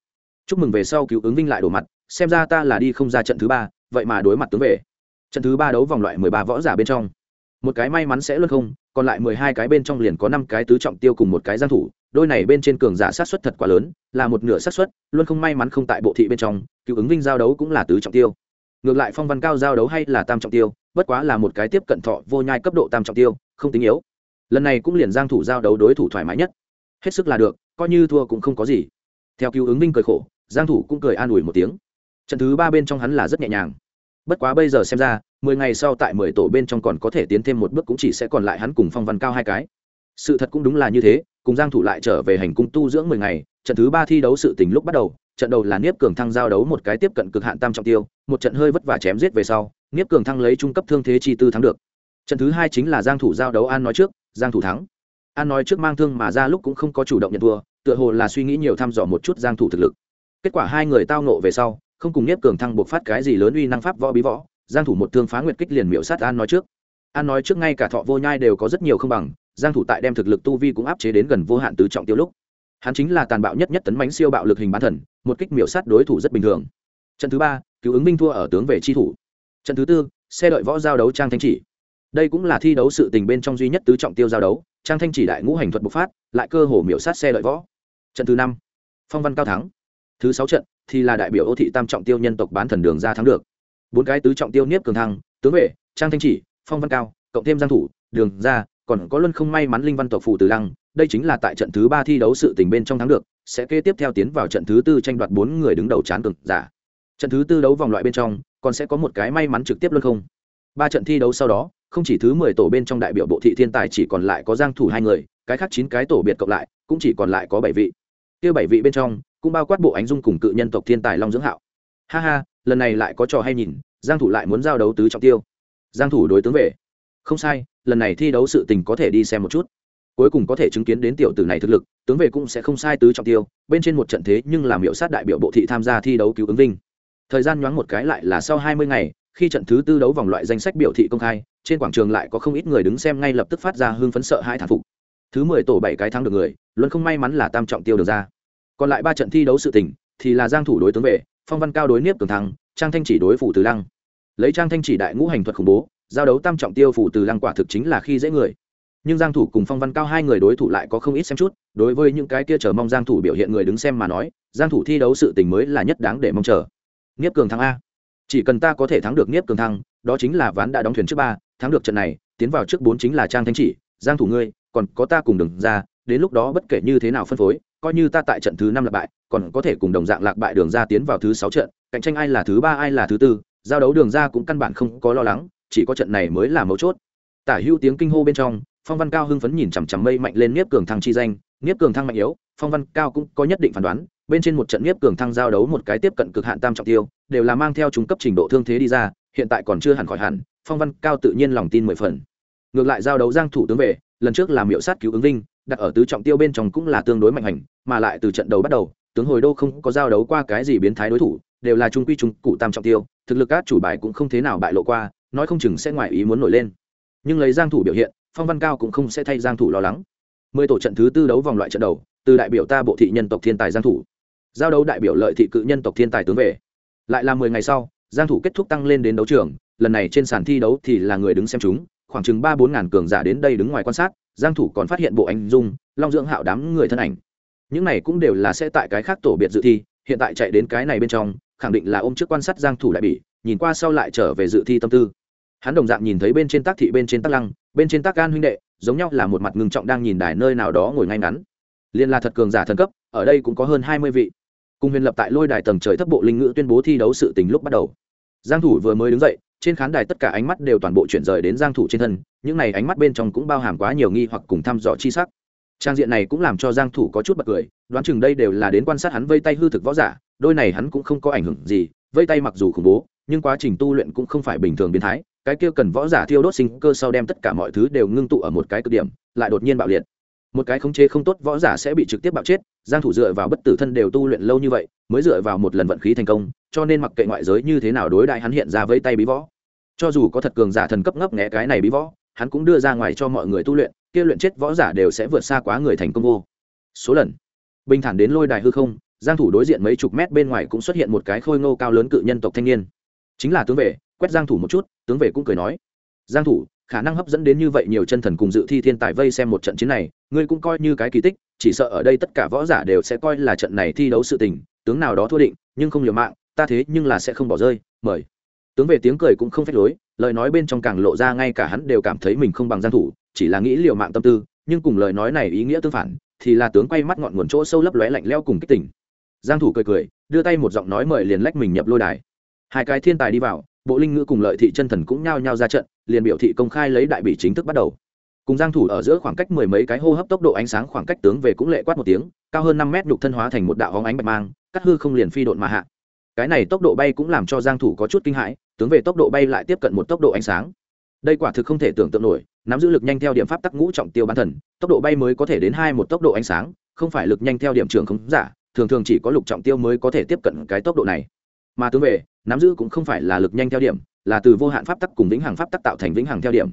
Chúc mừng về sau cứu ứng vinh lại đổ mặt, xem ra ta là đi không ra trận thứ ba, vậy mà đối mặt tướng về trận thứ ba đấu vòng loại 13 võ giả bên trong. Một cái may mắn sẽ luôn không còn lại 12 cái bên trong liền có năm cái tứ trọng tiêu cùng một cái giang thủ, đôi này bên trên cường giả sát suất thật quá lớn, là một nửa sát suất luôn không may mắn không tại bộ thị bên trong cứu ứng vinh giao đấu cũng là tứ trọng tiêu. Ngược lại phong văn cao giao đấu hay là tam trọng tiêu, bất quá là một cái tiếp cận thọ vô nhai cấp độ tam trọng tiêu, không tính yếu. Lần này cũng liền giang thủ giao đấu đối thủ thoải mái nhất. Hết sức là được, coi như thua cũng không có gì. Theo cứu ứng vinh cười khổ, giang thủ cũng cười an ủi một tiếng. Trận thứ ba bên trong hắn là rất nhẹ nhàng bất quá bây giờ xem ra, mười ngày sau tại mười tổ bên trong còn có thể tiến thêm một bước cũng chỉ sẽ còn lại hắn cùng phong văn cao hai cái. Sự thật cũng đúng là như thế, cùng giang thủ lại trở về hành cung tu dưỡng mười ngày, trận thứ ba thi đấu sự tình lúc bắt đầu, trận đầu là niếp cường thăng giao đấu một cái tiếp cận cực hạn tam trọng tiêu, một trận hơi vất vả chém giết về sau, niếp cường thăng lấy trung cấp thương thế chi tư thắng được. Trận thứ hai chính là giang thủ giao đấu an nói trước, giang thủ thắng. An nói trước mang thương mà ra lúc cũng không có chủ động nhận thua, tựa hồ là suy nghĩ nhiều thăm dò một chút giang thủ thực lực. Kết quả hai người tao nộ về sau không cùng nhiếp cường thăng buộc phát cái gì lớn uy năng pháp võ bí võ, giang thủ một thương phá nguyệt kích liền miểu sát an nói trước. An nói trước ngay cả thọ vô nhai đều có rất nhiều không bằng, giang thủ tại đem thực lực tu vi cũng áp chế đến gần vô hạn tứ trọng tiêu lúc. Hắn chính là tàn bạo nhất nhất tấn mãnh siêu bạo lực hình bán thần, một kích miểu sát đối thủ rất bình thường. Trận thứ ba, cứu ứng minh thua ở tướng về chi thủ. Trận thứ tư, xe đợi võ giao đấu trang thanh chỉ. Đây cũng là thi đấu sự tình bên trong duy nhất tứ trọng tiêu giao đấu, trang thanh chỉ đại ngũ hành thuật bộc phát, lại cơ hồ miểu sát xe đợi võ. Trận thứ năm, phong văn cao thắng. Thứ sáu trận thì là đại biểu ô thị tam trọng tiêu nhân tộc bán thần đường ra thắng được. Bốn cái tứ trọng tiêu niếp cường thăng, tướng vệ, trang thanh chỉ, phong văn cao, cộng thêm giang thủ, đường ra, còn có luân không may mắn linh văn tộc phủ từ lăng, đây chính là tại trận thứ ba thi đấu sự tình bên trong thắng được, sẽ kế tiếp theo tiến vào trận thứ tư tranh đoạt bốn người đứng đầu chán cực giả. Trận thứ tư đấu vòng loại bên trong, còn sẽ có một cái may mắn trực tiếp luân không. Ba trận thi đấu sau đó, không chỉ thứ mười tổ bên trong đại biểu bộ thị thiên tài chỉ còn lại có giang thủ hai người, cái khác chín cái tổ biệt cộng lại, cũng chỉ còn lại có bảy vị kia bảy vị bên trong, cũng bao quát bộ ánh dung cùng cự nhân tộc thiên tài long dưỡng hạo. Ha ha, lần này lại có trò hay nhìn, giang thủ lại muốn giao đấu tứ trọng tiêu. Giang thủ đối tướng về. Không sai, lần này thi đấu sự tình có thể đi xem một chút. Cuối cùng có thể chứng kiến đến tiểu tử này thực lực, tướng về cũng sẽ không sai tứ trọng tiêu, bên trên một trận thế nhưng làm hiệu sát đại biểu bộ thị tham gia thi đấu cứu ứng vinh. Thời gian nhoáng một cái lại là sau 20 ngày, khi trận thứ tư đấu vòng loại danh sách biểu thị công khai, trên quảng trường lại có không ít người đứng xem ngay lập tức phát ra hương phấn sợ hai thản phục thứ 10 tổ bảy cái thắng được người luôn không may mắn là tam trọng tiêu được ra. Còn lại ba trận thi đấu sự tình thì là giang thủ đối tướng vệ, phong văn cao đối niếp cường thắng trang thanh chỉ đối phủ từ lăng. Lấy trang thanh chỉ đại ngũ hành thuật khủng bố giao đấu tam trọng tiêu phủ từ lăng quả thực chính là khi dễ người. Nhưng giang thủ cùng phong văn cao hai người đối thủ lại có không ít xem chút đối với những cái kia chờ mong giang thủ biểu hiện người đứng xem mà nói giang thủ thi đấu sự tình mới là nhất đáng để mong chờ. Nghiếp cường thắng a. Chỉ cần ta có thể thắng được nghiếp cường thắng đó chính là ván đã đóng thuyền trước ba thắng được trận này tiến vào trước bốn chính là trang thanh chỉ giang thủ ngươi còn có ta cùng đường ra, đến lúc đó bất kể như thế nào phân phối, coi như ta tại trận thứ năm lạc bại, còn có thể cùng đồng dạng lạc bại đường ra tiến vào thứ sáu trận, cạnh tranh ai là thứ ba, ai là thứ tư, giao đấu đường ra cũng căn bản không có lo lắng, chỉ có trận này mới là mấu chốt. Tả hưu tiếng kinh hô bên trong, phong văn cao hưng phấn nhìn chằm chằm mây mạnh lên nếp cường thăng chi danh nếp cường thăng mạnh yếu, phong văn cao cũng có nhất định phán đoán, bên trên một trận nếp cường thăng giao đấu một cái tiếp cận cực hạn tam trọng tiêu, đều là mang theo trung cấp trình độ thương thế đi ra, hiện tại còn chưa hẳn khỏi hẳn, phong văn cao tự nhiên lòng tin mười phần. Ngược lại giao đấu giang thủ tướng về lần trước làm miệu sát cứu ứng vinh, đặt ở tứ trọng tiêu bên trong cũng là tương đối mạnh hành, mà lại từ trận đầu bắt đầu, tướng hồi đô không có giao đấu qua cái gì biến thái đối thủ, đều là trung quy trung cụ tam trọng tiêu, thực lực các chủ bài cũng không thế nào bại lộ qua, nói không chừng sẽ ngoài ý muốn nổi lên. Nhưng lấy giang thủ biểu hiện, phong văn cao cũng không sẽ thay giang thủ lo lắng. Mười tổ trận thứ tư đấu vòng loại trận đầu, từ đại biểu ta bộ thị nhân tộc thiên tài giang thủ. Giao đấu đại biểu lợi thị cự nhân tộc thiên tài tướng về. Lại là mười ngày sau, giang thủ kết thúc tăng lên đến đấu trường, lần này trên sàn thi đấu thì là người đứng xem chúng khoảng chừng ba bốn ngàn cường giả đến đây đứng ngoài quan sát, giang thủ còn phát hiện bộ anh dung, long dưỡng hạo đám người thân ảnh. Những này cũng đều là sẽ tại cái khác tổ biệt dự thi, hiện tại chạy đến cái này bên trong, khẳng định là ôm trước quan sát giang thủ đại bị nhìn qua sau lại trở về dự thi tâm tư. Hắn đồng dạng nhìn thấy bên trên tác thị bên trên tác lăng, bên trên tác gan huynh đệ, giống nhau là một mặt ngưng trọng đang nhìn đài nơi nào đó ngồi ngay ngắn. Liên là thật cường giả thần cấp, ở đây cũng có hơn hai mươi vị. Cùng huyền lập tại lôi đài tầng trời thấp bộ linh ngữ tuyên bố thi đấu sự tình lúc bắt đầu. Giang thủ vừa mới đứng dậy trên khán đài tất cả ánh mắt đều toàn bộ chuyển rời đến giang thủ trên thân, những này ánh mắt bên trong cũng bao hàm quá nhiều nghi hoặc cùng thăm dò chi sắc. Trang diện này cũng làm cho giang thủ có chút bật cười, đoán chừng đây đều là đến quan sát hắn vây tay hư thực võ giả, đôi này hắn cũng không có ảnh hưởng gì, vây tay mặc dù khủng bố, nhưng quá trình tu luyện cũng không phải bình thường biến thái, cái kia cần võ giả thiêu đốt sinh cơ sau đem tất cả mọi thứ đều ngưng tụ ở một cái cực điểm, lại đột nhiên bạo liệt một cái khống chế không tốt võ giả sẽ bị trực tiếp bạo chết, giang thủ dựa vào bất tử thân đều tu luyện lâu như vậy, mới dựa vào một lần vận khí thành công, cho nên mặc kệ ngoại giới như thế nào đối đại hắn hiện ra với tay bí võ. Cho dù có thật cường giả thần cấp ngấp nghé cái này bí võ, hắn cũng đưa ra ngoài cho mọi người tu luyện, kia luyện chết võ giả đều sẽ vượt xa quá người thành công vô số lần. Bình thản đến lôi đài hư không, giang thủ đối diện mấy chục mét bên ngoài cũng xuất hiện một cái khôi ngô cao lớn cự nhân tộc thanh niên. Chính là tướng vệ, quét giang thủ một chút, tướng vệ cũng cười nói. Giang thủ khả năng hấp dẫn đến như vậy nhiều chân thần cùng dự thi thiên tài vây xem một trận chiến này, ngươi cũng coi như cái kỳ tích, chỉ sợ ở đây tất cả võ giả đều sẽ coi là trận này thi đấu sự tình, tướng nào đó thua định, nhưng không liều mạng, ta thế nhưng là sẽ không bỏ rơi, mời. Tướng về tiếng cười cũng không phép lối, lời nói bên trong càng lộ ra ngay cả hắn đều cảm thấy mình không bằng giang thủ, chỉ là nghĩ liều mạng tâm tư, nhưng cùng lời nói này ý nghĩa tương phản, thì là tướng quay mắt ngọn nguồn chỗ sâu lấp lóe lạnh lẽo cùng kích tỉnh giang thủ cười cười, đưa tay một giọng nói mời liền lách mình nhập lôi đài. Hai cái thiên tài đi vào bộ linh ngữ cùng lợi thị chân thần cũng nhao nhao ra trận, liền biểu thị công khai lấy đại bị chính thức bắt đầu. Cùng giang thủ ở giữa khoảng cách mười mấy cái hô hấp tốc độ ánh sáng khoảng cách tướng về cũng lệ quát một tiếng, cao hơn 5 mét nhục thân hóa thành một đạo hóng ánh bạch mang, cắt hư không liền phi độn mà hạ. Cái này tốc độ bay cũng làm cho giang thủ có chút kinh hãi, tướng về tốc độ bay lại tiếp cận một tốc độ ánh sáng. Đây quả thực không thể tưởng tượng nổi, nắm giữ lực nhanh theo điểm pháp tắc ngũ trọng tiêu bán thần, tốc độ bay mới có thể đến hai một tốc độ ánh sáng, không phải lực nhanh theo điểm trường không giả, thường thường chỉ có lục trọng tiêu mới có thể tiếp cận cái tốc độ này. Mà tướng về nắm giữ cũng không phải là lực nhanh theo điểm, là từ vô hạn pháp tắc cùng vĩnh hằng pháp tắc tạo thành vĩnh hằng theo điểm.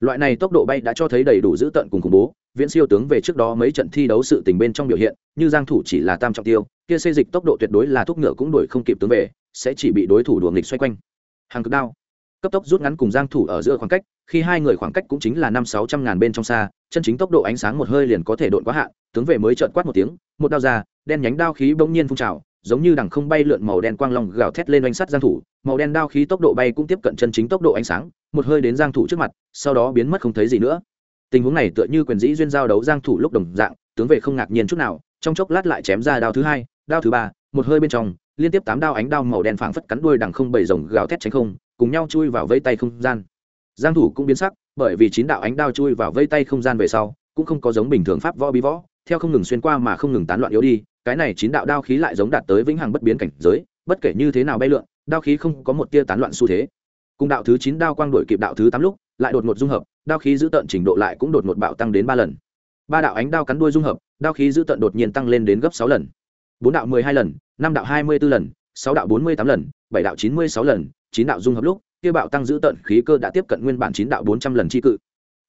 Loại này tốc độ bay đã cho thấy đầy đủ dữ tận cùng khủng bố, viễn siêu tướng về trước đó mấy trận thi đấu sự tình bên trong biểu hiện, như giang thủ chỉ là tam trọng tiêu, kia xây dịch tốc độ tuyệt đối là thúc ngựa cũng đuổi không kịp tướng về, sẽ chỉ bị đối thủ đuổi nghịch xoay quanh. Hàng cực đao. Cấp tốc rút ngắn cùng giang thủ ở giữa khoảng cách, khi hai người khoảng cách cũng chính là năm sáu trăm ngàn bên trong xa, chân chính tốc độ ánh sáng một hơi liền có thể đột quá hạn, tướng về mới trợn quát một tiếng, một đao ra, đen nhánh đao khí bỗng nhiên phun trào giống như đằng không bay lượn màu đen quang long gào thét lên oanh sắt giang thủ, màu đen đao khí tốc độ bay cũng tiếp cận chân chính tốc độ ánh sáng, một hơi đến giang thủ trước mặt, sau đó biến mất không thấy gì nữa. Tình huống này tựa như quyền dĩ duyên giao đấu giang thủ lúc đồng dạng, tướng về không ngạc nhiên chút nào, trong chốc lát lại chém ra đao thứ hai, đao thứ ba, một hơi bên trong, liên tiếp tám đao ánh đao màu đen phảng phất cắn đuôi đằng không bảy rồng gào thét tránh không, cùng nhau chui vào vây tay không gian. Giang thủ cũng biến sắc, bởi vì chín đạo ánh đao chui vào vây tay không gian về sau, cũng không có giống bình thường pháp võ bí võ, theo không ngừng xuyên qua mà không ngừng tán loạn yếu đi cái này chín đạo đao khí lại giống đạt tới vĩnh hằng bất biến cảnh giới, bất kể như thế nào bay lượn, đao khí không có một tia tán loạn xu thế. Cùng đạo thứ chín đao quang đổi kịp đạo thứ tám lúc, lại đột ngột dung hợp, đao khí giữ tận trình độ lại cũng đột ngột bạo tăng đến ba lần. Ba đạo ánh đao cắn đuôi dung hợp, đao khí giữ tận đột nhiên tăng lên đến gấp sáu lần. Bốn đạo mười hai lần, năm đạo hai mươi b ố lần, sáu đạo bốn mươi tám lần, bảy đạo chín mươi sáu lần, chín đạo dung hợp lúc, kia bạo tăng giữ tận khí cơ đã tiếp cận nguyên bản chín đạo bốn trăm lần tri cự.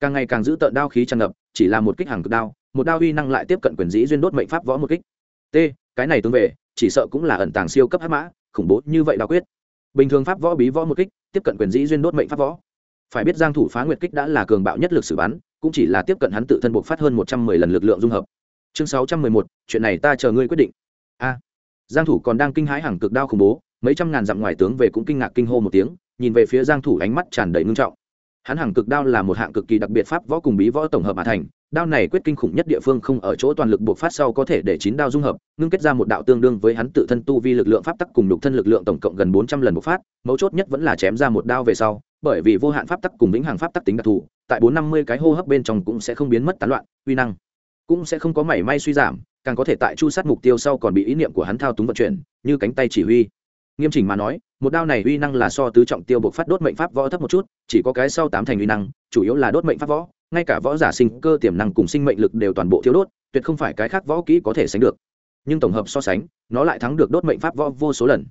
Càng ngày càng giữ tận đao khí tràn ngập, chỉ là một kích hàng cực đao, một đao uy năng lại tiếp cận quyền dĩ duyên đốt mệnh pháp võ một kích t, cái này tương về, chỉ sợ cũng là ẩn tàng siêu cấp hắc mã, khủng bố như vậy đao quyết. Bình thường pháp võ bí võ một kích, tiếp cận quyền dĩ duyên đốt mệnh pháp võ. Phải biết giang thủ phá nguyệt kích đã là cường bạo nhất lực sử bắn, cũng chỉ là tiếp cận hắn tự thân buộc phát hơn một trăm mười lần lực lượng dung hợp. Chương sáu trăm mười một, chuyện này ta chờ ngươi quyết định. A. Giang thủ còn đang kinh hãi hàng cực đao khủng bố, mấy trăm ngàn dặm ngoài tướng về cũng kinh ngạc kinh hô một tiếng, nhìn về phía giang thủ ánh mắt tràn đầy ngưng trọng hắn hàng cực đao là một hạng cực kỳ đặc biệt pháp võ cùng bí võ tổng hợp mà thành, đao này quyết kinh khủng nhất địa phương không ở chỗ toàn lực buộc phát sau có thể để chín đao dung hợp, ngưng kết ra một đạo tương đương với hắn tự thân tu vi lực lượng pháp tắc cùng lục thân lực lượng tổng cộng gần bốn trăm lần bộc phát, mấu chốt nhất vẫn là chém ra một đao về sau, bởi vì vô hạn pháp tắc cùng vĩnh hằng pháp tắc tính đặc thù, tại bốn năm mươi cái hô hấp bên trong cũng sẽ không biến mất tán loạn, uy năng cũng sẽ không có mảy may suy giảm, càng có thể tại chu sát mục tiêu sau còn bị ý niệm của hắn thao túng vận chuyển, như cánh tay chỉ huy. Nghiêm chỉnh mà nói một đao này uy năng là so tứ trọng tiêu buộc phát đốt mệnh pháp võ thấp một chút, chỉ có cái sau tám thành uy năng, chủ yếu là đốt mệnh pháp võ, ngay cả võ giả sinh cơ tiềm năng cùng sinh mệnh lực đều toàn bộ thiếu đốt, tuyệt không phải cái khác võ kỹ có thể sánh được. Nhưng tổng hợp so sánh, nó lại thắng được đốt mệnh pháp võ vô số lần.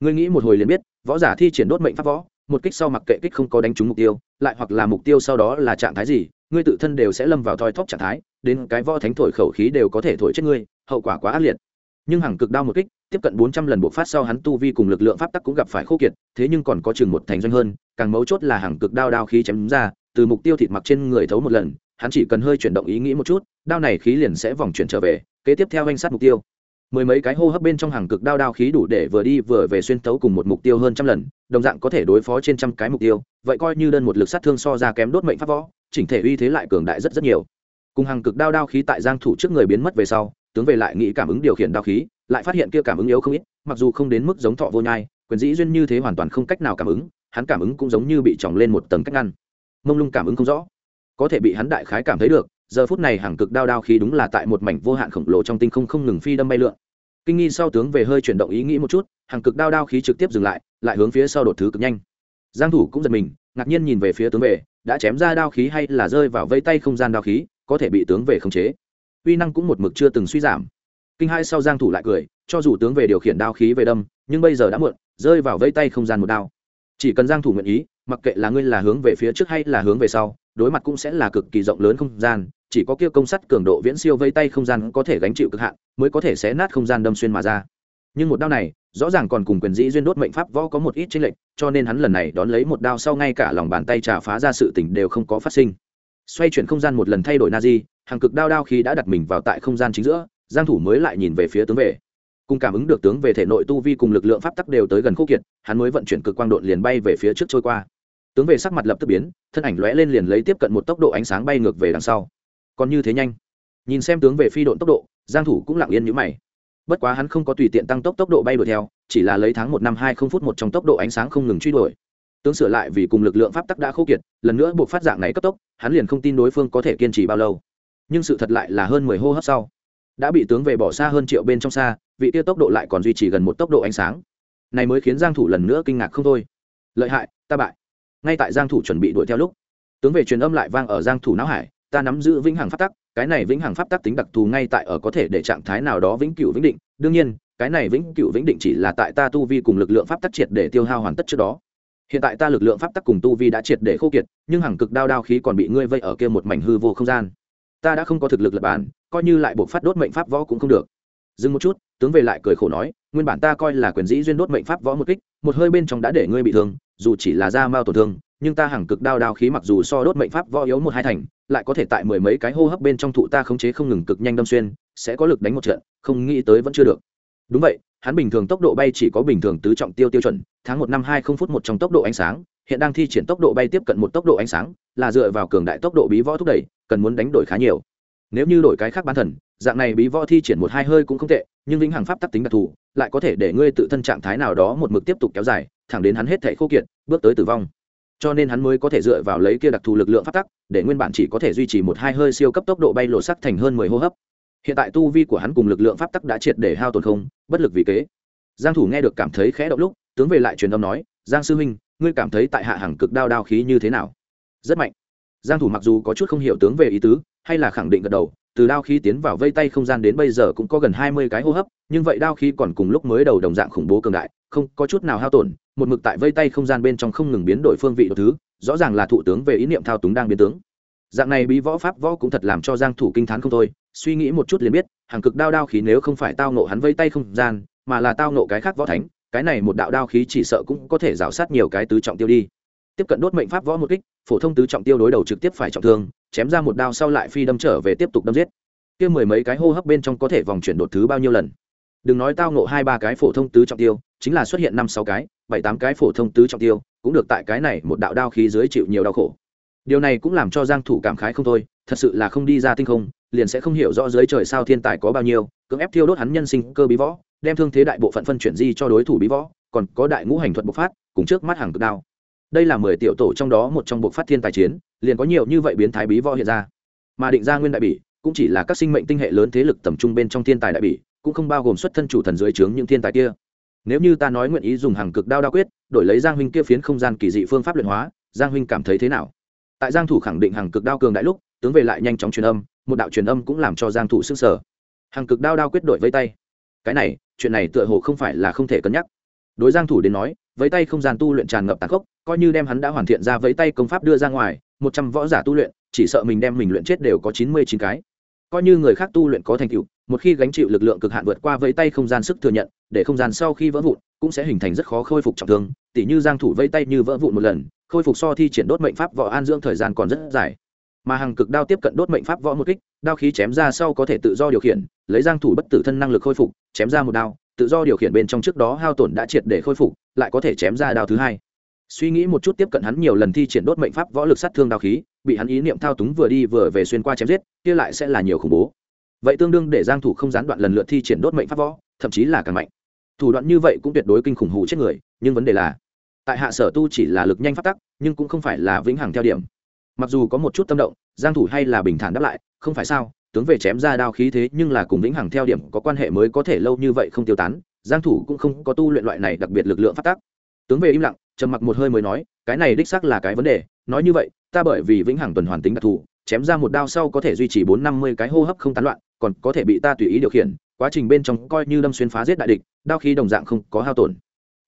Ngươi nghĩ một hồi liền biết, võ giả thi triển đốt mệnh pháp võ, một kích sau mặc kệ kích không có đánh trúng mục tiêu, lại hoặc là mục tiêu sau đó là trạng thái gì, ngươi tự thân đều sẽ lâm vào thoi thóp trạng thái, đến cái võ thánh thổi khẩu khí đều có thể thổi chết ngươi, hậu quả quá ác liệt. Nhưng hàng cực đao một kích tiếp cận bốn trăm lần bộc phát sau hắn tu vi cùng lực lượng pháp tắc cũng gặp phải khô kiệt, thế nhưng còn có chừng một thành doanh hơn, càng mấu chốt là hàng cực đao đao khí chém ra, từ mục tiêu thịt mặc trên người thấu một lần, hắn chỉ cần hơi chuyển động ý nghĩ một chút, đao này khí liền sẽ vòng chuyển trở về, kế tiếp theo anh sát mục tiêu. Mười mấy cái hô hấp bên trong hàng cực đao đao khí đủ để vừa đi vừa về xuyên thấu cùng một mục tiêu hơn trăm lần, đồng dạng có thể đối phó trên trăm cái mục tiêu, vậy coi như đơn một lực sát thương so ra kém đốt mệnh pháp võ, chỉnh thể uy thế lại cường đại rất rất nhiều. Cùng hàng cực đao đao khí tại giang thủ trước người biến mất về sau tướng về lại nghĩ cảm ứng điều khiển đao khí, lại phát hiện kia cảm ứng yếu không ít, mặc dù không đến mức giống thọ vô nhai, quyền dĩ duyên như thế hoàn toàn không cách nào cảm ứng, hắn cảm ứng cũng giống như bị tròng lên một tầng cách ngăn. Mông lung cảm ứng không rõ. Có thể bị hắn đại khái cảm thấy được, giờ phút này hàng cực đao đao khí đúng là tại một mảnh vô hạn khổng lồ trong tinh không không ngừng phi đâm bay lượn. Kinh nghi sau tướng về hơi chuyển động ý nghĩ một chút hàng cực đao đao khí trực tiếp dừng lại lại hướng phía sau đột thứ cực nhanh. Giang thủ cũng giật mình, ngạc nhiên nhìn về phía tướng về, đã chém ra đao khí hay là rơi vào vây tay không gian đao khí, có thể bị tướng về khống chế uy năng cũng một mực chưa từng suy giảm. Kinh hai sau giang thủ lại cười, cho dù tướng về điều khiển đao khí về đâm, nhưng bây giờ đã muộn, rơi vào vây tay không gian một đao. Chỉ cần giang thủ nguyện ý, mặc kệ là ngươi là hướng về phía trước hay là hướng về sau, đối mặt cũng sẽ là cực kỳ rộng lớn không gian, chỉ có kia công sắt cường độ viễn siêu vây tay không gian có thể gánh chịu cực hạn, mới có thể xé nát không gian đâm xuyên mà ra. Nhưng một đao này, rõ ràng còn cùng quyền dĩ duyên đốt mệnh pháp võ có một ít chênh lệch, cho nên hắn lần này đón lấy một đao sau ngay cả lòng bàn tay trà phá ra sự tình đều không có phát sinh. Xoay chuyển không gian một lần thay đổi na di hàng cực đao đao khi đã đặt mình vào tại không gian chính giữa, giang thủ mới lại nhìn về phía tướng về cùng cảm ứng được tướng về thể nội tu vi cùng lực lượng pháp tắc đều tới gần khô kiệt, hắn mới vận chuyển cực quang độn liền bay về phía trước trôi qua. Tướng về sắc mặt lập tức biến, thân ảnh lóe lên liền lấy tiếp cận một tốc độ ánh sáng bay ngược về đằng sau. Còn như thế nhanh. Nhìn xem tướng về phi độn tốc độ, giang thủ cũng lặng yên như mày. Bất quá hắn không có tùy tiện tăng tốc tốc độ bay đuổi theo, chỉ là lấy tháng một năm hai không phút một trong tốc độ ánh sáng không ngừng truy đuổi. Tướng sửa lại vì cùng lực lượng pháp tắc đã khô kiệt, lần nữa buộc phát dạng này cấp tốc, hắn liền không tin đối phương có thể kiên trì bao lâu nhưng sự thật lại là hơn mười hô hấp sau. Đã bị tướng về bỏ xa hơn triệu bên trong xa, vị tiêu tốc độ lại còn duy trì gần một tốc độ ánh sáng. Này mới khiến giang thủ lần nữa kinh ngạc không thôi. Lợi hại, ta bại. Ngay tại giang thủ chuẩn bị đuổi theo lúc, tướng về truyền âm lại vang ở giang thủ não hải, ta nắm giữ vĩnh hằng pháp tắc, cái này vĩnh hằng pháp tắc tính đặc thù ngay tại ở có thể để trạng thái nào đó vĩnh cửu vĩnh định. Đương nhiên, cái này vĩnh cửu vĩnh định chỉ là tại ta tu vi cùng lực lượng pháp tắc triệt để tiêu hao hoàn tất trước đó. Hiện tại ta lực lượng pháp tắc cùng tu vi đã triệt để khô kiệt, nhưng hằng cực đao đao khí còn bị ngươi vây ở kia một mảnh hư vô không gian ta đã không có thực lực lập bản, coi như lại buộc phát đốt mệnh pháp võ cũng không được. Dừng một chút, tướng về lại cười khổ nói, nguyên bản ta coi là quyền dĩ duyên đốt mệnh pháp võ một kích, một hơi bên trong đã để ngươi bị thương, dù chỉ là da mao tổn thương, nhưng ta hẳn cực đao đao khí mặc dù so đốt mệnh pháp võ yếu một hai thành, lại có thể tại mười mấy cái hô hấp bên trong thụ ta khống chế không ngừng cực nhanh đâm xuyên, sẽ có lực đánh một trận, không nghĩ tới vẫn chưa được. Đúng vậy, hắn bình thường tốc độ bay chỉ có bình thường tứ trọng tiêu tiêu chuẩn, tháng một năm hai không phút một trong tốc độ ánh sáng, hiện đang thi triển tốc độ bay tiếp cận một tốc độ ánh sáng, là dựa vào cường đại tốc độ bí võ thúc đẩy cần muốn đánh đổi khá nhiều. Nếu như đổi cái khác bán thần, dạng này bí võ thi triển một hai hơi cũng không tệ, nhưng vĩnh hằng pháp tắc tính đặc thù, lại có thể để ngươi tự thân trạng thái nào đó một mực tiếp tục kéo dài, thẳng đến hắn hết thể khô kiệt, bước tới tử vong. Cho nên hắn mới có thể dựa vào lấy kia đặc thù lực lượng pháp tắc, để nguyên bản chỉ có thể duy trì một hai hơi siêu cấp tốc độ bay lộ sắc thành hơn mười hô hấp. Hiện tại tu vi của hắn cùng lực lượng pháp tắc đã triệt để hao tổn không, bất lực vì kế. Giang thủ nghe được cảm thấy khẽ động lúc, tướng về lại truyền âm nói, giang sư huynh, ngươi cảm thấy tại hạ hàng cực đao đao khí như thế nào? Rất mạnh giang thủ mặc dù có chút không hiểu tướng về ý tứ, hay là khẳng định gật đầu, từ đao khí tiến vào vây tay không gian đến bây giờ cũng có gần 20 cái hô hấp, nhưng vậy đao khí còn cùng lúc mới đầu đồng dạng khủng bố cường đại, không có chút nào hao tổn, một mực tại vây tay không gian bên trong không ngừng biến đổi phương vị đồ thứ, rõ ràng là thụ tướng về ý niệm thao túng đang biến tướng. Dạng này bí võ pháp võ cũng thật làm cho giang thủ kinh thán không thôi, suy nghĩ một chút liền biết, hàng cực đao đao khí nếu không phải tao nộ hắn vây tay không gian, mà là tao nộ cái khác võ thánh, cái này một đạo đao khí chỉ sợ cũng có thể rào sát nhiều cái tứ trọng tiêu đi tiếp cận đốt mệnh pháp võ một kích, phổ thông tứ trọng tiêu đối đầu trực tiếp phải trọng thương, chém ra một đao sau lại phi đâm trở về tiếp tục đâm giết. Kia mười mấy cái hô hấp bên trong có thể vòng chuyển đột thứ bao nhiêu lần? Đừng nói tao nộ hai ba cái phổ thông tứ trọng tiêu, chính là xuất hiện năm sáu cái, bảy tám cái phổ thông tứ trọng tiêu, cũng được tại cái này một đạo đao khí dưới chịu nhiều đau khổ. Điều này cũng làm cho giang thủ cảm khái không thôi, thật sự là không đi ra tinh không, liền sẽ không hiểu rõ dưới trời sao thiên tài có bao nhiêu, cưỡng ép thiêu đốt hắn nhân sinh cơ bí võ, đem thương thế đại bộ phận phân chuyển di cho đối thủ bí võ, còn có đại ngũ hành thuật bộc phát, cùng trước mắt hàng cực đao đây là mười tiểu tổ trong đó một trong buộc phát thiên tài chiến, liền có nhiều như vậy biến thái bí võ hiện ra. Mà định ra nguyên đại bỉ, cũng chỉ là các sinh mệnh tinh hệ lớn thế lực tầm trung bên trong thiên tài đại bỉ, cũng không bao gồm xuất thân chủ thần dưới trướng những thiên tài kia. Nếu như ta nói nguyện ý dùng hàng cực đao đa quyết, đổi lấy giang huynh kia phiến không gian kỳ dị phương pháp luyện hóa, giang huynh cảm thấy thế nào? Tại giang thủ khẳng định hàng cực đao cường đại lúc, tướng về lại nhanh chóng truyền âm, một đạo truyền âm cũng làm cho giang thủ sức sở hàng cực đao đao quyết đổi với tay. Cái này, chuyện này tựa hồ không phải là không thể cân nhắc đối giang thủ đến nói với tay không gian tu luyện tràn ngập tàn khốc, coi như đem hắn đã hoàn thiện ra với tay công pháp đưa ra ngoài, một trăm võ giả tu luyện, chỉ sợ mình đem mình luyện chết đều có chín mươi chín cái. Coi như người khác tu luyện có thành tựu, một khi gánh chịu lực lượng cực hạn vượt qua vẫy tay không gian sức thừa nhận, để không gian sau khi vỡ vụn, cũng sẽ hình thành rất khó khôi phục trọng thương. Tỉ như giang thủ vẫy tay như vỡ vụn một lần, khôi phục so thi triển đốt mệnh pháp võ an dưỡng thời gian còn rất dài. Mà hàng cực đao tiếp cận đốt mệnh pháp võ một kích, đao khí chém ra sau có thể tự do điều khiển, lấy giang thủ bất tử thân năng lực khôi phục, chém ra một đao tự do điều khiển bên trong trước đó hao tổn đã triệt để khôi phục, lại có thể chém ra đao thứ hai. Suy nghĩ một chút tiếp cận hắn nhiều lần thi triển đốt mệnh pháp võ lực sát thương đao khí, bị hắn ý niệm thao túng vừa đi vừa về xuyên qua chém giết, kia lại sẽ là nhiều khủng bố. Vậy tương đương để giang thủ không gián đoạn lần lượt thi triển đốt mệnh pháp võ, thậm chí là càng mạnh. Thủ đoạn như vậy cũng tuyệt đối kinh khủng hủ chết người, nhưng vấn đề là, tại hạ sở tu chỉ là lực nhanh phát tắc, nhưng cũng không phải là vĩnh hằng theo điểm. Mặc dù có một chút tâm động, giang thủ hay là bình thản đáp lại, không phải sao tướng về chém ra đao khí thế nhưng là cùng vĩnh hằng theo điểm có quan hệ mới có thể lâu như vậy không tiêu tán, giang thủ cũng không có tu luyện loại này đặc biệt lực lượng phát tác. tướng về im lặng, trầm mặc một hơi mới nói, cái này đích xác là cái vấn đề, nói như vậy, ta bởi vì vĩnh hằng tuần hoàn tính đặc thù, chém ra một đao sau có thể duy trì bốn năm mươi cái hô hấp không tán loạn, còn có thể bị ta tùy ý điều khiển, quá trình bên trong coi như đâm xuyên phá giết đại địch, đao khí đồng dạng không có hao tổn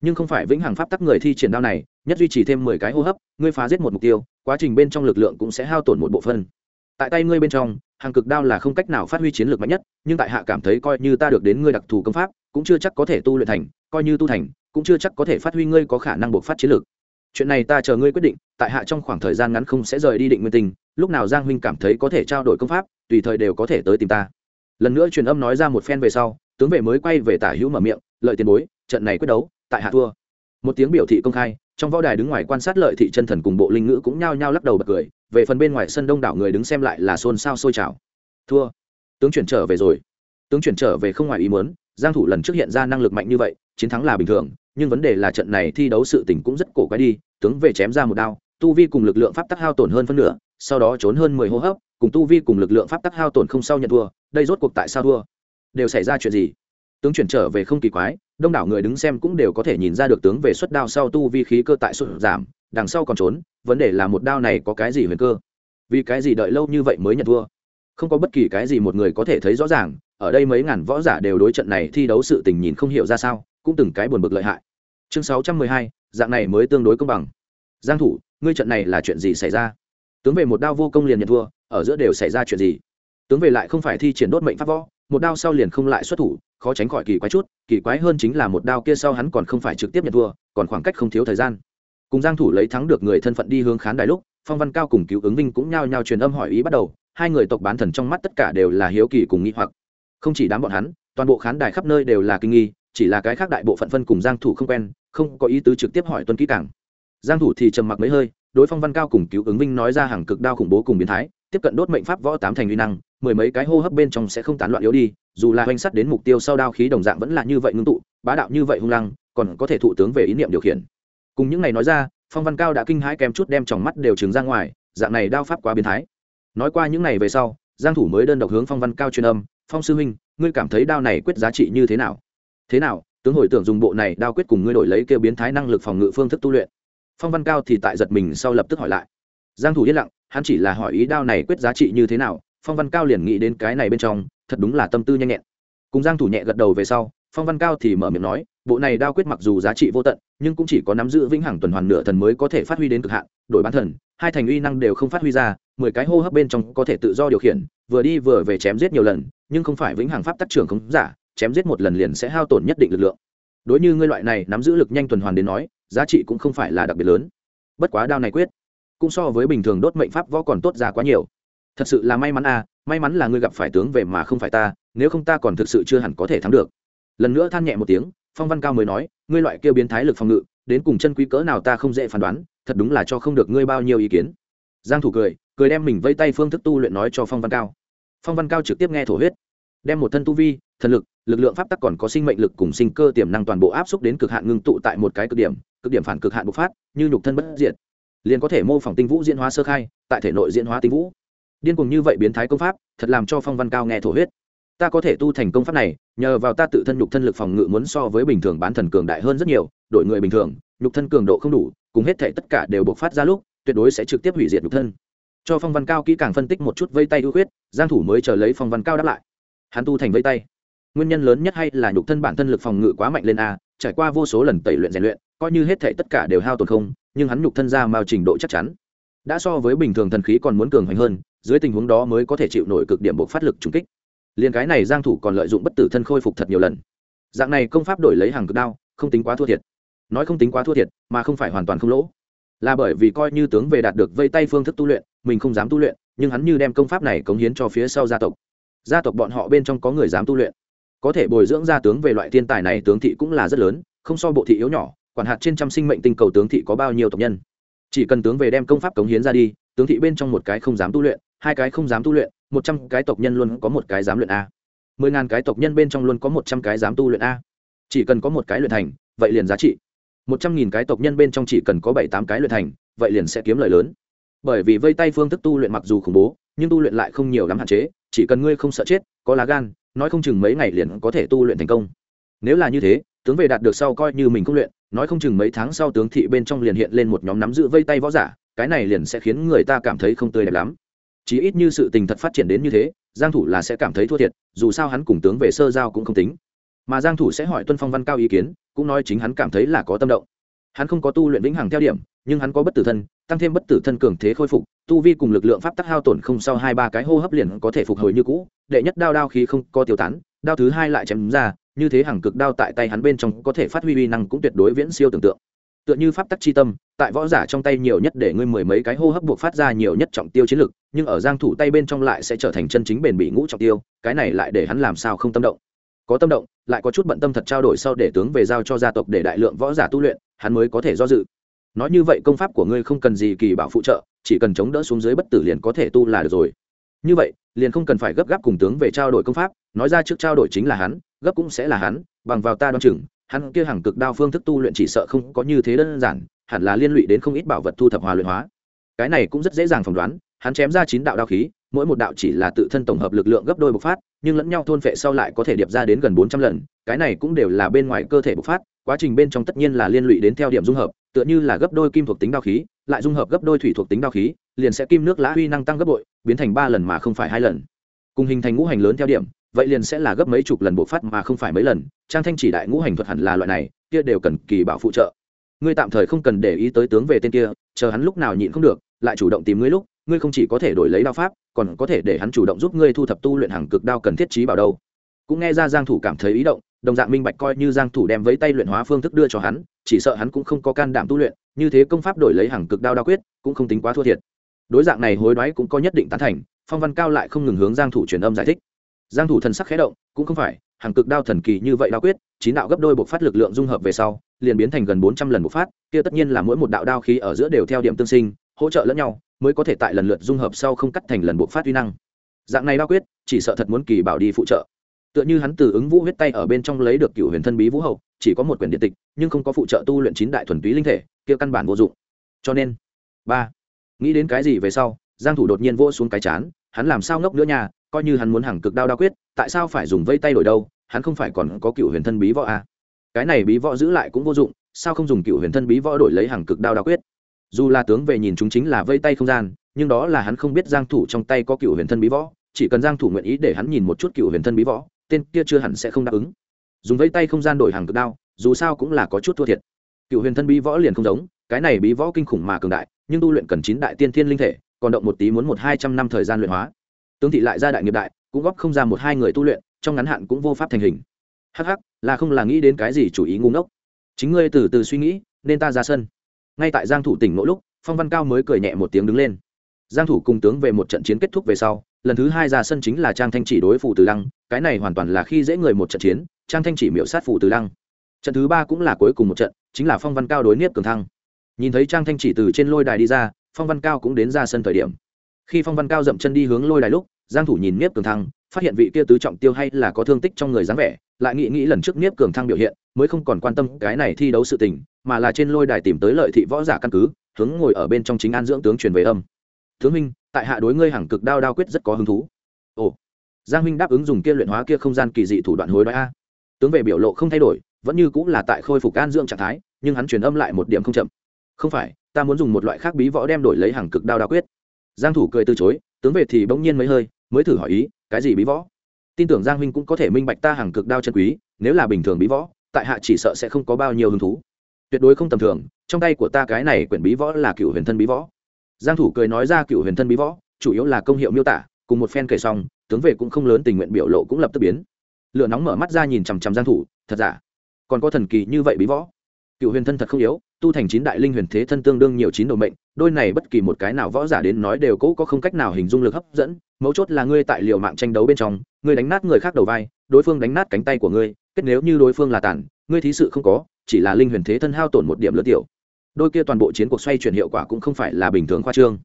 nhưng không phải vĩnh hằng pháp tắc người thi triển đao này, nhất duy trì thêm mười cái hô hấp, ngươi phá giết một mục tiêu, quá trình bên trong lực lượng cũng sẽ hao tổn một bộ phân tại tay ngươi bên trong, hàng cực đao là không cách nào phát huy chiến lược mạnh nhất, nhưng tại hạ cảm thấy coi như ta được đến ngươi đặc thù công pháp, cũng chưa chắc có thể tu luyện thành, coi như tu thành, cũng chưa chắc có thể phát huy ngươi có khả năng buộc phát chiến lược. Chuyện này ta chờ ngươi quyết định, tại hạ trong khoảng thời gian ngắn không sẽ rời đi định nguyên tình lúc nào giang huynh cảm thấy có thể trao đổi công pháp, tùy thời đều có thể tới tìm ta. Lần nữa truyền âm nói ra một phen về sau, tướng vệ mới quay về tả hữu mở miệng, lợi tiền bối, trận này quyết đấu, tại hạ thua. Một tiếng biểu thị công khai, trong võ đài đứng ngoài quan sát lợi thị chân thần cùng bộ linh ngữ cũng nhao nhao lắc đầu bật cười về phần bên ngoài sân đông đảo người đứng xem lại là xôn xao sôi trào. Thua. Tướng chuyển trở về rồi. Tướng chuyển trở về không ngoài ý muốn, giang thủ lần trước hiện ra năng lực mạnh như vậy, chiến thắng là bình thường, nhưng vấn đề là trận này thi đấu sự tình cũng rất cổ quái đi, tướng về chém ra một đao, tu vi cùng lực lượng pháp tắc hao tổn hơn phân nửa, sau đó trốn hơn mười hô hấp, cùng tu vi cùng lực lượng pháp tắc hao tổn không sau nhận thua, đây rốt cuộc tại sao thua? Đều xảy ra chuyện gì? Tướng chuyển trở về không kỳ quái, đông đảo người đứng xem cũng đều có thể nhìn ra được tướng về xuất đao sau tu vi khí cơ tại sụt giảm, đằng sau còn trốn, vấn đề là một đao này có cái gì huyền cơ? Vì cái gì đợi lâu như vậy mới nhận thua? Không có bất kỳ cái gì một người có thể thấy rõ ràng, ở đây mấy ngàn võ giả đều đối trận này thi đấu sự tình nhìn không hiểu ra sao, cũng từng cái buồn bực lợi hại. Chương sáu trăm mười hai, dạng này mới tương đối công bằng. Giang thủ, ngươi trận này là chuyện gì xảy ra? Tướng về một đao vô công liền nhận thua, ở giữa đều xảy ra chuyện gì? Tướng về lại không phải thi triển đốt mệnh pháp võ một đao sau liền không lại xuất thủ, khó tránh khỏi kỳ quái chút, kỳ quái hơn chính là một đao kia sau hắn còn không phải trực tiếp nhận thua, còn khoảng cách không thiếu thời gian. Cùng giang thủ lấy thắng được người thân phận đi hướng khán đài lúc, phong văn cao cùng cứu ứng vinh cũng nhao nhao truyền âm hỏi ý bắt đầu, hai người tộc bán thần trong mắt tất cả đều là hiếu kỳ cùng nghi hoặc. Không chỉ đám bọn hắn, toàn bộ khán đài khắp nơi đều là kinh nghi, chỉ là cái khác đại bộ phận phân cùng giang thủ không quen, không có ý tứ trực tiếp hỏi tuân kỹ càng. Giang thủ thì trầm mặc mấy hơi, đối phong văn cao cùng cứu ứng vinh nói ra hàng cực đao khủng bố cùng biến thái tiếp cận đốt mệnh pháp võ tám thành uy năng, mười mấy cái hô hấp bên trong sẽ không tán loạn yếu đi, dù là hoành sắt đến mục tiêu sau đao khí đồng dạng vẫn là như vậy ngưng tụ, bá đạo như vậy hung lăng, còn có thể thụ tướng về ý niệm điều khiển. Cùng những này nói ra, phong văn cao đã kinh hãi kém chút đem tròng mắt đều trừng ra ngoài, dạng này đao pháp quá biến thái. Nói qua những này về sau, giang thủ mới đơn độc hướng phong văn cao truyền âm, phong sư huynh, ngươi cảm thấy đao này quyết giá trị như thế nào? Thế nào, tướng hồi tưởng dùng bộ này đao quyết cùng ngươi đổi lấy kêu biến thái năng lực phòng ngự phương thức tu luyện. Phong văn cao thì tại giật mình sau lập tức hỏi lại. Giang thủ yên lặng hắn chỉ là hỏi ý đao này quyết giá trị như thế nào, phong văn cao liền nghĩ đến cái này bên trong, thật đúng là tâm tư nhanh nhẹn. Cùng giang thủ nhẹ gật đầu về sau, phong văn cao thì mở miệng nói, bộ này đao quyết mặc dù giá trị vô tận, nhưng cũng chỉ có nắm giữ vĩnh hằng tuần hoàn nửa thần mới có thể phát huy đến cực hạn, đổi bán thần, hai thành uy năng đều không phát huy ra, mười cái hô hấp bên trong có thể tự do điều khiển, vừa đi vừa về chém giết nhiều lần, nhưng không phải vĩnh hằng pháp tác trưởng không giả, chém giết một lần liền sẽ hao tổn nhất định lực lượng. Đối như ngươi loại này nắm giữ lực nhanh tuần hoàn đến nói, giá trị cũng không phải là đặc biệt lớn. Bất quá đao này quyết cũng so với bình thường đốt mệnh pháp võ còn tốt ra quá nhiều. Thật sự là may mắn à may mắn là ngươi gặp phải tướng về mà không phải ta, nếu không ta còn thực sự chưa hẳn có thể thắng được. Lần nữa than nhẹ một tiếng, phong văn cao mới nói, ngươi loại kêu biến thái lực phòng ngự, đến cùng chân quý cỡ nào ta không dễ phán đoán, thật đúng là cho không được ngươi bao nhiêu ý kiến. Giang thủ cười cười đem mình vây tay phương thức tu luyện nói cho phong văn cao. Phong văn cao trực tiếp nghe thổ huyết, đem một thân tu vi, thần lực lực lượng pháp tắc còn có sinh mệnh lực cùng sinh cơ tiềm năng toàn bộ áp xúc đến cực hạn ngưng tụ tại một cái cực điểm cực điểm phản cực hạn bộc phát, như nhục thân bất diệt liền có thể mô phỏng tinh vũ diễn hóa sơ khai, tại thể nội diễn hóa tinh vũ. Điên cùng như vậy biến thái công pháp, thật làm cho phong văn cao nghe thổ huyết. Ta có thể tu thành công pháp này, nhờ vào ta tự thân nhục thân lực phòng ngự muốn so với bình thường bán thần cường đại hơn rất nhiều đội người bình thường, nhục thân cường độ không đủ, cùng hết thể tất cả đều bộc phát ra lúc, tuyệt đối sẽ trực tiếp hủy diệt nhục thân. Cho phong văn cao kỹ càng phân tích một chút vây tay ưu khuyết, giang thủ mới chờ lấy phong văn cao đáp lại. Hắn tu thành vây tay. Nguyên nhân lớn nhất hay là nhục thân bản thân lực phòng ngự quá mạnh lên a, trải qua vô số lần tẩy luyện rèn luyện, coi như hết thể tất cả đều hao tổn không nhưng hắn nhục thân ra mao trình độ chắc chắn. Đã so với bình thường thần khí còn muốn cường hoành hơn, dưới tình huống đó mới có thể chịu nổi cực điểm buộc phát lực trùng kích. Liền cái này giang thủ còn lợi dụng bất tử thân khôi phục thật nhiều lần. Dạng này công pháp đổi lấy hàng cực đao, không tính quá thua thiệt. Nói không tính quá thua thiệt, mà không phải hoàn toàn không lỗ. Là bởi vì coi như tướng về đạt được vây tay phương thức tu luyện, mình không dám tu luyện, nhưng hắn như đem công pháp này cống hiến cho phía sau gia tộc. Gia tộc bọn họ bên trong có người dám tu luyện. Có thể bồi dưỡng gia tướng về loại thiên tài này tướng thị cũng là rất lớn, không so bộ thị yếu nhỏ quản hạt trên trăm sinh mệnh tinh cầu tướng thị có bao nhiêu tộc nhân. Chỉ cần tướng về đem công pháp cống hiến ra đi, tướng thị bên trong một cái không dám tu luyện, hai cái không dám tu luyện, một trăm cái tộc nhân luôn có một cái dám luyện a. Mười ngàn cái tộc nhân bên trong luôn có một trăm cái dám tu luyện a. Chỉ cần có một cái luyện thành, vậy liền giá trị. Một trăm nghìn cái tộc nhân bên trong chỉ cần có bảy tám cái luyện thành, vậy liền sẽ kiếm lời lớn. Bởi vì vây tay phương thức tu luyện mặc dù khủng bố, nhưng tu luyện lại không nhiều lắm hạn chế, chỉ cần ngươi không sợ chết, có lá gan, nói không chừng mấy ngày liền có thể tu luyện thành công. Nếu là như thế, tướng về đạt được sau coi như mình không luyện nói không chừng mấy tháng sau tướng thị bên trong liền hiện lên một nhóm nắm giữ vây tay võ giả, cái này liền sẽ khiến người ta cảm thấy không tươi đẹp lắm. Chí ít như sự tình thật phát triển đến như thế, giang thủ là sẽ cảm thấy thua thiệt, dù sao hắn cùng tướng về sơ giao cũng không tính. Mà giang thủ sẽ hỏi tuân phong văn cao ý kiến, cũng nói chính hắn cảm thấy là có tâm động. Hắn không có tu luyện vĩnh hằng theo điểm, nhưng hắn có bất tử thân, tăng thêm bất tử thân cường thế khôi phục, tu vi cùng lực lượng pháp tắc hao tổn không sau hai ba cái hô hấp liền có thể phục hồi như cũ, đệ nhất đao đao khí không có tiêu tán, đao thứ hai lại chém ra như thế hàng cực đao tại tay hắn bên trong có thể phát huy uy năng cũng tuyệt đối viễn siêu tưởng tượng. Tựa như pháp tắc chi tâm, tại võ giả trong tay nhiều nhất để ngươi mười mấy cái hô hấp buộc phát ra nhiều nhất trọng tiêu chiến lực, nhưng ở giang thủ tay bên trong lại sẽ trở thành chân chính bền bỉ ngũ trọng tiêu, cái này lại để hắn làm sao không tâm động? Có tâm động, lại có chút bận tâm thật trao đổi sau để tướng về giao cho gia tộc để đại lượng võ giả tu luyện, hắn mới có thể do dự. Nói như vậy công pháp của ngươi không cần gì kỳ bảo phụ trợ, chỉ cần chống đỡ xuống dưới bất tử liền có thể tu là được rồi. Như vậy, liền không cần phải gấp gáp cùng tướng về trao đổi công pháp nói ra trước trao đổi chính là hắn, gấp cũng sẽ là hắn, bằng vào ta đoan chừng, hắn kia hàng cực đao phương thức tu luyện chỉ sợ không có như thế đơn giản, hẳn là liên lụy đến không ít bảo vật thu thập hòa luyện hóa. Cái này cũng rất dễ dàng phỏng đoán, hắn chém ra chín đạo đao khí, mỗi một đạo chỉ là tự thân tổng hợp lực lượng gấp đôi bộc phát, nhưng lẫn nhau thôn phệ sau lại có thể điệp ra đến gần bốn trăm lần, cái này cũng đều là bên ngoài cơ thể bộc phát, quá trình bên trong tất nhiên là liên lụy đến theo điểm dung hợp, tựa như là gấp đôi kim thuộc tính đao khí, lại dung hợp gấp đôi thủy thuộc tính đao khí, liền sẽ kim nước lã huy năng tăng gấp bội, biến thành ba lần mà không phải hai lần. Cùng hình thành ngũ hành lớn theo điểm vậy liền sẽ là gấp mấy chục lần bộ phát mà không phải mấy lần, trang thanh chỉ đại ngũ hành thuật hẳn là loại này, kia đều cần kỳ bảo phụ trợ. Ngươi tạm thời không cần để ý tới tướng về tên kia, chờ hắn lúc nào nhịn không được, lại chủ động tìm ngươi lúc, ngươi không chỉ có thể đổi lấy đao pháp, còn có thể để hắn chủ động giúp ngươi thu thập tu luyện hàng cực đao cần thiết trí bảo đâu. Cũng nghe ra giang thủ cảm thấy ý động, đồng dạng minh bạch coi như giang thủ đem với tay luyện hóa phương thức đưa cho hắn, chỉ sợ hắn cũng không có can đảm tu luyện, như thế công pháp đổi lấy hàng cực đao đao quyết, cũng không tính quá thua thiệt. Đối dạng này hối đoái cũng có nhất định tán thành, phong văn cao lại không ngừng hướng giang thủ truyền âm giải thích giang thủ thần sắc khẽ động, cũng không phải, hàng cực đao thần kỳ như vậy đao quyết, chín đạo gấp đôi bộc phát lực lượng dung hợp về sau, liền biến thành gần 400 lần bộc phát, kia tất nhiên là mỗi một đạo đao khí ở giữa đều theo điểm tương sinh, hỗ trợ lẫn nhau, mới có thể tại lần lượt dung hợp sau không cắt thành lần bộc phát uy năng. Dạng này đao quyết, chỉ sợ thật muốn kỳ bảo đi phụ trợ. Tựa như hắn từ ứng vũ huyết tay ở bên trong lấy được cựu huyền thân bí vũ hậu, chỉ có một quyển điện tịch, nhưng không có phụ trợ tu luyện chín đại thuần túy linh thể, kia căn bản vô dụng. Cho nên, ba, nghĩ đến cái gì về sau, giang thủ đột nhiên vỗ xuống cái chán, hắn làm sao ngốc nữa nha coi như hắn muốn hàng cực đao đao quyết, tại sao phải dùng vây tay đổi đâu, hắn không phải còn có cựu huyền thân bí võ à? cái này bí võ giữ lại cũng vô dụng, sao không dùng cựu huyền thân bí võ đổi lấy hàng cực đao đao quyết? Dù là tướng về nhìn chúng chính là vây tay không gian, nhưng đó là hắn không biết giang thủ trong tay có cựu huyền thân bí võ, chỉ cần giang thủ nguyện ý để hắn nhìn một chút cựu huyền thân bí võ, tên kia chưa hẳn sẽ không đáp ứng. Dùng vây tay không gian đổi hàng cực đao, dù sao cũng là có chút thua thiệt. Cựu huyền thân bí võ liền không giống, cái này bí võ kinh khủng mà cường đại, nhưng tu luyện cần chín đại tiên thiên linh thể, còn động một tí muốn một hai trăm năm thời gian luyện hóa tướng thị lại ra đại nghiệp đại, cũng góp không ra một hai người tu luyện, trong ngắn hạn cũng vô pháp thành hình. Hắc hắc, là không là nghĩ đến cái gì chủ ý ngu ngốc. Chính ngươi từ từ suy nghĩ, nên ta ra sân. Ngay tại giang thủ tỉnh mỗi lúc, phong văn cao mới cười nhẹ một tiếng đứng lên. Giang thủ cùng tướng về một trận chiến kết thúc về sau, lần thứ hai ra sân chính là trang thanh chỉ đối phủ từ lăng, cái này hoàn toàn là khi dễ người một trận chiến, trang thanh chỉ miểu sát phủ từ lăng. Trận thứ ba cũng là cuối cùng một trận, chính là phong văn cao đối niếp cường thăng. Nhìn thấy trang thanh chỉ từ trên lôi đài đi ra, phong văn cao cũng đến ra sân thời điểm. Khi phong văn cao dậm chân đi hướng lôi đài lúc giang thủ nhìn niếp cường thăng, phát hiện vị kia tứ trọng tiêu hay là có thương tích trong người dáng vẻ, lại nghĩ nghĩ lần trước niếp cường thăng biểu hiện, mới không còn quan tâm cái này thi đấu sự tình, mà là trên lôi đài tìm tới lợi thị võ giả căn cứ, hướng ngồi ở bên trong chính an dưỡng tướng truyền về âm. Tướng minh tại hạ đối ngươi hằng cực đao đao quyết rất có hứng thú. Ồ. Giang minh đáp ứng dùng kia luyện hóa kia không gian kỳ dị thủ đoạn hối đoái a. Tướng về biểu lộ không thay đổi, vẫn như cũng là tại khôi phục an dưỡng trạng thái, nhưng hắn truyền âm lại một điểm không chậm. Không phải, ta muốn dùng một loại khác bí võ đem đổi lấy hằng cực đao đao quyết. Giang thủ cười từ chối tướng về thì bỗng nhiên mấy hơi, mới thử hỏi ý, cái gì bí võ? Tin tưởng giang huynh cũng có thể minh bạch ta hàng cực đao chân quý, nếu là bình thường bí võ, tại hạ chỉ sợ sẽ không có bao nhiêu hứng thú. Tuyệt đối không tầm thường, trong tay của ta cái này quyển bí võ là cựu huyền thân bí võ. Giang thủ cười nói ra cựu huyền thân bí võ, chủ yếu là công hiệu miêu tả, cùng một phen kể xong, tướng về cũng không lớn tình nguyện biểu lộ cũng lập tức biến. Lửa nóng mở mắt ra nhìn chằm chằm giang thủ, thật giả? Còn có thần kỳ như vậy bí võ? Cựu huyền thân thật không yếu, tu thành chín đại linh huyền thế thân tương đương nhiều chín đồ mệnh đôi này bất kỳ một cái nào võ giả đến nói đều cố có không cách nào hình dung lực hấp dẫn, mấu chốt là ngươi tại liều mạng tranh đấu bên trong, ngươi đánh nát người khác đầu vai, đối phương đánh nát cánh tay của ngươi, kết nếu như đối phương là tàn, ngươi thí sự không có, chỉ là linh huyền thế thân hao tổn một điểm lớn tiểu. Đôi kia toàn bộ chiến cuộc xoay chuyển hiệu quả cũng không phải là bình thường khoa trương.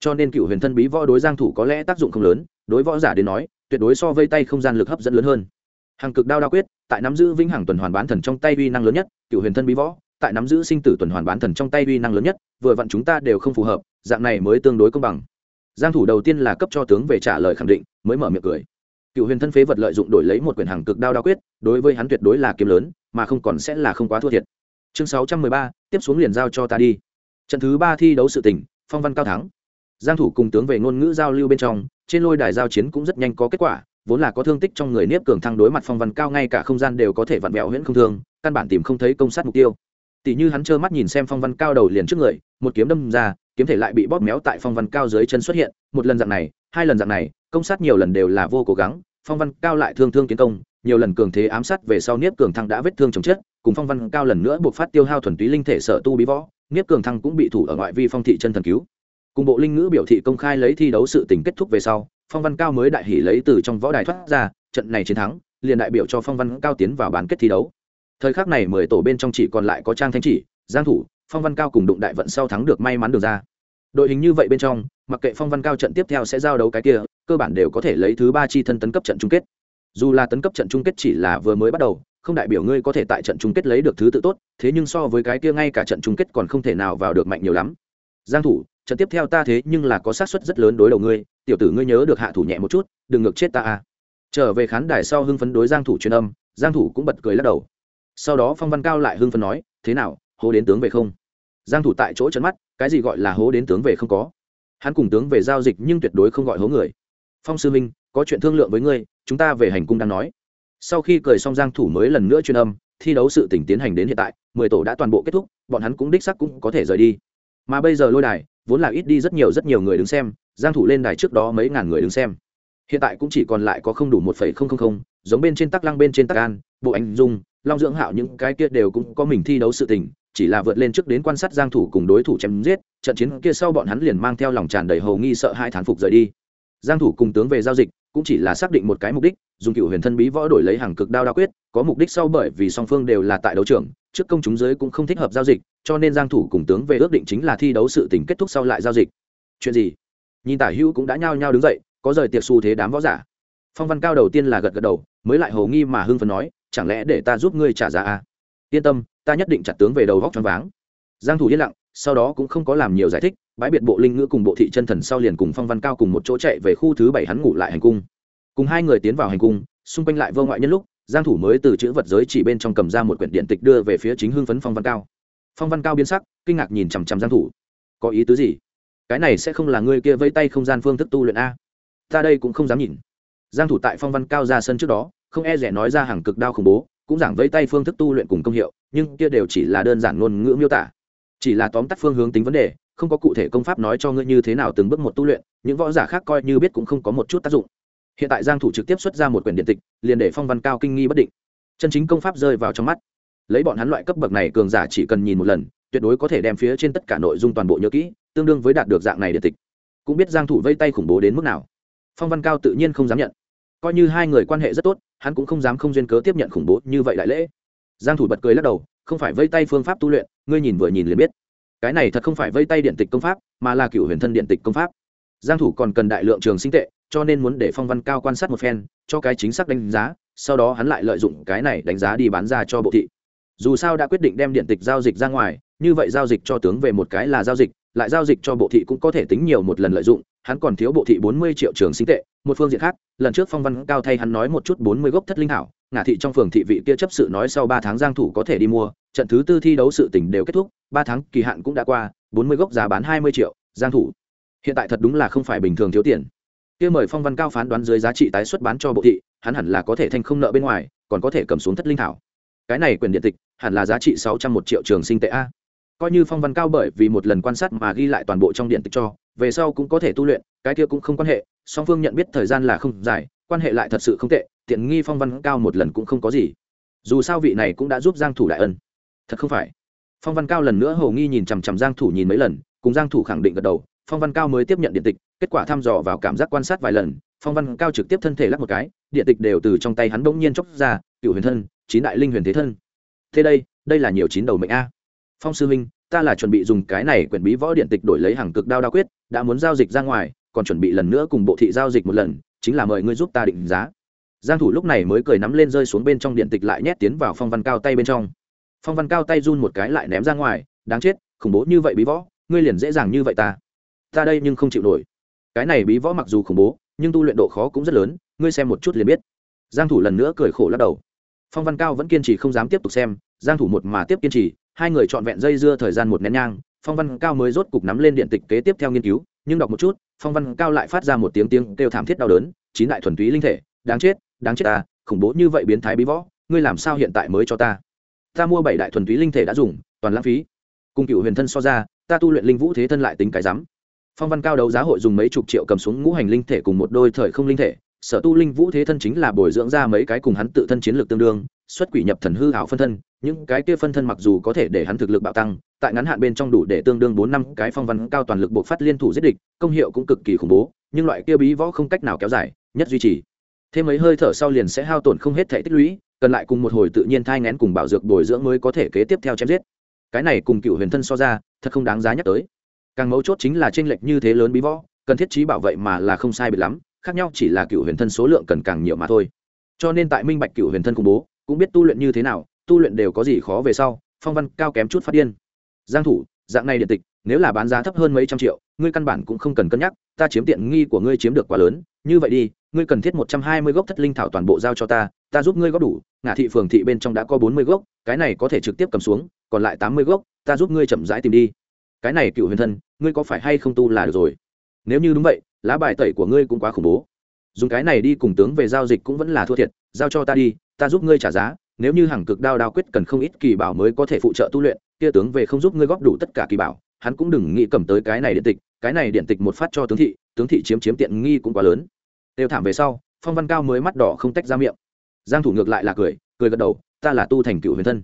Cho nên cựu huyền thân bí võ đối giang thủ có lẽ tác dụng không lớn, đối võ giả đến nói, tuyệt đối so vây tay không gian lực hấp dẫn lớn hơn. Hàng cực đao đao quyết, tại nắm giữ vĩnh hằng tuần hoàn bán thần trong tay uy năng lớn nhất, cựu huyền thân bí võ tại nắm giữ sinh tử tuần hoàn bán thần trong tay uy năng lớn nhất vừa vặn chúng ta đều không phù hợp dạng này mới tương đối công bằng. Giang thủ đầu tiên là cấp cho tướng về trả lời khẳng định mới mở miệng cười. Cựu huyền thân phế vật lợi dụng đổi lấy một quyển hàng cực đao đao quyết đối với hắn tuyệt đối là kiếm lớn mà không còn sẽ là không quá thua thiệt. Chương 613, tiếp xuống liền giao cho ta đi. Trận thứ ba thi đấu sự tình phong văn cao thắng. Giang thủ cùng tướng về ngôn ngữ giao lưu bên trong trên lôi đài giao chiến cũng rất nhanh có kết quả vốn là có thương tích trong người nếp cường thăng đối mặt phong văn cao ngay cả không gian đều có thể vặn vẹo huyễn không thương căn bản tìm không thấy công sát mục tiêu tỷ như hắn trơ mắt nhìn xem phong văn cao đầu liền trước người, một kiếm đâm ra, kiếm thể lại bị bóp méo tại phong văn cao dưới chân xuất hiện, một lần dạng này, hai lần dạng này, công sát nhiều lần đều là vô cố gắng, phong văn cao lại thương thương tiến công, nhiều lần cường thế ám sát về sau niếp cường thăng đã vết thương chồng chết, cùng phong văn cao lần nữa buộc phát tiêu hao thuần túy linh thể sở tu bí võ, niếp cường thăng cũng bị thủ ở ngoại vi phong thị chân thần cứu. Cùng bộ linh ngữ biểu thị công khai lấy thi đấu sự tình kết thúc về sau, phong văn cao mới đại hỉ lấy từ trong võ đài thoát ra, trận này chiến thắng, liền đại biểu cho phong văn cao tiến vào bán kết thi đấu thời khắc này mười tổ bên trong chỉ còn lại có trang thanh chỉ, giang thủ, phong văn cao cùng đụng đại vận sau thắng được may mắn được ra. Đội hình như vậy bên trong, mặc kệ phong văn cao trận tiếp theo sẽ giao đấu cái kia, cơ bản đều có thể lấy thứ ba chi thân tấn cấp trận chung kết. Dù là tấn cấp trận chung kết chỉ là vừa mới bắt đầu, không đại biểu ngươi có thể tại trận chung kết lấy được thứ tự tốt, thế nhưng so với cái kia ngay cả trận chung kết còn không thể nào vào được mạnh nhiều lắm. Giang thủ, trận tiếp theo ta thế nhưng là có xác suất rất lớn đối đầu ngươi, tiểu tử ngươi nhớ được hạ thủ nhẹ một chút, đừng ngược chết ta à trở về khán đài sau hưng phấn đối giang thủ truyền âm, giang thủ cũng bật cười lắc đầu sau đó phong văn cao lại hưng phấn nói, thế nào, hố đến tướng về không? Giang thủ tại chỗ chấn mắt, cái gì gọi là hố đến tướng về không có? Hắn cùng tướng về giao dịch nhưng tuyệt đối không gọi hố người. Phong sư minh có chuyện thương lượng với ngươi, chúng ta về hành cung đang nói. Sau khi cười xong giang thủ mới lần nữa truyền âm, thi đấu sự tình tiến hành đến hiện tại, mười tổ đã toàn bộ kết thúc, bọn hắn cũng đích xác cũng có thể rời đi. Mà bây giờ lôi đài, vốn là ít đi rất nhiều rất nhiều người đứng xem, giang thủ lên đài trước đó mấy ngàn người đứng xem. Hiện tại cũng chỉ còn lại có không đủ một phẩy không không không, giống bên trên tắc lăng bên trên tắc an, bộ anh dung long dưỡng hạo những cái kia đều cũng có mình thi đấu sự tình, chỉ là vượt lên trước đến quan sát giang thủ cùng đối thủ chém giết, trận chiến kia sau bọn hắn liền mang theo lòng tràn đầy hầu nghi sợ hai thán phục rời đi. Giang thủ cùng tướng về giao dịch, cũng chỉ là xác định một cái mục đích, dùng cựu huyền thân bí võ đổi lấy hàng cực đao đao quyết, có mục đích sau bởi vì song phương đều là tại đấu trường, trước công chúng giới cũng không thích hợp giao dịch, cho nên giang thủ cùng tướng về ước định chính là thi đấu sự tình kết thúc sau lại giao dịch. Chuyện gì? Nhìn tả hữu cũng đã nhao nhao đứng dậy, có rời tiệc xu thế đám võ giả. Phong văn cao đầu tiên là gật gật đầu, mới lại hồ nghi mà hưng phấn nói chẳng lẽ để ta giúp ngươi trả giá à? yên tâm, ta nhất định chặt tướng về đầu góc choáng váng. Giang thủ yên lặng, sau đó cũng không có làm nhiều giải thích, bãi biệt bộ linh ngữ cùng bộ thị chân thần sau liền cùng phong văn cao cùng một chỗ chạy về khu thứ bảy hắn ngủ lại hành cung. Cùng hai người tiến vào hành cung, xung quanh lại vô ngoại nhân lúc, giang thủ mới từ chữ vật giới chỉ bên trong cầm ra một quyển điện tịch đưa về phía chính hưng phấn phong văn cao. Phong văn cao biến sắc, kinh ngạc nhìn chằm chằm giang thủ. Có ý tứ gì? Cái này sẽ không là ngươi kia vây tay không gian phương thức tu luyện a? Ta đây cũng không dám nhìn. Giang thủ tại phong văn cao ra sân trước đó không e rẻ nói ra hàng cực đao khủng bố, cũng giảng vây tay phương thức tu luyện cùng công hiệu, nhưng kia đều chỉ là đơn giản ngôn ngữ miêu tả. Chỉ là tóm tắt phương hướng tính vấn đề, không có cụ thể công pháp nói cho ngươi như thế nào từng bước một tu luyện, những võ giả khác coi như biết cũng không có một chút tác dụng. Hiện tại giang thủ trực tiếp xuất ra một quyển điện tịch, liền để phong văn cao kinh nghi bất định. Chân chính công pháp rơi vào trong mắt. Lấy bọn hắn loại cấp bậc này cường giả chỉ cần nhìn một lần, tuyệt đối có thể đem phía trên tất cả nội dung toàn bộ nhớ kỹ, tương đương với đạt được dạng này điện tịch. Cũng biết giang thủ vây tay khủng bố đến mức nào. Phong văn cao tự nhiên không dám nhận coi như hai người quan hệ rất tốt, hắn cũng không dám không duyên cớ tiếp nhận khủng bố như vậy đại lễ. Giang thủ bật cười lắc đầu, không phải vây tay phương pháp tu luyện, ngươi nhìn vừa nhìn liền biết. Cái này thật không phải vây tay điện tịch công pháp, mà là cựu huyền thân điện tịch công pháp. Giang thủ còn cần đại lượng trường sinh tệ, cho nên muốn để phong văn cao quan sát một phen, cho cái chính xác đánh giá, sau đó hắn lại lợi dụng cái này đánh giá đi bán ra cho bộ thị. Dù sao đã quyết định đem điện tịch giao dịch ra ngoài, như vậy giao dịch cho tướng về một cái là giao dịch, lại giao dịch cho bộ thị cũng có thể tính nhiều một lần lợi dụng hắn còn thiếu bộ thị bốn mươi triệu trường sinh tệ, một phương diện khác, lần trước phong văn cao thay hắn nói một chút bốn mươi gốc thất linh hảo ngả thị trong phường thị vị kia chấp sự nói sau ba tháng giang thủ có thể đi mua, trận thứ tư thi đấu sự tình đều kết thúc, ba tháng kỳ hạn cũng đã qua, bốn mươi gốc giá bán hai mươi triệu, giang thủ. Hiện tại thật đúng là không phải bình thường thiếu tiền. Kia mời phong văn cao phán đoán dưới giá trị tái xuất bán cho bộ thị, hắn hẳn là có thể thành không nợ bên ngoài, còn có thể cầm xuống thất linh thảo. Cái này quyền điện tịch, hẳn là giá trị sáu trăm một triệu trường sinh tệ a coi như phong văn cao bởi vì một lần quan sát mà ghi lại toàn bộ trong điện tịch cho, về sau cũng có thể tu luyện, cái kia cũng không quan hệ, song phương nhận biết thời gian là không dài, quan hệ lại thật sự không tệ, tiện nghi phong văn cao một lần cũng không có gì. Dù sao vị này cũng đã giúp giang thủ đại ân. Thật không phải. Phong văn cao lần nữa hầu nghi nhìn chằm chằm giang thủ nhìn mấy lần, cùng giang thủ khẳng định gật đầu, phong văn cao mới tiếp nhận điện tịch, kết quả thăm dò vào cảm giác quan sát vài lần, phong văn cao trực tiếp thân thể lắc một cái, điện tịch đều từ trong tay hắn bỗng nhiên chốc ra, cựu huyền thân, chín đại linh huyền thế thân. Thế đây đây là nhiều chín đầu mệnh a phong sư minh ta là chuẩn bị dùng cái này quyển bí võ điện tịch đổi lấy hàng cực đao đao quyết, đã muốn giao dịch ra ngoài, còn chuẩn bị lần nữa cùng bộ thị giao dịch một lần, chính là mời ngươi giúp ta định giá. Giang thủ lúc này mới cười nắm lên rơi xuống bên trong điện tịch lại nhét tiến vào phong văn cao tay bên trong. Phong văn cao tay run một cái lại ném ra ngoài, đáng chết, khủng bố như vậy bí võ, ngươi liền dễ dàng như vậy ta. Ta đây nhưng không chịu nổi. Cái này bí võ mặc dù khủng bố, nhưng tu luyện độ khó cũng rất lớn, ngươi xem một chút liền biết. Giang thủ lần nữa cười khổ lắc đầu. Phong văn cao vẫn kiên trì không dám tiếp tục xem, giang thủ một mà tiếp kiên trì hai người chọn vẹn dây dưa thời gian một nén nhang, phong văn cao mới rốt cục nắm lên điện tịch kế tiếp theo nghiên cứu, nhưng đọc một chút, phong văn cao lại phát ra một tiếng tiếng kêu thảm thiết đau đớn, chín đại thuần túy linh thể, đáng chết đáng chết ta, khủng bố như vậy biến thái bí võ, ngươi làm sao hiện tại mới cho ta? Ta mua bảy đại thuần túy linh thể đã dùng, toàn lãng phí. Cùng cựu huyền thân so ra, ta tu luyện linh vũ thế thân lại tính cái rắm. Phong văn cao đấu giá hội dùng mấy chục triệu cầm xuống ngũ hành linh thể cùng một đôi thời không linh thể sở tu linh vũ thế thân chính là bồi dưỡng ra mấy cái cùng hắn tự thân chiến lược tương đương, xuất quỷ nhập thần hư hảo phân thân, những cái kia phân thân mặc dù có thể để hắn thực lực bạo tăng, tại ngắn hạn bên trong đủ để tương đương bốn năm cái phong văn cao toàn lực buộc phát liên thủ giết địch, công hiệu cũng cực kỳ khủng bố, nhưng loại kia bí võ không cách nào kéo dài, nhất duy trì. Thêm mấy hơi thở sau liền sẽ hao tổn không hết thể tích lũy, cần lại cùng một hồi tự nhiên thai ngén cùng bảo dược bồi dưỡng mới có thể kế tiếp theo chém giết. Cái này cùng cựu huyền thân so ra, thật không đáng giá nhắc tới. Càng mấu chốt chính là tranh lệch như thế lớn bí võ, cần thiết trí bảo vệ mà là không sai biệt lắm khác nhau chỉ là cựu huyền thân số lượng cần càng nhiều mà thôi. Cho nên tại minh bạch cựu huyền thân khủng bố, cũng biết tu luyện như thế nào, tu luyện đều có gì khó về sau, phong văn cao kém chút phát điên. Giang thủ, dạng này điện tịch, nếu là bán giá thấp hơn mấy trăm triệu, ngươi căn bản cũng không cần cân nhắc, ta chiếm tiện nghi của ngươi chiếm được quá lớn, như vậy đi, ngươi cần thiết một trăm hai mươi gốc thất linh thảo toàn bộ giao cho ta ta giúp ngươi góp đủ, ngả thị phường thị bên trong đã có bốn mươi gốc, cái này có thể trực tiếp cầm xuống, còn lại tám mươi gốc, ta giúp ngươi chậm rãi tìm đi. Cái này cựu huyền thân, ngươi có phải hay không tu là được rồi? Nếu như đúng vậy lá bài tẩy của ngươi cũng quá khủng bố. Dùng cái này đi cùng tướng về giao dịch cũng vẫn là thua thiệt, giao cho ta đi, ta giúp ngươi trả giá, nếu như hàng cực đao đao quyết cần không ít kỳ bảo mới có thể phụ trợ tu luyện, kia tướng về không giúp ngươi góp đủ tất cả kỳ bảo, hắn cũng đừng nghĩ cầm tới cái này điện tịch, cái này điện tịch một phát cho tướng thị tướng thị chiếm chiếm tiện nghi cũng quá lớn. Đều thảm về sau, phong văn cao mới mắt đỏ không tách ra miệng. Giang thủ ngược lại là cười cười gật đầu, ta là tu thành cựu huyền thân.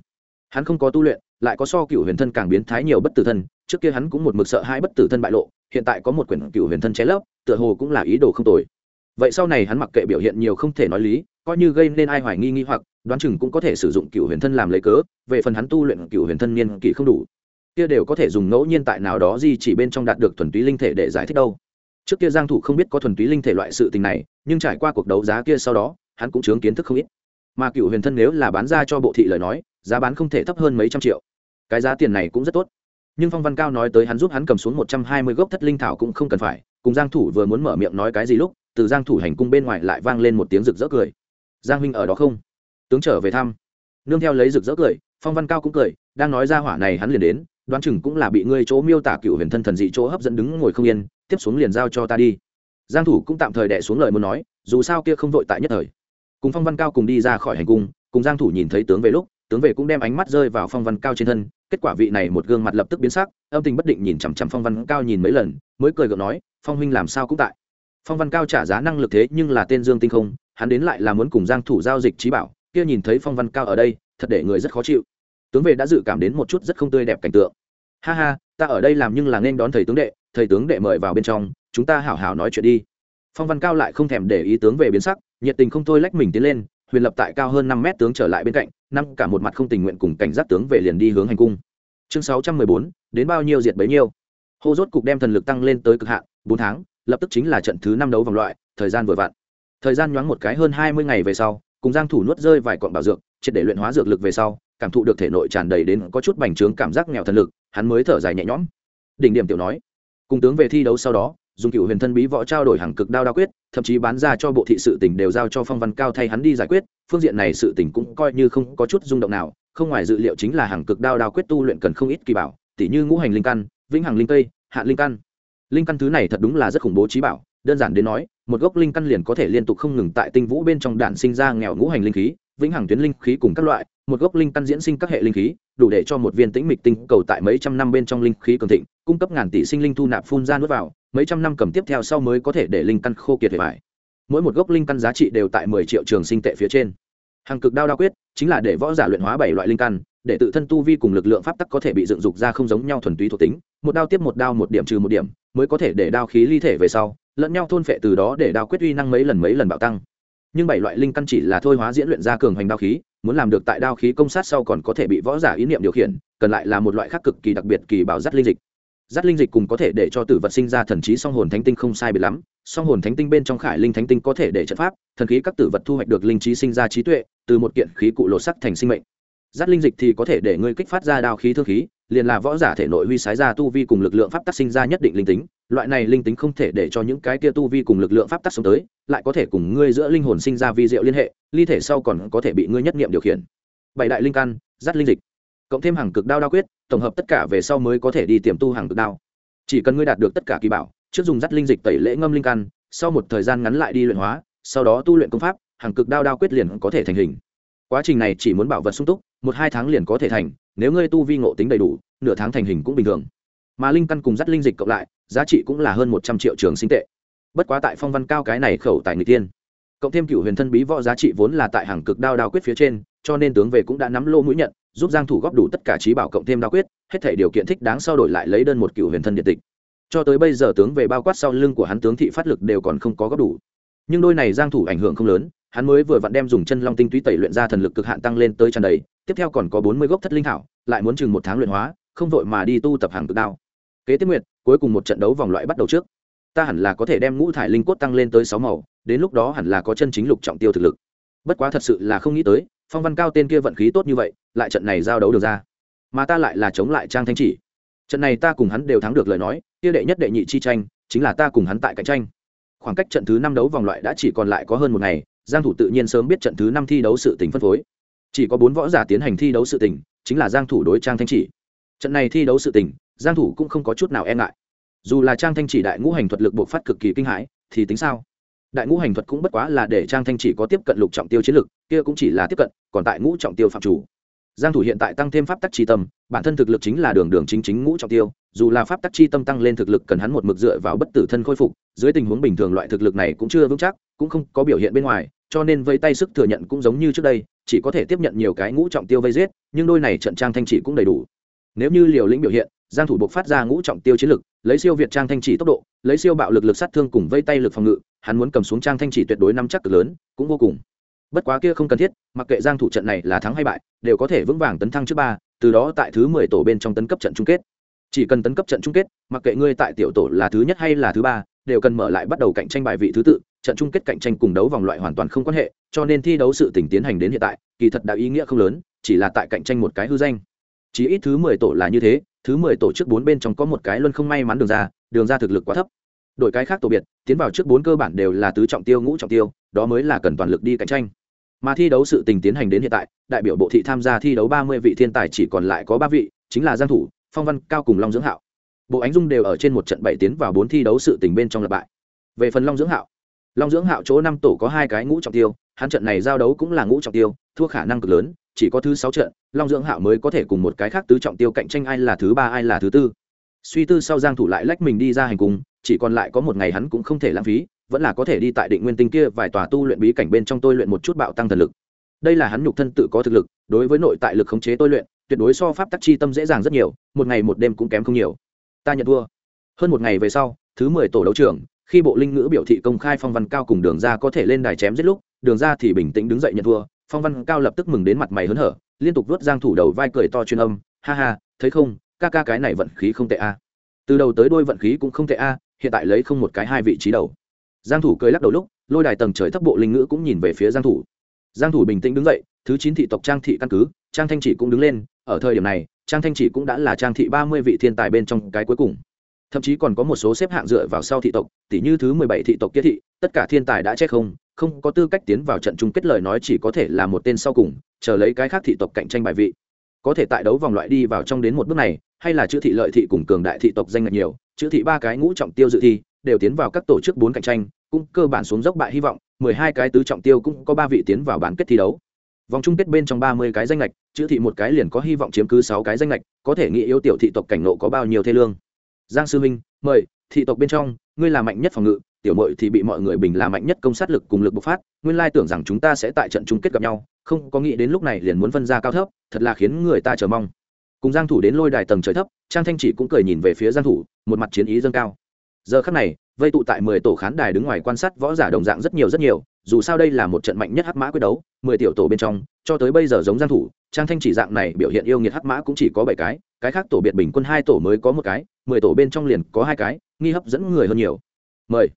Hắn không có tu luyện lại có so cựu huyền thân càng biến thái nhiều bất tử thân, trước kia hắn cũng một mực sợ hai bất tử thân bại lộ, hiện tại có một quyển cựu huyền thân chế lấp, tựa hồ cũng là ý đồ không tồi. Vậy sau này hắn mặc kệ biểu hiện nhiều không thể nói lý, coi như gây nên ai hoài nghi nghi hoặc, đoán chừng cũng có thể sử dụng cựu huyền thân làm lấy cớ, về phần hắn tu luyện cựu huyền thân niên kỷ không đủ, kia đều có thể dùng ngẫu nhiên tại nào đó gì chỉ bên trong đạt được thuần túy linh thể để giải thích đâu. Trước kia giang thủ không biết có thuần túy linh thể loại sự tình này, nhưng trải qua cuộc đấu giá kia sau đó, hắn cũng chứng kiến thức không ít mà cựu huyền thân nếu là bán ra cho bộ thị lời nói, giá bán không thể thấp hơn mấy trăm triệu. Cái giá tiền này cũng rất tốt. Nhưng phong văn cao nói tới hắn giúp hắn cầm xuống một trăm hai mươi gốc thất linh thảo cũng không cần phải, cùng giang thủ vừa muốn mở miệng nói cái gì lúc, từ giang thủ hành cung bên ngoài lại vang lên một tiếng rực rỡ cười. Giang huynh ở đó không? Tướng trở về thăm. Nương theo lấy rực rỡ cười, phong văn cao cũng cười, đang nói ra hỏa này hắn liền đến, đoán chừng cũng là bị ngươi chỗ miêu tả cựu huyền thân thần dị chỗ hấp dẫn đứng ngồi không yên, tiếp xuống liền giao cho ta đi. Giang thủ cũng tạm thời đè xuống lời muốn nói, dù sao kia không vội tại nhất thời cùng phong văn cao cùng đi ra khỏi hành cung, cùng giang thủ nhìn thấy tướng về lúc, tướng về cũng đem ánh mắt rơi vào phong văn cao trên thân, kết quả vị này một gương mặt lập tức biến sắc, âm tình bất định nhìn chằm chằm phong văn cao nhìn mấy lần, mới cười gượng nói, phong huynh làm sao cũng tại. Phong văn cao trả giá năng lực thế nhưng là tên dương tinh không, hắn đến lại là muốn cùng giang thủ giao dịch trí bảo, kia nhìn thấy phong văn cao ở đây, thật để người rất khó chịu. Tướng về đã dự cảm đến một chút rất không tươi đẹp cảnh tượng. Ha ha, ta ở đây làm nhưng là nên đón thầy tướng đệ, thầy tướng đệ mời vào bên trong, chúng ta hảo hảo nói chuyện đi. Phong văn cao lại không thèm để ý tướng về biến sắc nhiệt tình không thôi lách mình tiến lên, huyền lập tại cao hơn năm mét tướng trở lại bên cạnh, năm cả một mặt không tình nguyện cùng cảnh giác tướng về liền đi hướng hành cung. Chương sáu trăm mười bốn, đến bao nhiêu diệt bấy nhiêu. Hô rốt cục đem thần lực tăng lên tới cực hạn, bốn tháng, lập tức chính là trận thứ năm đấu vòng loại, thời gian vừa vặn. Thời gian nhoáng một cái hơn hai mươi ngày về sau, cùng giang thủ nuốt rơi vài cọn bảo dược, triệt để luyện hóa dược lực về sau, cảm thụ được thể nội tràn đầy đến có chút bành trướng cảm giác nghèo thần lực, hắn mới thở dài nhẹ nhõm. Đỉnh điểm tiểu nói, cùng tướng về thi đấu sau đó dùng cựu huyền thân bí võ trao đổi hàng cực đao đao quyết, thậm chí bán ra cho bộ thị sự tỉnh đều giao cho phong văn cao thay hắn đi giải quyết, phương diện này sự tỉnh cũng coi như không có chút rung động nào, không ngoài dự liệu chính là hàng cực đao đao quyết tu luyện cần không ít kỳ bảo, tỉ như ngũ hành linh căn, vĩnh hằng linh tây hạ linh căn. Linh căn thứ này thật đúng là rất khủng bố trí bảo, đơn giản đến nói, một gốc linh căn liền có thể liên tục không ngừng tại tinh vũ bên trong đạn sinh ra nghèo ngũ hành linh khí, vĩnh hằng tuyến linh khí cùng các loại, một gốc linh căn diễn sinh các hệ linh khí, đủ để cho một viên tĩnh mịch tinh cầu tại mấy trăm năm bên trong linh khí cường thịnh, cung cấp ngàn tỷ sinh linh thu nạp phun ra nuốt vào mấy trăm năm cầm tiếp theo sau mới có thể để linh căn khô kiệt về vải mỗi một gốc linh căn giá trị đều tại mười triệu trường sinh tệ phía trên. Hàng cực đao đao quyết, chính là để võ giả luyện hóa bảy loại linh căn, để tự thân tu vi cùng lực lượng pháp tắc có thể bị dựng dục ra không giống nhau thuần túy thuộc tính. Một đao tiếp một đao một điểm trừ một điểm, mới có thể để đao khí ly thể về sau, lẫn nhau thôn phệ từ đó để đao quyết uy năng mấy lần mấy lần bạo tăng. Nhưng bảy loại linh căn chỉ là thôi hóa diễn luyện ra cường hoành đao khí, muốn làm được tại đao khí công sát sau còn có thể bị võ giả ý niệm điều khiển, cần lại là một loại khác cực kỳ đặc biệt kỳ bảo dắt linh dịch dắt linh dịch cùng có thể để cho tử vật sinh ra thần trí song hồn thánh tinh không sai biệt lắm. Song hồn thánh tinh bên trong khải linh thánh tinh có thể để trận pháp, thần khí các tử vật thu hoạch được linh trí sinh ra trí tuệ, từ một kiện khí cụ lột sắc thành sinh mệnh. Giáp linh dịch thì có thể để ngươi kích phát ra đao khí thương khí, liền là võ giả thể nội huy sái ra tu vi cùng lực lượng pháp tắc sinh ra nhất định linh tính. Loại này linh tính không thể để cho những cái kia tu vi cùng lực lượng pháp tắc sống tới, lại có thể cùng ngươi giữa linh hồn sinh ra vi diệu liên hệ, ly thể sau còn có thể bị ngươi nhất nghiệm điều khiển. Bảy đại linh căn, giáp linh dịch cộng thêm hàng cực đao đao quyết, tổng hợp tất cả về sau mới có thể đi tiềm tu hàng cực đao. Chỉ cần ngươi đạt được tất cả kỳ bảo, trước dùng dắt linh dịch tẩy lễ ngâm linh căn, sau một thời gian ngắn lại đi luyện hóa, sau đó tu luyện công pháp, hàng cực đao đao quyết liền có thể thành hình. Quá trình này chỉ muốn bảo vật sung túc, một hai tháng liền có thể thành, nếu ngươi tu vi ngộ tính đầy đủ, nửa tháng thành hình cũng bình thường. Mà linh căn cùng dắt linh dịch cộng lại, giá trị cũng là hơn một trăm triệu trường sinh tệ. Bất quá tại phong văn cao cái này khẩu tại người tiên. Cộng thêm cựu huyền thân bí võ giá trị vốn là tại hàng cực đao đao quyết phía trên, cho nên tướng về cũng đã nắm lô mũi nhận giúp giang thủ góp đủ tất cả trí bảo cộng thêm đao quyết, hết thể điều kiện thích đáng sau đổi lại lấy đơn một cựu huyền thân điện tịch. Cho tới bây giờ tướng về bao quát sau lưng của hắn tướng thị phát lực đều còn không có góp đủ. Nhưng đôi này giang thủ ảnh hưởng không lớn, hắn mới vừa vặn đem dùng chân long tinh túy tẩy luyện ra thần lực cực hạn tăng lên tới tràn đầy, tiếp theo còn có 40 gốc thất linh thảo, lại muốn chừng một tháng luyện hóa, không vội mà đi tu tập hàng cực đao. Kế tiếp nguyệt, cuối cùng một trận đấu vòng loại bắt đầu trước. Ta hẳn là có thể đem ngũ thải linh cốt tăng lên tới sáu màu, đến lúc đó hẳn là có chân chính lục trọng tiêu thực lực. Bất quá thật sự là không nghĩ tới, phong văn cao tên kia vận khí tốt như vậy lại trận này giao đấu được ra. Mà ta lại là chống lại trang thanh chỉ. Trận này ta cùng hắn đều thắng được lời nói Tiêu đệ nhất đệ nhị chi tranh, chính là ta cùng hắn tại cạnh tranh. Khoảng cách trận thứ năm đấu vòng loại đã chỉ còn lại có hơn một ngày, giang thủ tự nhiên sớm biết trận thứ năm thi đấu sự tình phân phối. Chỉ có bốn võ giả tiến hành thi đấu sự tình, chính là giang thủ đối trang thanh chỉ. Trận này thi đấu sự tình, giang thủ cũng không có chút nào e ngại. Dù là trang thanh chỉ đại ngũ hành thuật lực bộc phát cực kỳ kinh hãi, thì tính sao? Đại ngũ hành thuật cũng bất quá là để trang thanh chỉ có tiếp cận lục trọng tiêu chiến lực, kia cũng chỉ là tiếp cận, còn tại ngũ trọng tiêu phạm chủ giang thủ hiện tại tăng thêm pháp tắc chi tâm, bản thân thực lực chính là đường đường chính chính ngũ trọng tiêu, dù là pháp tắc chi tâm tăng lên thực lực cần hắn một mực dựa vào bất tử thân khôi phục, dưới tình huống bình thường loại thực lực này cũng chưa vững chắc, cũng không có biểu hiện bên ngoài, cho nên vây tay sức thừa nhận cũng giống như trước đây, chỉ có thể tiếp nhận nhiều cái ngũ trọng tiêu vây giết, nhưng đôi này trận trang thanh chỉ cũng đầy đủ. Nếu như liều lĩnh biểu hiện, giang thủ buộc phát ra ngũ trọng tiêu chiến lực, lấy siêu việt trang thanh chỉ tốc độ, lấy siêu bạo lực lực sát thương cùng vây tay lực phòng ngự, hắn muốn cầm xuống trang thanh chỉ tuyệt đối nắm chắc cực lớn, cũng vô cùng bất quá kia không cần thiết, mặc kệ giang thủ trận này là thắng hay bại, đều có thể vững vàng tấn thăng trước ba, từ đó tại thứ 10 tổ bên trong tấn cấp trận chung kết. Chỉ cần tấn cấp trận chung kết, mặc kệ ngươi tại tiểu tổ là thứ nhất hay là thứ ba, đều cần mở lại bắt đầu cạnh tranh bài vị thứ tự, trận chung kết cạnh tranh cùng đấu vòng loại hoàn toàn không quan hệ, cho nên thi đấu sự tình tiến hành đến hiện tại, kỳ thật đã ý nghĩa không lớn, chỉ là tại cạnh tranh một cái hư danh. Chỉ ít thứ 10 tổ là như thế, thứ 10 tổ trước bốn bên trong có một cái luôn không may mắn đường ra đường ra thực lực quá thấp. Đội cái khác tổ biệt, tiến vào trước bốn cơ bản đều là tứ trọng tiêu, ngũ trọng tiêu, đó mới là cần toàn lực đi cạnh tranh mà thi đấu sự tình tiến hành đến hiện tại, đại biểu bộ thị tham gia thi đấu ba mươi vị thiên tài chỉ còn lại có ba vị, chính là giang thủ, phong văn, cao cùng long dưỡng hạo. Bộ ánh dung đều ở trên một trận bảy tiến vào bốn thi đấu sự tình bên trong lập bại. Về phần long dưỡng hạo, long dưỡng hạo chỗ năm tổ có hai cái ngũ trọng tiêu, hắn trận này giao đấu cũng là ngũ trọng tiêu, thua khả năng cực lớn, chỉ có thứ sáu trận, long dưỡng hạo mới có thể cùng một cái khác tứ trọng tiêu cạnh tranh ai là thứ ba, ai là thứ tư. Suy tư sau giang thủ lại lách mình đi ra hành cung chỉ còn lại có một ngày hắn cũng không thể lãng phí vẫn là có thể đi tại định nguyên tinh kia vài tòa tu luyện bí cảnh bên trong tôi luyện một chút bạo tăng thần lực. Đây là hắn nhục thân tự có thực lực, đối với nội tại lực khống chế tôi luyện, tuyệt đối so pháp tắc chi tâm dễ dàng rất nhiều, một ngày một đêm cũng kém không nhiều. Ta nhận thua. Hơn một ngày về sau, thứ mười tổ đấu trưởng khi bộ linh ngữ biểu thị công khai phong văn cao cùng đường ra có thể lên đài chém giết lúc, đường ra thì bình tĩnh đứng dậy nhận thua, phong văn cao lập tức mừng đến mặt mày hớn hở, liên tục vớt giang thủ đầu vai cười to chuyên âm, ha ha, thấy không, ca ca cái này vận khí không tệ a. Từ đầu tới đuôi vận khí cũng không tệ a, hiện tại lấy không một cái hai vị trí đầu giang thủ cười lắc đầu lúc, lôi đài tầng trời thấp bộ linh ngữ cũng nhìn về phía giang thủ. Giang thủ bình tĩnh đứng dậy, thứ chín thị tộc trang thị căn cứ, trang thanh chỉ cũng đứng lên, ở thời điểm này, trang thanh chỉ cũng đã là trang thị ba mươi vị thiên tài bên trong cái cuối cùng. Thậm chí còn có một số xếp hạng dựa vào sau thị tộc tỷ như thứ mười bảy thị tộc kia thị, tất cả thiên tài đã chết không không có tư cách tiến vào trận chung kết lời nói chỉ có thể là một tên sau cùng, chờ lấy cái khác thị tộc cạnh tranh bài vị. Có thể tại đấu vòng loại đi vào trong đến một bước này, hay là chữ thị lợi thị cùng cường đại thị tộc danh ngạch nhiều, chữ thị ba cái ngũ trọng tiêu dự thi, đều tiến vào các tổ chức bốn cạnh tranh cũng cơ bản xuống dốc bại hy vọng mười hai cái tứ trọng tiêu cũng có ba vị tiến vào bán kết thi đấu. Vòng chung kết bên trong ba mươi cái danh ngạch, chữ thị một cái liền có hy vọng chiếm cứ sáu cái danh ngạch, có thể nghĩ yếu tiểu thị tộc cảnh nộ có bao nhiêu thế lương. Giang sư minh mời thị tộc bên trong ngươi là mạnh nhất phòng ngự tiểu muội thì bị mọi người bình là mạnh nhất công sát lực cùng lực bộc phát nguyên lai tưởng rằng chúng ta sẽ tại trận chung kết gặp nhau không có nghĩ đến lúc này liền muốn phân ra cao thấp thật là khiến người ta chờ mong. Cùng giang thủ đến lôi đài tầng trời thấp trang thanh chỉ cũng cười nhìn về phía giang thủ một mặt chiến ý dâng cao. Giờ khắc này vây tụ tại mười tổ khán đài đứng ngoài quan sát võ giả đồng dạng rất nhiều rất nhiều, dù sao đây là một trận mạnh nhất hắc mã quyết đấu, mười tiểu tổ bên trong, cho tới bây giờ giống giang thủ, trang thanh chỉ dạng này biểu hiện yêu nghiệt hắc mã cũng chỉ có bảy cái cái khác tổ biệt bình quân hai tổ mới có một cái, mười tổ bên trong liền có hai cái, nghi hấp dẫn người hơn nhiều. Mời.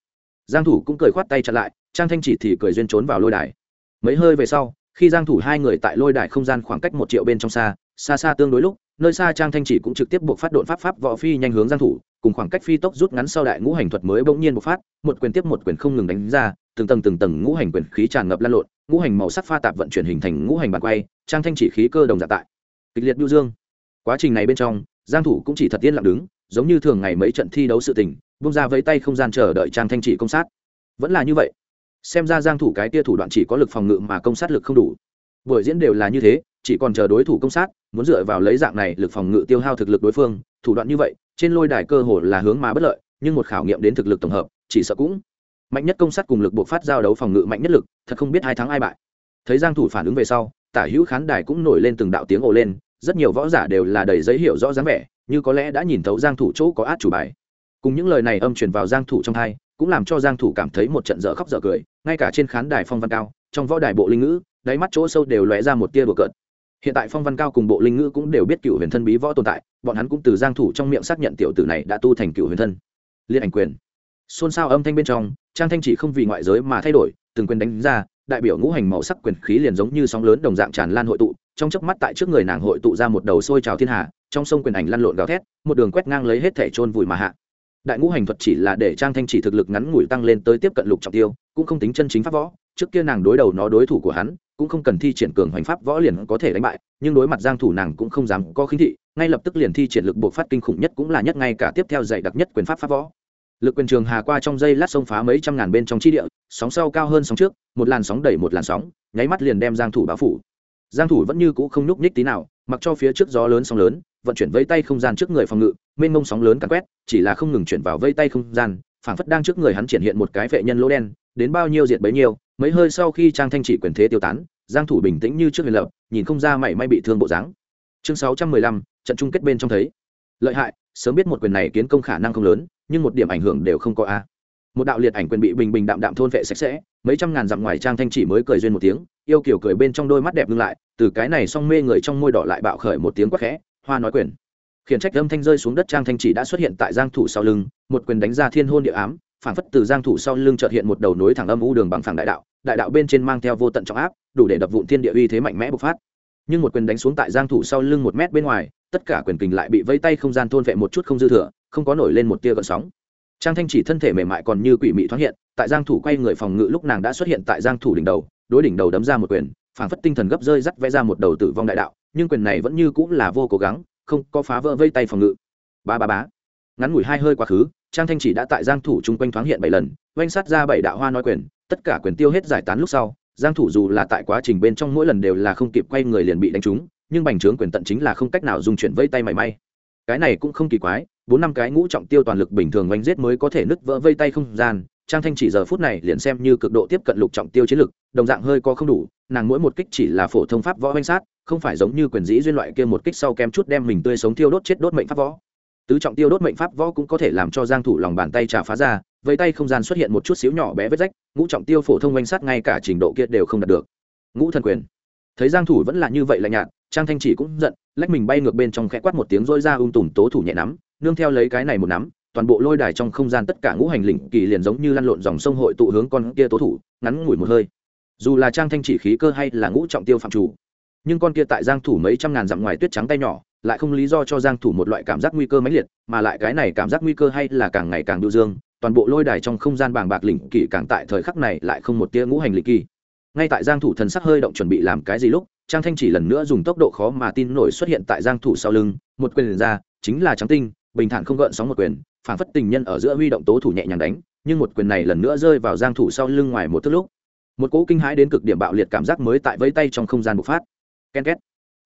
Giang thủ cũng cười khoát tay chặn lại, trang thanh chỉ thì cười duyên trốn vào lôi đài. Mấy hơi về sau, khi giang thủ hai người tại lôi đài không gian khoảng cách một triệu bên trong xa xa xa tương đối lúc nơi xa trang thanh chỉ cũng trực tiếp buộc phát đột pháp pháp võ phi nhanh hướng giang thủ, cùng khoảng cách phi tốc rút ngắn sau đại ngũ hành thuật mới bỗng nhiên bộc phát, một quyền tiếp một quyền không ngừng đánh ra, từng tầng từng tầng ngũ hành quyền khí tràn ngập lan lộn, ngũ hành màu sắc pha tạp vận chuyển hình thành ngũ hành bàn quay, trang thanh chỉ khí cơ đồng giả tại. Kịch liệt nhu dương. Quá trình này bên trong, giang thủ cũng chỉ thật tiên lặng đứng, giống như thường ngày mấy trận thi đấu sự tình, buông ra với tay không gian chờ đợi trang thanh chỉ công sát. Vẫn là như vậy. Xem ra giang thủ cái kia thủ đoạn chỉ có lực phòng ngự mà công sát lực không đủ buổi diễn đều là như thế chỉ còn chờ đối thủ công sát muốn dựa vào lấy dạng này lực phòng ngự tiêu hao thực lực đối phương thủ đoạn như vậy trên lôi đài cơ hồ là hướng mà bất lợi nhưng một khảo nghiệm đến thực lực tổng hợp chỉ sợ cũng mạnh nhất công sát cùng lực buộc phát giao đấu phòng ngự mạnh nhất lực thật không biết hai thắng ai bại. Thấy giang thủ phản ứng về sau tả hữu khán đài cũng nổi lên từng đạo tiếng ồ lên rất nhiều võ giả đều là đầy giấy hiểu rõ dáng vẻ như có lẽ đã nhìn thấu giang thủ chỗ có át chủ bài. Cùng những lời này âm truyền vào giang thủ trong thay, cũng làm cho giang thủ cảm thấy một trận dở khóc dở cười ngay cả trên khán đài phong văn cao trong võ đài bộ linh ngữ đáy mắt chỗ sâu đều lóe ra một tia đùa cợt. Hiện tại phong văn cao cùng bộ linh ngữ cũng đều biết cựu huyền thân bí võ tồn tại, bọn hắn cũng từ giang thủ trong miệng xác nhận tiểu tử này đã tu thành cựu huyền thân. Liên ảnh quyền. Xôn xao âm thanh bên trong, trang thanh chỉ không vì ngoại giới mà thay đổi, từng quyền đánh ra, đại biểu ngũ hành màu sắc quyền khí liền giống như sóng lớn đồng dạng tràn lan hội tụ, trong chớp mắt tại trước người nàng hội tụ ra một đầu sôi trào thiên hà trong sông quyền ảnh lăn lộn gào thét, một đường quét ngang lấy hết thể trôn vùi mà hạ. Đại ngũ hành thuật chỉ là để trang thanh chỉ thực lực ngắn ngủi tăng lên tới tiếp cận lục trọng tiêu, cũng không tính chân chính pháp võ, trước kia nàng đối đầu nó đối thủ của hắn cũng không cần thi triển cường hoành pháp võ liền có thể đánh bại, nhưng đối mặt giang thủ nàng cũng không dám có khinh thị, ngay lập tức liền thi triển lực buộc phát kinh khủng nhất cũng là nhất ngay cả tiếp theo dạy đặc nhất quyền pháp pháp võ. Lực quyền trường hà qua trong dây lát sông phá mấy trăm ngàn bên trong chi địa, sóng sau cao hơn sóng trước, một làn sóng đẩy một làn sóng, nháy mắt liền đem giang thủ bao phủ. Giang thủ vẫn như cũ không nhúc nhích tí nào, mặc cho phía trước gió lớn sóng lớn, vận chuyển vây tay không gian trước người phòng ngự, mênh mông sóng lớn càn quét, chỉ là không ngừng chuyển vào vây tay không gian, phảng phất đang trước người hắn triển hiện một cái vệ nhân lỗ đen, đến bao nhiêu diệt bấy nhiêu mấy hơi sau khi trang thanh chỉ quyền thế tiêu tán giang thủ bình tĩnh như trước huyền lập nhìn không ra mảy may bị thương bộ dáng. Chương 615, trận chung kết bên trong thấy. Lợi hại sớm biết một quyền này kiến công khả năng không lớn nhưng một điểm ảnh hưởng đều không có a. Một đạo liệt ảnh quyền bị bình bình đạm đạm thôn vệ sạch sẽ mấy trăm ngàn dặm ngoài trang thanh chỉ mới cười duyên một tiếng yêu kiểu cười bên trong đôi mắt đẹp ngưng lại từ cái này song mê người trong môi đỏ lại bạo khởi một tiếng quát khẽ hoa nói quyền. Khiển trách âm thanh rơi xuống đất trang thanh chỉ đã xuất hiện tại giang thủ sau lưng một quyền đánh ra thiên hôn địa ám phản phất từ giang thủ sau lưng chợt hiện một đầu nối thẳng âm u đường bằng phẳng đại đạo đại đạo bên trên mang theo vô tận trọng áp, đủ để đập vụn thiên địa uy thế mạnh mẽ bộc phát. Nhưng một quyền đánh xuống tại giang thủ sau lưng một mét bên ngoài, tất cả quyền kình lại bị vây tay không gian thôn vệ một chút không dư thừa, không có nổi lên một tia gợn sóng. Trang thanh chỉ thân thể mềm mại còn như quỷ mị thoáng hiện, tại giang thủ quay người phòng ngự lúc nàng đã xuất hiện tại giang thủ đỉnh đầu, đối đỉnh đầu đấm ra một quyền, phảng phất tinh thần gấp rơi dắt vẽ ra một đầu tử vong đại đạo, nhưng quyền này vẫn như cũng là vô cố gắng, không có phá vỡ vây tay phòng ngự. Ba ba bá ngắn ngủi hai hơi quá khứ, trang thanh chỉ đã tại giang thủ chung quanh thoáng hiện bảy lần, oanh sát ra bảy đạo hoa nói quyền, tất cả quyền tiêu hết giải tán lúc sau, giang thủ dù là tại quá trình bên trong mỗi lần đều là không kịp quay người liền bị đánh trúng, nhưng bành trướng quyền tận chính là không cách nào dùng chuyển vây tay mảy may. Cái này cũng không kỳ quái, bốn năm cái ngũ trọng tiêu toàn lực bình thường oanh giết mới có thể nứt vỡ vây tay không gian, trang thanh chỉ giờ phút này liền xem như cực độ tiếp cận lục trọng tiêu chiến lực, đồng dạng hơi có không đủ, nàng mỗi một kích chỉ là phổ thông pháp võ oanh sát, không phải giống như quyền dĩ duyên loại kia một kích sau kem chút đem mình tươi sống tiêu đốt chết đốt mệnh pháp võ tứ trọng tiêu đốt mệnh pháp võ cũng có thể làm cho giang thủ lòng bàn tay trà phá ra vây tay không gian xuất hiện một chút xíu nhỏ bé vết rách, ngũ trọng tiêu phổ thông oanh sát ngay cả trình độ kia đều không đạt được. Ngũ thần quyền. Thấy giang thủ vẫn là như vậy lạnh nhạt, trang thanh chỉ cũng giận, lách mình bay ngược bên trong khẽ quát một tiếng rối ra ung tùm tố thủ nhẹ nắm, nương theo lấy cái này một nắm, toàn bộ lôi đài trong không gian tất cả ngũ hành lĩnh kỳ liền giống như lăn lộn dòng sông hội tụ hướng con kia tố thủ, ngắn ngủi một hơi. Dù là trang thanh chỉ khí cơ hay là ngũ trọng tiêu phạm chủ, nhưng con kia tại giang thủ mấy trăm ngàn dặm ngoài tuyết trắng tay nhỏ lại không lý do cho giang thủ một loại cảm giác nguy cơ mãnh liệt, mà lại cái này cảm giác nguy cơ hay là càng ngày càng đu dương, toàn bộ lôi đài trong không gian bàng bạc lĩnh kỳ càng tại thời khắc này lại không một tia ngũ hành lĩnh kỳ. Ngay tại giang thủ thần sắc hơi động chuẩn bị làm cái gì lúc, trang thanh chỉ lần nữa dùng tốc độ khó mà tin nổi xuất hiện tại giang thủ sau lưng, một quyền ra, chính là trắng tinh, bình thản không gợn sóng một quyền, phản phất tình nhân ở giữa huy động tố thủ nhẹ nhàng đánh, nhưng một quyền này lần nữa rơi vào giang thủ sau lưng ngoài một thước lúc. Một cỗ kinh hãi đến cực điểm bạo liệt cảm giác mới tại vây tay trong không gian bộc phát. Ken két.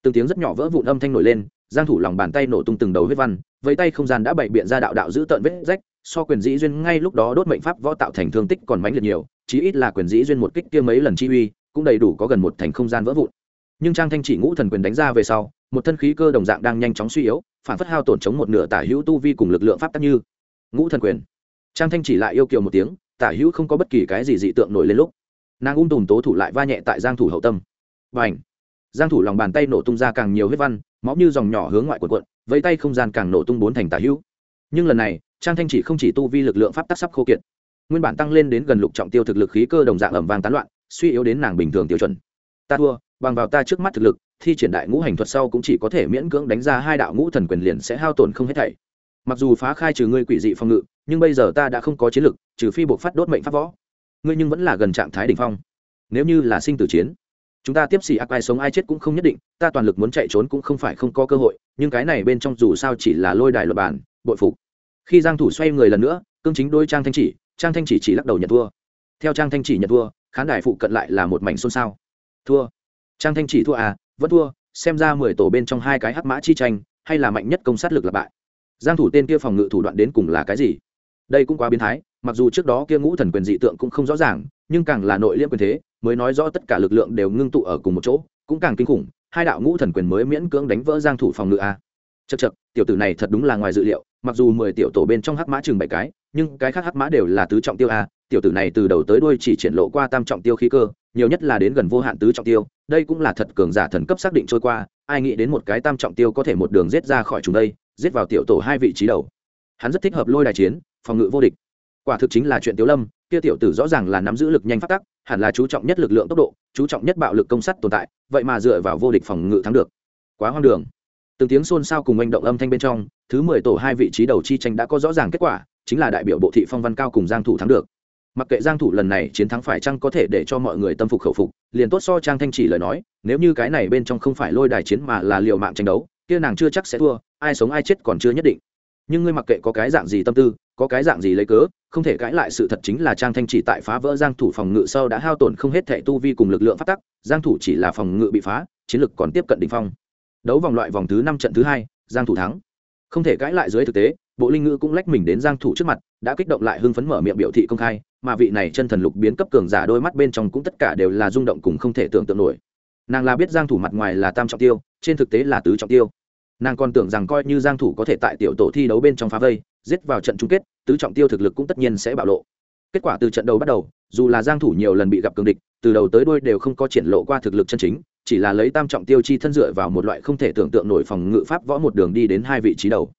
Từng tiếng rất nhỏ vỡ vụn âm thanh nổi lên giang thủ lòng bàn tay nổ tung từng đầu huyết văn với tay không gian đã bày biện ra đạo đạo giữ tận vết rách, so quyền dĩ duyên ngay lúc đó đốt mệnh pháp võ tạo thành thương tích còn mãnh liệt nhiều, chí ít là quyền dĩ duyên một kích kia mấy lần chi uy, cũng đầy đủ có gần một thành không gian vỡ vụn. Nhưng trang thanh chỉ ngũ thần quyền đánh ra về sau, một thân khí cơ đồng dạng đang nhanh chóng suy yếu, phản phất hao tổn chống một nửa tả hữu tu vi cùng lực lượng pháp tắc như ngũ thần quyền. Trang thanh chỉ lại yêu kiều một tiếng, tả hữu không có bất kỳ cái gì dị tượng nổi lên lúc. Nàng ung tùm tố thủ lại va nhẹ tại giang thủ hậu tâm. Và ảnh giang thủ lòng bàn tay nổ tung ra càng nhiều huyết văn máu như dòng nhỏ hướng ngoại cuộn cuộn vẫy tay không gian càng nổ tung bốn thành tả hữu. Nhưng lần này, trang thanh chỉ không chỉ tu vi lực lượng pháp tắc sắp khô kiệt, nguyên bản tăng lên đến gần lục trọng tiêu thực lực khí cơ đồng dạng ẩm vàng tán loạn, suy yếu đến nàng bình thường tiêu chuẩn. Ta thua, bằng vào ta trước mắt thực lực, thi triển đại ngũ hành thuật sau cũng chỉ có thể miễn cưỡng đánh ra hai đạo ngũ thần quyền liền sẽ hao tổn không hết thảy. Mặc dù phá khai trừ ngươi quỷ dị phong ngự, nhưng bây giờ ta đã không có chiến lực, trừ phi buộc phát đốt mệnh pháp võ. Ngươi nhưng vẫn là gần trạng thái đ ỉ n h phong. Nếu như là sinh tử chiến chúng ta tiếp xì ác ai sống ai chết cũng không nhất định, ta toàn lực muốn chạy trốn cũng không phải không có cơ hội, nhưng cái này bên trong dù sao chỉ là lôi đài luật bản, bội phục. Khi giang thủ xoay người lần nữa, cương chính đôi trang thanh chỉ, trang thanh chỉ chỉ lắc đầu nhận thua. Theo trang thanh chỉ nhận thua, khán đài phụ cận lại là một mảnh xôn xao. Thua. Trang thanh chỉ thua à vẫn thua, xem ra mười tổ bên trong hai cái hắc mã chi tranh, hay là mạnh nhất công sát lực là bại. Giang thủ tên kia phòng ngự thủ đoạn đến cùng là cái gì? Đây cũng quá biến thái, mặc dù trước đó kia ngũ thần quyền dị tượng cũng không rõ ràng nhưng càng là nội liêm quyền thế, mới nói rõ tất cả lực lượng đều ngưng tụ ở cùng một chỗ, cũng càng kinh khủng, hai đạo ngũ thần quyền mới miễn cưỡng đánh vỡ giang thủ phòng ngự a. Chật chật tiểu tử này thật đúng là ngoài dự liệu, mặc dù mười tiểu tổ bên trong hắc mã chừng bảy cái, nhưng cái khác hắc mã đều là tứ trọng tiêu a, tiểu tử này từ đầu tới đuôi chỉ triển lộ qua tam trọng tiêu khí cơ, nhiều nhất là đến gần vô hạn tứ trọng tiêu, đây cũng là thật cường giả thần cấp xác định trôi qua, ai nghĩ đến một cái tam trọng tiêu có thể một đường giết ra khỏi chúng đây, giết vào tiểu tổ hai vị trí đầu. Hắn rất thích hợp lôi đài chiến, phòng ngự vô địch. Quả thực chính là chuyện tiểu lâm kia tiểu tử rõ ràng là nắm giữ lực nhanh phát tắc, hẳn là chú trọng nhất lực lượng tốc độ, chú trọng nhất bạo lực công sắt tồn tại, vậy mà dựa vào vô địch phòng ngự thắng được. Quá hoang đường. Từng tiếng xôn xao cùng manh động âm thanh bên trong, thứ mười tổ hai vị trí đầu chi tranh đã có rõ ràng kết quả, chính là đại biểu bộ thị phong văn cao cùng giang thủ thắng được. Mặc kệ giang thủ lần này chiến thắng phải chăng có thể để cho mọi người tâm phục khẩu phục, liền tốt so trang thanh chỉ lời nói, nếu như cái này bên trong không phải lôi đài chiến mà là liều mạng tranh đấu, kia nàng chưa chắc sẽ thua, ai sống ai chết còn chưa nhất định nhưng ngươi mặc kệ có cái dạng gì tâm tư, có cái dạng gì lấy cớ, không thể cãi lại sự thật chính là trang thanh chỉ tại phá vỡ giang thủ phòng ngự sau đã hao tổn không hết thể tu vi cùng lực lượng phát tắc, giang thủ chỉ là phòng ngự bị phá, chiến lực còn tiếp cận đỉnh phong. Đấu vòng loại vòng thứ năm trận thứ hai, giang thủ thắng. Không thể cãi lại dưới thực tế, bộ linh ngữ cũng lách mình đến giang thủ trước mặt, đã kích động lại hưng phấn mở miệng biểu thị công khai, mà vị này chân thần lục biến cấp cường giả đôi mắt bên trong cũng tất cả đều là rung động cùng không thể tưởng tượng nổi. Nàng là biết giang thủ mặt ngoài là tam trọng tiêu, trên thực tế là tứ trọng tiêu nàng còn tưởng rằng coi như giang thủ có thể tại tiểu tổ thi đấu bên trong phá vây, giết vào trận chung kết, tứ trọng tiêu thực lực cũng tất nhiên sẽ bạo lộ. Kết quả từ trận đầu bắt đầu, dù là giang thủ nhiều lần bị gặp cường địch, từ đầu tới đuôi đều không có triển lộ qua thực lực chân chính, chỉ là lấy tam trọng tiêu chi thân dựa vào một loại không thể tưởng tượng nổi phòng ngự pháp võ một đường đi đến hai vị trí đầu.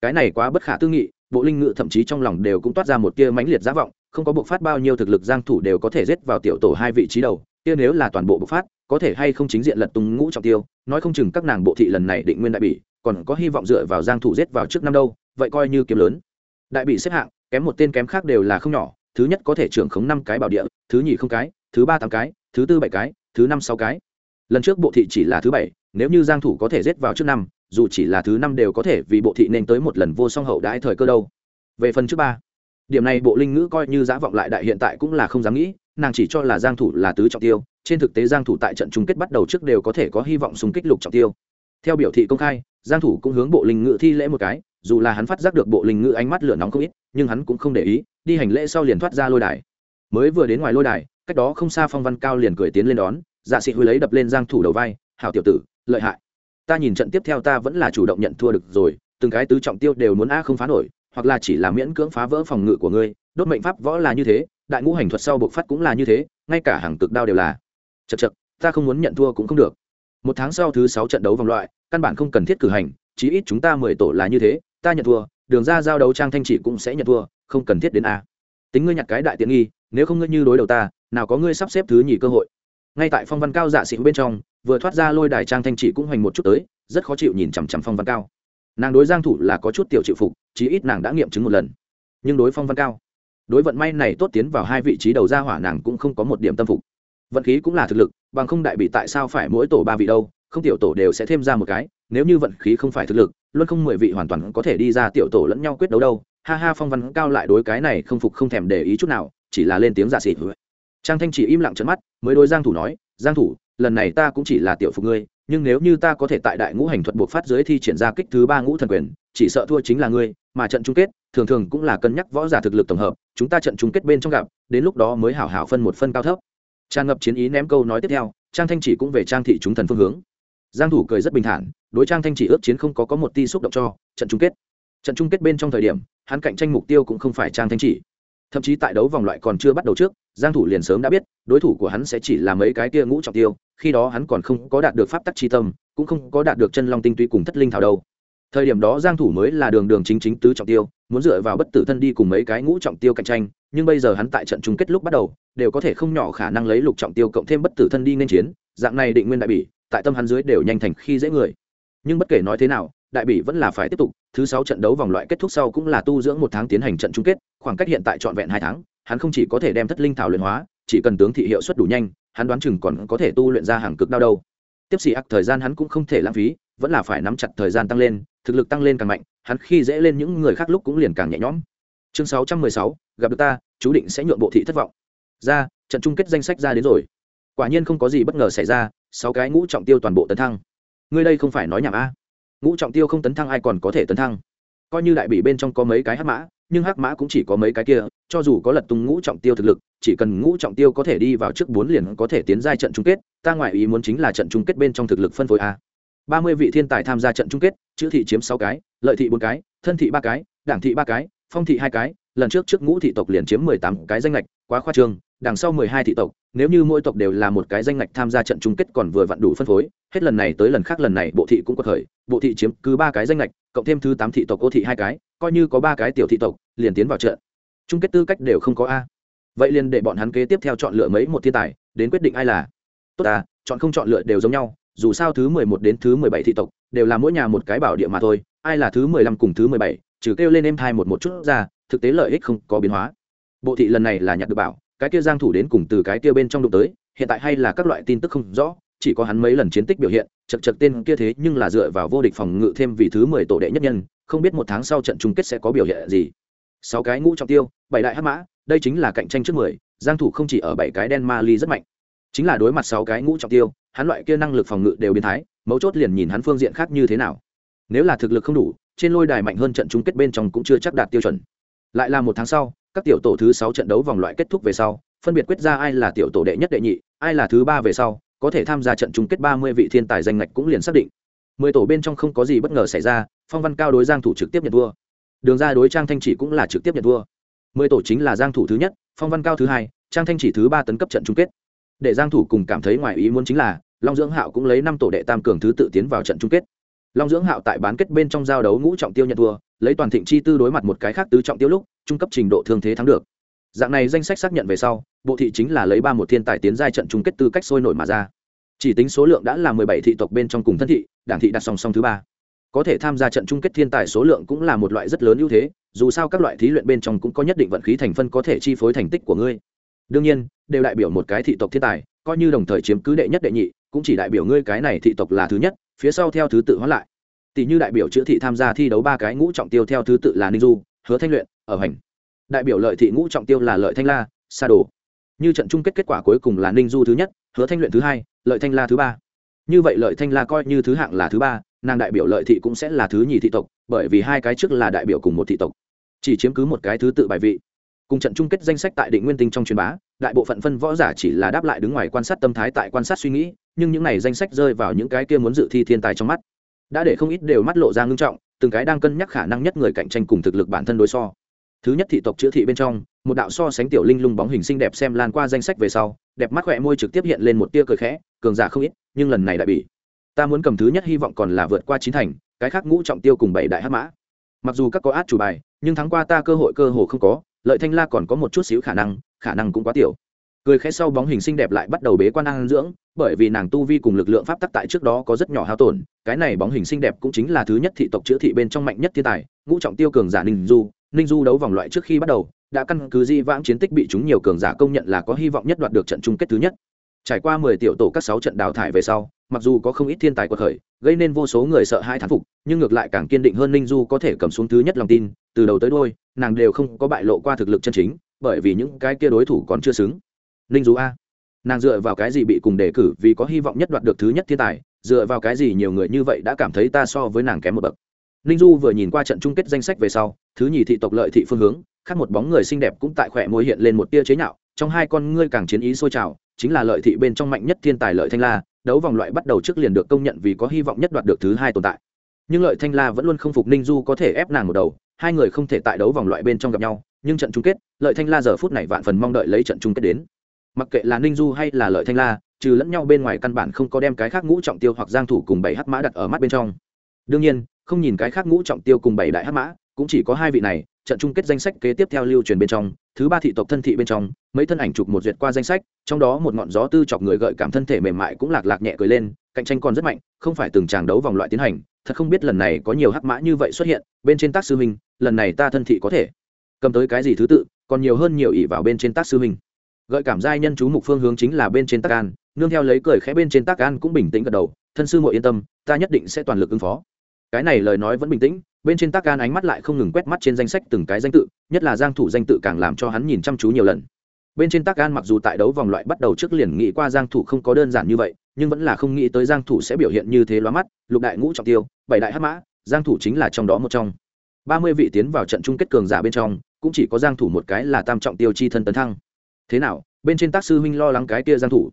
Cái này quá bất khả tư nghị, bộ linh ngự thậm chí trong lòng đều cũng toát ra một tia mãnh liệt giá vọng, không có buộc phát bao nhiêu thực lực giang thủ đều có thể giết vào tiểu tổ hai vị trí đầu kia nếu là toàn bộ bộc phát, có thể hay không chính diện lật tung ngũ trọng tiêu, nói không chừng các nàng bộ thị lần này định nguyên đại bỉ, còn có hy vọng dựa vào giang thủ giết vào trước năm đâu, vậy coi như kiếm lớn. Đại bị xếp hạng, kém một tên kém khác đều là không nhỏ, thứ nhất có thể trưởng khống năm cái bảo địa, thứ nhì không cái, thứ ba tám cái, thứ tư bảy cái, thứ năm sáu cái. Lần trước bộ thị chỉ là thứ bảy, nếu như giang thủ có thể giết vào trước năm, dù chỉ là thứ năm đều có thể, vì bộ thị nên tới một lần vô song hậu đãi thời cơ đâu. Về phần trước ba điểm này bộ linh ngữ coi như giá vọng lại đại hiện tại cũng là không dám nghĩ, nàng chỉ cho là giang thủ là tứ trọng tiêu, trên thực tế giang thủ tại trận chung kết bắt đầu trước đều có thể có hy vọng xung kích lục trọng tiêu. Theo biểu thị công khai, giang thủ cũng hướng bộ linh ngữ thi lễ một cái, dù là hắn phát giác được bộ linh ngữ ánh mắt lửa nóng không ít, nhưng hắn cũng không để ý, đi hành lễ sau liền thoát ra lôi đài. Mới vừa đến ngoài lôi đài, cách đó không xa phong văn cao liền cười tiến lên đón dạ sĩ huy lấy đập lên giang thủ đầu vai, hảo tiểu tử, lợi hại. Ta nhìn trận tiếp theo ta vẫn là chủ động nhận thua được rồi, từng cái tứ trọng tiêu đều muốn a không phá nổi hoặc là chỉ là miễn cưỡng phá vỡ phòng ngự của ngươi, đốt mệnh pháp võ là như thế, đại ngũ hành thuật sau bộc phát cũng là như thế, ngay cả hàng cực đao đều là. Chật chật ta không muốn nhận thua cũng không được. Một tháng sau thứ sáu trận đấu vòng loại, căn bản không cần thiết cử hành, chí ít chúng ta mười tổ là như thế, ta nhận thua, đường ra giao đấu trang thanh chỉ cũng sẽ nhận thua, không cần thiết đến a. Tính ngươi nhặt cái đại tiện nghi, nếu không ngươi như đối đầu ta, nào có ngươi sắp xếp thứ nhì cơ hội. Ngay tại phong văn cao dạ giả xịn bên trong, vừa thoát ra lôi đài trang thanh chỉ cũng hoành một chút tới, rất khó chịu nhìn chằm chằm phong văn cao nàng đối giang thủ là có chút tiểu chịu phục, chí ít nàng đã nghiệm chứng một lần. Nhưng đối phong văn cao, đối vận may này tốt tiến vào hai vị trí đầu ra hỏa nàng cũng không có một điểm tâm phục. Vận khí cũng là thực lực, bằng không đại bị tại sao phải mỗi tổ ba vị đâu, không tiểu tổ đều sẽ thêm ra một cái, nếu như vận khí không phải thực lực, luôn không mười vị hoàn toàn có thể đi ra tiểu tổ lẫn nhau quyết đấu đâu. Ha ha, phong văn cao lại đối cái này không phục không thèm để ý chút nào, chỉ là lên tiếng giả xịt trang thanh chỉ im lặng trận mắt, mới đối giang thủ nói, giang thủ, lần này ta cũng chỉ là tiểu phục ngươi nhưng nếu như ta có thể tại đại ngũ hành thuật buộc phát dưới thi triển ra kích thứ ba ngũ thần quyền, chỉ sợ thua chính là ngươi, mà trận chung kết, thường thường cũng là cân nhắc võ giả thực lực tổng hợp, chúng ta trận chung kết bên trong gặp, đến lúc đó mới hảo hảo phân một phân cao thấp. Tràn ngập chiến ý ném câu nói tiếp theo, trang thanh chỉ cũng về trang thị chúng thần phương hướng. Giang thủ cười rất bình thản, đối trang thanh chỉ ước chiến không có có một ti xúc động cho, trận chung kết. Trận chung kết bên trong thời điểm, hắn cạnh tranh mục tiêu cũng không phải trang thanh chỉ thậm chí tại đấu vòng loại còn chưa bắt đầu trước, giang thủ liền sớm đã biết, đối thủ của hắn sẽ chỉ là mấy cái kia ngũ trọng tiêu, khi đó hắn còn không có đạt được pháp tắc chi tâm, cũng không có đạt được chân long tinh túy cùng thất linh thảo đâu. Thời điểm đó giang thủ mới là đường đường chính chính tứ trọng tiêu, muốn dựa vào bất tử thân đi cùng mấy cái ngũ trọng tiêu cạnh tranh, nhưng bây giờ hắn tại trận chung kết lúc bắt đầu, đều có thể không nhỏ khả năng lấy lục trọng tiêu cộng thêm bất tử thân đi nên chiến, dạng này định nguyên đại bỉ, tại tâm hắn dưới đều nhanh thành khi dễ người. Nhưng bất kể nói thế nào, đại bỉ vẫn là phải tiếp tục, thứ sáu trận đấu vòng loại kết thúc sau cũng là tu dưỡng một tháng tiến hành trận chung kết khoảng cách hiện tại trọn vẹn hai tháng, hắn không chỉ có thể đem thất linh thảo luyện hóa, chỉ cần tướng thị hiệu suất đủ nhanh, hắn đoán chừng còn có thể tu luyện ra hàng cực đau đâu. Tiếp xì ác thời gian hắn cũng không thể lãng phí, vẫn là phải nắm chặt thời gian tăng lên, thực lực tăng lên càng mạnh, hắn khi dễ lên những người khác lúc cũng liền càng nhẹ nhõm. Chương sáu trăm mười sáu, gặp được ta, chú định sẽ nhượng bộ thị thất vọng. Ra, trận chung kết danh sách ra đến rồi. Quả nhiên không có gì bất ngờ xảy ra, sáu cái ngũ trọng tiêu toàn bộ tấn thăng. Ngươi đây không phải nói nhảm a. Ngũ trọng tiêu không tấn thăng ai còn có thể tấn thăng? Coi như đại bị bên trong có mấy cái hắc mã nhưng hắc mã cũng chỉ có mấy cái kia, cho dù có lật tung ngũ trọng tiêu thực lực, chỉ cần ngũ trọng tiêu có thể đi vào trước bốn liền có thể tiến giai trận chung kết, ta ngoại ý muốn chính là trận chung kết bên trong thực lực phân phối a. Ba mươi vị thiên tài tham gia trận chung kết, chữ thị chiếm sáu cái, lợi thị bốn cái, thân thị ba cái, đảng thị ba cái, phong thị hai cái, lần trước trước ngũ thị tộc liền chiếm mười tám cái danh lệch quá khoa trương, đằng sau mười hai thị tộc, nếu như mỗi tộc đều là một cái danh lệch tham gia trận chung kết còn vừa vặn đủ phân phối, hết lần này tới lần khác lần này bộ thị cũng có thời, bộ thị chiếm cứ ba cái danh lệch cộng thêm thứ tám thị tộc ô thị hai cái, coi như có ba cái tiểu thị tộc, liền tiến vào trận. Chung kết tư cách đều không có a. Vậy liền để bọn hắn kế tiếp theo chọn lựa mấy một thiên tài, đến quyết định ai là. Tốt à chọn không chọn lựa đều giống nhau, dù sao thứ mười một đến thứ mười bảy thị tộc, đều là mỗi nhà một cái bảo địa mà thôi, ai là thứ mười lăm cùng thứ mười bảy, trừ kêu lên em thai một một chút ra, thực tế lợi ích không có biến hóa. Bộ thị lần này là nhặt được bảo, cái kia giang thủ đến cùng từ cái kia bên trong đụng tới, hiện tại hay là các loại tin tức không rõ chỉ có hắn mấy lần chiến tích biểu hiện, chật chật tên kia thế nhưng là dựa vào vô địch phòng ngự thêm vì thứ mười tổ đệ nhất nhân, không biết một tháng sau trận chung kết sẽ có biểu hiện gì. Sáu cái ngũ trọng tiêu, bảy đại hắc mã, đây chính là cạnh tranh trước mười, giang thủ không chỉ ở bảy cái đen ma ly rất mạnh, chính là đối mặt sáu cái ngũ trọng tiêu, hắn loại kia năng lực phòng ngự đều biến thái, mấu chốt liền nhìn hắn phương diện khác như thế nào. Nếu là thực lực không đủ, trên lôi đài mạnh hơn trận chung kết bên trong cũng chưa chắc đạt tiêu chuẩn. Lại là một tháng sau, các tiểu tổ thứ sáu trận đấu vòng loại kết thúc về sau, phân biệt quyết ra ai là tiểu tổ đệ nhất đệ nhị, ai là thứ ba về sau có thể tham gia trận chung kết ba mươi vị thiên tài danh ngạch cũng liền xác định. Mười tổ bên trong không có gì bất ngờ xảy ra, phong văn cao đối giang thủ trực tiếp nhận thua. Đường ra đối trang thanh chỉ cũng là trực tiếp nhận thua. Mười tổ chính là giang thủ thứ nhất, phong văn cao thứ hai, trang thanh chỉ thứ ba tấn cấp trận chung kết. Để giang thủ cùng cảm thấy ngoài ý muốn chính là, long dưỡng hạo cũng lấy năm tổ đệ tam cường thứ tự tiến vào trận chung kết. Long dưỡng hạo tại bán kết bên trong giao đấu ngũ trọng tiêu nhận thua, lấy toàn thịnh chi tư đối mặt một cái khác tứ trọng tiêu lúc, trung cấp trình độ thương thế thắng được dạng này danh sách xác nhận về sau, bộ thị chính là lấy ba một thiên tài tiến giai trận chung kết tư cách sôi nổi mà ra. Chỉ tính số lượng đã là mười bảy thị tộc bên trong cùng thân thị, đảng thị đặt song song thứ ba. Có thể tham gia trận chung kết thiên tài số lượng cũng là một loại rất lớn ưu thế, dù sao các loại thí luyện bên trong cũng có nhất định vận khí thành phân có thể chi phối thành tích của ngươi. Đương nhiên, đều đại biểu một cái thị tộc thiên tài, coi như đồng thời chiếm cứ đệ nhất đệ nhị, cũng chỉ đại biểu ngươi cái này thị tộc là thứ nhất, phía sau theo thứ tự hóa lại. Tỷ như đại biểu chữa thị tham gia thi đấu ba cái ngũ trọng tiêu theo thứ tự là ninh du, hứa thanh luyện, ở hành đại biểu lợi thị ngũ trọng tiêu là lợi thanh la, sa đồ. Như trận chung kết kết quả cuối cùng là ninh du thứ nhất, hứa thanh luyện thứ hai, lợi thanh la thứ ba. Như vậy lợi thanh la coi như thứ hạng là thứ ba, nàng đại biểu lợi thị cũng sẽ là thứ nhì thị tộc, bởi vì hai cái trước là đại biểu cùng một thị tộc. Chỉ chiếm cứ một cái thứ tự bài vị. Cùng trận chung kết danh sách tại định nguyên tinh trong truyền bá, đại bộ phận phân võ giả chỉ là đáp lại đứng ngoài quan sát tâm thái tại quan sát suy nghĩ, nhưng những này danh sách rơi vào những cái kia muốn dự thi thiên tài trong mắt. Đã để không ít đều mắt lộ ra ngưng trọng, từng cái đang cân nhắc khả năng nhất người cạnh tranh cùng thực lực bản thân đối so thứ nhất thị tộc chữa thị bên trong, một đạo so sánh tiểu linh lung bóng hình xinh đẹp xem lan qua danh sách về sau, đẹp mắt khỏe môi trực tiếp hiện lên một tia cười khẽ, cường giả không ít, nhưng lần này đại bị ta muốn cầm thứ nhất hy vọng còn là vượt qua chín thành, cái khác ngũ trọng tiêu cùng bảy đại hát mã. Mặc dù các có át chủ bài, nhưng thắng qua ta cơ hội cơ hồ không có, lợi thanh la còn có một chút xíu khả năng khả năng cũng quá tiểu. Cười khẽ sau bóng hình xinh đẹp lại bắt đầu bế quan ăn dưỡng, bởi vì nàng tu vi cùng lực lượng pháp tắc tại trước đó có rất nhỏ hao tổn, cái này bóng hình xinh đẹp cũng chính là thứ nhất thị tộc chữa thị bên trong mạnh nhất thiên tài, ngũ trọng tiêu cường giả ninh du ninh du đấu vòng loại trước khi bắt đầu, đã căn cứ di vãng chiến tích bị chúng nhiều cường giả công nhận là có hy vọng nhất đoạt được trận chung kết thứ nhất. Trải qua mười tiểu tổ các sáu trận đào thải về sau, mặc dù có không ít thiên tài quật khởi, gây nên vô số người sợ hai thán phục, nhưng ngược lại càng kiên định hơn ninh du có thể cầm xuống thứ nhất lòng tin, từ đầu tới đôi nàng đều không có bại lộ qua thực lực chân chính, bởi vì những cái kia đối thủ còn chưa xứng. Ninh du a. Nàng dựa vào cái gì bị cùng đề cử vì có hy vọng nhất đoạt được thứ nhất thiên tài, dựa vào cái gì nhiều người như vậy đã cảm thấy ta so với nàng kém một bậc? Ninh du vừa nhìn qua trận chung kết danh sách về sau, thứ nhì thị tộc lợi thị phương hướng, khác một bóng người xinh đẹp cũng tại khỏe môi hiện lên một tia chế nhạo, trong hai con ngươi càng chiến ý sôi trào, chính là lợi thị bên trong mạnh nhất thiên tài lợi thanh la, đấu vòng loại bắt đầu trước liền được công nhận vì có hy vọng nhất đoạt được thứ hai tồn tại. Nhưng lợi thanh la vẫn luôn không phục ninh du có thể ép nàng một đầu, hai người không thể tại đấu vòng loại bên trong gặp nhau, nhưng trận chung kết, lợi thanh la giờ phút này vạn phần mong đợi lấy trận chung kết đến. Mặc kệ là ninh du hay là lợi thanh la, trừ lẫn nhau bên ngoài căn bản không có đem cái khác ngũ trọng tiêu hoặc giang thủ cùng bảy hắc mã đặt ở mắt bên trong. Đương nhiên không nhìn cái khác ngũ trọng tiêu cùng bảy đại hắc mã cũng chỉ có hai vị này trận chung kết danh sách kế tiếp theo lưu truyền bên trong thứ ba thị tộc thân thị bên trong mấy thân ảnh chụp một duyệt qua danh sách trong đó một ngọn gió tư chọc người gợi cảm thân thể mềm mại cũng lạc lạc nhẹ cười lên cạnh tranh còn rất mạnh không phải từng tràng đấu vòng loại tiến hành thật không biết lần này có nhiều hắc mã như vậy xuất hiện bên trên tác sư huynh, lần này ta thân thị có thể cầm tới cái gì thứ tự còn nhiều hơn nhiều ỷ vào bên trên tác sư huynh. gợi cảm giai nhân chú mục phương hướng chính là bên trên tác an nương theo lấy cười khẽ bên trên tác an cũng bình tĩnh gật đầu thân sư muội yên tâm ta nhất định sẽ toàn lực ứng phó cái này lời nói vẫn bình tĩnh, bên trên tác can ánh mắt lại không ngừng quét mắt trên danh sách từng cái danh tự, nhất là giang thủ danh tự càng làm cho hắn nhìn chăm chú nhiều lần. Bên trên tác can mặc dù tại đấu vòng loại bắt đầu trước liền nghĩ qua giang thủ không có đơn giản như vậy, nhưng vẫn là không nghĩ tới giang thủ sẽ biểu hiện như thế lóa mắt, lục đại ngũ trọng tiêu, bảy đại hắc mã, giang thủ chính là trong đó một trong. 30 vị tiến vào trận chung kết cường giả bên trong, cũng chỉ có giang thủ một cái là tam trọng tiêu chi thân tấn thăng. Thế nào, bên trên tác sư huynh lo lắng cái kia giang thủ?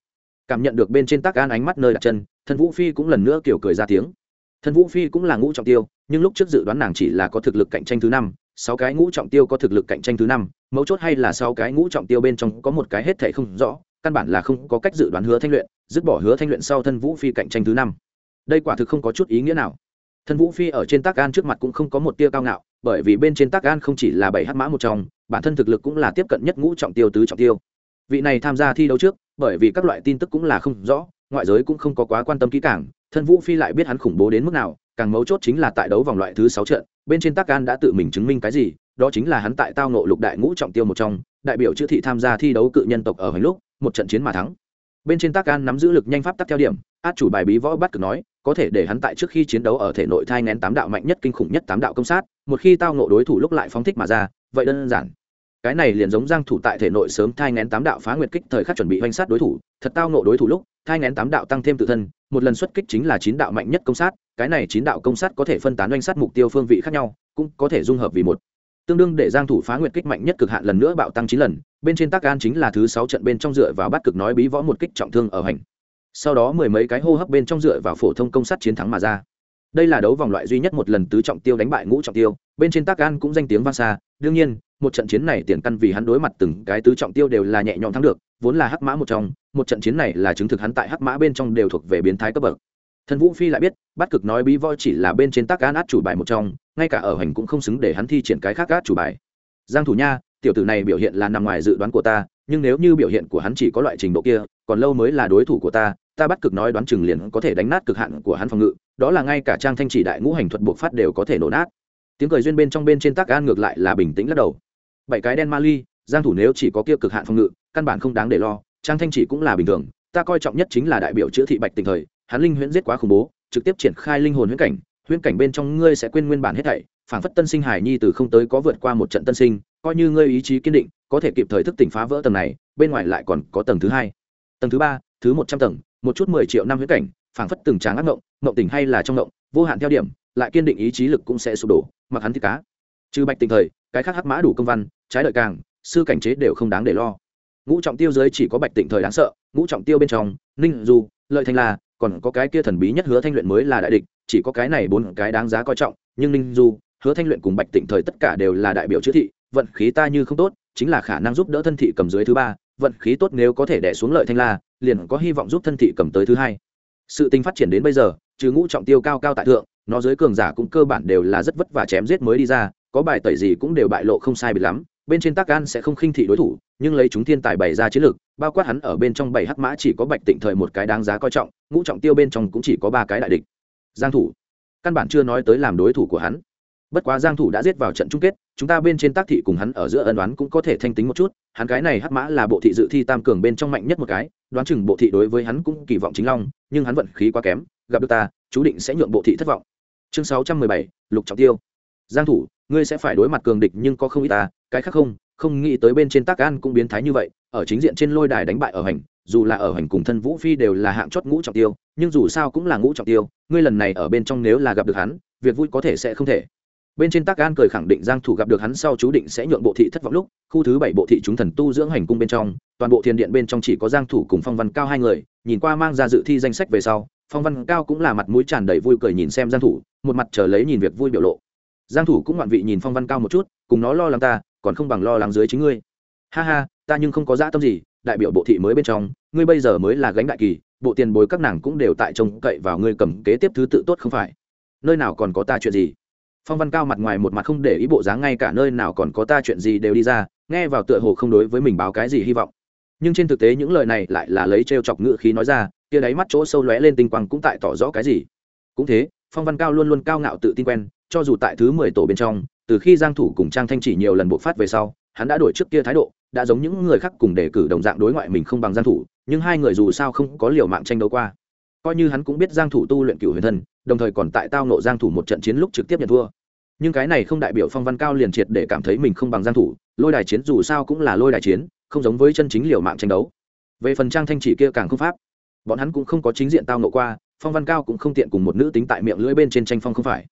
Cảm nhận được bên trên tác an ánh mắt nơi đặt chân thân vũ phi cũng lần nữa kiểu cười ra tiếng thân vũ phi cũng là ngũ trọng tiêu, nhưng lúc trước dự đoán nàng chỉ là có thực lực cạnh tranh thứ năm, sáu cái ngũ trọng tiêu có thực lực cạnh tranh thứ năm, mấu chốt hay là sáu cái ngũ trọng tiêu bên trong có một cái hết thể không rõ, căn bản là không có cách dự đoán hứa thanh luyện, dứt bỏ hứa thanh luyện sau thân vũ phi cạnh tranh thứ năm. Đây quả thực không có chút ý nghĩa nào. Thân vũ phi ở trên tác gan trước mặt cũng không có một tia cao ngạo, bởi vì bên trên tác gan không chỉ là bảy hát mã một trong, bản thân thực lực cũng là tiếp cận nhất ngũ trọng tiêu, tứ trọng tiêu. Vị này tham gia thi đấu trước, bởi vì các loại tin tức cũng là không rõ, ngoại giới cũng không có quá quan tâm kỹ càng thân vũ phi lại biết hắn khủng bố đến mức nào, càng mấu chốt chính là tại đấu vòng loại thứ sáu trận, bên trên tác gan đã tự mình chứng minh cái gì, đó chính là hắn tại tao nộ lục đại ngũ trọng tiêu một trong, đại biểu chữ thị tham gia thi đấu cự nhân tộc ở hành lúc, một trận chiến mà thắng. Bên trên tác gan nắm giữ lực nhanh pháp tắc theo điểm, át chủ bài bí võ bắt cực nói, có thể để hắn tại trước khi chiến đấu ở thể nội thai nén tám đạo mạnh nhất kinh khủng nhất tám đạo công sát, một khi tao nộ đối thủ lúc lại phóng thích mà ra, vậy đơn giản. Cái này liền giống giang thủ tại thể nội sớm thai nén tám đạo phá nguyệt kích thời khắc chuẩn bị hoành sát đối thủ, thật tao nộ đối thủ lúc thai nén tám đạo tăng thêm tự thân, một lần xuất kích chính là chín đạo mạnh nhất công sát, cái này chín đạo công sát có thể phân tán hoành sát mục tiêu phương vị khác nhau, cũng có thể dung hợp vì một. Tương đương để giang thủ phá nguyệt kích mạnh nhất cực hạn lần nữa bạo tăng chín lần, bên trên tác an chính là thứ sáu trận bên trong dựa vào bắt cực nói bí võ một kích trọng thương ở hành. Sau đó mười mấy cái hô hấp bên trong dựa vào phổ thông công sát chiến thắng mà ra. Đây là đấu vòng loại duy nhất một lần tứ trọng tiêu đánh bại ngũ trọng tiêu, bên trên tác an cũng danh tiếng vang xa, đương nhiên một trận chiến này tiền căn vì hắn đối mặt từng cái tứ trọng tiêu đều là nhẹ nhõm thắng được, vốn là hắc mã một trong, một trận chiến này là chứng thực hắn tại hắc mã bên trong đều thuộc về biến thái cấp bậc. Thần vũ phi lại biết, bắt cực nói bí voi chỉ là bên trên tác án át chủ bài một trong, ngay cả ở hành cũng không xứng để hắn thi triển cái khác át chủ bài. Giang thủ nha, tiểu tử này biểu hiện là nằm ngoài dự đoán của ta, nhưng nếu như biểu hiện của hắn chỉ có loại trình độ kia, còn lâu mới là đối thủ của ta ta bắt cực nói đoán chừng liền có thể đánh nát cực hạn của hắn phòng ngự, đó là ngay cả trang thanh chỉ đại ngũ hành thuật buộc phát đều có thể nổ nát. Tiếng cười duyên bên trong bên trên tác an ngược lại là bình tĩnh lắc đầu bảy cái đen ma ly giang thủ nếu chỉ có kia cực hạn phòng ngự, căn bản không đáng để lo, trang thanh chỉ cũng là bình thường, ta coi trọng nhất chính là đại biểu chữa thị bạch tình thời, hắn linh huyễn giết quá khủng bố, trực tiếp triển khai linh hồn huyễn cảnh huyễn cảnh bên trong ngươi sẽ quên nguyên bản hết thảy, phảng phất tân sinh hải nhi từ không tới có vượt qua một trận tân sinh, coi như ngươi ý chí kiên định, có thể kịp thời thức tỉnh phá vỡ tầng này, bên ngoài lại còn có tầng thứ hai. Tầng thứ ba, thứ một trăm tầng, một chút mười triệu năm huyễn cảnh, phảng phất từng tráng ác ngộng ngộng tỉnh hay là trong ngộng, vô hạn theo điểm, lại kiên định ý chí lực cũng sẽ sụp đổ, mặc hắn thì cá. Trừ bạch tình thời cái khác hắc mã đủ công văn, trái đợi càng, sư cảnh chế đều không đáng để lo. Ngũ trọng tiêu dưới chỉ có bạch tịnh thời đáng sợ, ngũ trọng tiêu bên trong, ninh du, lợi thanh la, còn có cái kia thần bí nhất hứa thanh luyện mới là đại địch, chỉ có cái này bốn cái đáng giá coi trọng, nhưng ninh du, hứa thanh luyện cùng bạch tịnh thời tất cả đều là đại biểu chữ thị, vận khí ta như không tốt, chính là khả năng giúp đỡ thân thị cầm dưới thứ ba, vận khí tốt nếu có thể đẻ xuống lợi thanh la, liền có hy vọng giúp thân thị cầm tới thứ hai. Sự tình phát triển đến bây giờ, trừ ngũ trọng tiêu cao cao tại thượng, nó dưới cường giả cũng cơ bản đều là rất vất vả chém giết mới đi ra có bài tẩy gì cũng đều bại lộ không sai bị lắm bên trên tác gan sẽ không khinh thị đối thủ nhưng lấy chúng thiên tài bày ra chiến lược bao quát hắn ở bên trong bảy hắc mã chỉ có bạch tịnh thời một cái đáng giá coi trọng ngũ trọng tiêu bên trong cũng chỉ có ba cái đại địch. Giang thủ. Căn bản chưa nói tới làm đối thủ của hắn. Bất quá giang thủ đã giết vào trận chung kết chúng ta bên trên tác thị cùng hắn ở giữa ân đoán cũng có thể thanh tính một chút hắn cái này hắc mã là bộ thị dự thi tam cường bên trong mạnh nhất một cái đoán chừng bộ thị đối với hắn cũng kỳ vọng chính long nhưng hắn vận khí quá kém gặp được ta chú định sẽ nhượng bộ thị thất vọng. Chương 617, lục trọng tiêu giang thủ, ngươi sẽ phải đối mặt cường địch nhưng có không ít ta, cái khác không không nghĩ tới bên trên tác an cũng biến thái như vậy, ở chính diện trên lôi đài đánh bại ở hành, dù là ở hành cùng thân vũ phi đều là hạng chót ngũ trọng tiêu, nhưng dù sao cũng là ngũ trọng tiêu, ngươi lần này ở bên trong nếu là gặp được hắn, việc vui có thể sẽ không thể. Bên trên tác an cười khẳng định giang thủ gặp được hắn sau chú định sẽ nhượng bộ thị thất vọng lúc, khu thứ bảy bộ thị chúng thần tu dưỡng hành cung bên trong, toàn bộ thiên điện bên trong chỉ có giang thủ cùng phong văn cao hai người, nhìn qua mang ra dự thi danh sách về sau, phong văn cao cũng là mặt mũi tràn đầy vui cười nhìn xem giang thủ, một mặt chờ lấy nhìn việc vui biểu lộ giang thủ cũng ngoạn vị nhìn phong văn cao một chút, cùng nó lo lắng ta, còn không bằng lo lắng dưới chính ngươi. Ha ha, ta nhưng không có dạ tâm gì, đại biểu bộ thị mới bên trong, ngươi bây giờ mới là gánh đại kỳ, bộ tiền bối các nàng cũng đều tại trông cậy vào ngươi cầm kế tiếp thứ tự tốt không phải? Nơi nào còn có ta chuyện gì? Phong văn cao mặt ngoài một mặt không để ý bộ dáng ngay cả nơi nào còn có ta chuyện gì đều đi ra, nghe vào tựa hồ không đối với mình báo cái gì hy vọng. Nhưng trên thực tế những lời này lại là lấy t r e o chọc ngự khí nói ra, kia đáy mắt chỗ sâu lóe lên tinh quang cũng tại tỏ rõ cái gì. Cũng thế phong văn cao luôn luôn cao ngạo tự tin quen, cho dù tại thứ mười tổ bên trong, từ khi giang thủ cùng trang thanh chỉ nhiều lần bộc phát về sau, hắn đã đổi trước kia thái độ, đã giống những người khác cùng đề cử đồng dạng đối ngoại mình không bằng giang thủ, nhưng hai người dù sao không có liều mạng tranh đấu qua. Coi như hắn cũng biết giang thủ tu luyện cửu huyền thân đồng thời còn tại tao nộ giang thủ một trận chiến lúc trực tiếp nhận thua. Nhưng cái này không đại biểu phong văn cao liền triệt để cảm thấy mình không bằng giang thủ, lôi đài chiến dù sao cũng là lôi đài chiến, không giống với chân chính liều mạng tranh đấu. Về phần trang thanh chỉ kia càng không pháp, bọn hắn cũng không có chính diện tao nộ qua phong văn cao cũng không tiện cùng một nữ tính tại miệng lưỡi bên trên tranh phong không phải.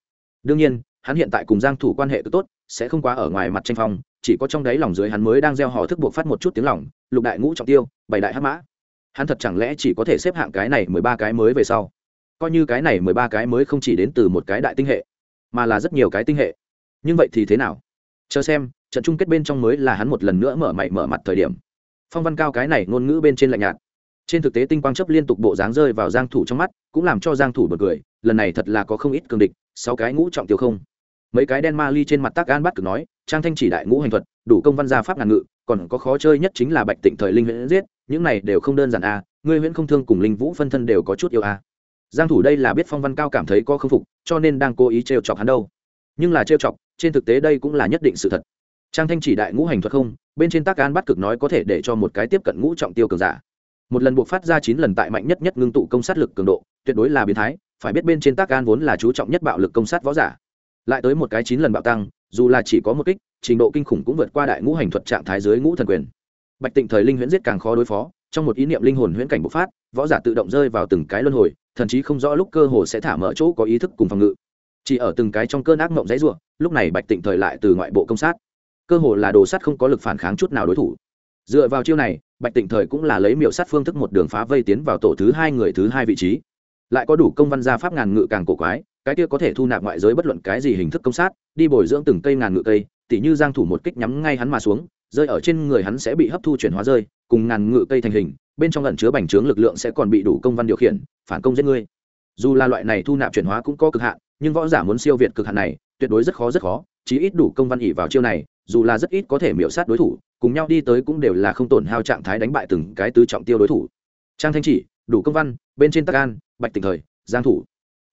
Đương nhiên, hắn hiện tại cùng giang thủ quan hệ tốt, sẽ không quá ở ngoài mặt tranh phong, chỉ có trong đáy lòng dưới hắn mới đang gieo hò thức buộc phát một chút tiếng lòng, lục đại ngũ trọng tiêu, bảy đại hắc mã. Hắn thật chẳng lẽ chỉ có thể xếp hạng cái này mười ba cái mới về sau? Coi như cái này mười ba cái mới không chỉ đến từ một cái đại tinh hệ, mà là rất nhiều cái tinh hệ. Nhưng vậy thì thế nào? Chờ xem, trận chung kết bên trong mới là hắn một lần nữa mở mày mở mặt thời điểm. Phong văn cao cái này ngôn ngữ bên trên lạnh nhạt trên thực tế tinh quang chấp liên tục bộ dáng rơi vào giang thủ trong mắt, cũng làm cho giang thủ bật cười, lần này thật là có không ít cường địch, sáu cái ngũ trọng tiêu không mấy cái đen ma ly trên mặt tác an bắt cực nói, trang thanh chỉ đại ngũ hành thuật, đủ công văn gia pháp ngàn ngự, còn có khó chơi nhất chính là bạch tịnh thời linh huyễn giết, những này đều không đơn giản a à. ngươi huyễn không thương cùng linh vũ phân thân đều có chút yêu a à. giang thủ đây là biết phong văn cao cảm thấy có không phục, cho nên đang cố ý trêu chọc hắn đâu nhưng là trêu chọc, trên thực tế đây cũng là nhất định sự thật trang thanh chỉ đại ngũ hành thuật không, bên trên tác an bắt cực nói có thể để cho một cái tiếp cận ngũ trọng tiêu cường giả một lần buộc phát ra chín lần tại mạnh nhất nhất ngưng tụ công sát lực cường độ, tuyệt đối là biến thái, phải biết bên trên tác gan vốn là chú trọng nhất bạo lực công sát võ giả. Lại tới một cái chín lần bạo tăng, dù là chỉ có một kích, trình độ kinh khủng cũng vượt qua đại ngũ hành thuật trạng thái dưới ngũ thần quyền. Bạch tịnh thời linh huyễn giết càng khó đối phó, trong một ý niệm linh hồn huyễn cảnh bộc phát, võ giả tự động rơi vào từng cái luân hồi, thậm chí không rõ lúc cơ hồ sẽ thả mở chỗ có ý thức cùng phòng ngự. Chỉ ở từng cái trong cơn ác mộng dãy ruộng lúc này bạch tịnh thời lại từ ngoại bộ công sát. Cơ hồ là đồ sắt không có lực phản kháng chút nào đối thủ dựa vào chiêu này, bạch tịnh thời cũng là lấy miệu sát phương thức một đường phá vây tiến vào tổ thứ hai người thứ hai vị trí. Lại có đủ công văn gia pháp ngàn ngự càng cổ quái, cái kia có thể thu nạp ngoại giới bất luận cái gì hình thức công sát, đi bồi dưỡng từng cây ngàn ngự cây, tỉ như giang thủ một kích nhắm ngay hắn mà xuống, rơi ở trên người hắn sẽ bị hấp thu chuyển hóa rơi, cùng ngàn ngự cây thành hình, bên trong ẩn chứa bành trướng lực lượng sẽ còn bị đủ công văn điều khiển, phản công giết ngươi. Dù là loại này thu nạp chuyển hóa cũng có cực hạn, nhưng võ giả muốn siêu việt cực hạn này, tuyệt đối rất khó rất khó, chí ít đủ công văn ỉ vào chiêu này, dù là rất ít có thể miểu sát đối thủ cùng nhau đi tới cũng đều là không tổn hao trạng thái đánh bại từng cái tứ trọng tiêu đối thủ. Trang thanh chỉ, đủ công văn, bên trên tắc an, bạch tình thời, giang thủ.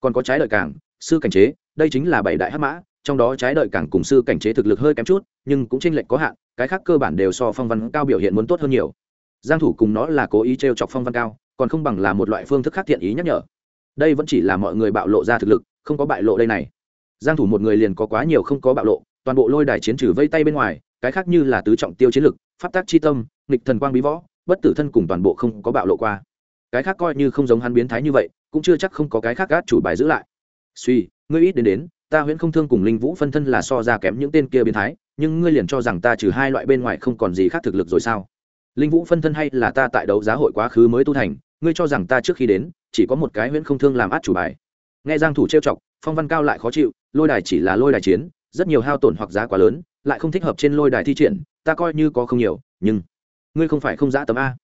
Còn có trái đợi cảng, sư cảnh chế, đây chính là bảy đại hắc mã, trong đó trái đợi cảng cùng sư cảnh chế thực lực hơi kém chút, nhưng cũng chênh lệch có hạn, cái khác cơ bản đều so phong văn cao biểu hiện muốn tốt hơn nhiều. Giang thủ cùng nó là cố ý treo chọc phong văn cao, còn không bằng là một loại phương thức khác thiện ý nhắc nhở. Đây vẫn chỉ là mọi người bạo lộ ra thực lực, không có bại lộ đây này. Giang thủ một người liền có quá nhiều không có bạo lộ, toàn bộ lôi đài chiến trừ vây tay bên ngoài cái khác như là tứ trọng tiêu chiến lực, pháp tác chi tâm, nghịch thần quang bí võ, bất tử thân cùng toàn bộ không có bạo lộ qua. Cái khác coi như không giống hắn biến thái như vậy, cũng chưa chắc không có cái khác gác chủ bài giữ lại. Suy, ngươi ít đến đến, ta huyễn không thương cùng linh vũ phân thân là so ra kém những tên kia biến thái, nhưng ngươi liền cho rằng ta trừ hai loại bên ngoài không còn gì khác thực lực rồi sao? Linh vũ phân thân hay là ta tại đấu giá hội quá khứ mới tu thành, ngươi cho rằng ta trước khi đến, chỉ có một cái huyễn không thương làm át chủ bài. Nghe giang thủ trêu chọc, phong văn cao lại khó chịu, lôi đài chỉ là lôi đài chiến, rất nhiều hao tổn hoặc giá quá lớn lại không thích hợp trên lôi đài thi triển, ta coi như có không nhiều, nhưng ngươi không phải không giã tấm a.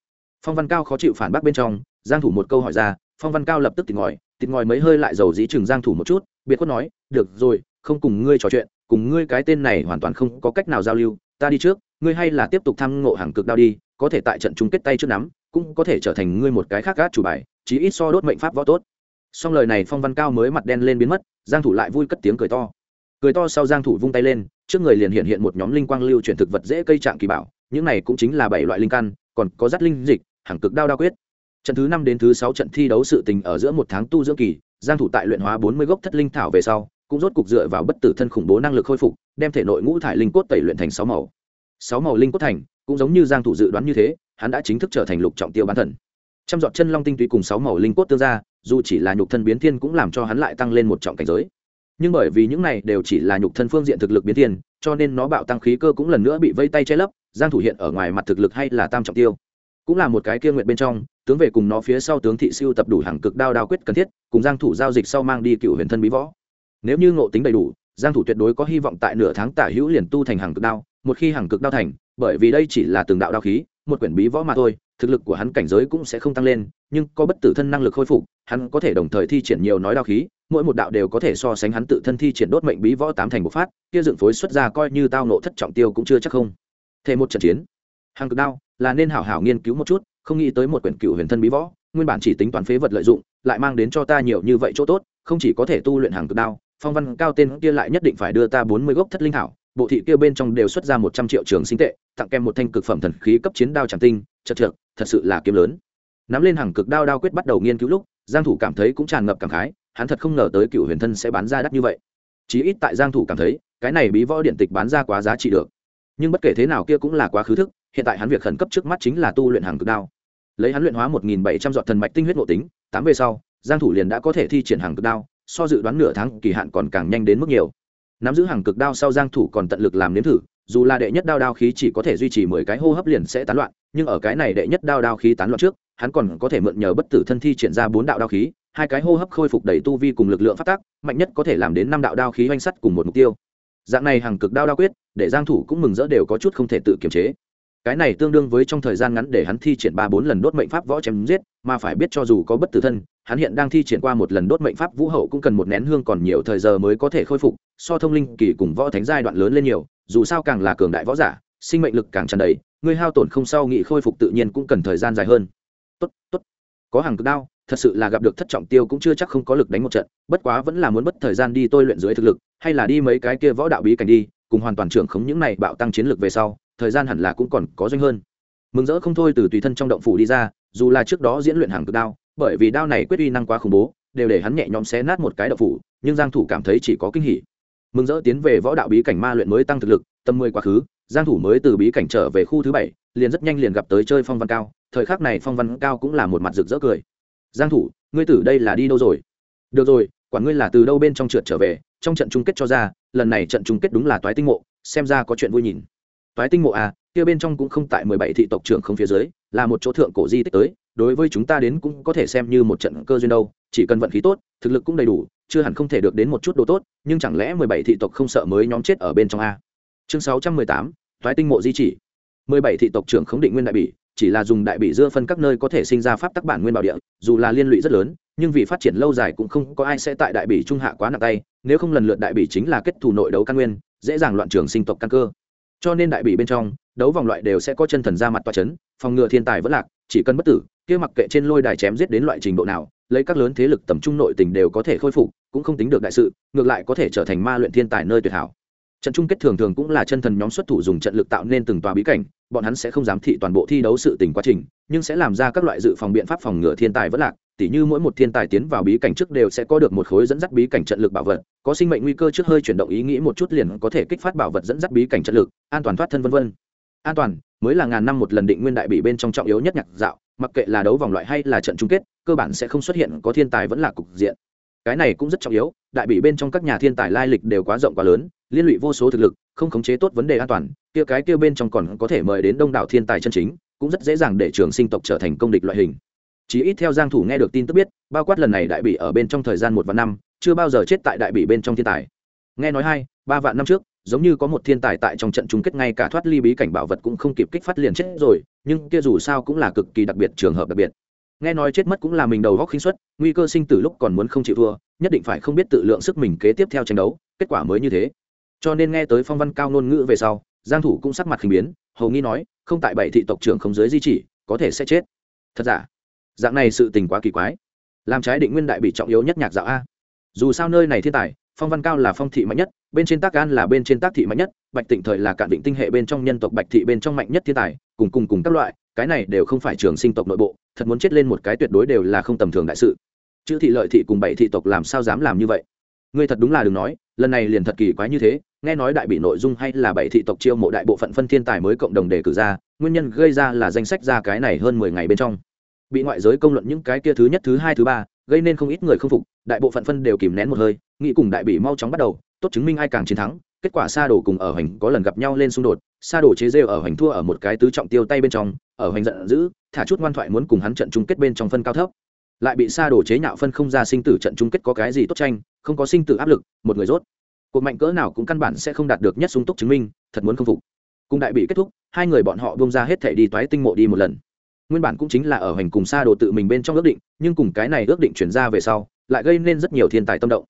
Phong văn cao khó chịu phản bác bên trong, giang thủ một câu hỏi ra, phong văn cao lập tức tịt ngòi tịt ngòi mấy hơi lại dầu dĩ chừng giang thủ một chút, biệt khuất nói, được rồi, không cùng ngươi trò chuyện, cùng ngươi cái tên này hoàn toàn không có cách nào giao lưu, ta đi trước, ngươi hay là tiếp tục thăm ngộ hàng cực đao đi, có thể tại trận chung kết tay trước nắm, cũng có thể trở thành ngươi một cái khác gác chủ bài, chí ít so đốt mệnh pháp võ tốt. Xong lời này phong văn cao mới mặt đen lên biến mất, giang thủ lại vui cất tiếng cười to. Cười to sau giang thủ vung tay lên trước người liền hiện hiện một nhóm linh quang lưu chuyển thực vật dễ cây trạng kỳ bảo, những này cũng chính là bảy loại linh căn, còn có rắt linh dịch hàng cực đao đa quyết. Trận thứ năm đến thứ sáu trận thi đấu sự tình ở giữa một tháng tu dưỡng kỳ, giang thủ tại luyện hóa 40 gốc thất linh thảo về sau, cũng rốt cục dựa vào bất tử thân khủng bố năng lực khôi phục, đem thể nội ngũ thải linh cốt tẩy luyện thành sáu màu. Sáu màu linh cốt thành, cũng giống như giang thủ dự đoán như thế, hắn đã chính thức trở thành lục trọng tiêu bán thần. Trăm giọt chân long tinh túy cùng sáu màu linh cốt tương ra dù chỉ là nhục thân biến thiên cũng làm cho hắn lại tăng lên một trọng cảnh giới nhưng bởi vì những này đều chỉ là nhục thân phương diện thực lực biến thiên, cho nên nó bạo tăng khí cơ cũng lần nữa bị vây tay che lấp, giang thủ hiện ở ngoài mặt thực lực hay là tam trọng tiêu. Cũng là một cái kia nguyện bên trong, tướng về cùng nó phía sau tướng thị siêu tập đủ hàng cực đao đao quyết cần thiết, cùng giang thủ giao dịch sau mang đi cựu huyền thân bí võ. Nếu như ngộ tính đầy đủ, giang thủ tuyệt đối có hy vọng tại nửa tháng tả hữu liền tu thành hàng cực đao, một khi hàng cực đao thành, bởi vì đây chỉ là từng đạo đao khí, một quyển bí võ mà thôi, thực lực của hắn cảnh giới cũng sẽ không tăng lên, nhưng có bất tử thân năng lực khôi phục, hắn có thể đồng thời thi triển nhiều nói đao khí mỗi một đạo đều có thể so sánh hắn tự thân thi triển đốt mệnh bí võ tám thành một phát, kia dựng phối xuất ra coi như tao nộ thất trọng tiêu cũng chưa chắc không. Thêm một trận chiến hàng cực đao là nên hảo hảo nghiên cứu một chút, không nghĩ tới một quyển cựu huyền thân bí võ, nguyên bản chỉ tính toán phế vật lợi dụng, lại mang đến cho ta nhiều như vậy chỗ tốt, không chỉ có thể tu luyện hàng cực đao, phong văn cao tên kia lại nhất định phải đưa ta bốn mươi gốc thất linh thảo bộ thị kia bên trong đều xuất ra một trăm triệu trường sinh tệ, tặng kèm một thanh cực phẩm thần khí cấp chiến đao tràng tinh, chật trượt, thật sự là kiếm lớn. Nắm lên hàng cực đao đao quyết bắt đầu nghiên cứu lúc, giang thủ cảm thấy cũng tràn ngập cảm khái hắn thật không ngờ tới cựu huyền thân sẽ bán ra đắt như vậy. Chí ít tại giang thủ cảm thấy, cái này bí võ điện tịch bán ra quá giá trị được. Nhưng bất kể thế nào kia cũng là quá khứ thức, hiện tại hắn việc khẩn cấp trước mắt chính là tu luyện hàng cực đao. Lấy hắn luyện hóa một nghìn bảy trăm giọt thần mạch tinh huyết nội tính, tám về sau, giang thủ liền đã có thể thi triển hàng cực đao, so dự đoán nửa tháng kỳ hạn còn càng nhanh đến mức nhiều. Nắm giữ hàng cực đao sau giang thủ còn tận lực làm nếm thử, dù là đệ nhất đao đao khí chỉ có thể duy trì mười cái hô hấp liền sẽ tán loạn, nhưng ở cái này đệ nhất đao đao khí tán loạn trước, hắn còn có thể mượn nhờ bất tử thân thi triển ra bốn đạo đao khí hai cái hô hấp khôi phục đầy tu vi cùng lực lượng phát tác, mạnh nhất có thể làm đến năm đạo đao khí oanh sắt cùng một mục tiêu. Dạng này hàng cực đao đao quyết, để giang thủ cũng mừng rỡ đều có chút không thể tự kiềm chế. Cái này tương đương với trong thời gian ngắn để hắn thi triển ba bốn lần đốt mệnh pháp võ chém giết, mà phải biết cho dù có bất tử thân, hắn hiện đang thi triển qua một lần đốt mệnh pháp vũ hậu cũng cần một nén hương còn nhiều thời giờ mới có thể khôi phục, so thông linh kỳ cùng võ thánh giai đoạn lớn lên nhiều, dù sao càng là cường đại võ giả, sinh mệnh lực càng tràn đầy, người hao tổn không sau nghị khôi phục tự nhiên cũng cần thời gian dài hơn. Tốt tốt. Có hàng cực đao thật sự là gặp được thất trọng tiêu cũng chưa chắc không có lực đánh một trận, bất quá vẫn là muốn bất thời gian đi tôi luyện dưới thực lực, hay là đi mấy cái kia võ đạo bí cảnh đi, cùng hoàn toàn trưởng khống những này bạo tăng chiến lực về sau, thời gian hẳn là cũng còn có doanh hơn. Mừng rỡ không thôi từ tùy thân trong động phủ đi ra, dù là trước đó diễn luyện hàng cực đao, bởi vì đao này quyết uy năng quá khủng bố, đều để hắn nhẹ nhõm xé nát một cái động phủ, nhưng giang thủ cảm thấy chỉ có kinh hỉ. Mừng rỡ tiến về võ đạo bí cảnh ma luyện mới tăng thực lực tâm mười quá khứ, giang thủ mới từ bí cảnh trở về khu thứ bảy, liền rất nhanh liền gặp tới chơi phong văn cao, thời khắc này phong văn cao cũng là một mặt rực rỡ cười giang thủ, ngươi tử đây là đi đâu rồi? Được rồi quản ngươi là từ đâu bên trong trượt trở về, trong trận chung kết cho ra, lần này trận chung kết đúng là toái tinh mộ, xem ra có chuyện vui nhìn. Toái tinh mộ à kia bên trong cũng không tại mười bảy thị tộc trưởng không phía dưới, là một chỗ thượng cổ di tích tới, đối với chúng ta đến cũng có thể xem như một trận cơ duyên đâu, chỉ cần vận khí tốt, thực lực cũng đầy đủ, chưa hẳn không thể được đến một chút đồ tốt, nhưng chẳng lẽ mười bảy thị tộc không sợ mới nhóm chết ở bên trong a? Chương sáu trăm mười tám, toái tinh mộ di chỉ. mười bảy thị tộc trưởng khống định nguyên đại bỉ chỉ là dùng đại bỉ dưa phân các nơi có thể sinh ra pháp tắc bản nguyên bảo địa, dù là liên lụy rất lớn, nhưng vì phát triển lâu dài cũng không có ai sẽ tại đại bỉ trung hạ quá nặng tay, nếu không lần lượt đại bỉ chính là kết thù nội đấu căn nguyên, dễ dàng loạn trường sinh tộc căn cơ. Cho nên đại bỉ bên trong, đấu vòng loại đều sẽ có chân thần ra mặt toa chấn, phòng ngừa thiên tài vẫn lạc, chỉ cần bất tử, kia mặc kệ trên lôi đài chém giết đến loại trình độ nào, lấy các lớn thế lực tầm trung nội tình đều có thể khôi phục, cũng không tính được đại sự, ngược lại có thể trở thành ma luyện thiên tài nơi tuyệt hảo trận chung kết thường thường cũng là chân thần nhóm xuất thủ dùng trận lực tạo nên từng tòa bí cảnh, bọn hắn sẽ không dám thị toàn bộ thi đấu sự tình quá trình, nhưng sẽ làm ra các loại dự phòng biện pháp phòng ngừa thiên tài vất lạc, tỉ như mỗi một thiên tài tiến vào bí cảnh trước đều sẽ có được một khối dẫn dắt bí cảnh trận lực bảo vật, có sinh mệnh nguy cơ trước hơi chuyển động ý nghĩ một chút liền có thể kích phát bảo vật dẫn dắt bí cảnh trận lực, an toàn thoát thân vân vân. An toàn, mới là ngàn năm một lần định nguyên đại bị bên trong trọng yếu nhất nhạc dạo, mặc kệ là đấu vòng loại hay là trận chung kết, cơ bản sẽ không xuất hiện có thiên tài vẫn là cục diện. Cái này cũng rất trọng yếu, đại bị bên trong các nhà thiên tài lai lịch đều quá rộng quá lớn liên lụy vô số thực lực, không khống chế tốt vấn đề an toàn, kia cái kia bên trong còn có thể mời đến đông đảo thiên tài chân chính, cũng rất dễ dàng để trường sinh tộc trở thành công địch loại hình. Chỉ ít theo giang thủ nghe được tin tức biết, bao quát lần này đại bị ở bên trong thời gian một vạn năm, chưa bao giờ chết tại đại bị bên trong thiên tài. Nghe nói hai, ba vạn năm trước, giống như có một thiên tài tại trong trận chung kết ngay cả thoát ly bí cảnh bảo vật cũng không kịp kích phát liền chết rồi, nhưng kia dù sao cũng là cực kỳ đặc biệt trường hợp đặc biệt. Nghe nói chết mất cũng là mình đầu góc khinh suất, nguy cơ sinh tử lúc còn muốn không chịu thua, nhất định phải không biết tự lượng sức mình kế tiếp theo tranh đấu, kết quả mới như thế cho nên nghe tới phong văn cao ngôn ngữ về sau, giang thủ cũng sắc mặt khinh biến, hầu nghi nói, không tại bảy thị tộc trưởng không dưới di chỉ, có thể sẽ chết. Thật giả? Dạng này sự tình quá kỳ quái. Làm trái định nguyên đại bị trọng yếu nhất nhạc dạo a. Dù sao nơi này thiên tài, phong văn cao là phong thị mạnh nhất, bên trên tác an là bên trên tác thị mạnh nhất, bạch tịnh thời là cạn định tinh hệ bên trong nhân tộc bạch thị bên trong mạnh nhất thiên tài, cùng cùng cùng các loại, cái này đều không phải trường sinh tộc nội bộ, thật muốn chết lên một cái tuyệt đối đều là không tầm thường đại sự. Chữ thị lợi thị cùng bảy thị tộc làm sao dám làm như vậy? Ngươi thật đúng là đừng nói, lần này liền thật kỳ quái như thế, nghe nói đại bị nội dung hay là bảy thị tộc chiêu mộ đại bộ phận phân thiên tài mới cộng đồng đề cử ra, nguyên nhân gây ra là danh sách ra cái này hơn mười ngày bên trong. Bị ngoại giới công luận những cái kia thứ nhất, thứ hai, thứ ba, gây nên không ít người không phục, đại bộ phận phân đều kìm nén một hơi, nghĩ cùng đại bị mau chóng bắt đầu, tốt chứng minh ai càng chiến thắng, kết quả sa đổ cùng ở hoành có lần gặp nhau lên xung đột, sa đổ chế rêu ở hoành thua ở một cái tứ trọng tiêu tay bên trong, ở hoành giận dữ, thả chút ngoan thoại muốn cùng hắn trận chung kết bên trong phân cao thấp. Lại bị sa đổ chế nhạo phân không ra sinh tử trận chung kết có cái gì tốt tranh không có sinh tử áp lực, một người rốt. Cuộc mạnh cỡ nào cũng căn bản sẽ không đạt được nhất sung túc chứng minh, thật muốn không phục. Cùng đại bị kết thúc, hai người bọn họ bông ra hết thể đi toái tinh mộ đi một lần. Nguyên bản cũng chính là ở hành cùng xa đồ tự mình bên trong ước định, nhưng cùng cái này ước định chuyển ra về sau, lại gây nên rất nhiều thiên tài tâm động.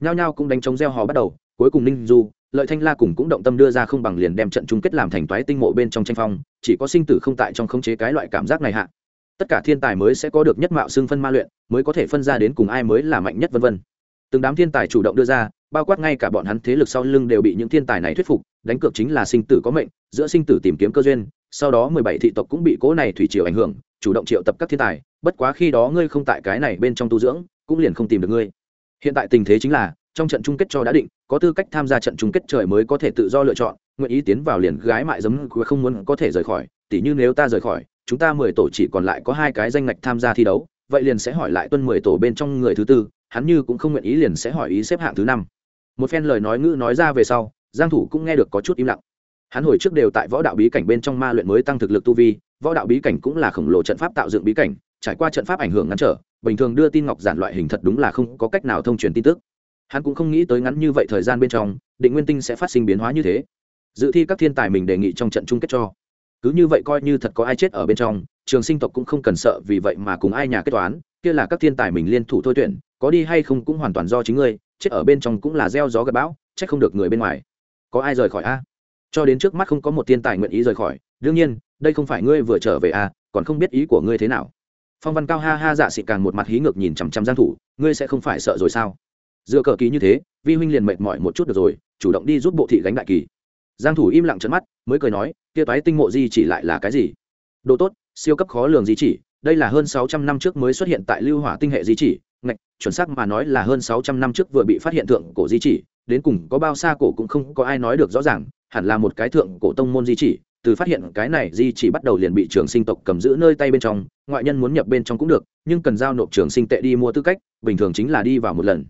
Nhao nhao cũng đánh chống gieo hò bắt đầu, cuối cùng ninh du, lợi thanh la cùng cũng động tâm đưa ra không bằng liền đem trận chung kết làm thành toái tinh mộ bên trong tranh phong, chỉ có sinh tử không tại trong khống chế cái loại cảm giác này hạ. Tất cả thiên tài mới sẽ có được nhất mạo xương phân ma luyện, mới có thể phân ra đến cùng ai mới là mạnh nhất vân vân từng đám thiên tài chủ động đưa ra, bao quát ngay cả bọn hắn thế lực sau lưng đều bị những thiên tài này thuyết phục, đánh cược chính là sinh tử có mệnh, giữa sinh tử tìm kiếm cơ duyên, sau đó mười bảy thị tộc cũng bị cố này thủy triều ảnh hưởng, chủ động triệu tập các thiên tài, bất quá khi đó ngươi không tại cái này bên trong tu dưỡng, cũng liền không tìm được ngươi. Hiện tại tình thế chính là, trong trận chung kết cho đã định, có tư cách tham gia trận chung kết trời mới có thể tự do lựa chọn, nguyện ý tiến vào liền gái mại giấm không muốn có thể rời khỏi, tỉ như nếu ta rời khỏi, chúng ta mười tổ chỉ còn lại có hai cái danh ngạch tham gia thi đấu vậy liền sẽ hỏi lại tuân mười tổ bên trong người thứ tư, hắn như cũng không nguyện ý liền sẽ hỏi ý xếp hạng thứ năm. Một phen lời nói ngữ nói ra về sau, giang thủ cũng nghe được có chút im lặng. Hắn hồi trước đều tại võ đạo bí cảnh bên trong ma luyện mới tăng thực lực tu vi, võ đạo bí cảnh cũng là khổng lồ trận pháp tạo dựng bí cảnh, trải qua trận pháp ảnh hưởng ngắn trở, bình thường đưa tin ngọc giản loại hình thật đúng là không có cách nào thông truyền tin tức. Hắn cũng không nghĩ tới ngắn như vậy thời gian bên trong, định nguyên tinh sẽ phát sinh biến hóa như thế. Dự thi các thiên tài mình đề nghị trong trận chung kết cho cứ như vậy coi như thật có ai chết ở bên trong, trường sinh tộc cũng không cần sợ vì vậy mà cùng ai nhà kết toán, kia là các thiên tài mình liên thủ thôi tuyển, có đi hay không cũng hoàn toàn do chính ngươi, chết ở bên trong cũng là gieo gió gặp bão trách không được người bên ngoài. Có ai rời khỏi a? Cho đến trước mắt không có một thiên tài nguyện ý rời khỏi, đương nhiên, đây không phải ngươi vừa trở về a, còn không biết ý của ngươi thế nào. Phong văn cao ha ha dạ xị càng một mặt hí ngược nhìn chằm chằm giang thủ, ngươi sẽ không phải sợ rồi sao? Dựa cờ ký như thế, vi huynh liền mệt mỏi một chút được rồi, chủ động đi giúp bộ thị gánh đại kỳ giang thủ im lặng trợn mắt, mới cười nói, kia toái tinh mộ di chỉ lại là cái gì? Độ tốt, siêu cấp khó lường di chỉ, đây là hơn 600 năm trước mới xuất hiện tại lưu hỏa tinh hệ di chỉ, ngạch, chuẩn xác mà nói là hơn 600 năm trước vừa bị phát hiện thượng cổ di chỉ, đến cùng có bao xa cổ cũng không có ai nói được rõ ràng, hẳn là một cái thượng cổ tông môn di chỉ, từ phát hiện cái này di chỉ bắt đầu liền bị trường sinh tộc cầm giữ nơi tay bên trong, ngoại nhân muốn nhập bên trong cũng được, nhưng cần giao nộp trường sinh tệ đi mua tư cách, bình thường chính là đi vào một lần.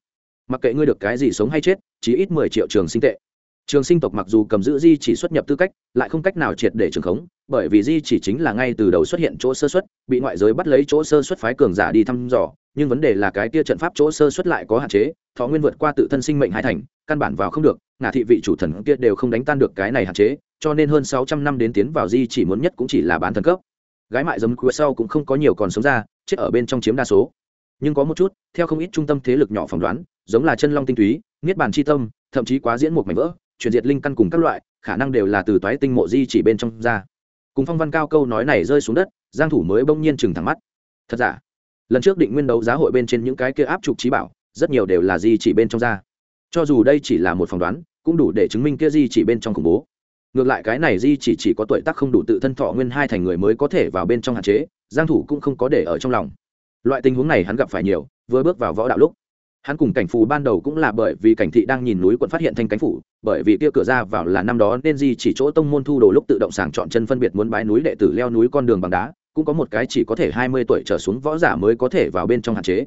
Mặc kệ ngươi được cái gì sống hay chết, chỉ ít mười triệu trường sinh tệ trường sinh tộc mặc dù cầm giữ di chỉ xuất nhập tư cách, lại không cách nào triệt để trường khống, bởi vì di chỉ chính là ngay từ đầu xuất hiện chỗ sơ xuất, bị ngoại giới bắt lấy chỗ sơ xuất phái cường giả đi thăm dò, nhưng vấn đề là cái kia trận pháp chỗ sơ xuất lại có hạn chế, thọ nguyên vượt qua tự thân sinh mệnh hai thành, căn bản vào không được, ngả thị vị chủ thần kia đều không đánh tan được cái này hạn chế, cho nên hơn sáu trăm năm đến tiến vào di chỉ muốn nhất cũng chỉ là bán thần cấp. Gái mại dấm cuối sau cũng không có nhiều còn sống ra, chết ở bên trong chiếm đa số. Nhưng có một chút, theo không ít trung tâm thế lực nhỏ phỏng đoán, giống là chân long tinh túy, niết bàn chi tâm, thậm chí quá diễn một mảnh vỡ chuyển diệt linh căn cùng các loại, khả năng đều là từ toái tinh mộ di chỉ bên trong ra. Cùng phong văn cao câu nói này rơi xuống đất, giang thủ mới bỗng nhiên chừng thẳng mắt. Thật giả? Lần trước định nguyên đấu giá hội bên trên những cái kia áp trục trí bảo, rất nhiều đều là di chỉ bên trong ra. Cho dù đây chỉ là một phỏng đoán, cũng đủ để chứng minh kia di chỉ bên trong khủng bố. Ngược lại cái này di chỉ chỉ có tuổi tác không đủ tự thân thọ nguyên hai thành người mới có thể vào bên trong hạn chế, giang thủ cũng không có để ở trong lòng. Loại tình huống này hắn gặp phải nhiều, vừa bước vào võ đạo lúc hắn cùng cảnh phù ban đầu cũng là bởi vì cảnh thị đang nhìn núi quận phát hiện thanh cánh phủ, bởi vì kia cửa ra vào là năm đó nên di chỉ chỗ tông môn thu đồ lúc tự động sàng chọn chân phân biệt muốn bái núi đệ tử leo núi con đường bằng đá, cũng có một cái chỉ có thể hai mươi tuổi trở xuống võ giả mới có thể vào bên trong hạn chế.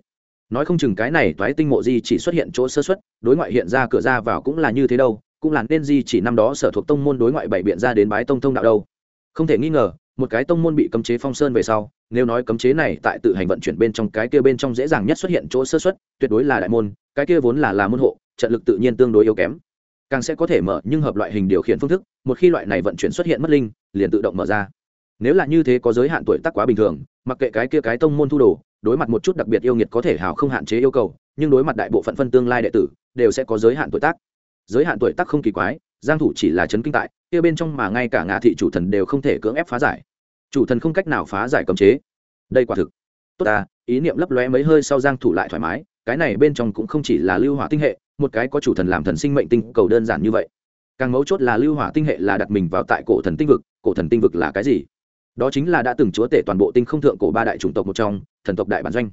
Nói không chừng cái này toái tinh mộ di chỉ xuất hiện chỗ sơ xuất đối ngoại hiện ra cửa ra vào cũng là như thế đâu, cũng là nên di chỉ năm đó sở thuộc tông môn đối ngoại bảy biện ra đến bái tông thông đạo đâu. Không thể nghi ngờ một cái tông môn bị cấm chế phong sơn về sau, nếu nói cấm chế này tại tự hành vận chuyển bên trong cái kia bên trong dễ dàng nhất xuất hiện chỗ sơ xuất, tuyệt đối là đại môn, cái kia vốn là là môn hộ, trận lực tự nhiên tương đối yếu kém. Càng sẽ có thể mở nhưng hợp loại hình điều khiển phương thức, một khi loại này vận chuyển xuất hiện mất linh, liền tự động mở ra. Nếu là như thế có giới hạn tuổi tác quá bình thường, mặc kệ cái kia cái tông môn thu đồ, đối mặt một chút đặc biệt yêu nghiệt có thể hào không hạn chế yêu cầu, nhưng đối mặt đại bộ phận phân tương lai đệ tử, đều sẽ có giới hạn tuổi tác. Giới hạn tuổi tác không kỳ quái giang thủ chỉ là chấn kinh tại, kia bên trong mà ngay cả ngã thị chủ thần đều không thể cưỡng ép phá giải. Chủ thần không cách nào phá giải cấm chế. Đây quả thực. Tốt à ý niệm lấp lóe mấy hơi sau giang thủ lại thoải mái, cái này bên trong cũng không chỉ là lưu hỏa tinh hệ, một cái có chủ thần làm thần sinh mệnh tinh cầu đơn giản như vậy. Càng mấu chốt là lưu hỏa tinh hệ là đặt mình vào tại cổ thần tinh vực, cổ thần tinh vực là cái gì? Đó chính là đã từng chúa tể toàn bộ tinh không thượng cổ ba đại chủng tộc một trong, thần tộc đại bản doanh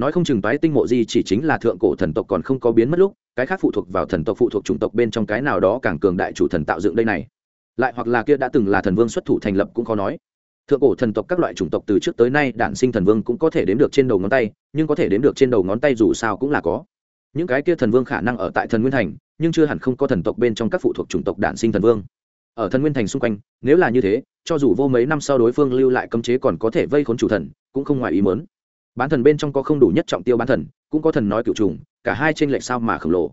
nói không chừng toái tinh mộ di chỉ chính là thượng cổ thần tộc còn không có biến mất lúc, cái khác phụ thuộc vào thần tộc phụ thuộc chủng tộc bên trong cái nào đó càng cường đại chủ thần tạo dựng đây này. Lại hoặc là kia đã từng là thần vương xuất thủ thành lập cũng khó nói. Thượng cổ thần tộc các loại chủng tộc từ trước tới nay đản sinh thần vương cũng có thể đếm được trên đầu ngón tay, nhưng có thể đếm được trên đầu ngón tay dù sao cũng là có. Những cái kia thần vương khả năng ở tại thần nguyên thành, nhưng chưa hẳn không có thần tộc bên trong các phụ thuộc chủng tộc đản sinh thần vương. Ở thần nguyên thành xung quanh, nếu là như thế, cho dù vô mấy năm sau đối phương lưu lại cấm chế còn có thể vây khốn chủ thần, cũng không ngoài ý mớn bán thần bên trong có không đủ nhất trọng tiêu bán thần, cũng có thần nói cựu trùng, cả hai trên lệch sao mà khổng lồ.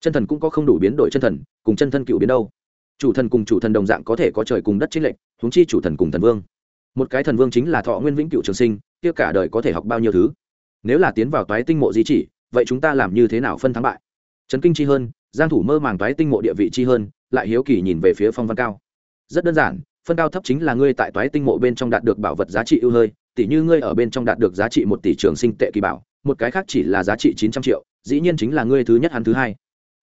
Chân thần cũng có không đủ biến đổi chân thần, cùng chân thân cựu biến đâu. Chủ thần cùng chủ thần đồng dạng có thể có trời cùng đất trên lệch, huống chi chủ thần cùng thần vương. Một cái thần vương chính là thọ nguyên vĩnh cựu trường sinh, kia cả đời có thể học bao nhiêu thứ? Nếu là tiến vào toái tinh mộ di chỉ, vậy chúng ta làm như thế nào phân thắng bại? Trấn kinh chi hơn, giang thủ mơ màng toái tinh mộ địa vị chi hơn, lại hiếu kỳ nhìn về phía phong văn cao. Rất đơn giản, phân cao thấp chính là ngươi tại toái tinh mộ bên trong đạt được bảo vật giá trị ưu hơi tỷ như ngươi ở bên trong đạt được giá trị một tỷ trường sinh tệ kỳ bảo, một cái khác chỉ là giá trị chín trăm triệu, dĩ nhiên chính là ngươi thứ nhất hắn thứ hai.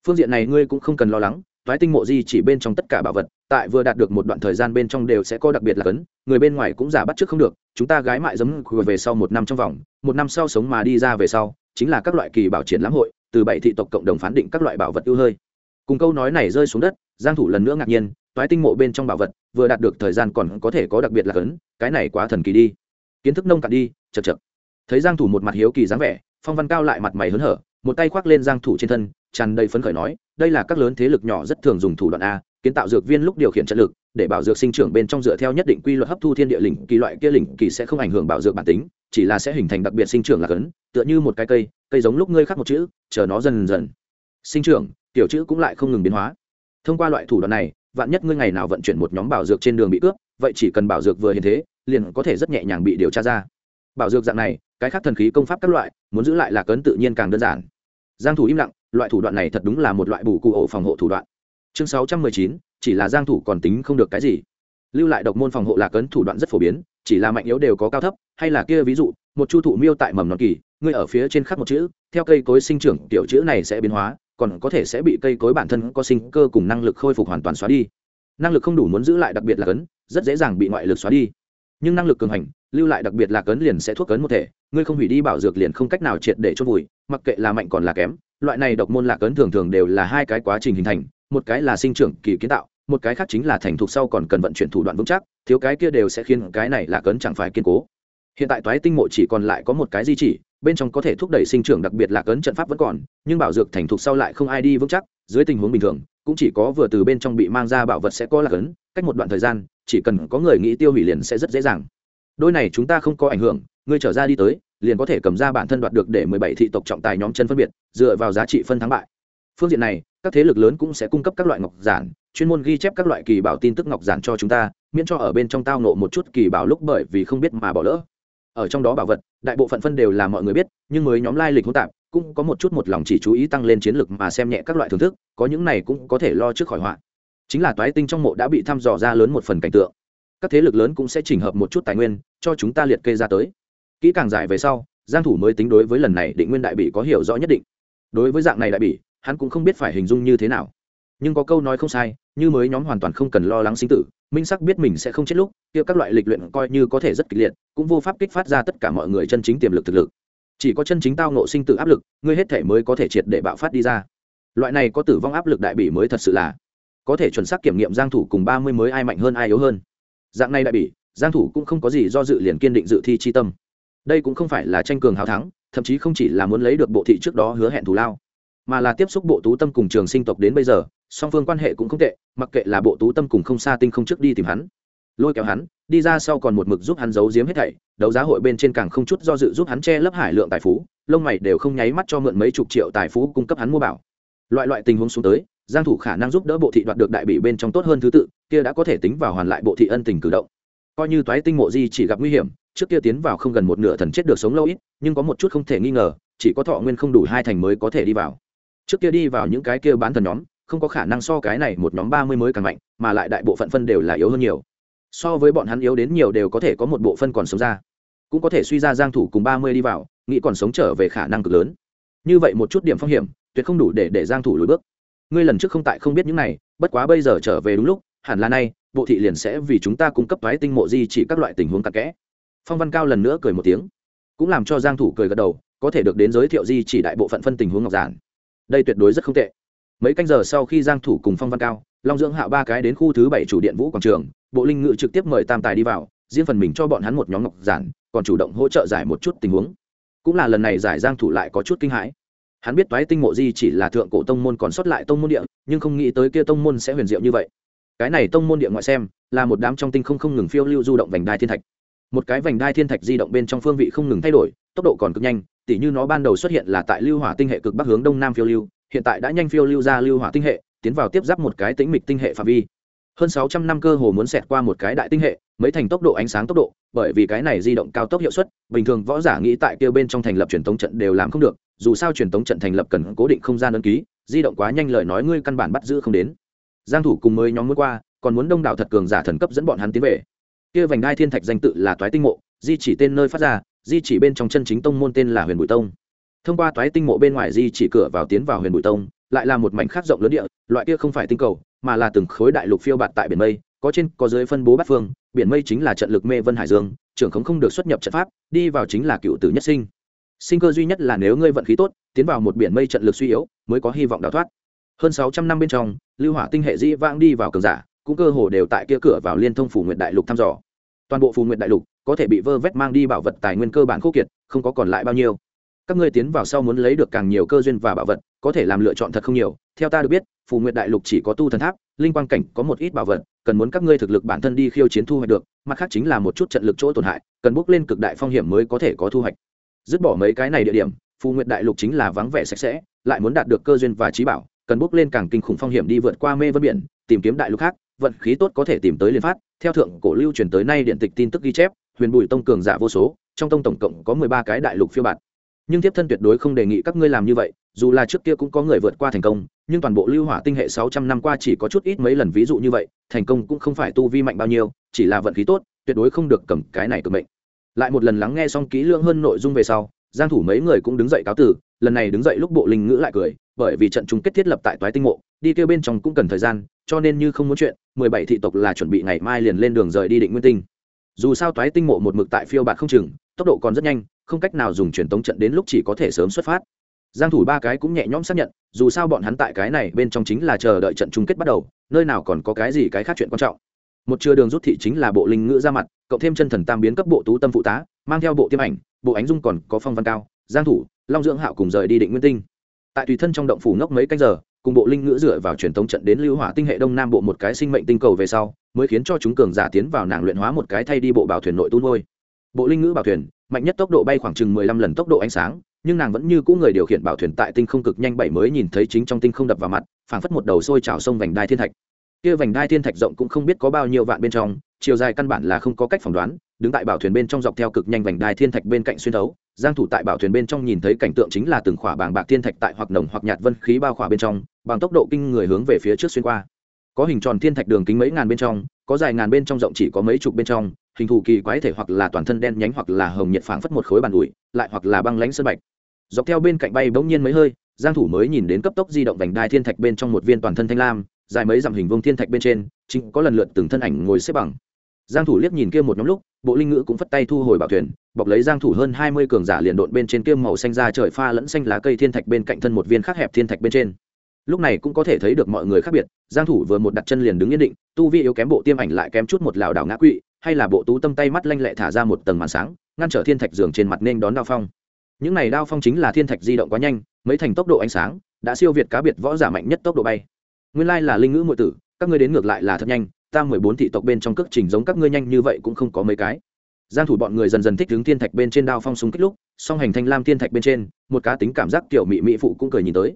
Phương diện này ngươi cũng không cần lo lắng toái tinh mộ di chỉ bên trong tất cả bảo vật, tại vừa đạt được một đoạn thời gian bên trong đều sẽ có đặc biệt là cấn, người bên ngoài cũng giả bắt trước không được, chúng ta gái mại giấm về sau một năm trong vòng, một năm sau sống mà đi ra về sau, chính là các loại kỳ bảo triển lãm hội, từ bảy thị tộc cộng đồng phán định các loại bảo vật ưu hơi. Cùng câu nói này rơi xuống đất, giang thủ lần nữa ngạc nhiên toái tinh mộ bên trong bảo vật, vừa đạt được thời gian còn có thể có đặc biệt là cấn, cái này quá thần kỳ đi kiến thức nông cạn đi, chật chật. Thấy giang thủ một mặt hiếu kỳ dáng vẻ, phong văn cao lại mặt mày hớn hở, một tay khoác lên giang thủ trên thân, tràn đầy phấn khởi nói, đây là các lớn thế lực nhỏ rất thường dùng thủ đoạn a, kiến tạo dược viên lúc điều khiển trận lực, để bảo dược sinh trưởng bên trong dựa theo nhất định quy luật hấp thu thiên địa lĩnh kỳ loại kia lĩnh kỳ sẽ không ảnh hưởng bảo dược bản tính, chỉ là sẽ hình thành đặc biệt sinh trưởng là cấn tựa như một cái cây cây giống lúc ngươi khắc một chữ, chờ nó dần dần sinh trưởng, tiểu chữ cũng lại không ngừng biến hóa. Thông qua loại thủ đoạn này, vạn nhất ngươi ngày nào vận chuyển một nhóm bảo dược trên đường bị cướp vậy chỉ cần bảo dược vừa hiện thế liền có thể rất nhẹ nhàng bị điều tra ra. Bảo dược dạng này cái khác thần khí công pháp các loại muốn giữ lại là cấn tự nhiên càng đơn giản. Giang thủ im lặng loại thủ đoạn này thật đúng là một loại bù cụ ổ phòng hộ thủ đoạn. Chương 619, chỉ là giang thủ còn tính không được cái gì. Lưu lại độc môn phòng hộ là cấn thủ đoạn rất phổ biến chỉ là mạnh yếu đều có cao thấp hay là kia ví dụ một chu thụ miêu tại mầm non kỳ ngươi ở phía trên khắc một chữ theo cây cối sinh trưởng tiểu chữ này sẽ biến hóa còn có thể sẽ bị cây cối bản thân có sinh cơ cùng năng lực khôi phục hoàn toàn xóa đi. Năng lực không đủ muốn giữ lại đặc biệt là cấn rất dễ dàng bị ngoại lực xóa đi. Nhưng năng lực cường hành, lưu lại đặc biệt là cấn liền sẽ thuốc cấn một thể, ngươi không hủy đi bảo dược liền không cách nào triệt để chôn vùi, mặc kệ là mạnh còn là kém, loại này độc môn lạc cấn thường thường đều là hai cái quá trình hình thành, một cái là sinh trưởng kỳ kiến tạo, một cái khác chính là thành thục sau còn cần vận chuyển thủ đoạn vững chắc, thiếu cái kia đều sẽ khiến cái này là cấn chẳng phải kiên cố. Hiện tại toái tinh mộ chỉ còn lại có một cái di chỉ, bên trong có thể thúc đẩy sinh trưởng đặc biệt là cấn trận pháp vẫn còn, nhưng bảo dược thành thục sau lại không ai đi vững chắc, dưới tình huống bình thường, cũng chỉ có vừa từ bên trong bị mang ra bảo vật sẽ có là cấn, cách một đoạn thời gian chỉ cần có người nghĩ tiêu hủy liền sẽ rất dễ dàng. Đôi này chúng ta không có ảnh hưởng, ngươi trở ra đi tới, liền có thể cầm ra bản thân đoạt được để mười bảy thị tộc trọng tài nhóm chân phân biệt, dựa vào giá trị phân thắng bại. Phương diện này, các thế lực lớn cũng sẽ cung cấp các loại ngọc giản, chuyên môn ghi chép các loại kỳ bảo tin tức ngọc giản cho chúng ta, miễn cho ở bên trong tao nộ một chút kỳ bảo lúc bởi vì không biết mà bỏ lỡ. Ở trong đó bảo vật, đại bộ phận phân đều là mọi người biết, nhưng mới nhóm lai lịch hỗn tạp, cũng có một chút một lòng chỉ chú ý tăng lên chiến lược mà xem nhẹ các loại thưởng thức, có những này cũng có thể lo trước khỏi họa chính là toái tinh trong mộ đã bị thăm dò ra lớn một phần cảnh tượng. Các thế lực lớn cũng sẽ chỉnh hợp một chút tài nguyên, cho chúng ta liệt kê ra tới. Kỹ càng giải về sau, giang thủ mới tính đối với lần này định nguyên đại bỉ có hiểu rõ nhất định. Đối với dạng này đại bỉ, hắn cũng không biết phải hình dung như thế nào. Nhưng có câu nói không sai, như mới nhóm hoàn toàn không cần lo lắng sinh tử, minh sắc biết mình sẽ không chết lúc, kia các loại lịch luyện coi như có thể rất kịch liệt, cũng vô pháp kích phát ra tất cả mọi người chân chính tiềm lực thực lực. Chỉ có chân chính tao ngộ sinh tử áp lực, ngươi hết thể mới có thể triệt để bạo phát đi ra. Loại này có tử vong áp lực đại bỉ mới thật sự là có thể chuẩn xác kiểm nghiệm giang thủ cùng 30 mới ai mạnh hơn ai yếu hơn. Dạng này đại bỉ, giang thủ cũng không có gì do dự liền kiên định dự thi chi tâm. Đây cũng không phải là tranh cường hào thắng, thậm chí không chỉ là muốn lấy được bộ thị trước đó hứa hẹn thù lao, mà là tiếp xúc bộ tú tâm cùng trường sinh tộc đến bây giờ, song phương quan hệ cũng không tệ, mặc kệ là bộ tú tâm cùng không xa tinh không trước đi tìm hắn, lôi kéo hắn, đi ra sau còn một mực giúp hắn giấu giếm hết thảy, đấu giá hội bên trên càng không chút do dự giúp hắn che lấp hải lượng tài phú, lông mày đều không nháy mắt cho mượn mấy chục triệu tài phú cung cấp hắn mua bảo loại loại tình huống xuống tới, giang thủ khả năng giúp đỡ bộ thị đoạt được đại bị bên trong tốt hơn thứ tự, kia đã có thể tính vào hoàn lại bộ thị ân tình cử động. Coi như toái tinh mộ di chỉ gặp nguy hiểm, trước kia tiến vào không gần một nửa thần chết được sống lâu ít, nhưng có một chút không thể nghi ngờ, chỉ có thọ nguyên không đủ hai thành mới có thể đi vào. Trước kia đi vào những cái kia bán thần nhóm, không có khả năng so cái này một nhóm ba mươi mới càng mạnh, mà lại đại bộ phận phân đều là yếu hơn nhiều. So với bọn hắn yếu đến nhiều đều có thể có một bộ phân còn sống ra. Cũng có thể suy ra giang thủ cùng ba mươi đi vào, nghĩ còn sống trở về khả năng cực lớn. Như vậy một chút điểm phong hiểm tuyệt không đủ để để giang thủ lùi bước. Ngươi lần trước không tại không biết những này, bất quá bây giờ trở về đúng lúc, hẳn là nay, bộ thị liền sẽ vì chúng ta cung cấp toái tinh mộ di chỉ các loại tình huống cặn kẽ. Phong văn cao lần nữa cười một tiếng, cũng làm cho giang thủ cười gật đầu, có thể được đến giới thiệu di chỉ đại bộ phận phân tình huống ngọc giản. Đây tuyệt đối rất không tệ. Mấy canh giờ sau khi giang thủ cùng phong văn cao, long dưỡng hạo ba cái đến khu thứ bảy chủ điện vũ quảng trường, bộ linh ngự trực tiếp mời tam tài đi vào, riêng phần mình cho bọn hắn một nhóm ngọc giản, còn chủ động hỗ trợ giải một chút tình huống. Cũng là lần này giải giang thủ lại có chút kinh hãi hắn biết toái tinh mộ di chỉ là thượng cổ tông môn còn sót lại tông môn địa, nhưng không nghĩ tới kia tông môn sẽ huyền diệu như vậy. Cái này tông môn địa ngoại xem, là một đám trong tinh không không ngừng phiêu lưu du động vành đai thiên thạch. Một cái vành đai thiên thạch di động bên trong phương vị không ngừng thay đổi, tốc độ còn cực nhanh, tỉ như nó ban đầu xuất hiện là tại lưu hỏa tinh hệ cực bắc hướng đông nam phiêu lưu, hiện tại đã nhanh phiêu lưu ra lưu hỏa tinh hệ, tiến vào tiếp giáp một cái tĩnh mịch tinh hệ phạm vi. Hơn sáu trăm năm cơ hồ muốn xẹt qua một cái đại tinh hệ, mấy thành tốc độ ánh sáng tốc độ bởi vì cái này di động cao tốc hiệu suất, bình thường võ giả nghĩ tại kia bên trong thành lập truyền tống trận đều làm không được, dù sao truyền tống trận thành lập cần cố định không gian ấn ký, di động quá nhanh lời nói ngươi căn bản bắt giữ không đến. Giang thủ cùng mới nhóm muốn qua, còn muốn đông đảo thật cường giả thần cấp dẫn bọn hắn tiến về. Kia vành đai thiên thạch danh tự là toái tinh mộ, di chỉ tên nơi phát ra, di chỉ bên trong chân chính tông môn tên là huyền bụi tông. Thông qua toái tinh mộ bên ngoài di chỉ cửa vào tiến vào huyền bụi tông, lại là một mảnh khác rộng lớn địa, loại kia không phải tinh cầu, mà là từng khối đại lục phiêu bạt tại biển mây có trên, có dưới phân bố bát phương, biển mây chính là trận lực mê vân hải dương, trưởng khống không được xuất nhập trận pháp, đi vào chính là cựu tử nhất sinh. Sinh cơ duy nhất là nếu ngươi vận khí tốt, tiến vào một biển mây trận lực suy yếu, mới có hy vọng đào thoát. Hơn sáu trăm năm bên trong, lưu hỏa tinh hệ dĩ vãng đi vào cường giả, cũng cơ hồ đều tại kia cửa vào liên thông phủ nguyện đại lục thăm dò. Toàn bộ phù nguyện đại lục có thể bị vơ vét mang đi bảo vật tài nguyên cơ bản khô kiệt, không có còn lại bao nhiêu các ngươi tiến vào sau muốn lấy được càng nhiều cơ duyên và bảo vật, có thể làm lựa chọn thật không nhiều. Theo ta được biết, phù nguyện đại lục chỉ có tu thần tháp, linh quang cảnh có một ít bảo vật, cần muốn các ngươi thực lực bản thân đi khiêu chiến thu hoạch được, mặt khác chính là một chút trận lực chỗ tổn hại, cần bước lên cực đại phong hiểm mới có thể có thu hoạch. Dứt bỏ mấy cái này địa điểm, phù nguyện đại lục chính là vắng vẻ sạch sẽ, lại muốn đạt được cơ duyên và trí bảo, cần bước lên càng kinh khủng phong hiểm đi vượt qua mê vân biển, tìm kiếm đại lục khác, vận khí tốt có thể tìm tới liên phát. Theo thượng cổ lưu truyền tới nay điện tịch tin tức ghi chép, huyền bùi tông cường giả vô số, trong tông tổng cộng có mười ba cái đại lục phiêu bạt nhưng tiếp thân tuyệt đối không đề nghị các ngươi làm như vậy, dù là trước kia cũng có người vượt qua thành công, nhưng toàn bộ lưu hỏa tinh hệ sáu trăm năm qua chỉ có chút ít mấy lần ví dụ như vậy, thành công cũng không phải tu vi mạnh bao nhiêu, chỉ là vận khí tốt, tuyệt đối không được cầm cái này cực mệnh. Lại một lần lắng nghe xong kỹ lưỡng hơn nội dung về sau, giang thủ mấy người cũng đứng dậy cáo tử, lần này đứng dậy lúc bộ linh ngữ lại cười, bởi vì trận chung kết thiết lập tại toái tinh mộ, đi kêu bên trong cũng cần thời gian, cho nên như không muốn chuyện, mười bảy thị tộc là chuẩn bị ngày mai liền lên đường rời đi định nguyên tinh. Dù sao toái tinh mộ một mực tại phiêu bạt không chừng, tốc độ còn rất nhanh không cách nào dùng truyền tống trận đến lúc chỉ có thể sớm xuất phát. Giang thủ ba cái cũng nhẹ nhõm xác nhận, dù sao bọn hắn tại cái này bên trong chính là chờ đợi trận chung kết bắt đầu, nơi nào còn có cái gì cái khác chuyện quan trọng. Một chưa đường rút thị chính là bộ linh ngữ ra mặt, cộng thêm chân thần tam biến cấp bộ tú tâm phụ tá, mang theo bộ tiêm ảnh, bộ ánh dung còn có phong văn cao, giang thủ, long dưỡng hạo cùng rời đi định nguyên tinh. Tại tùy thân trong động phủ ngốc mấy canh giờ, cùng bộ linh ngữ dựa vào truyền tống trận đến lưu hỏa tinh hệ đông nam bộ một cái sinh mệnh tinh cầu về sau, mới khiến cho chúng cường giả tiến vào nàng luyện hóa một cái thay đi bộ bảo thuyền nội tu nuôi. Bộ linh ngữ bảo thuyền mạnh nhất tốc độ bay khoảng chừng mười lăm lần tốc độ ánh sáng, nhưng nàng vẫn như cũ người điều khiển bảo thuyền tại tinh không cực nhanh bảy mới nhìn thấy chính trong tinh không đập vào mặt, phảng phất một đầu sôi trào sông vành đai thiên thạch. Kia vành đai thiên thạch rộng cũng không biết có bao nhiêu vạn bên trong, chiều dài căn bản là không có cách phỏng đoán, đứng tại bảo thuyền bên trong dọc theo cực nhanh vành đai thiên thạch bên cạnh xuyên thấu, giang thủ tại bảo thuyền bên trong nhìn thấy cảnh tượng chính là từng khỏa bảng bạc thiên thạch tại hoặc nồng hoặc nhạt vân khí bao khỏa bên trong, bằng tốc độ kinh người hướng về phía trước xuyên qua. Có hình tròn thiên thạch đường kính mấy ngàn bên trong, có dài ngàn bên trong rộng chỉ có mấy chục bên trong hình thù kỳ quái thể hoặc là toàn thân đen nhánh hoặc là hồng nhiệt phảng phất một khối bàn ủi, lại hoặc là băng lãnh sơn bạch. Dọc theo bên cạnh bay bỗng nhiên mấy hơi, giang thủ mới nhìn đến cấp tốc di động vành đai thiên thạch bên trong một viên toàn thân thanh lam, dài mấy dặm hình vuông thiên thạch bên trên, chính có lần lượt từng thân ảnh ngồi xếp bằng. Giang thủ liếc nhìn kia một nhóm lúc, bộ linh ngữ cũng phất tay thu hồi bảo thuyền, bọc lấy giang thủ hơn 20 cường giả liền độn bên trên kia màu xanh da trời pha lẫn xanh lá cây thiên thạch bên cạnh thân một viên khắc hẹp thiên thạch bên trên. Lúc này cũng có thể thấy được mọi người khác biệt, giang thủ vừa một đặt chân liền đứng yên định, tu vi yếu kém bộ tiêm ảnh lại kém chút một lảo đảo ngã quỵ hay là bộ tú tâm tay mắt lanh lẹ thả ra một tầng màn sáng, ngăn trở thiên thạch giường trên mặt nên đón đao phong. Những này đao phong chính là thiên thạch di động quá nhanh, mấy thành tốc độ ánh sáng, đã siêu việt cá biệt võ giả mạnh nhất tốc độ bay. Nguyên lai là linh ngữ muội tử, các ngươi đến ngược lại là thật nhanh, ta mười bốn thị tộc bên trong cước trình giống các ngươi nhanh như vậy cũng không có mấy cái. Giang thủ bọn người dần dần thích đứng thiên thạch bên trên đao phong súng kích lúc, song hành thanh lam thiên thạch bên trên, một cá tính cảm giác kiểu mị mị phụ cũng cười nhìn tới.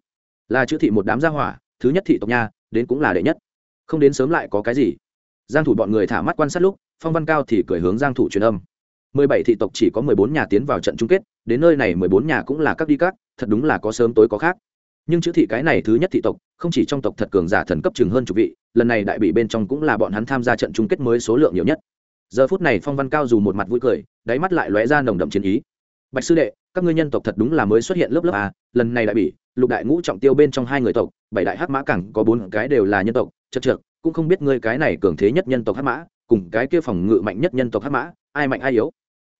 Là chữ thị một đám gia hỏa, thứ nhất thị tộc nha, đến cũng là đệ nhất. Không đến sớm lại có cái gì. Giang thủ bọn người thả mắt quan sát lúc phong văn cao thì cười hướng giang thủ truyền âm. Mười bảy thị tộc chỉ có mười bốn nhà tiến vào trận chung kết, đến nơi này mười bốn nhà cũng là các đi các, thật đúng là có sớm tối có khác. Nhưng chữ thị cái này thứ nhất thị tộc, không chỉ trong tộc thật cường giả thần cấp chừng hơn chục vị, lần này đại bị bên trong cũng là bọn hắn tham gia trận chung kết mới số lượng nhiều nhất. Giờ phút này phong văn cao dù một mặt vui cười, đáy mắt lại lóe ra nồng đậm chiến ý. Bạch sư đệ, các ngươi nhân tộc thật đúng là mới xuất hiện lớp lớp a, lần này đại bị, lục đại ngũ trọng tiêu bên trong hai người tộc, bảy đại hắc mã cẳng có bốn cái đều là nhân tộc, chật trượt cũng không biết ngươi cái này cường thế nhất nhân tộc hắc mã cùng cái kia phòng ngự mạnh nhất nhân tộc hắc mã, ai mạnh ai yếu.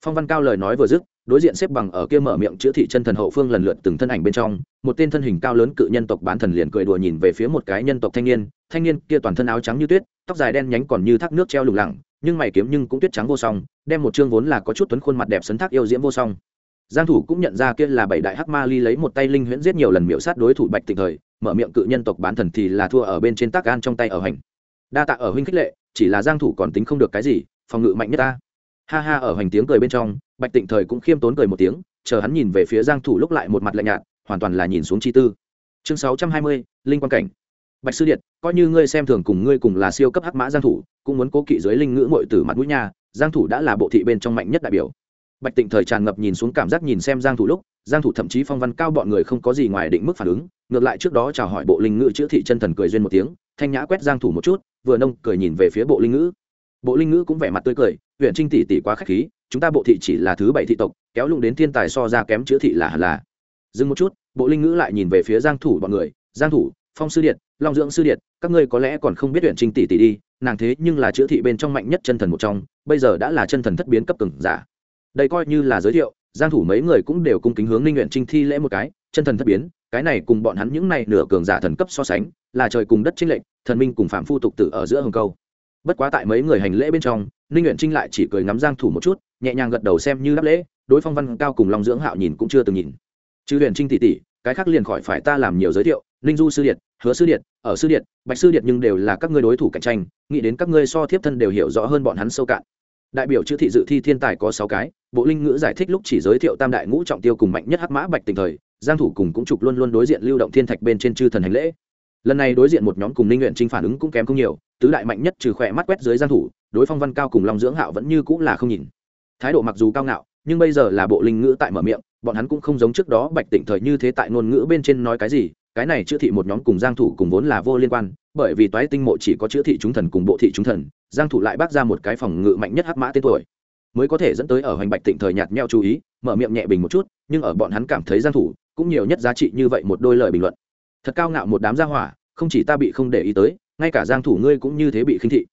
Phong văn cao lời nói vừa dứt, đối diện xếp bằng ở kia mở miệng chữa thị chân thần hậu phương lần lượt từng thân ảnh bên trong, một tên thân hình cao lớn cự nhân tộc bán thần liền cười đùa nhìn về phía một cái nhân tộc thanh niên thanh niên kia toàn thân áo trắng như tuyết, tóc dài đen nhánh còn như thác nước treo lủng lẳng, nhưng mày kiếm nhưng cũng tuyết trắng vô song, đem một chương vốn là có chút tuấn khuôn mặt đẹp sấn thác yêu diễm vô song. Giang thủ cũng nhận ra kia là bảy đại hắc ma ly lấy một tay linh huyễn giết nhiều lần miệu sát đối thủ bạch tịnh thời, mở miệng cự nhân tộc bán thần thì là thua ở bên trên tác gan trong tay ở hành. Đa tạ ở huynh khích lệ chỉ là giang thủ còn tính không được cái gì phòng ngự mạnh nhất ta. Ha ha ở hành tiếng cười bên trong bạch tịnh thời cũng khiêm tốn cười một tiếng chờ hắn nhìn về phía giang thủ lúc lại một mặt lạnh nhạt hoàn toàn là nhìn xuống chi tư. Chương 620, linh quan cảnh. Bạch sư điện coi như ngươi xem thường cùng ngươi cùng là siêu cấp hắc mã giang thủ cũng muốn cố kỵ dưới linh ngữ muội tử mặt mũi nha giang thủ đã là bộ thị bên trong mạnh nhất đại biểu. Bạch tịnh thời tràn ngập nhìn xuống cảm giác nhìn xem giang thủ lúc giang thủ thậm chí phong văn cao bọn người không có gì ngoài định mức phản ứng ngược lại trước đó chào hỏi bộ linh ngữ chữa thị chân thần cười duyên một tiếng thanh nhã quét giang thủ một chút vừa nông cười nhìn về phía bộ linh ngữ. Bộ linh ngữ cũng vẻ mặt tươi cười huyện trinh tỷ tỷ quá khách khí, chúng ta bộ thị chỉ là thứ bảy thị tộc, kéo lụng đến thiên tài so ra kém chữa thị là hẳn là. Dừng một chút, bộ linh ngữ lại nhìn về phía giang thủ bọn người. Giang thủ, phong sư điện, long dưỡng sư điện, các ngươi có lẽ còn không biết huyện trinh tỷ tỷ đi, nàng thế nhưng là chữa thị bên trong mạnh nhất chân thần một trong, bây giờ đã là chân thần thất biến cấp từng giả. Đây coi như là giới thiệu, giang thủ mấy người cũng đều cung kính hướng ninh nguyện trinh thi lễ một cái, chân thần thất biến cái này cùng bọn hắn những này nửa cường giả thần cấp so sánh, là trời cùng đất chính lệnh thần minh cùng phạm phu tục tử ở giữa hồng câu. Bất quá tại mấy người hành lễ bên trong, ninh nguyện trinh lại chỉ cười ngắm giang thủ một chút, nhẹ nhàng gật đầu xem như đáp lễ, đối phong văn cao cùng long dưỡng hạo nhìn cũng chưa từng nhìn. Chứ huyền trinh tỷ tỷ, cái khác liền khỏi phải ta làm nhiều giới thiệu, ninh du sư điện hứa sư điện ở sư điện bạch sư điện nhưng đều là các ngươi đối thủ cạnh tranh, nghĩ đến các ngươi so thiếp thân đều hiểu rõ hơn bọn hắn sâu cạn. Đại biểu chữ thị dự thi thiên tài có sáu cái, bộ linh ngữ giải thích lúc chỉ giới thiệu tam đại ngũ trọng tiêu cùng mạnh nhất hắc mã bạch tình thời giang thủ cùng cũng trục luôn luôn đối diện lưu động thiên thạch bên trên chư thần hành lễ. Lần này đối diện một nhóm cùng ninh nguyện trinh phản ứng cũng kém không nhiều, tứ đại mạnh nhất trừ khỏe mắt quét dưới giang thủ, đối phong văn cao cùng long dưỡng hạo vẫn như cũng là không nhìn. Thái độ mặc dù cao ngạo, nhưng bây giờ là bộ linh ngữ tại mở miệng, bọn hắn cũng không giống trước đó bạch tịnh thời như thế tại ngôn ngữ bên trên nói cái gì, cái này chữa thị một nhóm cùng giang thủ cùng vốn là vô liên quan, bởi vì toái tinh mộ chỉ có chữa thị chúng thần cùng bộ thị chúng thần, giang thủ lại bác ra một cái phòng ngự mạnh nhất hắc mã tên tuổi. Mới có thể dẫn tới ở hoành bạch tịnh thời nhạt nhẽo chú ý, mở miệng nhẹ bình một chút, nhưng ở bọn hắn cảm thấy giang thủ cũng nhiều nhất giá trị như vậy một đôi lời bình luận. Thật cao ngạo một đám gia hỏa, không chỉ ta bị không để ý tới, ngay cả giang thủ ngươi cũng như thế bị khinh thị.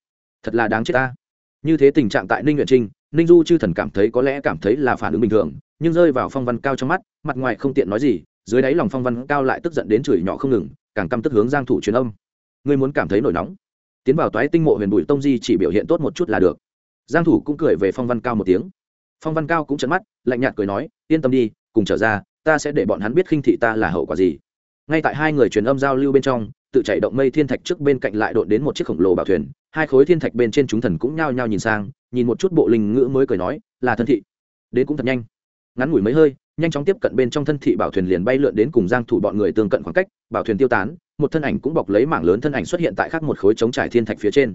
Thật là đáng chết ta. Như thế tình trạng tại ninh nguyện trinh, ninh du chư thần cảm thấy có lẽ cảm thấy là phản ứng bình thường, nhưng rơi vào phong văn cao trong mắt, mặt ngoài không tiện nói gì, dưới đáy lòng phong văn cao lại tức giận đến chửi nhỏ không ngừng, càng căm tức hướng giang thủ truyền âm. Ngươi muốn cảm thấy nổi nóng. Tiến vào toái tinh mộ huyền bụi tông di chỉ biểu hiện tốt một chút là được. Giang thủ cũng cười về phong văn cao một tiếng. Phong văn cao cũng chấn mắt, lạnh nhạt cười nói, yên tâm đi, cùng trở ra ta sẽ để bọn hắn biết khinh thị ta là hậu quả gì. Ngay tại hai người truyền âm giao lưu bên trong, tự chạy động mây thiên thạch trước bên cạnh lại đột đến một chiếc khổng lồ bảo thuyền, hai khối thiên thạch bên trên chúng thần cũng nhao nhao nhìn sang, nhìn một chút bộ linh ngữ mới cười nói, là thân thị. Đến cũng thật nhanh. Ngắn ngủi mấy hơi, nhanh chóng tiếp cận bên trong thân thị bảo thuyền liền bay lượn đến cùng giang thủ bọn người tương cận khoảng cách, bảo thuyền tiêu tán, một thân ảnh cũng bọc lấy mảng lớn thân ảnh xuất hiện tại khác một khối chống trải thiên thạch phía trên.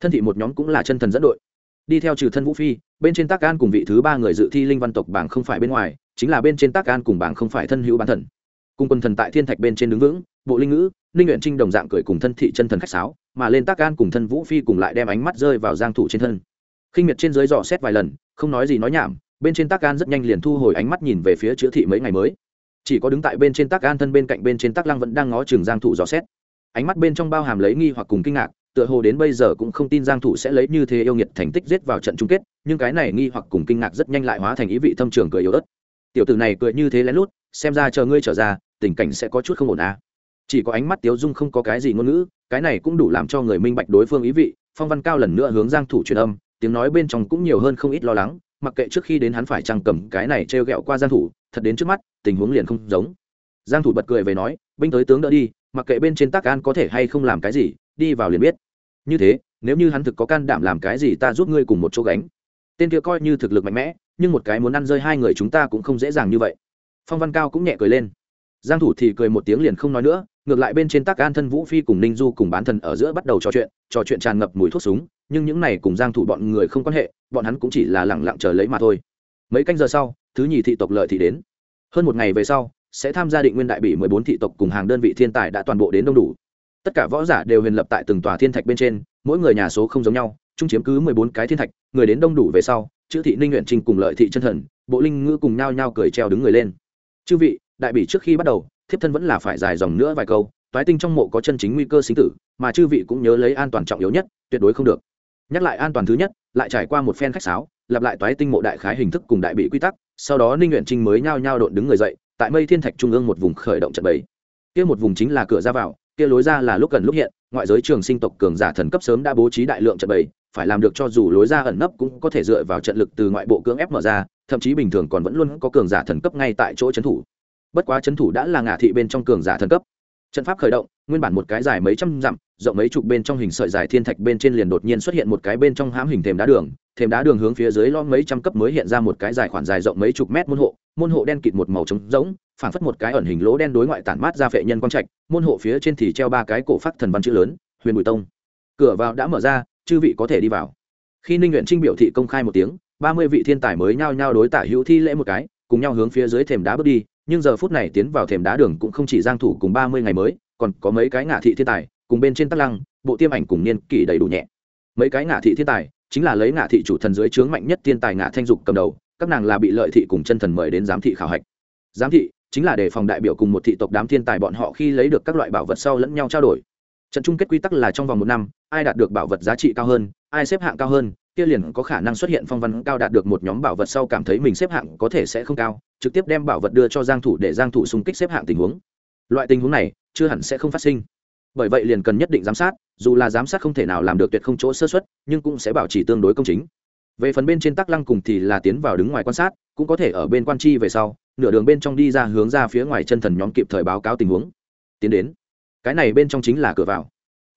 Thân thị một nhóm cũng là chân thần dẫn đội. Đi theo trừ thân vũ phi, bên trên tác an cùng vị thứ ba người dự thi linh văn tộc bảng không phải bên ngoài chính là bên trên tác an cùng bảng không phải thân hữu bán thần. Cùng quân thần tại thiên thạch bên trên đứng vững, bộ linh ngữ, ninh nguyện trinh đồng dạng cười cùng thân thị chân thần khách sáo, mà lên tác an cùng thân vũ phi cùng lại đem ánh mắt rơi vào giang thủ trên thân. Khinh miệt trên dưới dò xét vài lần, không nói gì nói nhảm, bên trên tác an rất nhanh liền thu hồi ánh mắt nhìn về phía chữa thị mấy ngày mới. Chỉ có đứng tại bên trên tác an thân bên cạnh bên trên tác lăng vẫn đang ngó chừng giang thủ dò xét. Ánh mắt bên trong bao hàm lấy nghi hoặc cùng kinh ngạc, tựa hồ đến bây giờ cũng không tin giang thủ sẽ lấy như thế yêu nghiệt thành tích giết vào trận chung kết, nhưng cái này nghi hoặc cùng kinh ngạc rất nhanh lại hóa thành ý vị thâm trường cười yếu ớt tiểu tử này cười như thế lén lút, xem ra chờ ngươi trở ra, tình cảnh sẽ có chút không ổn à. Chỉ có ánh mắt tiếu dung không có cái gì ngôn ngữ, cái này cũng đủ làm cho người minh bạch đối phương ý vị, phong văn cao lần nữa hướng giang thủ truyền âm, tiếng nói bên trong cũng nhiều hơn không ít lo lắng, mặc kệ trước khi đến hắn phải chăng cầm cái này treo gẹo qua giang thủ, thật đến trước mắt, tình huống liền không giống. Giang thủ bật cười về nói, binh tới tướng đỡ đi, mặc kệ bên trên tác an có thể hay không làm cái gì, đi vào liền biết. Như thế, nếu như hắn thực có can đảm làm cái gì ta giúp ngươi cùng một chỗ gánh. Tên kia coi như thực lực mạnh mẽ nhưng một cái muốn ăn rơi hai người chúng ta cũng không dễ dàng như vậy. Phong văn cao cũng nhẹ cười lên. Giang thủ thì cười một tiếng liền không nói nữa, ngược lại bên trên tác an thân vũ phi cùng ninh du cùng bán thần ở giữa bắt đầu trò chuyện trò chuyện tràn ngập mùi thuốc súng, nhưng những này cùng giang thủ bọn người không quan hệ, bọn hắn cũng chỉ là lẳng lặng chờ lấy mà thôi. Mấy canh giờ sau, thứ nhì thị tộc lợi thì đến. Hơn một ngày về sau, sẽ tham gia định nguyên đại bỉ 14 thị tộc cùng hàng đơn vị thiên tài đã toàn bộ đến đông đủ. Tất cả võ giả đều huyền lập tại từng tòa thiên thạch bên trên, mỗi người nhà số không giống nhau, chung chiếm cứ 14 cái thiên thạch, người đến đông đủ về sau chữ thị ninh nguyện trinh cùng lợi thị chân thần, bộ linh ngữ cùng nhao nhao cười treo đứng người lên. Chư vị, đại bỉ trước khi bắt đầu, thiếp thân vẫn là phải dài dòng nữa vài câu, toái tinh trong mộ có chân chính nguy cơ sinh tử, mà chư vị cũng nhớ lấy an toàn trọng yếu nhất, tuyệt đối không được. Nhắc lại an toàn thứ nhất, lại trải qua một phen khách sáo, lặp lại toái tinh mộ đại khái hình thức cùng đại bị quy tắc, sau đó ninh nguyện trinh mới nhao nhao đột đứng người dậy, tại mây thiên thạch trung ương một vùng khởi động trận bầy. Kia một vùng chính là cửa ra vào, kia lối ra là lúc gần lúc hiện, ngoại giới trường sinh tộc cường giả thần cấp sớm đã bố trí đại lượng trận bầy phải làm được cho dù lối ra ẩn nấp cũng có thể dựa vào trận lực từ ngoại bộ cưỡng ép mở ra, thậm chí bình thường còn vẫn luôn có cường giả thần cấp ngay tại chỗ trấn thủ. Bất quá trấn thủ đã là ngả thị bên trong cường giả thần cấp. Trận pháp khởi động, nguyên bản một cái dài mấy trăm dặm, rộng mấy chục bên trong hình sợi dài thiên thạch bên trên liền đột nhiên xuất hiện một cái bên trong hãm hình thềm đá đường, thềm đá đường hướng phía dưới lo mấy trăm cấp mới hiện ra một cái dài khoảng dài rộng mấy chục mét môn hộ môn hộ đen kịt một màu trống rỗng, phảng phất một cái ẩn hình lỗ đen đối ngoại tản mát ra vệ nhân quang trạch, môn hộ phía trên thì treo ba cái cổ phát thần văn chữ lớn, huyền bùi tông. Cửa vào đã mở ra chư vị có thể đi vào. Khi ninh nguyện trinh biểu thị công khai một tiếng, ba mươi vị thiên tài mới nhao nhao đối tả hữu thi lễ một cái, cùng nhau hướng phía dưới thềm đá bước đi, nhưng giờ phút này tiến vào thềm đá đường cũng không chỉ giang thủ cùng ba mươi ngày mới, còn có mấy cái ngạ thị thiên tài, cùng bên trên tắc lăng, bộ tiêm ảnh cùng niên kỷ đầy đủ nhẹ. Mấy cái ngạ thị thiên tài, chính là lấy ngạ thị chủ thần dưới trướng mạnh nhất thiên tài ngạ thanh dục cầm đầu, các nàng là bị lợi thị cùng chân thần mời đến giám thị khảo hạch. Giám thị chính là để phòng đại biểu cùng một thị tộc đám thiên tài bọn họ khi lấy được các loại bảo vật sau lẫn nhau trao đổi trận chung kết quy tắc là trong vòng một năm, ai đạt được bảo vật giá trị cao hơn, ai xếp hạng cao hơn, kia liền có khả năng xuất hiện phong văn cao đạt được một nhóm bảo vật sau cảm thấy mình xếp hạng có thể sẽ không cao, trực tiếp đem bảo vật đưa cho giang thủ để giang thủ xung kích xếp hạng tình huống. Loại tình huống này, chưa hẳn sẽ không phát sinh. Bởi vậy liền cần nhất định giám sát, dù là giám sát không thể nào làm được tuyệt không chỗ sơ suất, nhưng cũng sẽ bảo trì tương đối công chính. Về phần bên trên tắc lăng cùng thì là tiến vào đứng ngoài quan sát, cũng có thể ở bên quan chi về sau, nửa đường bên trong đi ra hướng ra phía ngoài chân thần nhóm kịp thời báo cáo tình huống. Tiến đến cái này bên trong chính là cửa vào.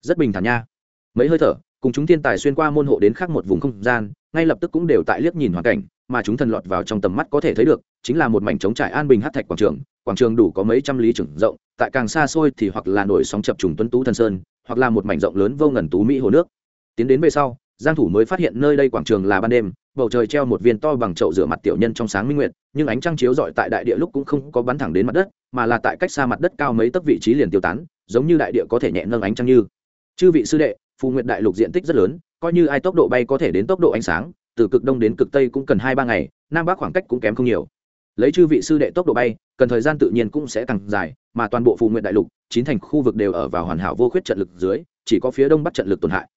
Rất bình thản nha. Mấy hơi thở, cùng chúng thiên tài xuyên qua môn hộ đến khác một vùng không gian, ngay lập tức cũng đều tại liếc nhìn hoàn cảnh mà chúng thần lọt vào trong tầm mắt có thể thấy được, chính là một mảnh trống trải an bình hát thạch quảng trường. Quảng trường đủ có mấy trăm lý trưởng rộng, tại càng xa xôi thì hoặc là nổi sóng chập trùng tuấn tú thần sơn, hoặc là một mảnh rộng lớn vô ngần tú mỹ hồ nước. Tiến đến về sau, giang thủ mới phát hiện nơi đây quảng trường là ban đêm, bầu trời treo một viên to bằng chậu rửa mặt tiểu nhân trong sáng minh nguyệt, nhưng ánh trăng chiếu rọi tại đại địa lúc cũng không có bắn thẳng đến mặt đất, mà là tại cách xa mặt đất cao mấy tấc vị trí liền tiêu tán giống như đại địa có thể nhẹ nâng ánh trăng như. Chư vị sư đệ, phù nguyệt đại lục diện tích rất lớn, coi như ai tốc độ bay có thể đến tốc độ ánh sáng, từ cực đông đến cực tây cũng cần hai ba ngày, nam bắc khoảng cách cũng kém không nhiều. Lấy chư vị sư đệ tốc độ bay, cần thời gian tự nhiên cũng sẽ càng dài, mà toàn bộ phù nguyện đại lục, chín thành khu vực đều ở vào hoàn hảo vô khuyết trận lực dưới, chỉ có phía đông bắc trận lực tổn hại.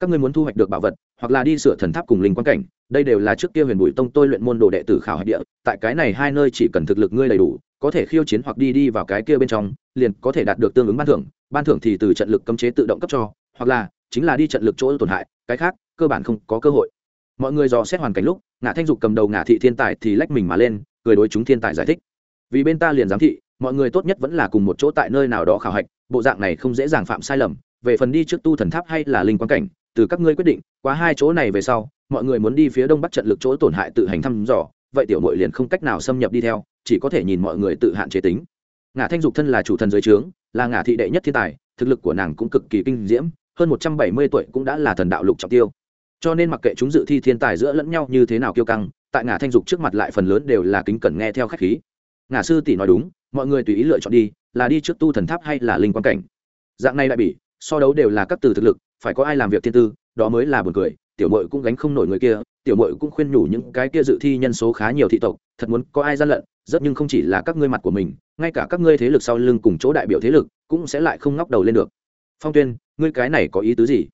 Các ngươi muốn thu hoạch được bảo vật, hoặc là đi sửa thần tháp cùng linh quan cảnh, đây đều là trước kia huyền bùi tông tôi luyện môn đồ đệ tử khảo hạch địa, tại cái này hai nơi chỉ cần thực lực ngươi đầy đủ có thể khiêu chiến hoặc đi đi vào cái kia bên trong, liền có thể đạt được tương ứng ban thưởng ban thưởng thì từ trận lực cấm chế tự động cấp cho, hoặc là chính là đi trận lực chỗ tổn hại, cái khác, cơ bản không có cơ hội. Mọi người dò xét hoàn cảnh lúc ngã thanh dục cầm đầu ngã thị thiên tài thì lách mình mà lên, cười đối chúng thiên tài giải thích. Vì bên ta liền giám thị, mọi người tốt nhất vẫn là cùng một chỗ tại nơi nào đó khảo hạch, bộ dạng này không dễ dàng phạm sai lầm, về phần đi trước tu thần tháp hay là linh quan cảnh, từ các ngươi quyết định, qua hai chỗ này về sau, mọi người muốn đi phía đông bắc trận lực chỗ tổn hại tự hành thăm dò vậy tiểu mội liền không cách nào xâm nhập đi theo, chỉ có thể nhìn mọi người tự hạn chế tính. Ngã thanh dục thân là chủ thần giới trướng, là ngã thị đệ nhất thiên tài, thực lực của nàng cũng cực kỳ kinh diễm, hơn một trăm bảy mươi tuổi cũng đã là thần đạo lục trọng tiêu. Cho nên mặc kệ chúng dự thi thiên tài giữa lẫn nhau như thế nào kiêu căng, tại ngã thanh dục trước mặt lại phần lớn đều là kính cẩn nghe theo khách khí. Ngã sư tỷ nói đúng, mọi người tùy ý lựa chọn đi, là đi trước tu thần tháp hay là linh quan cảnh. Dạng này lại bị so đấu đều là các từ thực lực, phải có ai làm việc thiên tư, đó mới là buồn cười, tiểu mội cũng gánh không nổi người kia tiểu mội cũng khuyên nhủ những cái kia dự thi nhân số khá nhiều thị tộc, thật muốn có ai gian lận, rất nhưng không chỉ là các ngươi mặt của mình, ngay cả các ngươi thế lực sau lưng cùng chỗ đại biểu thế lực cũng sẽ lại không ngóc đầu lên được. Phong tuyên, ngươi cái này có ý tứ gì?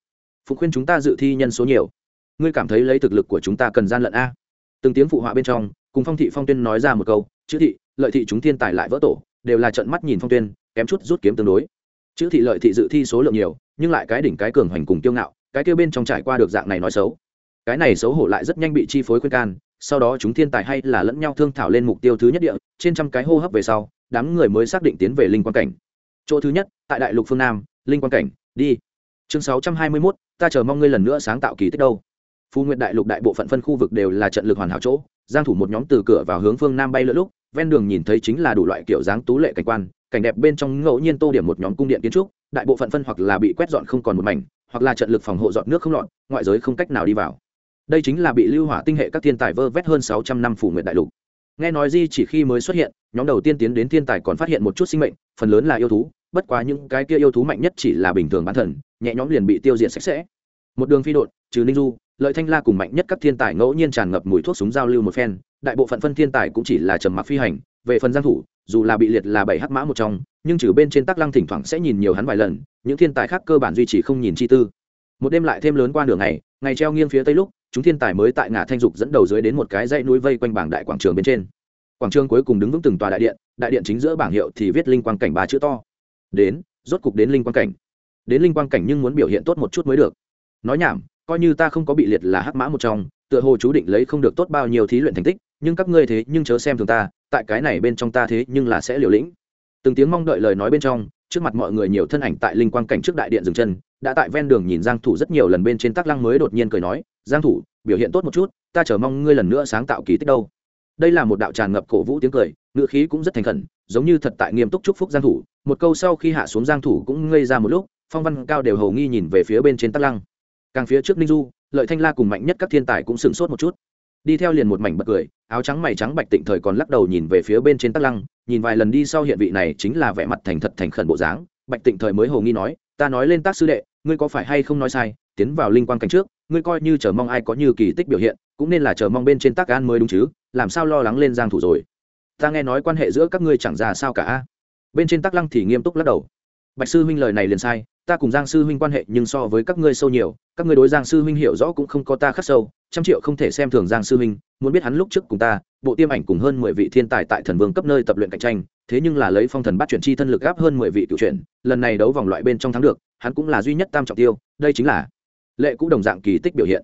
Phụ khuyên chúng ta dự thi nhân số nhiều. Ngươi cảm thấy lấy thực lực của chúng ta cần gian lận a? Từng tiếng phụ họa bên trong, cùng phong thị phong tuyên nói ra một câu, chữ thị, lợi thị chúng thiên tài lại vỡ tổ, đều là trận mắt nhìn phong tuyên, kém chút rút kiếm tương đối. Chữ thị lợi thị dự thi số lượng nhiều, nhưng lại cái đỉnh cái cường hoành cùng kiêu ngạo, cái kêu bên trong trải qua được dạng này nói xấu cái này xấu hổ lại rất nhanh bị chi phối khuyên can sau đó chúng thiên tài hay là lẫn nhau thương thảo lên mục tiêu thứ nhất địa trên trăm cái hô hấp về sau đám người mới xác định tiến về linh quan cảnh. Chỗ thứ nhất tại đại lục phương nam linh quan cảnh đi. Chương sáu trăm hai mươi 621, ta chờ mong ngươi lần nữa sáng tạo kỳ tích đâu. Phu nguyện đại lục đại bộ phận phân khu vực đều là trận lực hoàn hảo chỗ giang thủ một nhóm từ cửa vào hướng phương nam bay lỡ lúc ven đường nhìn thấy chính là đủ loại kiểu dáng tú lệ cảnh quan cảnh đẹp bên trong ngẫu nhiên tô điểm một nhóm cung điện kiến trúc đại bộ phận phân hoặc là bị quét dọn không còn một mảnh hoặc là trận lực phòng hộ dọn nước không lọt ngoại giới không cách nào đi vào đây chính là bị lưu hỏa tinh hệ các thiên tài vơ vét hơn 600 năm phủ nguyện đại lục. Nghe nói di chỉ khi mới xuất hiện, nhóm đầu tiên tiến đến thiên tài còn phát hiện một chút sinh mệnh, phần lớn là yêu thú, bất quá những cái kia yêu thú mạnh nhất chỉ là bình thường bán thần, nhẹ nhõm liền bị tiêu diệt sạch sẽ. Một đường phi đột trừ ninh du, lợi thanh la cùng mạnh nhất các thiên tài ngẫu nhiên tràn ngập mùi thuốc súng giao lưu một phen, đại bộ phận phân thiên tài cũng chỉ là trầm mặc phi hành, về phần giang thủ, dù là bị liệt là bảy hắc mã một trong, nhưng trừ bên trên tắc lăng thỉnh thoảng sẽ nhìn nhiều hắn vài lần, những thiên tài khác cơ bản duy trì không nhìn chi tư. Một đêm lại thêm lớn qua nửa ngày ngày treo nghiêng phía tây lúc chúng thiên tài mới tại ngã thanh dục dẫn đầu dưới đến một cái dãy núi vây quanh bảng đại quảng trường bên trên. Quảng trường cuối cùng đứng vững từng tòa đại điện đại điện chính giữa bảng hiệu thì viết linh quang cảnh ba chữ to. Đến, rốt cục đến linh quang cảnh. Đến linh quang cảnh nhưng muốn biểu hiện tốt một chút mới được. Nói nhảm, coi như ta không có bị liệt là hắc mã một trong, tựa hồ chú định lấy không được tốt bao nhiêu thí luyện thành tích, nhưng các ngươi thế nhưng chớ xem thường ta, tại cái này bên trong ta thế nhưng là sẽ liều lĩnh. Từng tiếng mong đợi lời nói bên trong trước mặt mọi người nhiều thân ảnh tại linh quang cảnh trước đại điện dừng chân, đã tại ven đường nhìn giang thủ rất nhiều lần bên trên tắc lăng mới đột nhiên cười nói, giang thủ, biểu hiện tốt một chút, ta chờ mong ngươi lần nữa sáng tạo kỳ tích đâu. Đây là một đạo tràn ngập cổ vũ tiếng cười ngựa khí cũng rất thành khẩn, giống như thật tại nghiêm túc chúc phúc giang thủ. Một câu sau khi hạ xuống giang thủ cũng ngây ra một lúc, phong văn cao đều hầu nghi nhìn về phía bên trên tắc lăng. Càng phía trước ninh du, lợi thanh la cùng mạnh nhất các thiên tài cũng sửng sốt một chút đi theo liền một mảnh bật cười, áo trắng mày trắng bạch tịnh thời còn lắc đầu nhìn về phía bên trên tắc lăng, nhìn vài lần đi sau hiện vị này chính là vẻ mặt thành thật thành khẩn bộ dáng, bạch tịnh thời mới hồ nghi nói, ta nói lên tác sư đệ, ngươi có phải hay không nói sai, tiến vào linh quan cảnh trước, ngươi coi như chờ mong ai có như kỳ tích biểu hiện, cũng nên là chờ mong bên trên tác an mới đúng chứ, làm sao lo lắng lên giang thủ rồi? Ta nghe nói quan hệ giữa các ngươi chẳng ra sao cả. Bên trên tắc lăng thì nghiêm túc lắc đầu. Bạch sư huynh lời này liền sai ta cùng giang sư huynh quan hệ nhưng so với các ngươi sâu nhiều, các ngươi đối giang sư huynh hiểu rõ cũng không có ta khắc sâu, trăm triệu không thể xem thường giang sư huynh, muốn biết hắn lúc trước cùng ta, bộ tiêm ảnh cùng hơn mười vị thiên tài tại thần vương cấp nơi tập luyện cạnh tranh, thế nhưng là lấy phong thần bắt chuyển chi thân lực gáp hơn mười vị cựu chuyển, lần này đấu vòng loại bên trong thắng được, hắn cũng là duy nhất tam trọng tiêu, đây chính là lệ cũ đồng dạng kỳ tích biểu hiện.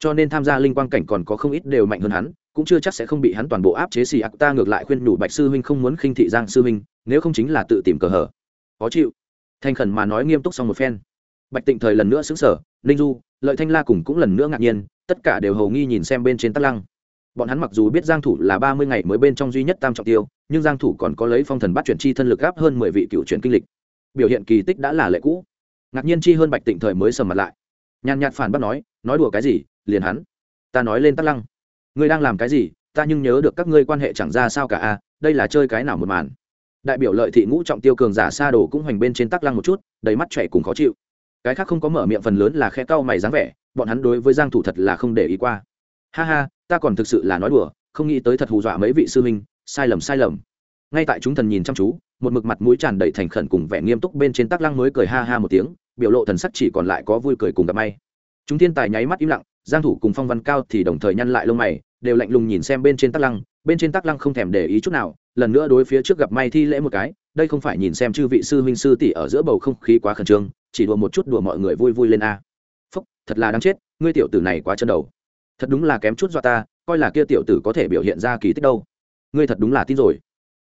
Cho nên tham gia linh quang cảnh còn có không ít đều mạnh hơn hắn, cũng chưa chắc sẽ không bị hắn toàn bộ áp chế xì ạc ta ngược lại khuyên nhủ bạch sư huynh không muốn khinh thị giang sư huynh, nếu không chính là tự tìm cờ hở. Khó chịu thành khẩn mà nói nghiêm túc xong một phen. Bạch tịnh thời lần nữa xứng sở ninh du, lợi thanh la cùng cũng lần nữa ngạc nhiên, tất cả đều hầu nghi nhìn xem bên trên tắc lăng. Bọn hắn mặc dù biết giang thủ là ba mươi ngày mới bên trong duy nhất tam trọng tiêu, nhưng giang thủ còn có lấy phong thần bắt chuyển chi thân lực gáp hơn mười vị cựu chuyển kinh lịch. Biểu hiện kỳ tích đã là lệ cũ. Ngạc nhiên chi hơn bạch tịnh thời mới sầm mặt lại. Nhàn nhạt phản bác nói nói đùa cái gì, liền hắn. Ta nói lên tắc lăng. Ngươi đang làm cái gì, ta nhưng nhớ được các ngươi quan hệ chẳng ra sao cả a đây là chơi cái nào một màn đại biểu lợi thị ngũ trọng tiêu cường giả xa đồ cũng hoành bên trên tắc lăng một chút, đầy mắt trẻ cùng khó chịu. Cái khác không có mở miệng phần lớn là khe cau mày dáng vẻ, bọn hắn đối với giang thủ thật là không để ý qua. Ha ha, ta còn thực sự là nói đùa, không nghĩ tới thật hù dọa mấy vị sư minh sai lầm sai lầm. Ngay tại chúng thần nhìn chăm chú, một mực mặt mũi tràn đầy thành khẩn cùng vẻ nghiêm túc bên trên tắc lăng mới cười ha ha một tiếng, biểu lộ thần sắc chỉ còn lại có vui cười cùng gặp may. Chúng thiên tài nháy mắt im lặng, giang thủ cùng phong văn cao thì đồng thời nhăn lại lông mày, đều lạnh lùng nhìn xem bên trên tắc lăng, bên trên tắc lăng không thèm để ý chút nào lần nữa đối phía trước gặp may thi lễ một cái, đây không phải nhìn xem chư vị sư huynh sư tỷ ở giữa bầu không khí quá khẩn trương, chỉ đùa một chút đùa mọi người vui vui lên a. Phúc, thật là đáng chết, ngươi tiểu tử này quá chân đầu. Thật đúng là kém chút do ta, coi là kia tiểu tử có thể biểu hiện ra kỳ tích đâu. Ngươi thật đúng là tin rồi.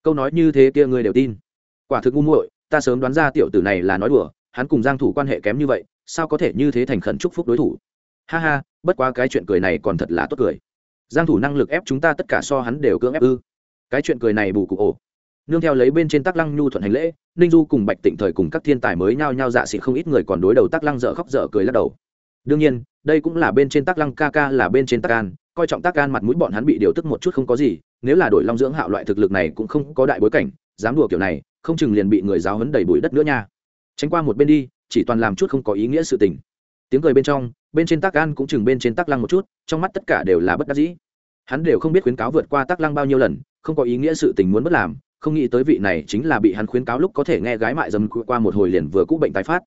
Câu nói như thế kia ngươi đều tin. Quả thực ngu muội, ta sớm đoán ra tiểu tử này là nói đùa, hắn cùng giang thủ quan hệ kém như vậy, sao có thể như thế thành khẩn chúc phúc đối thủ? Ha ha, bất quá cái chuyện cười này còn thật là tốt cười. Giang thủ năng lực ép chúng ta tất cả so hắn đều cưỡng ép ư cái chuyện cười này bù cụ ổ. Nương theo lấy bên trên tắc lăng nhu thuận hành lễ, ninh du cùng bạch tịnh thời cùng các thiên tài mới nhao nhao dạ xị không ít người còn đối đầu tắc lăng dở khóc dở cười lắc đầu. Đương nhiên, đây cũng là bên trên tắc lăng ca ca là bên trên tắc an, coi trọng tắc an mặt mũi bọn hắn bị điều tức một chút không có gì, nếu là đổi long dưỡng hạo loại thực lực này cũng không có đại bối cảnh, dám đùa kiểu này, không chừng liền bị người giáo hấn đầy bụi đất nữa nha. Tránh qua một bên đi, chỉ toàn làm chút không có ý nghĩa sự tình. Tiếng cười bên trong, bên trên tắc an cũng chừng bên trên tắc lăng một chút, trong mắt tất cả đều là bất đắc dĩ. Hắn đều không biết khuyến cáo vượt qua tắc lăng bao nhiêu lần không có ý nghĩa sự tình muốn bất làm, không nghĩ tới vị này chính là bị hắn khuyến cáo lúc có thể nghe gái mại dâm qua một hồi liền vừa cũ bệnh tái phát.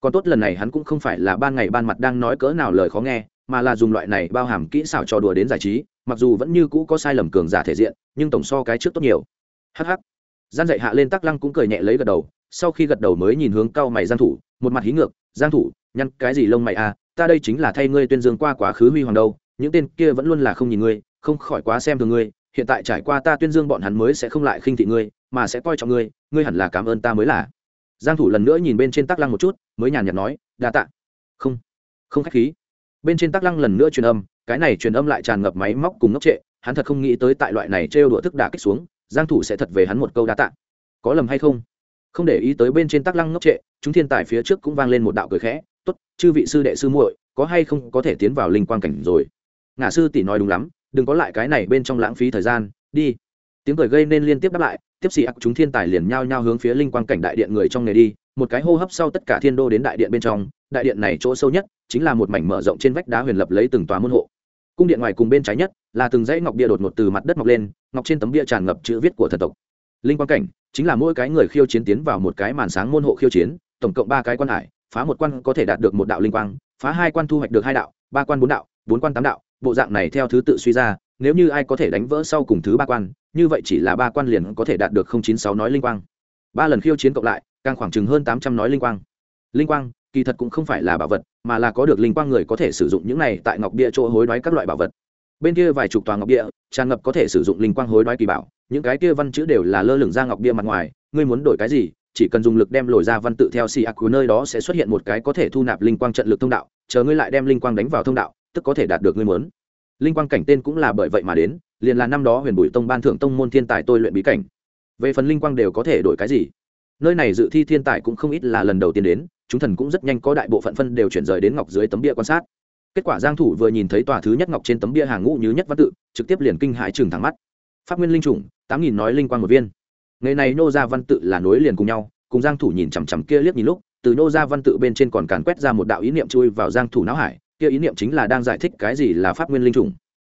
Còn tốt lần này hắn cũng không phải là ban ngày ban mặt đang nói cỡ nào lời khó nghe, mà là dùng loại này bao hàm kỹ xảo trò đùa đến giải trí, mặc dù vẫn như cũ có sai lầm cường giả thể diện, nhưng tổng so cái trước tốt nhiều. Hh gian dạy hạ lên tắc lăng cũng cười nhẹ lấy gật đầu, sau khi gật đầu mới nhìn hướng cao mày giang thủ, một mặt hí ngược, giang thủ, nhăn cái gì lông mày à ta đây chính là thay ngươi tuyên dương qua quá khứ huy hoàng đâu, những tên kia vẫn luôn là không nhìn ngươi, không khỏi quá xem thường ngươi hiện tại trải qua ta tuyên dương bọn hắn mới sẽ không lại khinh thị ngươi, mà sẽ coi trọng ngươi ngươi hẳn là cảm ơn ta mới là. Giang thủ lần nữa nhìn bên trên tắc lăng một chút, mới nhàn nhạt nói, đa tạ. Không không khách khí. Bên trên tắc lăng lần nữa truyền âm, cái này truyền âm lại tràn ngập máy móc cùng ngốc trệ, hắn thật không nghĩ tới tại loại này trêu đùa thức đả kích xuống, giang thủ sẽ thật về hắn một câu đa tạ. Có lầm hay không? Không để ý tới bên trên tắc lăng ngốc trệ, chúng thiên tài phía trước cũng vang lên một đạo cười khẽ, tốt, chư vị sư đệ sư muội, có hay không có thể tiến vào linh quang cảnh rồi? Ngã sư tỷ nói đúng lắm đừng có lại cái này bên trong lãng phí thời gian, đi. Tiếng cười gây nên liên tiếp đáp lại, tiếp xì ác chúng thiên tài liền nhao nhao hướng phía linh quang cảnh đại điện người trong nghề đi, một cái hô hấp sau tất cả thiên đô đến đại điện bên trong, đại điện này chỗ sâu nhất chính là một mảnh mở rộng trên vách đá huyền lập lấy từng tòa môn hộ. Cung điện ngoài cùng bên trái nhất là từng dãy ngọc bia đột ngột từ mặt đất mọc lên, ngọc trên tấm bia tràn ngập chữ viết của thần tộc. Linh quang cảnh chính là mỗi cái người khiêu chiến tiến vào một cái màn sáng môn hộ khiêu chiến, tổng cộng ba cái quan hải, phá một quan có thể đạt được một đạo linh quang, phá hai quan thu hoạch được hai đạo, ba quan bốn đạo, bốn quan tám đạo bộ dạng này theo thứ tự suy ra, nếu như ai có thể đánh vỡ sau cùng thứ ba quan, như vậy chỉ là ba quan liền có thể đạt được không chín sáu nói linh quang. Ba lần khiêu chiến cộng lại, càng khoảng chừng hơn tám trăm nói linh quang. Linh quang, kỳ thật cũng không phải là bảo vật, mà là có được linh quang người có thể sử dụng những này tại ngọc bia chỗ hối đoái các loại bảo vật. Bên kia vài chục tòa ngọc bia, tràn ngập có thể sử dụng linh quang hối đoái kỳ bảo, những cái kia văn chữ đều là lơ lửng ra ngọc bia mặt ngoài, ngươi muốn đổi cái gì, chỉ cần dùng lực đem lồi ra văn tự theo xì ạc của nơi đó sẽ xuất hiện một cái có thể thu nạp linh quang trận lực thông đạo, chờ ngươi lại đem linh quang đánh vào thông đạo tức có thể đạt được ngươi muốn. Linh quang cảnh tên cũng là bởi vậy mà đến, liền là năm đó huyền bùi tông ban thưởng tông môn thiên tài tôi luyện bí cảnh. Về phần linh quang đều có thể đổi cái gì? Nơi này dự thi thiên tài cũng không ít là lần đầu tiên đến, chúng thần cũng rất nhanh có đại bộ phận phân đều chuyển rời đến ngọc dưới tấm bia quan sát. Kết quả giang thủ vừa nhìn thấy tòa thứ nhất ngọc trên tấm bia hàng ngũ như nhất văn tự, trực tiếp liền kinh hãi trừng thẳng mắt. Pháp nguyên linh trùng tám nghìn nói linh quang một viên. Ngày này nô ra văn tự là nối liền cùng nhau, cùng giang thủ nhìn chằm chằm kia liếc nhìn lúc, từ nô ra văn tự bên trên còn càn quét ra một đạo ý niệm chui vào giang thủ não hải kia ý niệm chính là đang giải thích cái gì là pháp nguyên linh trùng.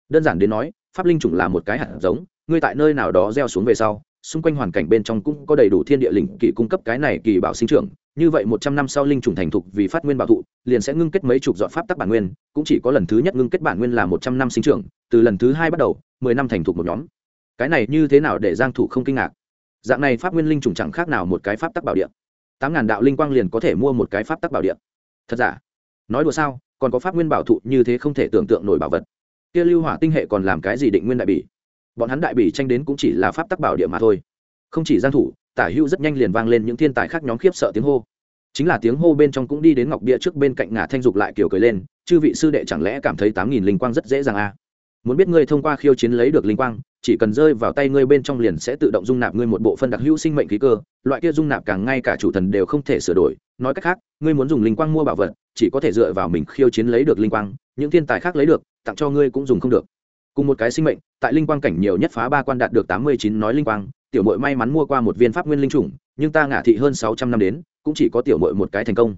Đơn giản đến nói, pháp linh trùng là một cái hạt giống, ngươi tại nơi nào đó gieo xuống về sau, xung quanh hoàn cảnh bên trong cũng có đầy đủ thiên địa linh kỳ cung cấp cái này kỳ bảo sinh trưởng. Như vậy một trăm năm sau linh trùng thành thục vì phát nguyên bảo thụ, liền sẽ ngưng kết mấy chục dọn pháp tắc bản nguyên, cũng chỉ có lần thứ nhất ngưng kết bản nguyên là một trăm năm sinh trưởng, từ lần thứ hai bắt đầu, mười năm thành thục một nhóm. Cái này như thế nào để giang thủ không kinh ngạc? Dạng này pháp nguyên linh trùng chẳng khác nào một cái pháp tắc bảo địa. Tám ngàn đạo linh quang liền có thể mua một cái pháp tắc bảo địa. Thật giả? Nói đùa sao? Còn có pháp nguyên bảo thụ như thế không thể tưởng tượng nổi bảo vật. Kia lưu hỏa tinh hệ còn làm cái gì định nguyên đại bỉ? Bọn hắn đại bỉ tranh đến cũng chỉ là pháp tắc bảo địa mà thôi. Không chỉ giang thủ, tả hữu rất nhanh liền vang lên những thiên tài khác nhóm khiếp sợ tiếng hô. Chính là tiếng hô bên trong cũng đi đến ngọc bia trước bên cạnh ngả thanh dục lại kiểu cười lên, chư vị sư đệ chẳng lẽ cảm thấy tám nghìn linh quang rất dễ dàng à? Muốn biết ngươi thông qua khiêu chiến lấy được linh quang chỉ cần rơi vào tay ngươi bên trong liền sẽ tự động dung nạp ngươi một bộ phân đặc hữu sinh mệnh khí cơ, loại kia dung nạp càng ngay cả chủ thần đều không thể sửa đổi. Nói cách khác, ngươi muốn dùng linh quang mua bảo vật, chỉ có thể dựa vào mình khiêu chiến lấy được linh quang, những thiên tài khác lấy được, tặng cho ngươi cũng dùng không được. Cùng một cái sinh mệnh, tại linh quang cảnh nhiều nhất phá ba quan đạt được tám mươi chín nói linh quang, tiểu mội may mắn mua qua một viên pháp nguyên linh chủng, nhưng ta ngả thị hơn sáu trăm năm đến, cũng chỉ có tiểu mội một cái thành công.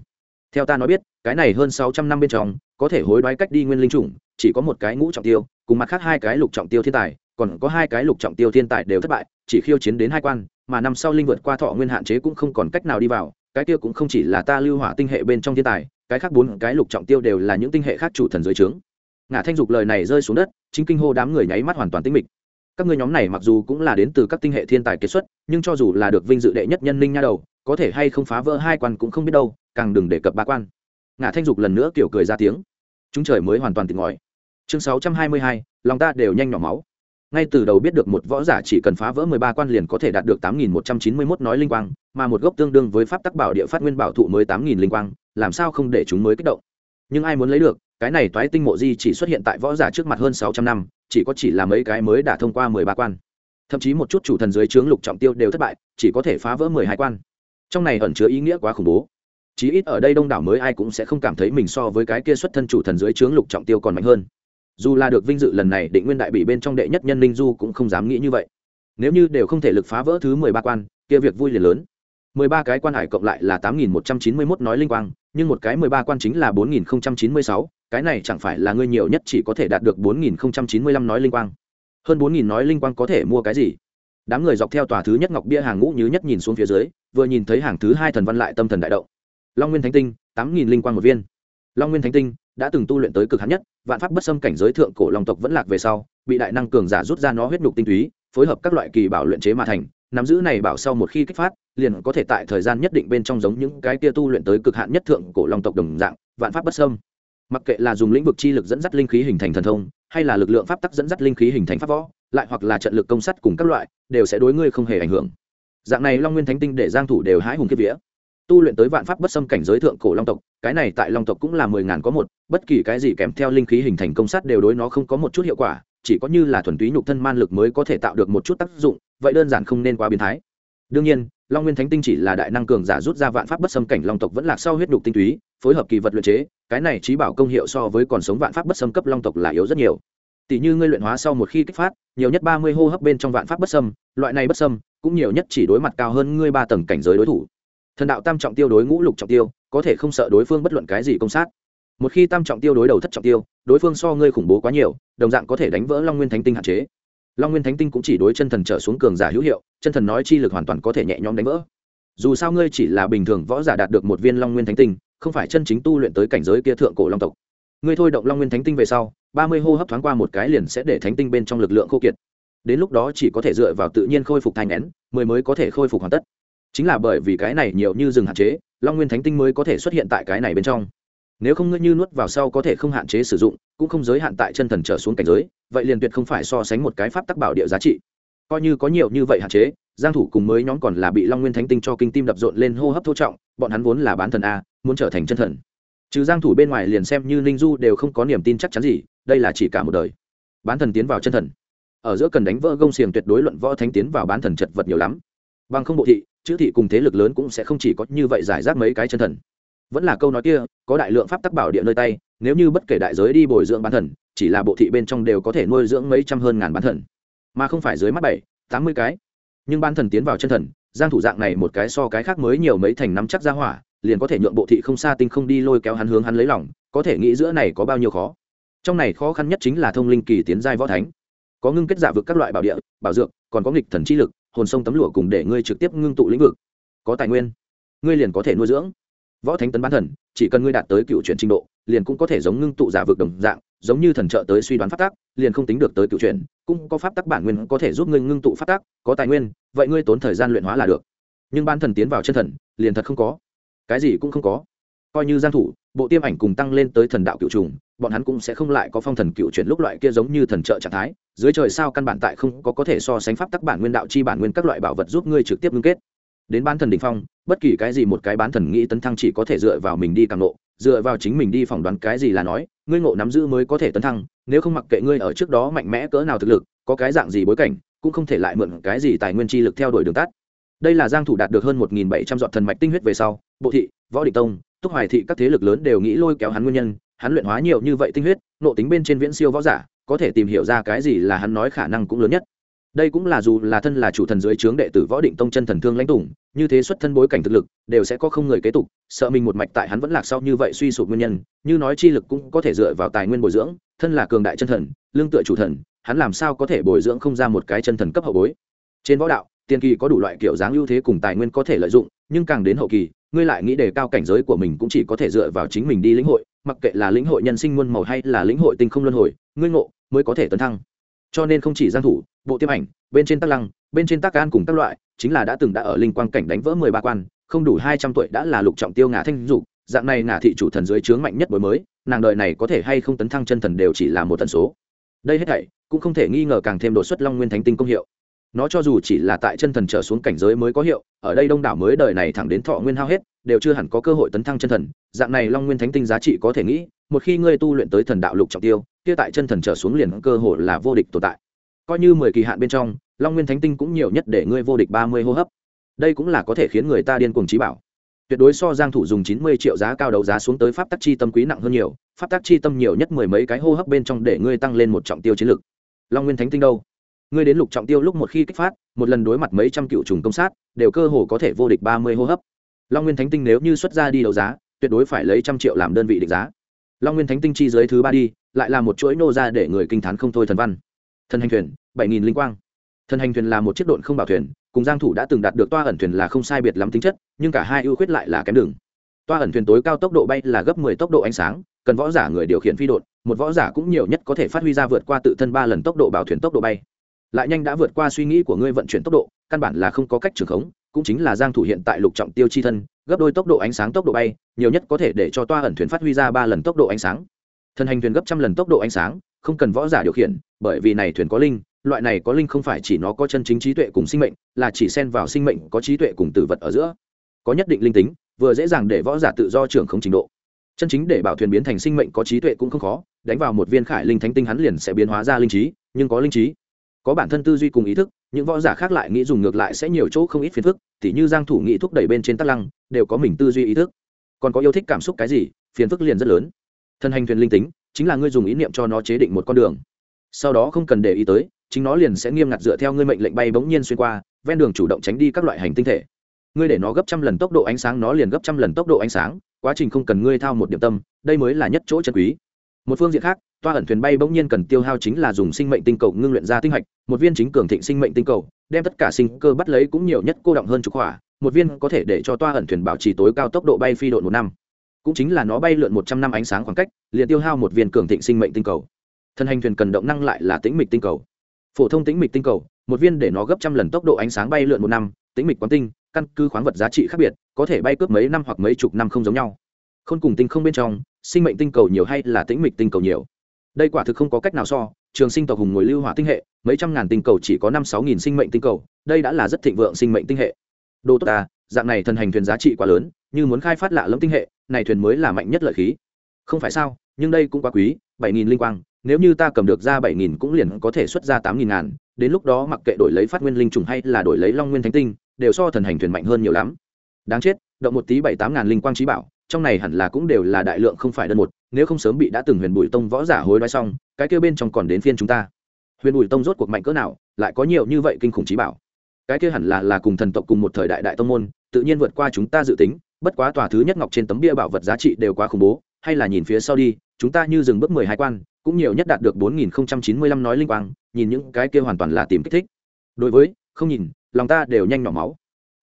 Theo ta nói biết, cái này hơn sáu trăm năm bên trong, có thể hối đoái cách đi nguyên linh chủng, chỉ có một cái ngũ trọng tiêu, cùng mặt khác hai cái lục trọng tiêu thiên tài còn có hai cái lục trọng tiêu thiên tài đều thất bại, chỉ khiêu chiến đến hai quan, mà năm sau linh vượt qua thọ nguyên hạn chế cũng không còn cách nào đi vào, cái kia cũng không chỉ là ta lưu hỏa tinh hệ bên trong thiên tài, cái khác bốn cái lục trọng tiêu đều là những tinh hệ khác chủ thần dưới trướng. Ngã thanh dục lời này rơi xuống đất, chính kinh hô đám người nháy mắt hoàn toàn tinh mịch. Các ngươi nhóm này mặc dù cũng là đến từ các tinh hệ thiên tài kết xuất, nhưng cho dù là được vinh dự đệ nhất nhân linh nha đầu, có thể hay không phá vỡ hai quan cũng không biết đâu, càng đừng đề cập ba quan. Ngã thanh dục lần nữa kiểu cười ra tiếng. Chúng trời mới hoàn toàn tỉnh ngòi chương sáu trăm hai mươi hai, lòng ta đều nhanh nhỏ máu ngay từ đầu biết được một võ giả chỉ cần phá vỡ mười ba quan liền có thể đạt được tám nghìn một trăm chín mươi mốt nói linh quang, mà một gốc tương đương với pháp tắc bảo địa phát nguyên bảo thụ mới tám nghìn linh quang, làm sao không để chúng mới kích động? Nhưng ai muốn lấy được? Cái này toái tinh mộ di chỉ xuất hiện tại võ giả trước mặt hơn sáu trăm năm, chỉ có chỉ là mấy cái mới đã thông qua mười ba quan. Thậm chí một chút chủ thần dưới trướng lục trọng tiêu đều thất bại, chỉ có thể phá vỡ mười hai quan. Trong này ẩn chứa ý nghĩa quá khủng bố. Chí ít ở đây đông đảo mới ai cũng sẽ không cảm thấy mình so với cái kia xuất thân chủ thần dưới trướng lục trọng tiêu còn mạnh hơn dù là được vinh dự lần này định nguyên đại bị bên trong đệ nhất nhân linh du cũng không dám nghĩ như vậy. Nếu như đều không thể lực phá vỡ thứ mười ba quan, kia việc vui liền lớn. Mười ba cái quan hải cộng lại là tám nghìn một trăm chín mươi mốt nói linh quang, nhưng một cái mười ba quan chính là bốn nghìn không trăm chín mươi sáu, cái này chẳng phải là ngươi nhiều nhất chỉ có thể đạt được bốn nghìn không trăm chín mươi lăm nói linh quang. Hơn bốn nghìn nói linh quang có thể mua cái gì? Đám người dọc theo tòa thứ nhất ngọc bia hàng ngũ như nhất nhìn xuống phía dưới, vừa nhìn thấy hàng thứ hai thần văn lại tâm thần đại động. Long nguyên thánh tinh, tám nghìn linh quang một viên. Long nguyên thánh tinh đã từng tu luyện tới cực hạn nhất, vạn pháp bất xâm cảnh giới thượng cổ long tộc vẫn lạc về sau, bị đại năng cường giả rút ra nó huyết nhục tinh túy, phối hợp các loại kỳ bảo luyện chế mà thành, nắm giữ này bảo sau một khi kích phát, liền có thể tại thời gian nhất định bên trong giống những cái tia tu luyện tới cực hạn nhất thượng cổ long tộc đồng dạng, vạn pháp bất xâm. Mặc kệ là dùng lĩnh vực chi lực dẫn dắt linh khí hình thành thần thông, hay là lực lượng pháp tắc dẫn dắt linh khí hình thành pháp võ, lại hoặc là trận lực công sắt cùng các loại, đều sẽ đối ngươi không hề ảnh hưởng. Dạng này long nguyên thánh tinh để giang thủ đều hái hùng kiếp vía tu luyện tới vạn pháp bất xâm cảnh giới thượng cổ long tộc, cái này tại long tộc cũng là mười ngàn có một, bất kỳ cái gì kèm theo linh khí hình thành công sát đều đối nó không có một chút hiệu quả, chỉ có như là thuần túy nhục thân man lực mới có thể tạo được một chút tác dụng, vậy đơn giản không nên quá biến thái. Đương nhiên, long nguyên thánh tinh chỉ là đại năng cường giả rút ra vạn pháp bất xâm cảnh long tộc vẫn lạc sau huyết nhục tinh túy, phối hợp kỳ vật luyện chế, cái này trí bảo công hiệu so với còn sống vạn pháp bất xâm cấp long tộc là yếu rất nhiều. Tỷ như ngươi luyện hóa sau một khi kích phát, nhiều nhất ba mươi hô hấp bên trong vạn pháp bất xâm, loại này bất xâm cũng nhiều nhất chỉ đối mặt cao hơn ngươi ba tầng cảnh giới đối thủ thần đạo tam trọng tiêu đối ngũ lục trọng tiêu, có thể không sợ đối phương bất luận cái gì công sát. Một khi tam trọng tiêu đối đầu thất trọng tiêu, đối phương so ngươi khủng bố quá nhiều, đồng dạng có thể đánh vỡ long nguyên thánh tinh hạn chế. Long nguyên thánh tinh cũng chỉ đối chân thần trở xuống cường giả hữu hiệu, chân thần nói chi lực hoàn toàn có thể nhẹ nhõm đánh vỡ. Dù sao ngươi chỉ là bình thường võ giả đạt được một viên long nguyên thánh tinh, không phải chân chính tu luyện tới cảnh giới kia thượng cổ long tộc. Ngươi thôi động long nguyên thánh tinh về sau, ba mươi hô hấp thoáng qua một cái liền sẽ để thánh tinh bên trong lực lượng khô kiệt. Đến lúc đó chỉ có thể dựa vào tự nhiên khôi phục thành nén mới mới có thể khôi phục hoàn tất chính là bởi vì cái này nhiều như rừng hạn chế, long nguyên thánh tinh mới có thể xuất hiện tại cái này bên trong. Nếu không ngươi như nuốt vào sau có thể không hạn chế sử dụng, cũng không giới hạn tại chân thần trở xuống cảnh giới, vậy liền tuyệt không phải so sánh một cái pháp tắc bảo địa giá trị. Coi như có nhiều như vậy hạn chế, giang thủ cùng mới nhóm còn là bị long nguyên thánh tinh cho kinh tim đập rộn lên hô hấp thô trọng, bọn hắn vốn là bán thần a, muốn trở thành chân thần. Trừ giang thủ bên ngoài liền xem như ninh du đều không có niềm tin chắc chắn gì, đây là chỉ cả một đời. Bán thần tiến vào chân thần. Ở giữa cần đánh vỡ gông xiềng tuyệt đối luận võ thánh tiến vào bán thần chật vật nhiều lắm bằng không bộ thị, chữ thị cùng thế lực lớn cũng sẽ không chỉ có như vậy giải rác mấy cái chân thần. Vẫn là câu nói kia, có đại lượng pháp tắc bảo địa nơi tay, nếu như bất kể đại giới đi bồi dưỡng bán thần, chỉ là bộ thị bên trong đều có thể nuôi dưỡng mấy trăm hơn ngàn bán thần. Mà không phải dưới mắt bảy, tám mươi cái. Nhưng bán thần tiến vào chân thần, giang thủ dạng này một cái so cái khác mới nhiều mấy thành năm chắc ra hỏa, liền có thể nhượng bộ thị không xa tinh không đi lôi kéo hắn hướng hắn lấy lòng, có thể nghĩ giữa này có bao nhiêu khó. Trong này khó khăn nhất chính là thông linh kỳ tiến giai võ thánh. Có ngưng kết giả vực các loại bảo địa, bảo dược, còn có nghịch thần chi lực hồn sông tấm lụa cùng để ngươi trực tiếp ngưng tụ lĩnh vực. Có tài nguyên ngươi liền có thể nuôi dưỡng. Võ thánh tấn bán thần chỉ cần ngươi đạt tới cựu chuyển trình độ liền cũng có thể giống ngưng tụ giả vực đồng dạng giống như thần trợ tới suy đoán phát tác, liền không tính được tới cựu chuyển cũng có pháp tắc bản nguyên có thể giúp ngươi ngưng tụ phát tác, có tài nguyên vậy ngươi tốn thời gian luyện hóa là được. Nhưng ban thần tiến vào chân thần liền thật không có. Cái gì cũng không có. Coi như giang thủ bộ tiêm ảnh cùng tăng lên tới thần đạo cựu trùng bọn hắn cũng sẽ không lại có phong thần cựu chuyển lúc loại kia giống như thần trợ trạng thái. Dưới trời sao căn bản tại không có có thể so sánh pháp tắc bản nguyên đạo chi bản nguyên các loại bảo vật giúp ngươi trực tiếp ngưng kết. Đến bán thần đỉnh phong, bất kỳ cái gì một cái bán thần nghĩ tấn thăng chỉ có thể dựa vào mình đi càng nộ dựa vào chính mình đi phỏng đoán cái gì là nói, ngươi ngộ nắm giữ mới có thể tấn thăng, nếu không mặc kệ ngươi ở trước đó mạnh mẽ cỡ nào thực lực, có cái dạng gì bối cảnh, cũng không thể lại mượn cái gì tài nguyên chi lực theo đuổi đường tắt. Đây là giang thủ đạt được hơn 1.700 dọn thần mạch tinh huyết về sau, bộ thị, võ định tông, túc hoài thị các thế lực lớn đều nghĩ lôi kéo hắn nguyên nhân hắn luyện hóa nhiều như vậy tinh huyết, nộ tính bên trên viễn siêu võ giả, có thể tìm hiểu ra cái gì là hắn nói khả năng cũng lớn nhất. Đây cũng là dù là thân là chủ thần dưới trướng đệ tử võ định tông chân thần thương lãnh tùng, như thế xuất thân bối cảnh thực lực, đều sẽ có không người kế tục, sợ mình một mạch tại hắn vẫn lạc sau như vậy suy sụp nguyên nhân, như nói chi lực cũng có thể dựa vào tài nguyên bồi dưỡng, thân là cường đại chân thần, lương tựa chủ thần, hắn làm sao có thể bồi dưỡng không ra một cái chân thần cấp hậu bối? Trên võ đạo tiên kỳ có đủ loại kiểu dáng ưu thế cùng tài nguyên có thể lợi dụng, nhưng càng đến hậu kỳ, ngươi lại nghĩ đề cao cảnh giới của mình cũng chỉ có thể dựa vào chính mình đi lĩnh hội mặc kệ là lĩnh hội nhân sinh muôn màu hay là lĩnh hội tinh không luân hồi, ngươi ngộ mới có thể tấn thăng. Cho nên không chỉ giang thủ, bộ tiêm ảnh, bên trên tác lăng, bên trên tác an cùng các loại, chính là đã từng đã ở linh quang cảnh đánh vỡ mười ba quan, không đủ hai trăm tuổi đã là lục trọng tiêu ngã thanh dục, dạng này ngã thị chủ thần dưới trướng mạnh nhất bối mới, nàng đời này có thể hay không tấn thăng chân thần đều chỉ là một tần số. Đây hết thảy cũng không thể nghi ngờ càng thêm đột xuất long nguyên thánh tinh công hiệu. Nó cho dù chỉ là tại chân thần trở xuống cảnh giới mới có hiệu, ở đây đông đảo mới đời này thẳng đến thọ nguyên hao hết đều chưa hẳn có cơ hội tấn thăng chân thần, dạng này long nguyên thánh tinh giá trị có thể nghĩ, một khi ngươi tu luyện tới thần đạo lục trọng tiêu, kia tại chân thần trở xuống liền cơ hội là vô địch tồn tại. Coi như mười kỳ hạn bên trong, long nguyên thánh tinh cũng nhiều nhất để ngươi vô địch ba mươi hô hấp. Đây cũng là có thể khiến người ta điên cuồng trí bảo. Tuyệt đối so giang thủ dùng chín mươi triệu giá cao đấu giá xuống tới pháp tắc chi tâm quý nặng hơn nhiều, pháp tắc chi tâm nhiều nhất mười mấy cái hô hấp bên trong để ngươi tăng lên một trọng tiêu chiến lực. Long nguyên thánh tinh đâu? Ngươi đến lục trọng tiêu lúc một khi kích phát, một lần đối mặt mấy trăm cựu trùng công sát, đều cơ hồ có thể vô địch ba mươi hô hấp long nguyên thánh tinh nếu như xuất ra đi đấu giá, tuyệt đối phải lấy trăm triệu làm đơn vị định giá. Long nguyên thánh tinh chi giới thứ ba đi, lại là một chuỗi nô ra để người kinh t h á n không thôi thần văn. Thần hành thuyền, bảy nghìn linh quang. Thần hành thuyền là một chiếc độn không bảo thuyền, cùng giang thủ đã từng đạt được toa ẩn thuyền là không sai biệt lắm tính chất, nhưng cả hai ưu khuyết lại là kém đường. Toa ẩn thuyền tối cao tốc độ bay là gấp 10 tốc độ ánh sáng, cần võ giả người điều khiển phi độn, một võ giả cũng nhiều nhất có thể phát huy ra vượt qua tự thân ba lần tốc độ bảo thuyền tốc độ bay. Lại nhanh đã vượt qua suy nghĩ của ngươi vận chuyển tốc độ, căn bản là không có cách trường khống cũng chính là giang thủ hiện tại lục trọng tiêu chi thân, gấp đôi tốc độ ánh sáng tốc độ bay, nhiều nhất có thể để cho toa ẩn thuyền phát huy ra ba lần tốc độ ánh sáng. Thần hành thuyền gấp trăm lần tốc độ ánh sáng, không cần võ giả điều khiển, bởi vì này thuyền có linh, loại này có linh không phải chỉ nó có chân chính trí tuệ cùng sinh mệnh, là chỉ xen vào sinh mệnh có trí tuệ cùng tử vật ở giữa. Có nhất định linh tính, vừa dễ dàng để võ giả tự do trưởng không trình độ. Chân chính để bảo thuyền biến thành sinh mệnh có trí tuệ cũng không khó, đánh vào một viên khải linh thánh tinh hắn liền sẽ biến hóa ra linh trí, nhưng có linh trí, có bản thân tư duy cùng ý thức những võ giả khác lại nghĩ dùng ngược lại sẽ nhiều chỗ không ít phiền phức, tỉ như giang thủ nghĩ thúc đẩy bên trên tắc lăng, đều có mình tư duy ý thức. Còn có yêu thích cảm xúc cái gì, phiền phức liền rất lớn. Thân hành thuyền linh tính, chính là ngươi dùng ý niệm cho nó chế định một con đường. Sau đó không cần để ý tới, chính nó liền sẽ nghiêm ngặt dựa theo ngươi mệnh lệnh bay bỗng nhiên xuyên qua, ven đường chủ động tránh đi các loại hành tinh thể. Ngươi để nó gấp trăm lần tốc độ ánh sáng, nó liền gấp trăm lần tốc độ ánh sáng, quá trình không cần ngươi thao một điểm tâm, đây mới là nhất chỗ chân quý một phương diện khác, toa ẩn thuyền bay bỗng nhiên cần tiêu hao chính là dùng sinh mệnh tinh cầu ngưng luyện ra tinh hạch, một viên chính cường thịnh sinh mệnh tinh cầu, đem tất cả sinh cơ bắt lấy cũng nhiều nhất cô động hơn chục hỏa, một viên có thể để cho toa ẩn thuyền bảo trì tối cao tốc độ bay phi độ một năm. Cũng chính là nó bay lượn một trăm năm ánh sáng khoảng cách, liền tiêu hao một viên cường thịnh sinh mệnh tinh cầu. Thân hành thuyền cần động năng lại là tĩnh mịch tinh cầu. Phổ thông tĩnh mịch tinh cầu, một viên để nó gấp trăm lần tốc độ ánh sáng bay lượn một năm, tĩnh mịch quán tinh, căn cứ khoáng vật giá trị khác biệt, có thể bay cướp mấy năm hoặc mấy chục năm không giống nhau. Khôn cùng tinh không bên trong sinh mệnh tinh cầu nhiều hay là tĩnh mịch tinh cầu nhiều? Đây quả thực không có cách nào so, trường sinh tộc hùng ngồi lưu hỏa tinh hệ, mấy trăm ngàn tinh cầu chỉ có năm sáu nghìn sinh mệnh tinh cầu, đây đã là rất thịnh vượng sinh mệnh tinh hệ. Đồ tốt ta, dạng này thần hành thuyền giá trị quá lớn, như muốn khai phát lạ lẫm tinh hệ, này thuyền mới là mạnh nhất lợi khí. Không phải sao, nhưng đây cũng quá quý, bảy nghìn linh quang, nếu như ta cầm được ra bảy nghìn cũng liền có thể xuất ra tám nghìn ngàn, đến lúc đó mặc kệ đổi lấy phát nguyên linh trùng hay là đổi lấy long nguyên thánh tinh, đều so thần hành thuyền mạnh hơn nhiều lắm. Đáng chết, động một tí bảy tám ngàn linh quang trí bảo trong này hẳn là cũng đều là đại lượng không phải đơn một, nếu không sớm bị đã từng huyền bùi tông võ giả hối đoái xong, cái kia bên trong còn đến phiên chúng ta. Huyền bùi tông rốt cuộc mạnh cỡ nào, lại có nhiều như vậy kinh khủng trí bảo. Cái kia hẳn là là cùng thần tộc cùng một thời đại đại tông môn, tự nhiên vượt qua chúng ta dự tính, bất quá tòa thứ nhất ngọc trên tấm bia bảo vật giá trị đều quá khủng bố, hay là nhìn phía sau đi, chúng ta như dừng bước mười hai quan, cũng nhiều nhất đạt được bốn nghìn không trăm chín mươi lăm nói linh quang, nhìn những cái kia hoàn toàn là tìm kích thích. Đối với, không nhìn, lòng ta đều nhanh nhỏ máu.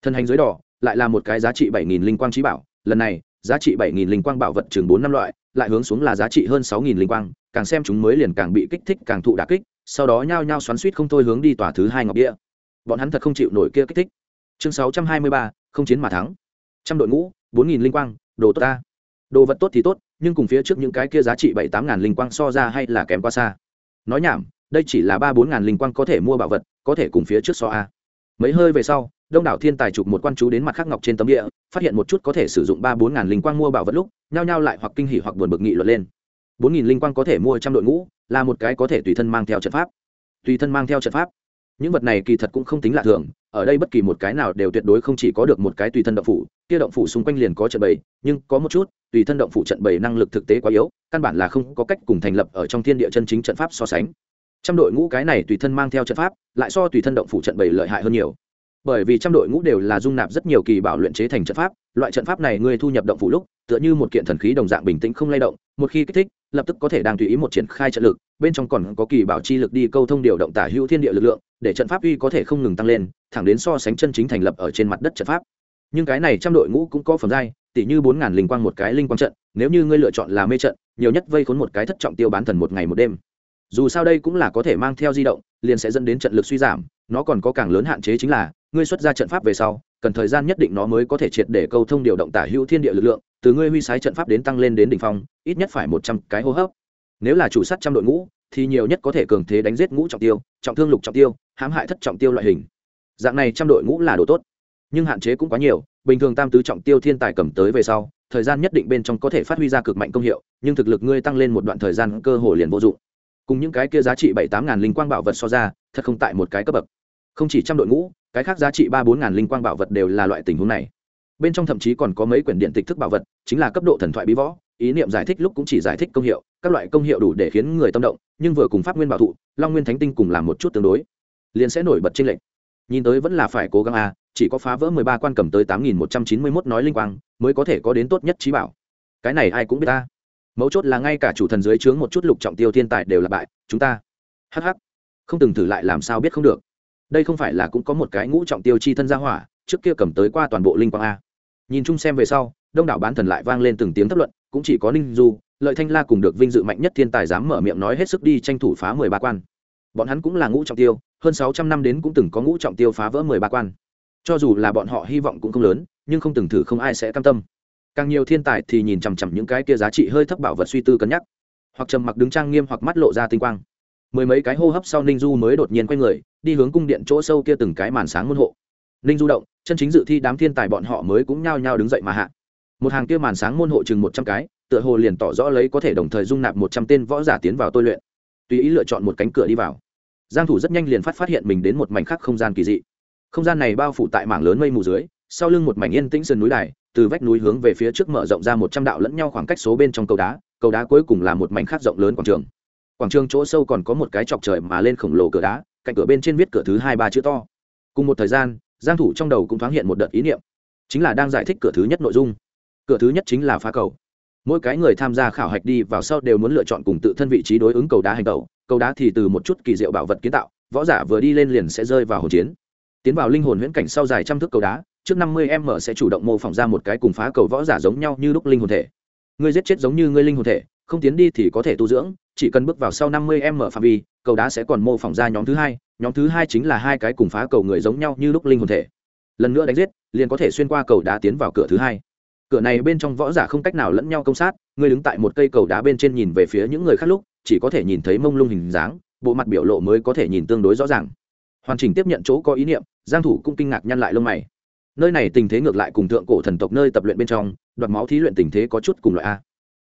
Thân hành dưới đỏ, lại là một cái giá trị bảy nghìn linh quang trí bảo, lần này giá trị bảy nghìn linh quang bảo vật chừng bốn năm loại, lại hướng xuống là giá trị hơn sáu nghìn linh quang, càng xem chúng mới liền càng bị kích thích, càng thụ đả kích, sau đó nhao nhao xoắn suýt không thôi hướng đi tòa thứ hai ngọc địa. Bọn hắn thật không chịu nổi kia kích thích. Chương sáu trăm hai mươi ba, không chiến mà thắng. Trăm đội ngũ, bốn nghìn linh quang, đồ tốt ta. Đồ vật tốt thì tốt, nhưng cùng phía trước những cái kia giá trị bảy tám ngàn linh quang so ra hay là kém quá xa. Nói nhảm, đây chỉ là ba bốn ngàn linh quang có thể mua bảo vật, có thể cùng phía trước so a. Mấy hơi về sau, đông đảo thiên tài chụp một quan chú đến mặt khắc ngọc trên tấm địa phát hiện một chút có thể sử dụng ba bốn ngàn linh quang mua bảo vật lúc, nhao nhao lại hoặc kinh hỉ hoặc buồn bực nghị luận lên. Bốn nghìn linh quang có thể mua trăm đội ngũ, là một cái có thể tùy thân mang theo trận pháp. Tùy thân mang theo trận pháp. Những vật này kỳ thật cũng không tính lạ thường, ở đây bất kỳ một cái nào đều tuyệt đối không chỉ có được một cái tùy thân động phủ, kia động phủ xung quanh liền có trận bày nhưng có một chút, tùy thân động phủ trận bày năng lực thực tế quá yếu, căn bản là không có cách cùng thành lập ở trong thiên địa chân chính trận pháp so sánh. Trăm đội ngũ cái này tùy thân mang theo trận pháp, lại so tùy thân động phủ trận bày lợi hại hơn nhiều bởi vì trăm đội ngũ đều là dung nạp rất nhiều kỳ bảo luyện chế thành trận pháp, loại trận pháp này ngươi thu nhập động phủ lúc, tựa như một kiện thần khí đồng dạng bình tĩnh không lay động, một khi kích thích, lập tức có thể đang tùy ý một triển khai trận lực, bên trong còn có kỳ bảo chi lực đi câu thông điều động tả hữu thiên địa lực lượng, để trận pháp uy có thể không ngừng tăng lên, thẳng đến so sánh chân chính thành lập ở trên mặt đất trận pháp. Nhưng cái này trăm đội ngũ cũng có phẩm giai tỷ như bốn ngàn linh quang một cái linh quang trận, nếu như ngươi lựa chọn là mê trận, nhiều nhất vây khốn một cái thất trọng tiêu bán thần một ngày một đêm. Dù sao đây cũng là có thể mang theo di động, liền sẽ dẫn đến trận lực suy giảm nó còn có càng lớn hạn chế chính là, ngươi xuất ra trận pháp về sau, cần thời gian nhất định nó mới có thể triệt để câu thông điều động tả hữu thiên địa lực lượng, từ ngươi huy sái trận pháp đến tăng lên đến đỉnh phong, ít nhất phải một trăm cái hô hấp. Nếu là chủ sát trăm đội ngũ, thì nhiều nhất có thể cường thế đánh giết ngũ trọng tiêu, trọng thương lục trọng tiêu, hãm hại thất trọng tiêu loại hình. Dạng này trăm đội ngũ là đồ tốt, nhưng hạn chế cũng quá nhiều, bình thường tam tứ trọng tiêu thiên tài cầm tới về sau, thời gian nhất định bên trong có thể phát huy ra cực mạnh công hiệu, nhưng thực lực ngươi tăng lên một đoạn thời gian cơ hồ liền vô dụng. Cùng những cái kia giá trị bảy tám ngàn linh quang bảo vật so ra, thật không tại một cái cấp bậc không chỉ trăm đội ngũ, cái khác giá trị ba bốn ngàn linh quang bảo vật đều là loại tình huống này. Bên trong thậm chí còn có mấy quyển điện tịch thức bảo vật, chính là cấp độ thần thoại bí võ, ý niệm giải thích lúc cũng chỉ giải thích công hiệu, các loại công hiệu đủ để khiến người tâm động, nhưng vừa cùng pháp nguyên bảo thụ, long nguyên thánh tinh cùng làm một chút tương đối, liền sẽ nổi bật trên lệnh nhìn tới vẫn là phải cố gắng a, chỉ có phá vỡ mười ba quan cầm tới tám nghìn một trăm chín mươi mốt nói linh quang, mới có thể có đến tốt nhất trí bảo. Cái này ai cũng biết ta. Mấu chốt là ngay cả chủ thần dưới trướng một chút lục trọng tiêu thiên tài đều là bại, chúng ta. Hh không từng thử lại làm sao biết không được đây không phải là cũng có một cái ngũ trọng tiêu chi thân gia hỏa, trước kia cầm tới qua toàn bộ linh quang a. Nhìn chung xem về sau, đông đảo bán thần lại vang lên từng tiếng thất luận, cũng chỉ có ninh du, lợi thanh la cùng được vinh dự mạnh nhất thiên tài dám mở miệng nói hết sức đi tranh thủ phá mười ba quan. Bọn hắn cũng là ngũ trọng tiêu, hơn sáu trăm năm đến cũng từng có ngũ trọng tiêu phá vỡ mười ba quan. Cho dù là bọn họ hy vọng cũng không lớn, nhưng không từng thử không ai sẽ cam tâm. Càng nhiều thiên tài thì nhìn chằm chằm những cái kia giá trị hơi thấp bảo vật suy tư cân nhắc. Hoặc trầm mặc đứng trang nghiêm hoặc mắt lộ ra tinh quang. Mười mấy cái hô hấp sau ninh du mới đột nhiên quay người đi hướng cung điện chỗ sâu kia từng cái màn sáng môn hộ. Ninh du động, chân chính dự thi đám thiên tài bọn họ mới cũng nhao nhao đứng dậy mà hạ. Một hàng kia màn sáng môn hộ chừng một trăm cái, tựa hồ liền tỏ rõ lấy có thể đồng thời dung nạp một trăm tên võ giả tiến vào tôi luyện. Tùy ý lựa chọn một cánh cửa đi vào, giang thủ rất nhanh liền phát phát hiện mình đến một mảnh khác không gian kỳ dị. Không gian này bao phủ tại mảng lớn mây mù dưới, sau lưng một mảnh yên tĩnh sườn núi đài, từ vách núi hướng về phía trước mở rộng ra một trăm đạo lẫn nhau khoảng cách số bên trong cầu đá cầu đá cuối cùng là một mảnh khác rộng lớn quảng trường. Quảng trường chỗ sâu còn có một cái chọc trời mà lên khổng lồ cửa đá cạnh cửa bên trên viết cửa thứ hai ba chữ to. Cùng một thời gian, giang thủ trong đầu cũng thoáng hiện một đợt ý niệm. Chính là đang giải thích cửa thứ nhất nội dung. Cửa thứ nhất chính là phá cầu. Mỗi cái người tham gia khảo hạch đi vào sau đều muốn lựa chọn cùng tự thân vị trí đối ứng cầu đá hành tẩu. Cầu đá thì từ một chút kỳ diệu bảo vật kiến tạo, võ giả vừa đi lên liền sẽ rơi vào hồn chiến. Tiến vào linh hồn huyễn cảnh sau dài trăm thước cầu đá, trước năm mươi m sẽ chủ động mô phỏng ra một cái cùng phá cầu võ giả giống nhau như lúc linh hồn thể. Ngươi giết chết giống như ngươi linh hồn thể không tiến đi thì có thể tu dưỡng, chỉ cần bước vào sau năm mươi m phạm vi, cầu đá sẽ còn mô phỏng ra nhóm thứ hai, nhóm thứ hai chính là hai cái cùng phá cầu người giống nhau như lúc linh hồn thể. Lần nữa đánh giết, liền có thể xuyên qua cầu đá tiến vào cửa thứ hai. Cửa này bên trong võ giả không cách nào lẫn nhau công sát ngươi đứng tại một cây cầu đá bên trên nhìn về phía những người khác lúc, chỉ có thể nhìn thấy mông lung hình dáng, bộ mặt biểu lộ mới có thể nhìn tương đối rõ ràng. Hoàn chỉnh tiếp nhận chỗ có ý niệm, giang thủ cũng kinh ngạc nhăn lại lông mày. Nơi này tình thế ngược lại cùng thượng cổ thần tộc nơi tập luyện bên trong, đoạt máu thí luyện tình thế có chút cùng loại a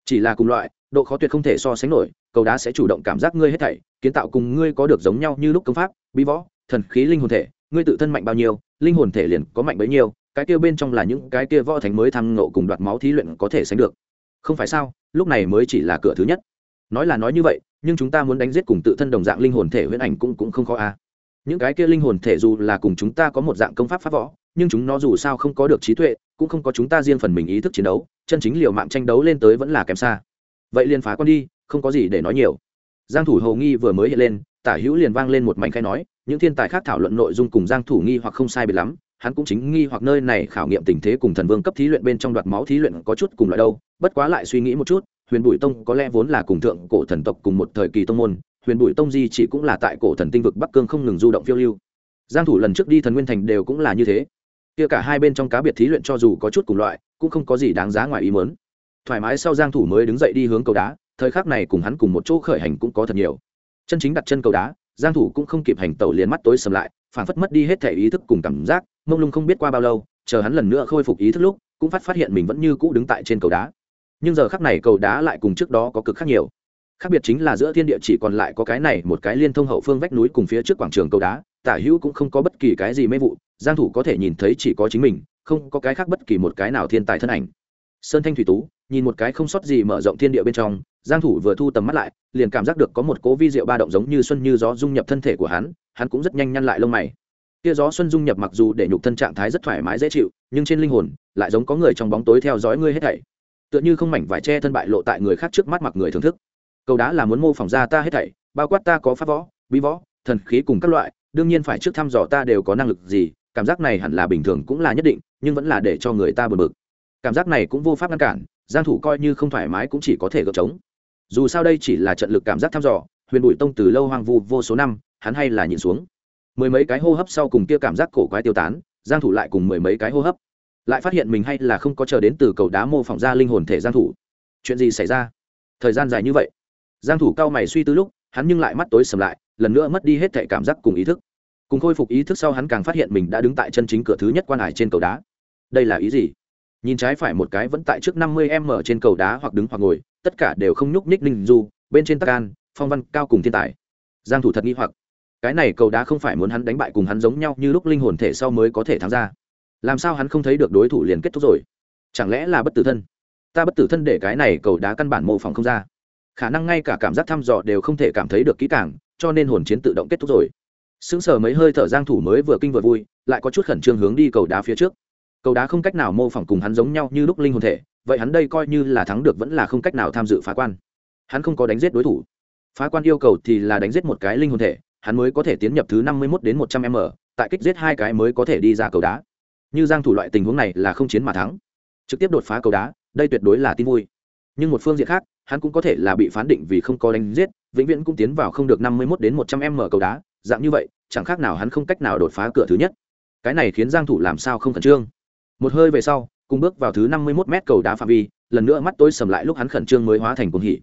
chỉ là cùng loại, độ khó tuyệt không thể so sánh nổi, cầu đá sẽ chủ động cảm giác ngươi hết thảy, kiến tạo cùng ngươi có được giống nhau như lúc công pháp, bí võ, thần khí, linh hồn thể, ngươi tự thân mạnh bao nhiêu, linh hồn thể liền có mạnh bấy nhiêu, cái kia bên trong là những cái kia võ thánh mới thăng ngộ cùng đoạt máu thí luyện có thể sánh được. Không phải sao, lúc này mới chỉ là cửa thứ nhất. Nói là nói như vậy, nhưng chúng ta muốn đánh giết cùng tự thân đồng dạng linh hồn thể huyễn ảnh cũng cũng không khó a những cái kia linh hồn thể dù là cùng chúng ta có một dạng công pháp pháp võ nhưng chúng nó dù sao không có được trí tuệ, cũng không có chúng ta riêng phần mình ý thức chiến đấu, chân chính liều mạng tranh đấu lên tới vẫn là kém xa. Vậy liền phá con đi, không có gì để nói nhiều. Giang thủ hầu nghi vừa mới hiện lên, tả hữu liền vang lên một mảnh khai nói, những thiên tài khác thảo luận nội dung cùng giang thủ nghi hoặc không sai biệt lắm, hắn cũng chính nghi hoặc nơi này khảo nghiệm tình thế cùng thần vương cấp thí luyện bên trong đoạt máu thí luyện có chút cùng loại đâu, bất quá lại suy nghĩ một chút, huyền bụi tông có lẽ vốn là cùng thượng cổ thần tộc cùng một thời kỳ tông môn, huyền bụi tông di chỉ cũng là tại cổ thần tinh vực bắc cương không ngừng du động phiêu lưu. Giang thủ lần trước đi thần nguyên thành đều cũng là như thế kia cả hai bên trong cá biệt thí luyện cho dù có chút cùng loại, cũng không có gì đáng giá ngoài ý muốn. Thoải mái sau giang thủ mới đứng dậy đi hướng cầu đá, thời khắc này cùng hắn cùng một chỗ khởi hành cũng có thật nhiều. Chân chính đặt chân cầu đá, giang thủ cũng không kịp hành tẩu liền mắt tối sầm lại, phản phất mất đi hết thể ý thức cùng cảm giác, mông lung không biết qua bao lâu, chờ hắn lần nữa khôi phục ý thức lúc, cũng phát phát hiện mình vẫn như cũ đứng tại trên cầu đá. Nhưng giờ khắc này cầu đá lại cùng trước đó có cực khác nhiều. Khác biệt chính là giữa thiên địa chỉ còn lại có cái này một cái liên thông hậu phương vách núi cùng phía trước quảng trường cầu đá tả hữu cũng không có bất kỳ cái gì mê vụ, giang thủ có thể nhìn thấy chỉ có chính mình, không có cái khác bất kỳ một cái nào thiên tài thân ảnh. Sơn thanh thủy tú, nhìn một cái không sót gì mở rộng thiên địa bên trong, giang thủ vừa thu tầm mắt lại, liền cảm giác được có một cố vi diệu ba động giống như xuân như gió dung nhập thân thể của hắn hắn cũng rất nhanh nhăn lại lông mày. Kia gió xuân dung nhập mặc dù để nhục thân trạng thái rất thoải mái dễ chịu, nhưng trên linh hồn lại giống có người trong bóng tối theo dõi ngươi hết thảy. Tựa như không mảnh vải che thân bại lộ tại người khác trước mắt mặc người thưởng thức. Cầu đá là muốn mô phỏng ra ta hết thảy, bao quát ta có pháp võ, bí võ, thần khí cùng các loại đương nhiên phải trước thăm dò ta đều có năng lực gì, cảm giác này hẳn là bình thường cũng là nhất định, nhưng vẫn là để cho người ta bực bực. Cảm giác này cũng vô pháp ngăn cản, giang thủ coi như không thoải mái cũng chỉ có thể gượng chống dù sao đây chỉ là trận lực cảm giác thăm dò, huyền bụi tông từ lâu hoang vu vô số năm, hắn hay là nhìn xuống. Mười mấy cái hô hấp sau cùng kia cảm giác cổ quái tiêu tán, giang thủ lại cùng mười mấy cái hô hấp. Lại phát hiện mình hay là không có chờ đến từ cầu đá mô phỏng ra linh hồn thể giang thủ. Chuyện gì xảy ra? Thời gian dài như vậy. Giang thủ cao mày suy tư lúc, hắn nhưng lại mắt tối sầm lại lần nữa mất đi hết thể cảm giác cùng ý thức. Cùng khôi phục ý thức sau hắn càng phát hiện mình đã đứng tại chân chính cửa thứ nhất quan hải trên cầu đá. Đây là ý gì? Nhìn trái phải một cái vẫn tại trước 50 m trên cầu đá hoặc đứng hoặc ngồi, tất cả đều không nhúc nhích Ninh du, bên trên tắc an, phong văn, cao cùng thiên tài. Giang thủ thật nghi hoặc. Cái này cầu đá không phải muốn hắn đánh bại cùng hắn giống nhau như lúc linh hồn thể sau mới có thể thắng ra. Làm sao hắn không thấy được đối thủ liền kết thúc rồi? Chẳng lẽ là bất tử thân? Ta bất tử thân để cái này cầu đá căn bản mô phỏng không ra. Khả năng ngay cả cảm giác thăm dò đều không thể cảm thấy được kỹ càng cho nên hồn chiến tự động kết thúc rồi. Sững sờ mấy hơi thở giang thủ mới vừa kinh vừa vui, lại có chút khẩn trương hướng đi cầu đá phía trước. Cầu đá không cách nào mô phỏng cùng hắn giống nhau như lúc linh hồn thể, vậy hắn đây coi như là thắng được vẫn là không cách nào tham dự phá quan. Hắn không có đánh giết đối thủ. Phá quan yêu cầu thì là đánh giết một cái linh hồn thể, hắn mới có thể tiến nhập thứ năm mươi 51 đến một trăm m, tại kích giết hai cái mới có thể đi ra cầu đá. Như giang thủ loại tình huống này là không chiến mà thắng. Trực tiếp đột phá cầu đá, đây tuyệt đối là tin vui. Nhưng một phương diện khác, hắn cũng có thể là bị phán định vì không có đánh giết vĩnh viễn cũng tiến vào không được năm mươi 51 đến một trăm m cầu đá, dạng như vậy, chẳng khác nào hắn không cách nào đột phá cửa thứ nhất. Cái này khiến giang thủ làm sao không khẩn trương? Một hơi về sau, cùng bước vào thứ năm mươi 51 m cầu đá phạm vi, lần nữa mắt tối sầm lại lúc hắn khẩn trương mới hóa thành cuồng hỉ.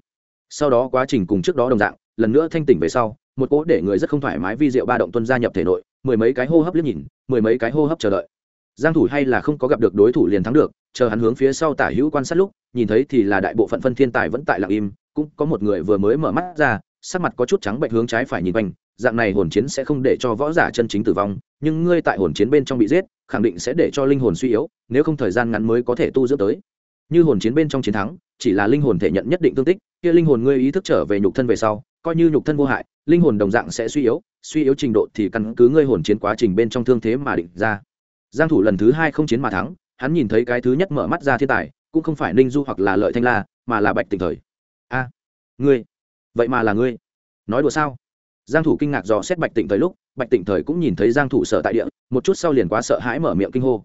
Sau đó quá trình cùng trước đó đồng dạng, lần nữa thanh tỉnh về sau, một cỗ để người rất không thoải mái vi diệu ba động tuân gia nhập thể nội, mười mấy cái hô hấp liếc nhìn, mười mấy cái hô hấp chờ đợi. Giang thủ hay là không có gặp được đối thủ liền thắng được, chờ hắn hướng phía sau tả hữu quan sát lúc, nhìn thấy thì là đại bộ phận phân thiên tài vẫn tại lặng im cũng có một người vừa mới mở mắt ra, sắc mặt có chút trắng bệnh hướng trái phải nhìn quanh, dạng này hồn chiến sẽ không để cho võ giả chân chính tử vong, nhưng ngươi tại hồn chiến bên trong bị giết, khẳng định sẽ để cho linh hồn suy yếu, nếu không thời gian ngắn mới có thể tu dưỡng tới. Như hồn chiến bên trong chiến thắng, chỉ là linh hồn thể nhận nhất định thương tích, kia linh hồn ngươi ý thức trở về nhục thân về sau, coi như nhục thân vô hại, linh hồn đồng dạng sẽ suy yếu suy yếu trình độ thì căn cứ ngươi hồn chiến quá trình bên trong thương thế mà định ra. Giang thủ lần thứ hai không chiến mà thắng, hắn nhìn thấy cái thứ nhất mở mắt ra thiên tài, cũng không phải ninh du hoặc là lợi thanh la, mà là bạch tịnh thời ngươi. Vậy mà là ngươi. Nói đùa sao? Giang thủ kinh ngạc dò xét bạch tịnh thời lúc bạch tịnh thời cũng nhìn thấy giang thủ sợ tại địa một chút sau liền quá sợ hãi mở miệng kinh hô.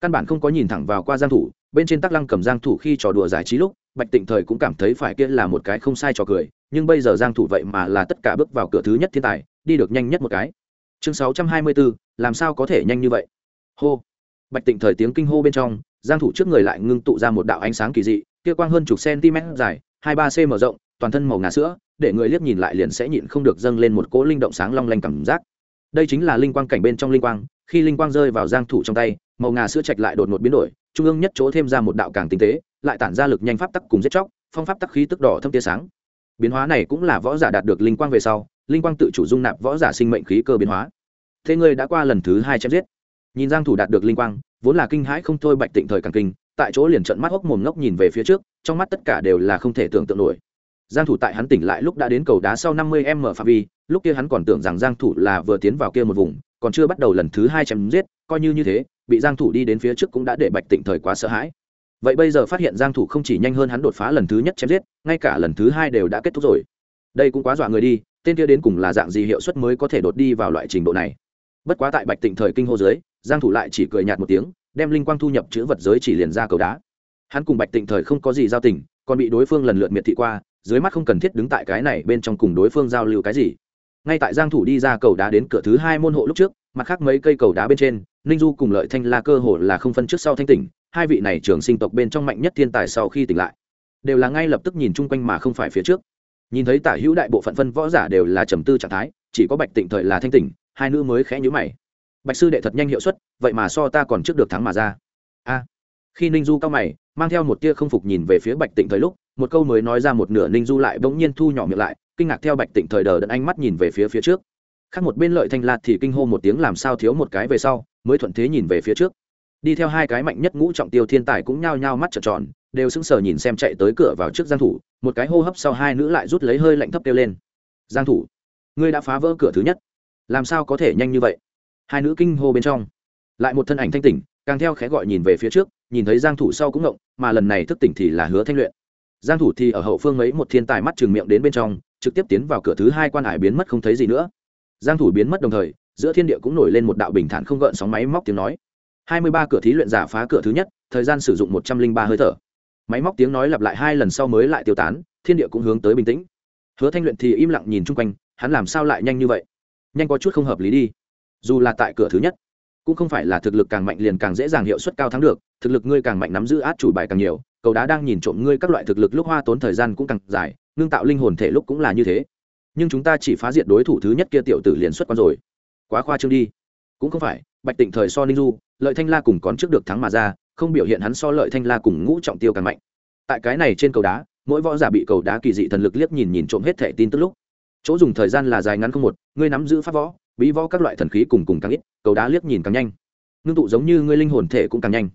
Căn bản không có nhìn thẳng vào qua giang thủ bên trên tắc lăng cầm giang thủ khi trò đùa giải trí lúc bạch tịnh thời cũng cảm thấy phải kia là một cái không sai trò cười nhưng bây giờ giang thủ vậy mà là tất cả bước vào cửa thứ nhất thiên tài đi được nhanh nhất một cái. Chương 624, làm sao có thể nhanh như vậy? Hô. Bạch tịnh thời tiếng kinh hô bên trong giang thủ trước người lại ngưng tụ ra một đạo ánh sáng kỳ dị kia quang hơn chục cm dài hai ba cm rộng toàn thân màu ngà sữa, để người liếc nhìn lại liền sẽ nhịn không được dâng lên một cỗ linh động sáng long lanh cảm giác. Đây chính là linh quang cảnh bên trong linh quang, khi linh quang rơi vào giang thủ trong tay, màu ngà sữa chạch lại đột ngột biến đổi, trung ương nhất chỗ thêm ra một đạo càng tinh tế, lại tản ra lực nhanh pháp tắc cùng giết chóc, phong pháp tắc khí tức đỏ thâm tia sáng. Biến hóa này cũng là võ giả đạt được linh quang về sau, linh quang tự chủ dung nạp võ giả sinh mệnh khí cơ biến hóa. Thế ngươi đã qua lần thứ hai chém giết. Nhìn giang thủ đạt được linh quang, vốn là kinh hãi không thôi bạch tịnh thời càng kinh, tại chỗ liền trợn mắt hốc mồm ngốc nhìn về phía trước, trong mắt tất cả đều là không thể tưởng tượng nổi giang thủ tại hắn tỉnh lại lúc đã đến cầu đá sau 50 m phạm vi, lúc kia hắn còn tưởng rằng giang thủ là vừa tiến vào kia một vùng, còn chưa bắt đầu lần thứ hai chém giết, coi như như thế, bị giang thủ đi đến phía trước cũng đã để bạch tịnh thời quá sợ hãi. Vậy bây giờ phát hiện giang thủ không chỉ nhanh hơn hắn đột phá lần thứ nhất chém giết, ngay cả lần thứ hai đều đã kết thúc rồi. Đây cũng quá dọa người đi, tên kia đến cùng là dạng gì hiệu suất mới có thể đột đi vào loại trình độ này? Bất quá tại bạch tịnh thời kinh hô dưới, giang thủ lại chỉ cười nhạt một tiếng, đem linh quang thu nhập chữ vật giới chỉ liền ra cầu đá. Hắn cùng bạch tịnh thời không có gì giao tình, còn bị đối phương lần lượt miệt thị qua dưới mắt không cần thiết đứng tại cái này bên trong cùng đối phương giao lưu cái gì. Ngay tại giang thủ đi ra cầu đá đến cửa thứ hai môn hộ lúc trước, mặt khác mấy cây cầu đá bên trên, ninh du cùng lợi thanh la cơ hồ là không phân trước sau thanh tỉnh, hai vị này trường sinh tộc bên trong mạnh nhất thiên tài sau khi tỉnh lại, đều là ngay lập tức nhìn chung quanh mà không phải phía trước. Nhìn thấy tả hữu đại bộ phận phân võ giả đều là trầm tư trạng thái, chỉ có bạch tịnh thời là thanh tỉnh, hai nữ mới khẽ nhíu mày. Bạch sư đệ thật nhanh hiệu suất, vậy mà so ta còn trước được thắng mà ra. A khi ninh du cao mày, mang theo một tia không phục nhìn về phía bạch tịnh thời lúc, một câu mới nói ra một nửa ninh du lại bỗng nhiên thu nhỏ miệng lại, kinh ngạc theo bạch tịnh thời đờ đẫn ánh mắt nhìn về phía phía trước. Khác một bên lợi thanh lạt thì kinh hô một tiếng làm sao thiếu một cái về sau, mới thuận thế nhìn về phía trước. Đi theo hai cái mạnh nhất ngũ trọng tiêu thiên tài cũng nhao nhao mắt trợn tròn, đều sững sờ nhìn xem chạy tới cửa vào trước giang thủ, một cái hô hấp sau hai nữ lại rút lấy hơi lạnh thấp kêu lên. Giang thủ, ngươi đã phá vỡ cửa thứ nhất, làm sao có thể nhanh như vậy? Hai nữ kinh hô bên trong. Lại một thân ảnh thanh tỉnh, càng theo khẽ gọi nhìn về phía trước nhìn thấy giang thủ sau cũng ngộng, mà lần này thức tỉnh thì là hứa thanh luyện. Giang thủ thì ở hậu phương mấy một thiên tài mắt trường miệng đến bên trong, trực tiếp tiến vào cửa thứ hai quan hải biến mất không thấy gì nữa. Giang thủ biến mất đồng thời, giữa thiên địa cũng nổi lên một đạo bình thản không gợn sóng máy móc tiếng nói. 23 cửa thí luyện giả phá cửa thứ nhất, thời gian sử dụng 103 hơi thở. Máy móc tiếng nói lặp lại hai lần sau mới lại tiêu tán, thiên địa cũng hướng tới bình tĩnh. Hứa thanh luyện thì im lặng nhìn chung quanh, hắn làm sao lại nhanh như vậy? Nhanh có chút không hợp lý đi. Dù là tại cửa thứ nhất, cũng không phải là thực lực càng mạnh liền càng dễ dàng hiệu suất cao thắng được thực lực ngươi càng mạnh nắm giữ át chủ bài càng nhiều, cầu đá đang nhìn trộm ngươi các loại thực lực lúc hoa tốn thời gian cũng càng dài, ngưng tạo linh hồn thể lúc cũng là như thế. Nhưng chúng ta chỉ phá diệt đối thủ thứ nhất kia tiểu tử liền xuất quan rồi. Quá khoa trương đi. Cũng không phải, bạch tịnh thời so ninh du, lợi thanh la cùng còn trước được thắng mà ra, không biểu hiện hắn so lợi thanh la cùng ngũ trọng tiêu càng mạnh. Tại cái này trên cầu đá, mỗi võ giả bị cầu đá kỳ dị thần lực liếc nhìn nhìn trộm hết thẻ tin tức lúc. Chỗ dùng thời gian là dài ngắn không một, ngươi nắm giữ pháp võ, bí võ các loại thần khí cùng cùng càng ít, cầu đá liếc nhìn càng nhanh. Ngưng tụ giống như ngươi linh hồn thể cũng càng nhanh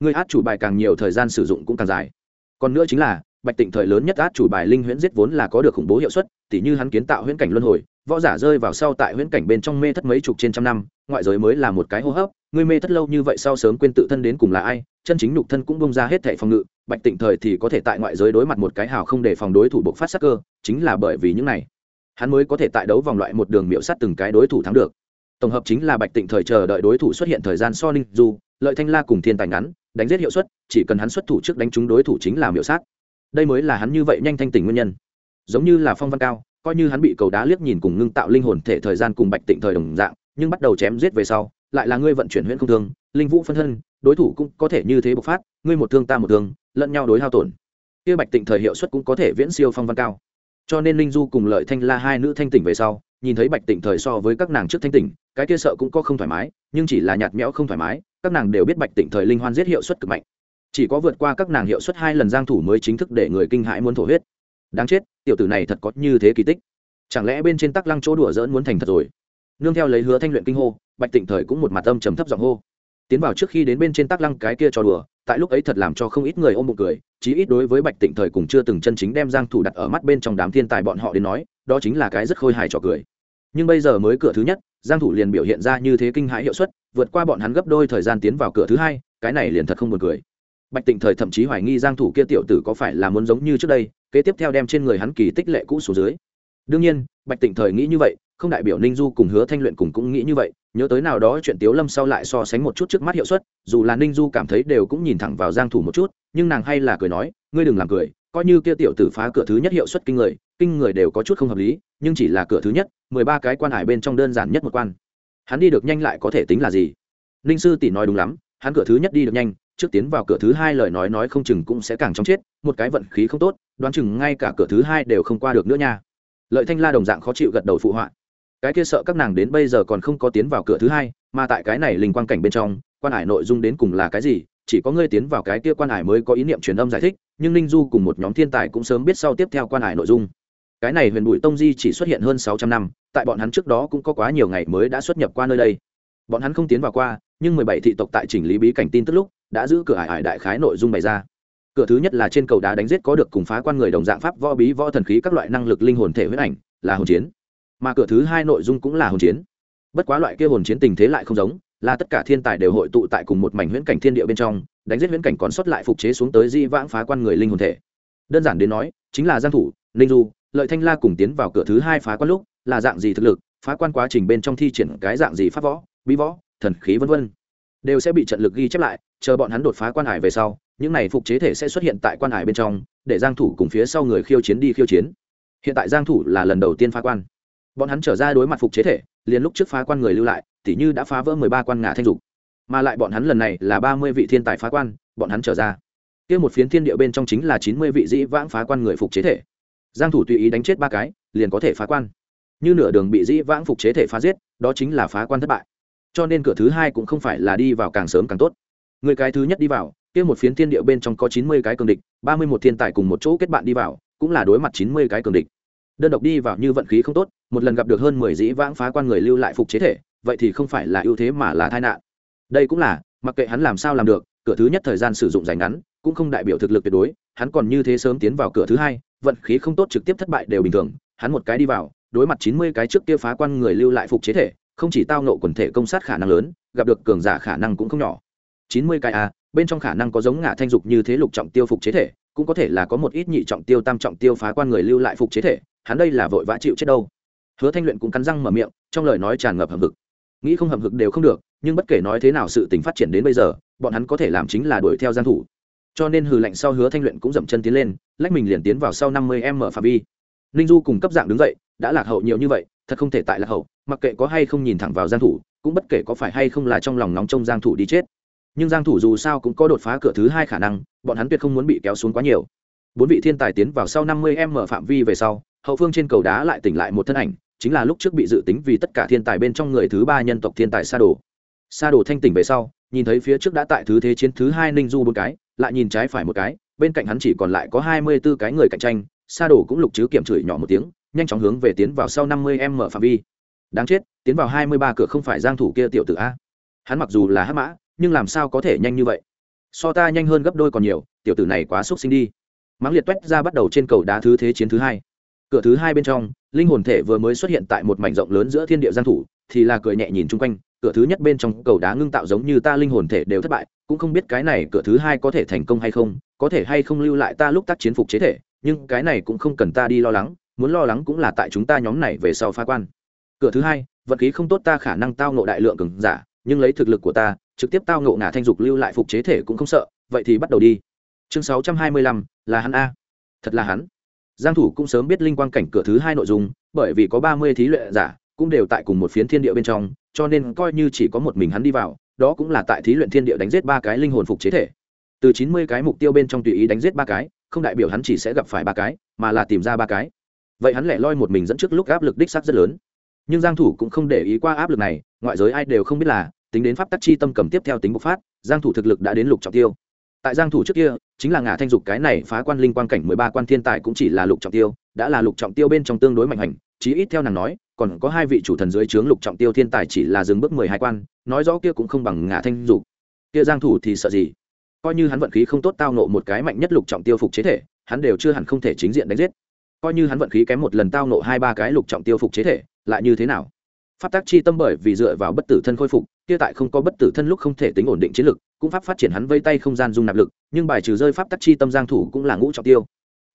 ngươi át chủ bài càng nhiều thời gian sử dụng cũng càng dài. Còn nữa chính là, bạch tịnh thời lớn nhất át chủ bài linh huyễn giết vốn là có được khủng bố hiệu suất, tỉ như hắn kiến tạo huyễn cảnh luân hồi, võ giả rơi vào sau tại huyễn cảnh bên trong mê thất mấy chục trên trăm năm, ngoại giới mới là một cái hô hấp, ngươi mê thất lâu như vậy sau sớm quên tự thân đến cùng là ai, chân chính nhục thân cũng bông ra hết thẻ phòng ngự, bạch tịnh thời thì có thể tại ngoại giới đối mặt một cái hào không để phòng đối thủ bộc phát sắc cơ, chính là bởi vì những này. Hắn mới có thể tại đấu vòng loại một đường miễu sát từng cái đối thủ thắng được. Tổng hợp chính là bạch tịnh thời chờ đợi đối thủ xuất hiện thời gian so ninh du, lợi thanh la cùng thiên tài ngắn đánh giết hiệu suất, chỉ cần hắn xuất thủ trước đánh trúng đối thủ chính là miểu sát. Đây mới là hắn như vậy nhanh thanh tỉnh nguyên nhân. Giống như là phong văn cao, coi như hắn bị cầu đá liếc nhìn cùng ngưng tạo linh hồn thể thời gian cùng bạch tịnh thời đồng dạng, nhưng bắt đầu chém giết về sau, lại là ngươi vận chuyển huyễn không thương, linh vũ phân thân, đối thủ cũng có thể như thế bộc phát, ngươi một thương ta một thương, lẫn nhau đối hao tổn. Kia bạch tịnh thời hiệu suất cũng có thể viễn siêu phong văn cao. Cho nên linh du cùng lợi thanh la hai nữ thanh tỉnh về sau, nhìn thấy bạch tịnh thời so với các nàng trước thanh tỉnh, cái kia sợ cũng có không thoải mái, nhưng chỉ là nhạt nhẽo không thoải mái các nàng đều biết bạch tịnh thời linh hoan giết hiệu suất cực mạnh. Chỉ có vượt qua các nàng hiệu suất hai lần giang thủ mới chính thức để người kinh hãi muốn thổ huyết. Đáng chết, tiểu tử này thật có như thế kỳ tích. Chẳng lẽ bên trên tắc lăng chỗ đùa dỡn muốn thành thật rồi? Nương theo lấy hứa thanh luyện kinh hô, bạch tịnh thời cũng một mặt âm trầm thấp giọng hô. Tiến vào trước khi đến bên trên tắc lăng cái kia cho đùa, tại lúc ấy thật làm cho không ít người ôm bụng cười, chí ít đối với bạch tịnh thời cũng chưa từng chân chính đem giang thủ đặt ở mắt bên trong đám thiên tài bọn họ đến nói, đó chính là cái rất khôi hài trò cười. Nhưng bây giờ mới cửa thứ nhất giang thủ liền biểu hiện ra như thế kinh hãi hiệu suất, vượt qua bọn hắn gấp đôi thời gian tiến vào cửa thứ hai, cái này liền thật không buồn cười. Bạch tịnh thời thậm chí hoài nghi giang thủ kia tiểu tử có phải là muốn giống như trước đây, kế tiếp theo đem trên người hắn kỳ tích lệ cũ xuống dưới. Đương nhiên, bạch tịnh thời nghĩ như vậy, không đại biểu ninh du cùng hứa thanh luyện cùng cũng nghĩ như vậy, nhớ tới nào đó chuyện tiếu lâm sau lại so sánh một chút trước mắt hiệu suất, dù là ninh du cảm thấy đều cũng nhìn thẳng vào giang thủ một chút, nhưng nàng hay là cười nói, ngươi đừng làm cười, coi như kia tiểu tử phá cửa thứ nhất hiệu suất kinh người kinh người đều có chút không hợp lý, nhưng chỉ là cửa thứ nhất, mười ba cái quan hải bên trong đơn giản nhất một quan. Hắn đi được nhanh lại có thể tính là gì? Ninh sư tỷ nói đúng lắm, hắn cửa thứ nhất đi được nhanh, trước tiến vào cửa thứ hai lời nói nói không chừng cũng sẽ càng trong chết, một cái vận khí không tốt, đoán chừng ngay cả cửa thứ hai đều không qua được nữa nha. Lợi thanh la đồng dạng khó chịu gật đầu phụ họa. Cái kia sợ các nàng đến bây giờ còn không có tiến vào cửa thứ hai, mà tại cái này linh quan cảnh bên trong, quan hải nội dung đến cùng là cái gì? Chỉ có ngươi tiến vào cái kia quan hải mới có ý niệm truyền âm giải thích, nhưng ninh du cùng một nhóm thiên tài cũng sớm biết sau tiếp theo quan hải nội dung cái này huyền bụi tông di chỉ xuất hiện hơn sáu trăm năm, tại bọn hắn trước đó cũng có quá nhiều ngày mới đã xuất nhập qua nơi đây. Bọn hắn không tiến vào qua, nhưng mười bảy thị tộc tại chỉnh lý bí cảnh tin tức lúc, đã giữ cửa ải ải đại khái nội dung bày ra. Cửa thứ nhất là trên cầu đá đánh giết có được cùng phá quan người đồng dạng pháp võ bí võ thần khí các loại năng lực linh hồn thể huyết ảnh, là hồn chiến. Mà cửa thứ hai nội dung cũng là hồn chiến. Bất quá loại kia hồn chiến tình thế lại không giống, là tất cả thiên tài đều hội tụ tại cùng một mảnh huyễn cảnh thiên địa bên trong, đánh giết huyễn cảnh còn sót lại phục chế xuống tới di vãng phá quan người linh hồn thể. Đơn giản đến nói, chính là giang thủ linh du lợi thanh la cùng tiến vào cửa thứ hai phá quan lúc, là dạng gì thực lực, phá quan quá trình bên trong thi triển cái dạng gì pháp võ, bí võ, thần khí vân vân. Đều sẽ bị trận lực ghi chép lại, chờ bọn hắn đột phá quan hải về sau, những này phục chế thể sẽ xuất hiện tại quan hải bên trong, để giang thủ cùng phía sau người khiêu chiến đi khiêu chiến. Hiện tại giang thủ là lần đầu tiên phá quan. Bọn hắn trở ra đối mặt phục chế thể, liền lúc trước phá quan người lưu lại, tỉ như đã phá vỡ 13 quan ngã thanh dục. Mà lại bọn hắn lần này là 30 vị thiên tài phá quan, bọn hắn trở ra. Kia một phiến thiên địa bên trong chính là 90 vị dĩ vãng phá quan người phục chế thể giang thủ tùy ý đánh chết ba cái, liền có thể phá quan. Như nửa đường bị dĩ vãng phục chế thể phá giết, đó chính là phá quan thất bại. Cho nên cửa thứ hai cũng không phải là đi vào càng sớm càng tốt. Người cái thứ nhất đi vào, kia một phiến thiên địa bên trong có 90 cái cường địch 31 thiên tài cùng một chỗ kết bạn đi vào, cũng là đối mặt 90 cái cường địch. Đơn độc đi vào như vận khí không tốt, một lần gặp được hơn 10 dĩ vãng phá quan người lưu lại phục chế thể, vậy thì không phải là ưu thế mà là tai nạn. Đây cũng là, mặc kệ hắn làm sao làm được, cửa thứ nhất thời gian sử dụng dài ngắn, cũng không đại biểu thực lực tuyệt đối, hắn còn như thế sớm tiến vào cửa thứ hai vận khí không tốt trực tiếp thất bại đều bình thường, hắn một cái đi vào, đối mặt chín mươi cái trước kia phá quan người lưu lại phục chế thể, không chỉ tao nộ quần thể công sát khả năng lớn, gặp được cường giả khả năng cũng không nhỏ. chín mươi cái a bên trong khả năng có giống ngã thanh dục như thế lục trọng tiêu phục chế thể, cũng có thể là có một ít nhị trọng tiêu tam trọng tiêu phá quan người lưu lại phục chế thể, hắn đây là vội vã chịu chết đâu. Hứa thanh luyện cũng cắn răng mở miệng, trong lời nói tràn ngập hầm hực. Nghĩ không hầm hực đều không được, nhưng bất kể nói thế nào sự tình phát triển đến bây giờ, bọn hắn có thể làm chính là đuổi theo giang thủ cho nên hừ lạnh sau hứa thanh luyện cũng dậm chân tiến lên, lách mình liền tiến vào sau năm mươi m phạm vi. Ninh du cùng cấp dạng đứng dậy, đã lạc hậu nhiều như vậy, thật không thể tại lạc hậu, mặc kệ có hay không nhìn thẳng vào giang thủ, cũng bất kể có phải hay không là trong lòng nóng trong giang thủ đi chết. Nhưng giang thủ dù sao cũng có đột phá cửa thứ hai khả năng, bọn hắn tuyệt không muốn bị kéo xuống quá nhiều. Bốn vị thiên tài tiến vào sau 50 m phạm vi về sau, hậu phương trên cầu đá lại tỉnh lại một thân ảnh, chính là lúc trước bị dự tính vì tất cả thiên tài bên trong người thứ ba nhân tộc thiên tài sa đồ. Sa đồ thanh tỉnh về sau, nhìn thấy phía trước đã tại thứ thế chiến thứ hai ninh du bốn cái lại nhìn trái phải một cái, bên cạnh hắn chỉ còn lại có hai mươi 24 cái người cạnh tranh, sa đồ cũng lục chứ kiểm chửi nhỏ một tiếng, nhanh chóng hướng về tiến vào sau năm mươi em mở phạm vi. Đáng chết, tiến vào hai mươi ba cửa không phải giang thủ kia tiểu tử a. Hắn mặc dù là hắc mã, nhưng làm sao có thể nhanh như vậy? So ta nhanh hơn gấp đôi còn nhiều, tiểu tử này quá xúc sinh đi. Mắng liệt toét ra bắt đầu trên cầu đá thứ thế chiến thứ hai. Cửa thứ hai bên trong, linh hồn thể vừa mới xuất hiện tại một mảnh rộng lớn giữa thiên địa giang thủ, thì là cười nhẹ nhìn chung quanh cửa thứ nhất bên trong cầu đá ngưng tạo giống như ta linh hồn thể đều thất bại, cũng không biết cái này cửa thứ hai có thể thành công hay không, có thể hay không lưu lại ta lúc tác chiến phục chế thể, nhưng cái này cũng không cần ta đi lo lắng, muốn lo lắng cũng là tại chúng ta nhóm này về sau phá quan. Cửa thứ hai, vật khí không tốt ta khả năng tao ngộ đại lượng cường giả, nhưng lấy thực lực của ta, trực tiếp tao ngộ ngả thanh dục lưu lại phục chế thể cũng không sợ, vậy thì bắt đầu đi. Chương sáu trăm hai mươi lăm, là hắn a. Thật là hắn. Giang thủ cũng sớm biết linh quang cảnh cửa thứ hai nội dung, bởi vì có ba mươi thí luyện giả cũng đều tại cùng một phiến thiên địa bên trong, cho nên coi như chỉ có một mình hắn đi vào, đó cũng là tại thí luyện thiên địa đánh giết ba cái linh hồn phục chế thể. Từ chín mươi cái mục tiêu bên trong tùy ý đánh giết ba cái, không đại biểu hắn chỉ sẽ gặp phải ba cái, mà là tìm ra ba cái. Vậy hắn lẻ loi một mình dẫn trước lúc áp lực đích xác rất lớn. Nhưng giang thủ cũng không để ý qua áp lực này, ngoại giới ai đều không biết là, tính đến pháp tắc chi tâm cầm tiếp theo tính bộc phát, giang thủ thực lực đã đến lục trọng tiêu. Tại giang thủ trước kia, chính là ngả thanh dục cái này phá quan linh quan cảnh 13 quan thiên tài cũng chỉ là lục trọng tiêu, đã là lục trọng tiêu bên trong tương đối mạnh hành, chí ít theo nàng nói còn có hai vị chủ thần dưới trướng lục trọng tiêu thiên tài chỉ là dừng bước 12 quan, nói rõ kia cũng không bằng ngả thanh dục. Kia giang thủ thì sợ gì? Coi như hắn vận khí không tốt tao nộ một cái mạnh nhất lục trọng tiêu phục chế thể, hắn đều chưa hẳn không thể chính diện đánh giết. Coi như hắn vận khí kém một lần tao nộ hai ba cái lục trọng tiêu phục chế thể, lại như thế nào? Pháp tác chi tâm bởi vì dựa vào bất tử thân khôi phục, kia tại không có bất tử thân lúc không thể tính ổn định chiến lực, cũng pháp phát triển hắn vây tay không gian dung nạp lực, nhưng bài trừ rơi pháp tác chi tâm giang thủ cũng là ngũ trọng tiêu.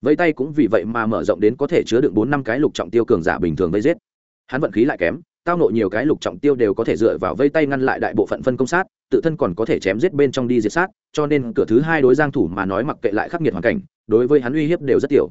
Vây tay cũng vì vậy mà mở rộng đến có thể chứa đựng bốn năm cái lục trọng tiêu cường giả bình thường vây giết hắn vận khí lại kém, tao nộ nhiều cái lục trọng tiêu đều có thể dựa vào vây tay ngăn lại đại bộ phận phân công sát, tự thân còn có thể chém giết bên trong đi diệt sát, cho nên cửa thứ hai đối giang thủ mà nói mặc kệ lại khắc nghiệt hoàn cảnh, đối với hắn uy hiếp đều rất tiểu.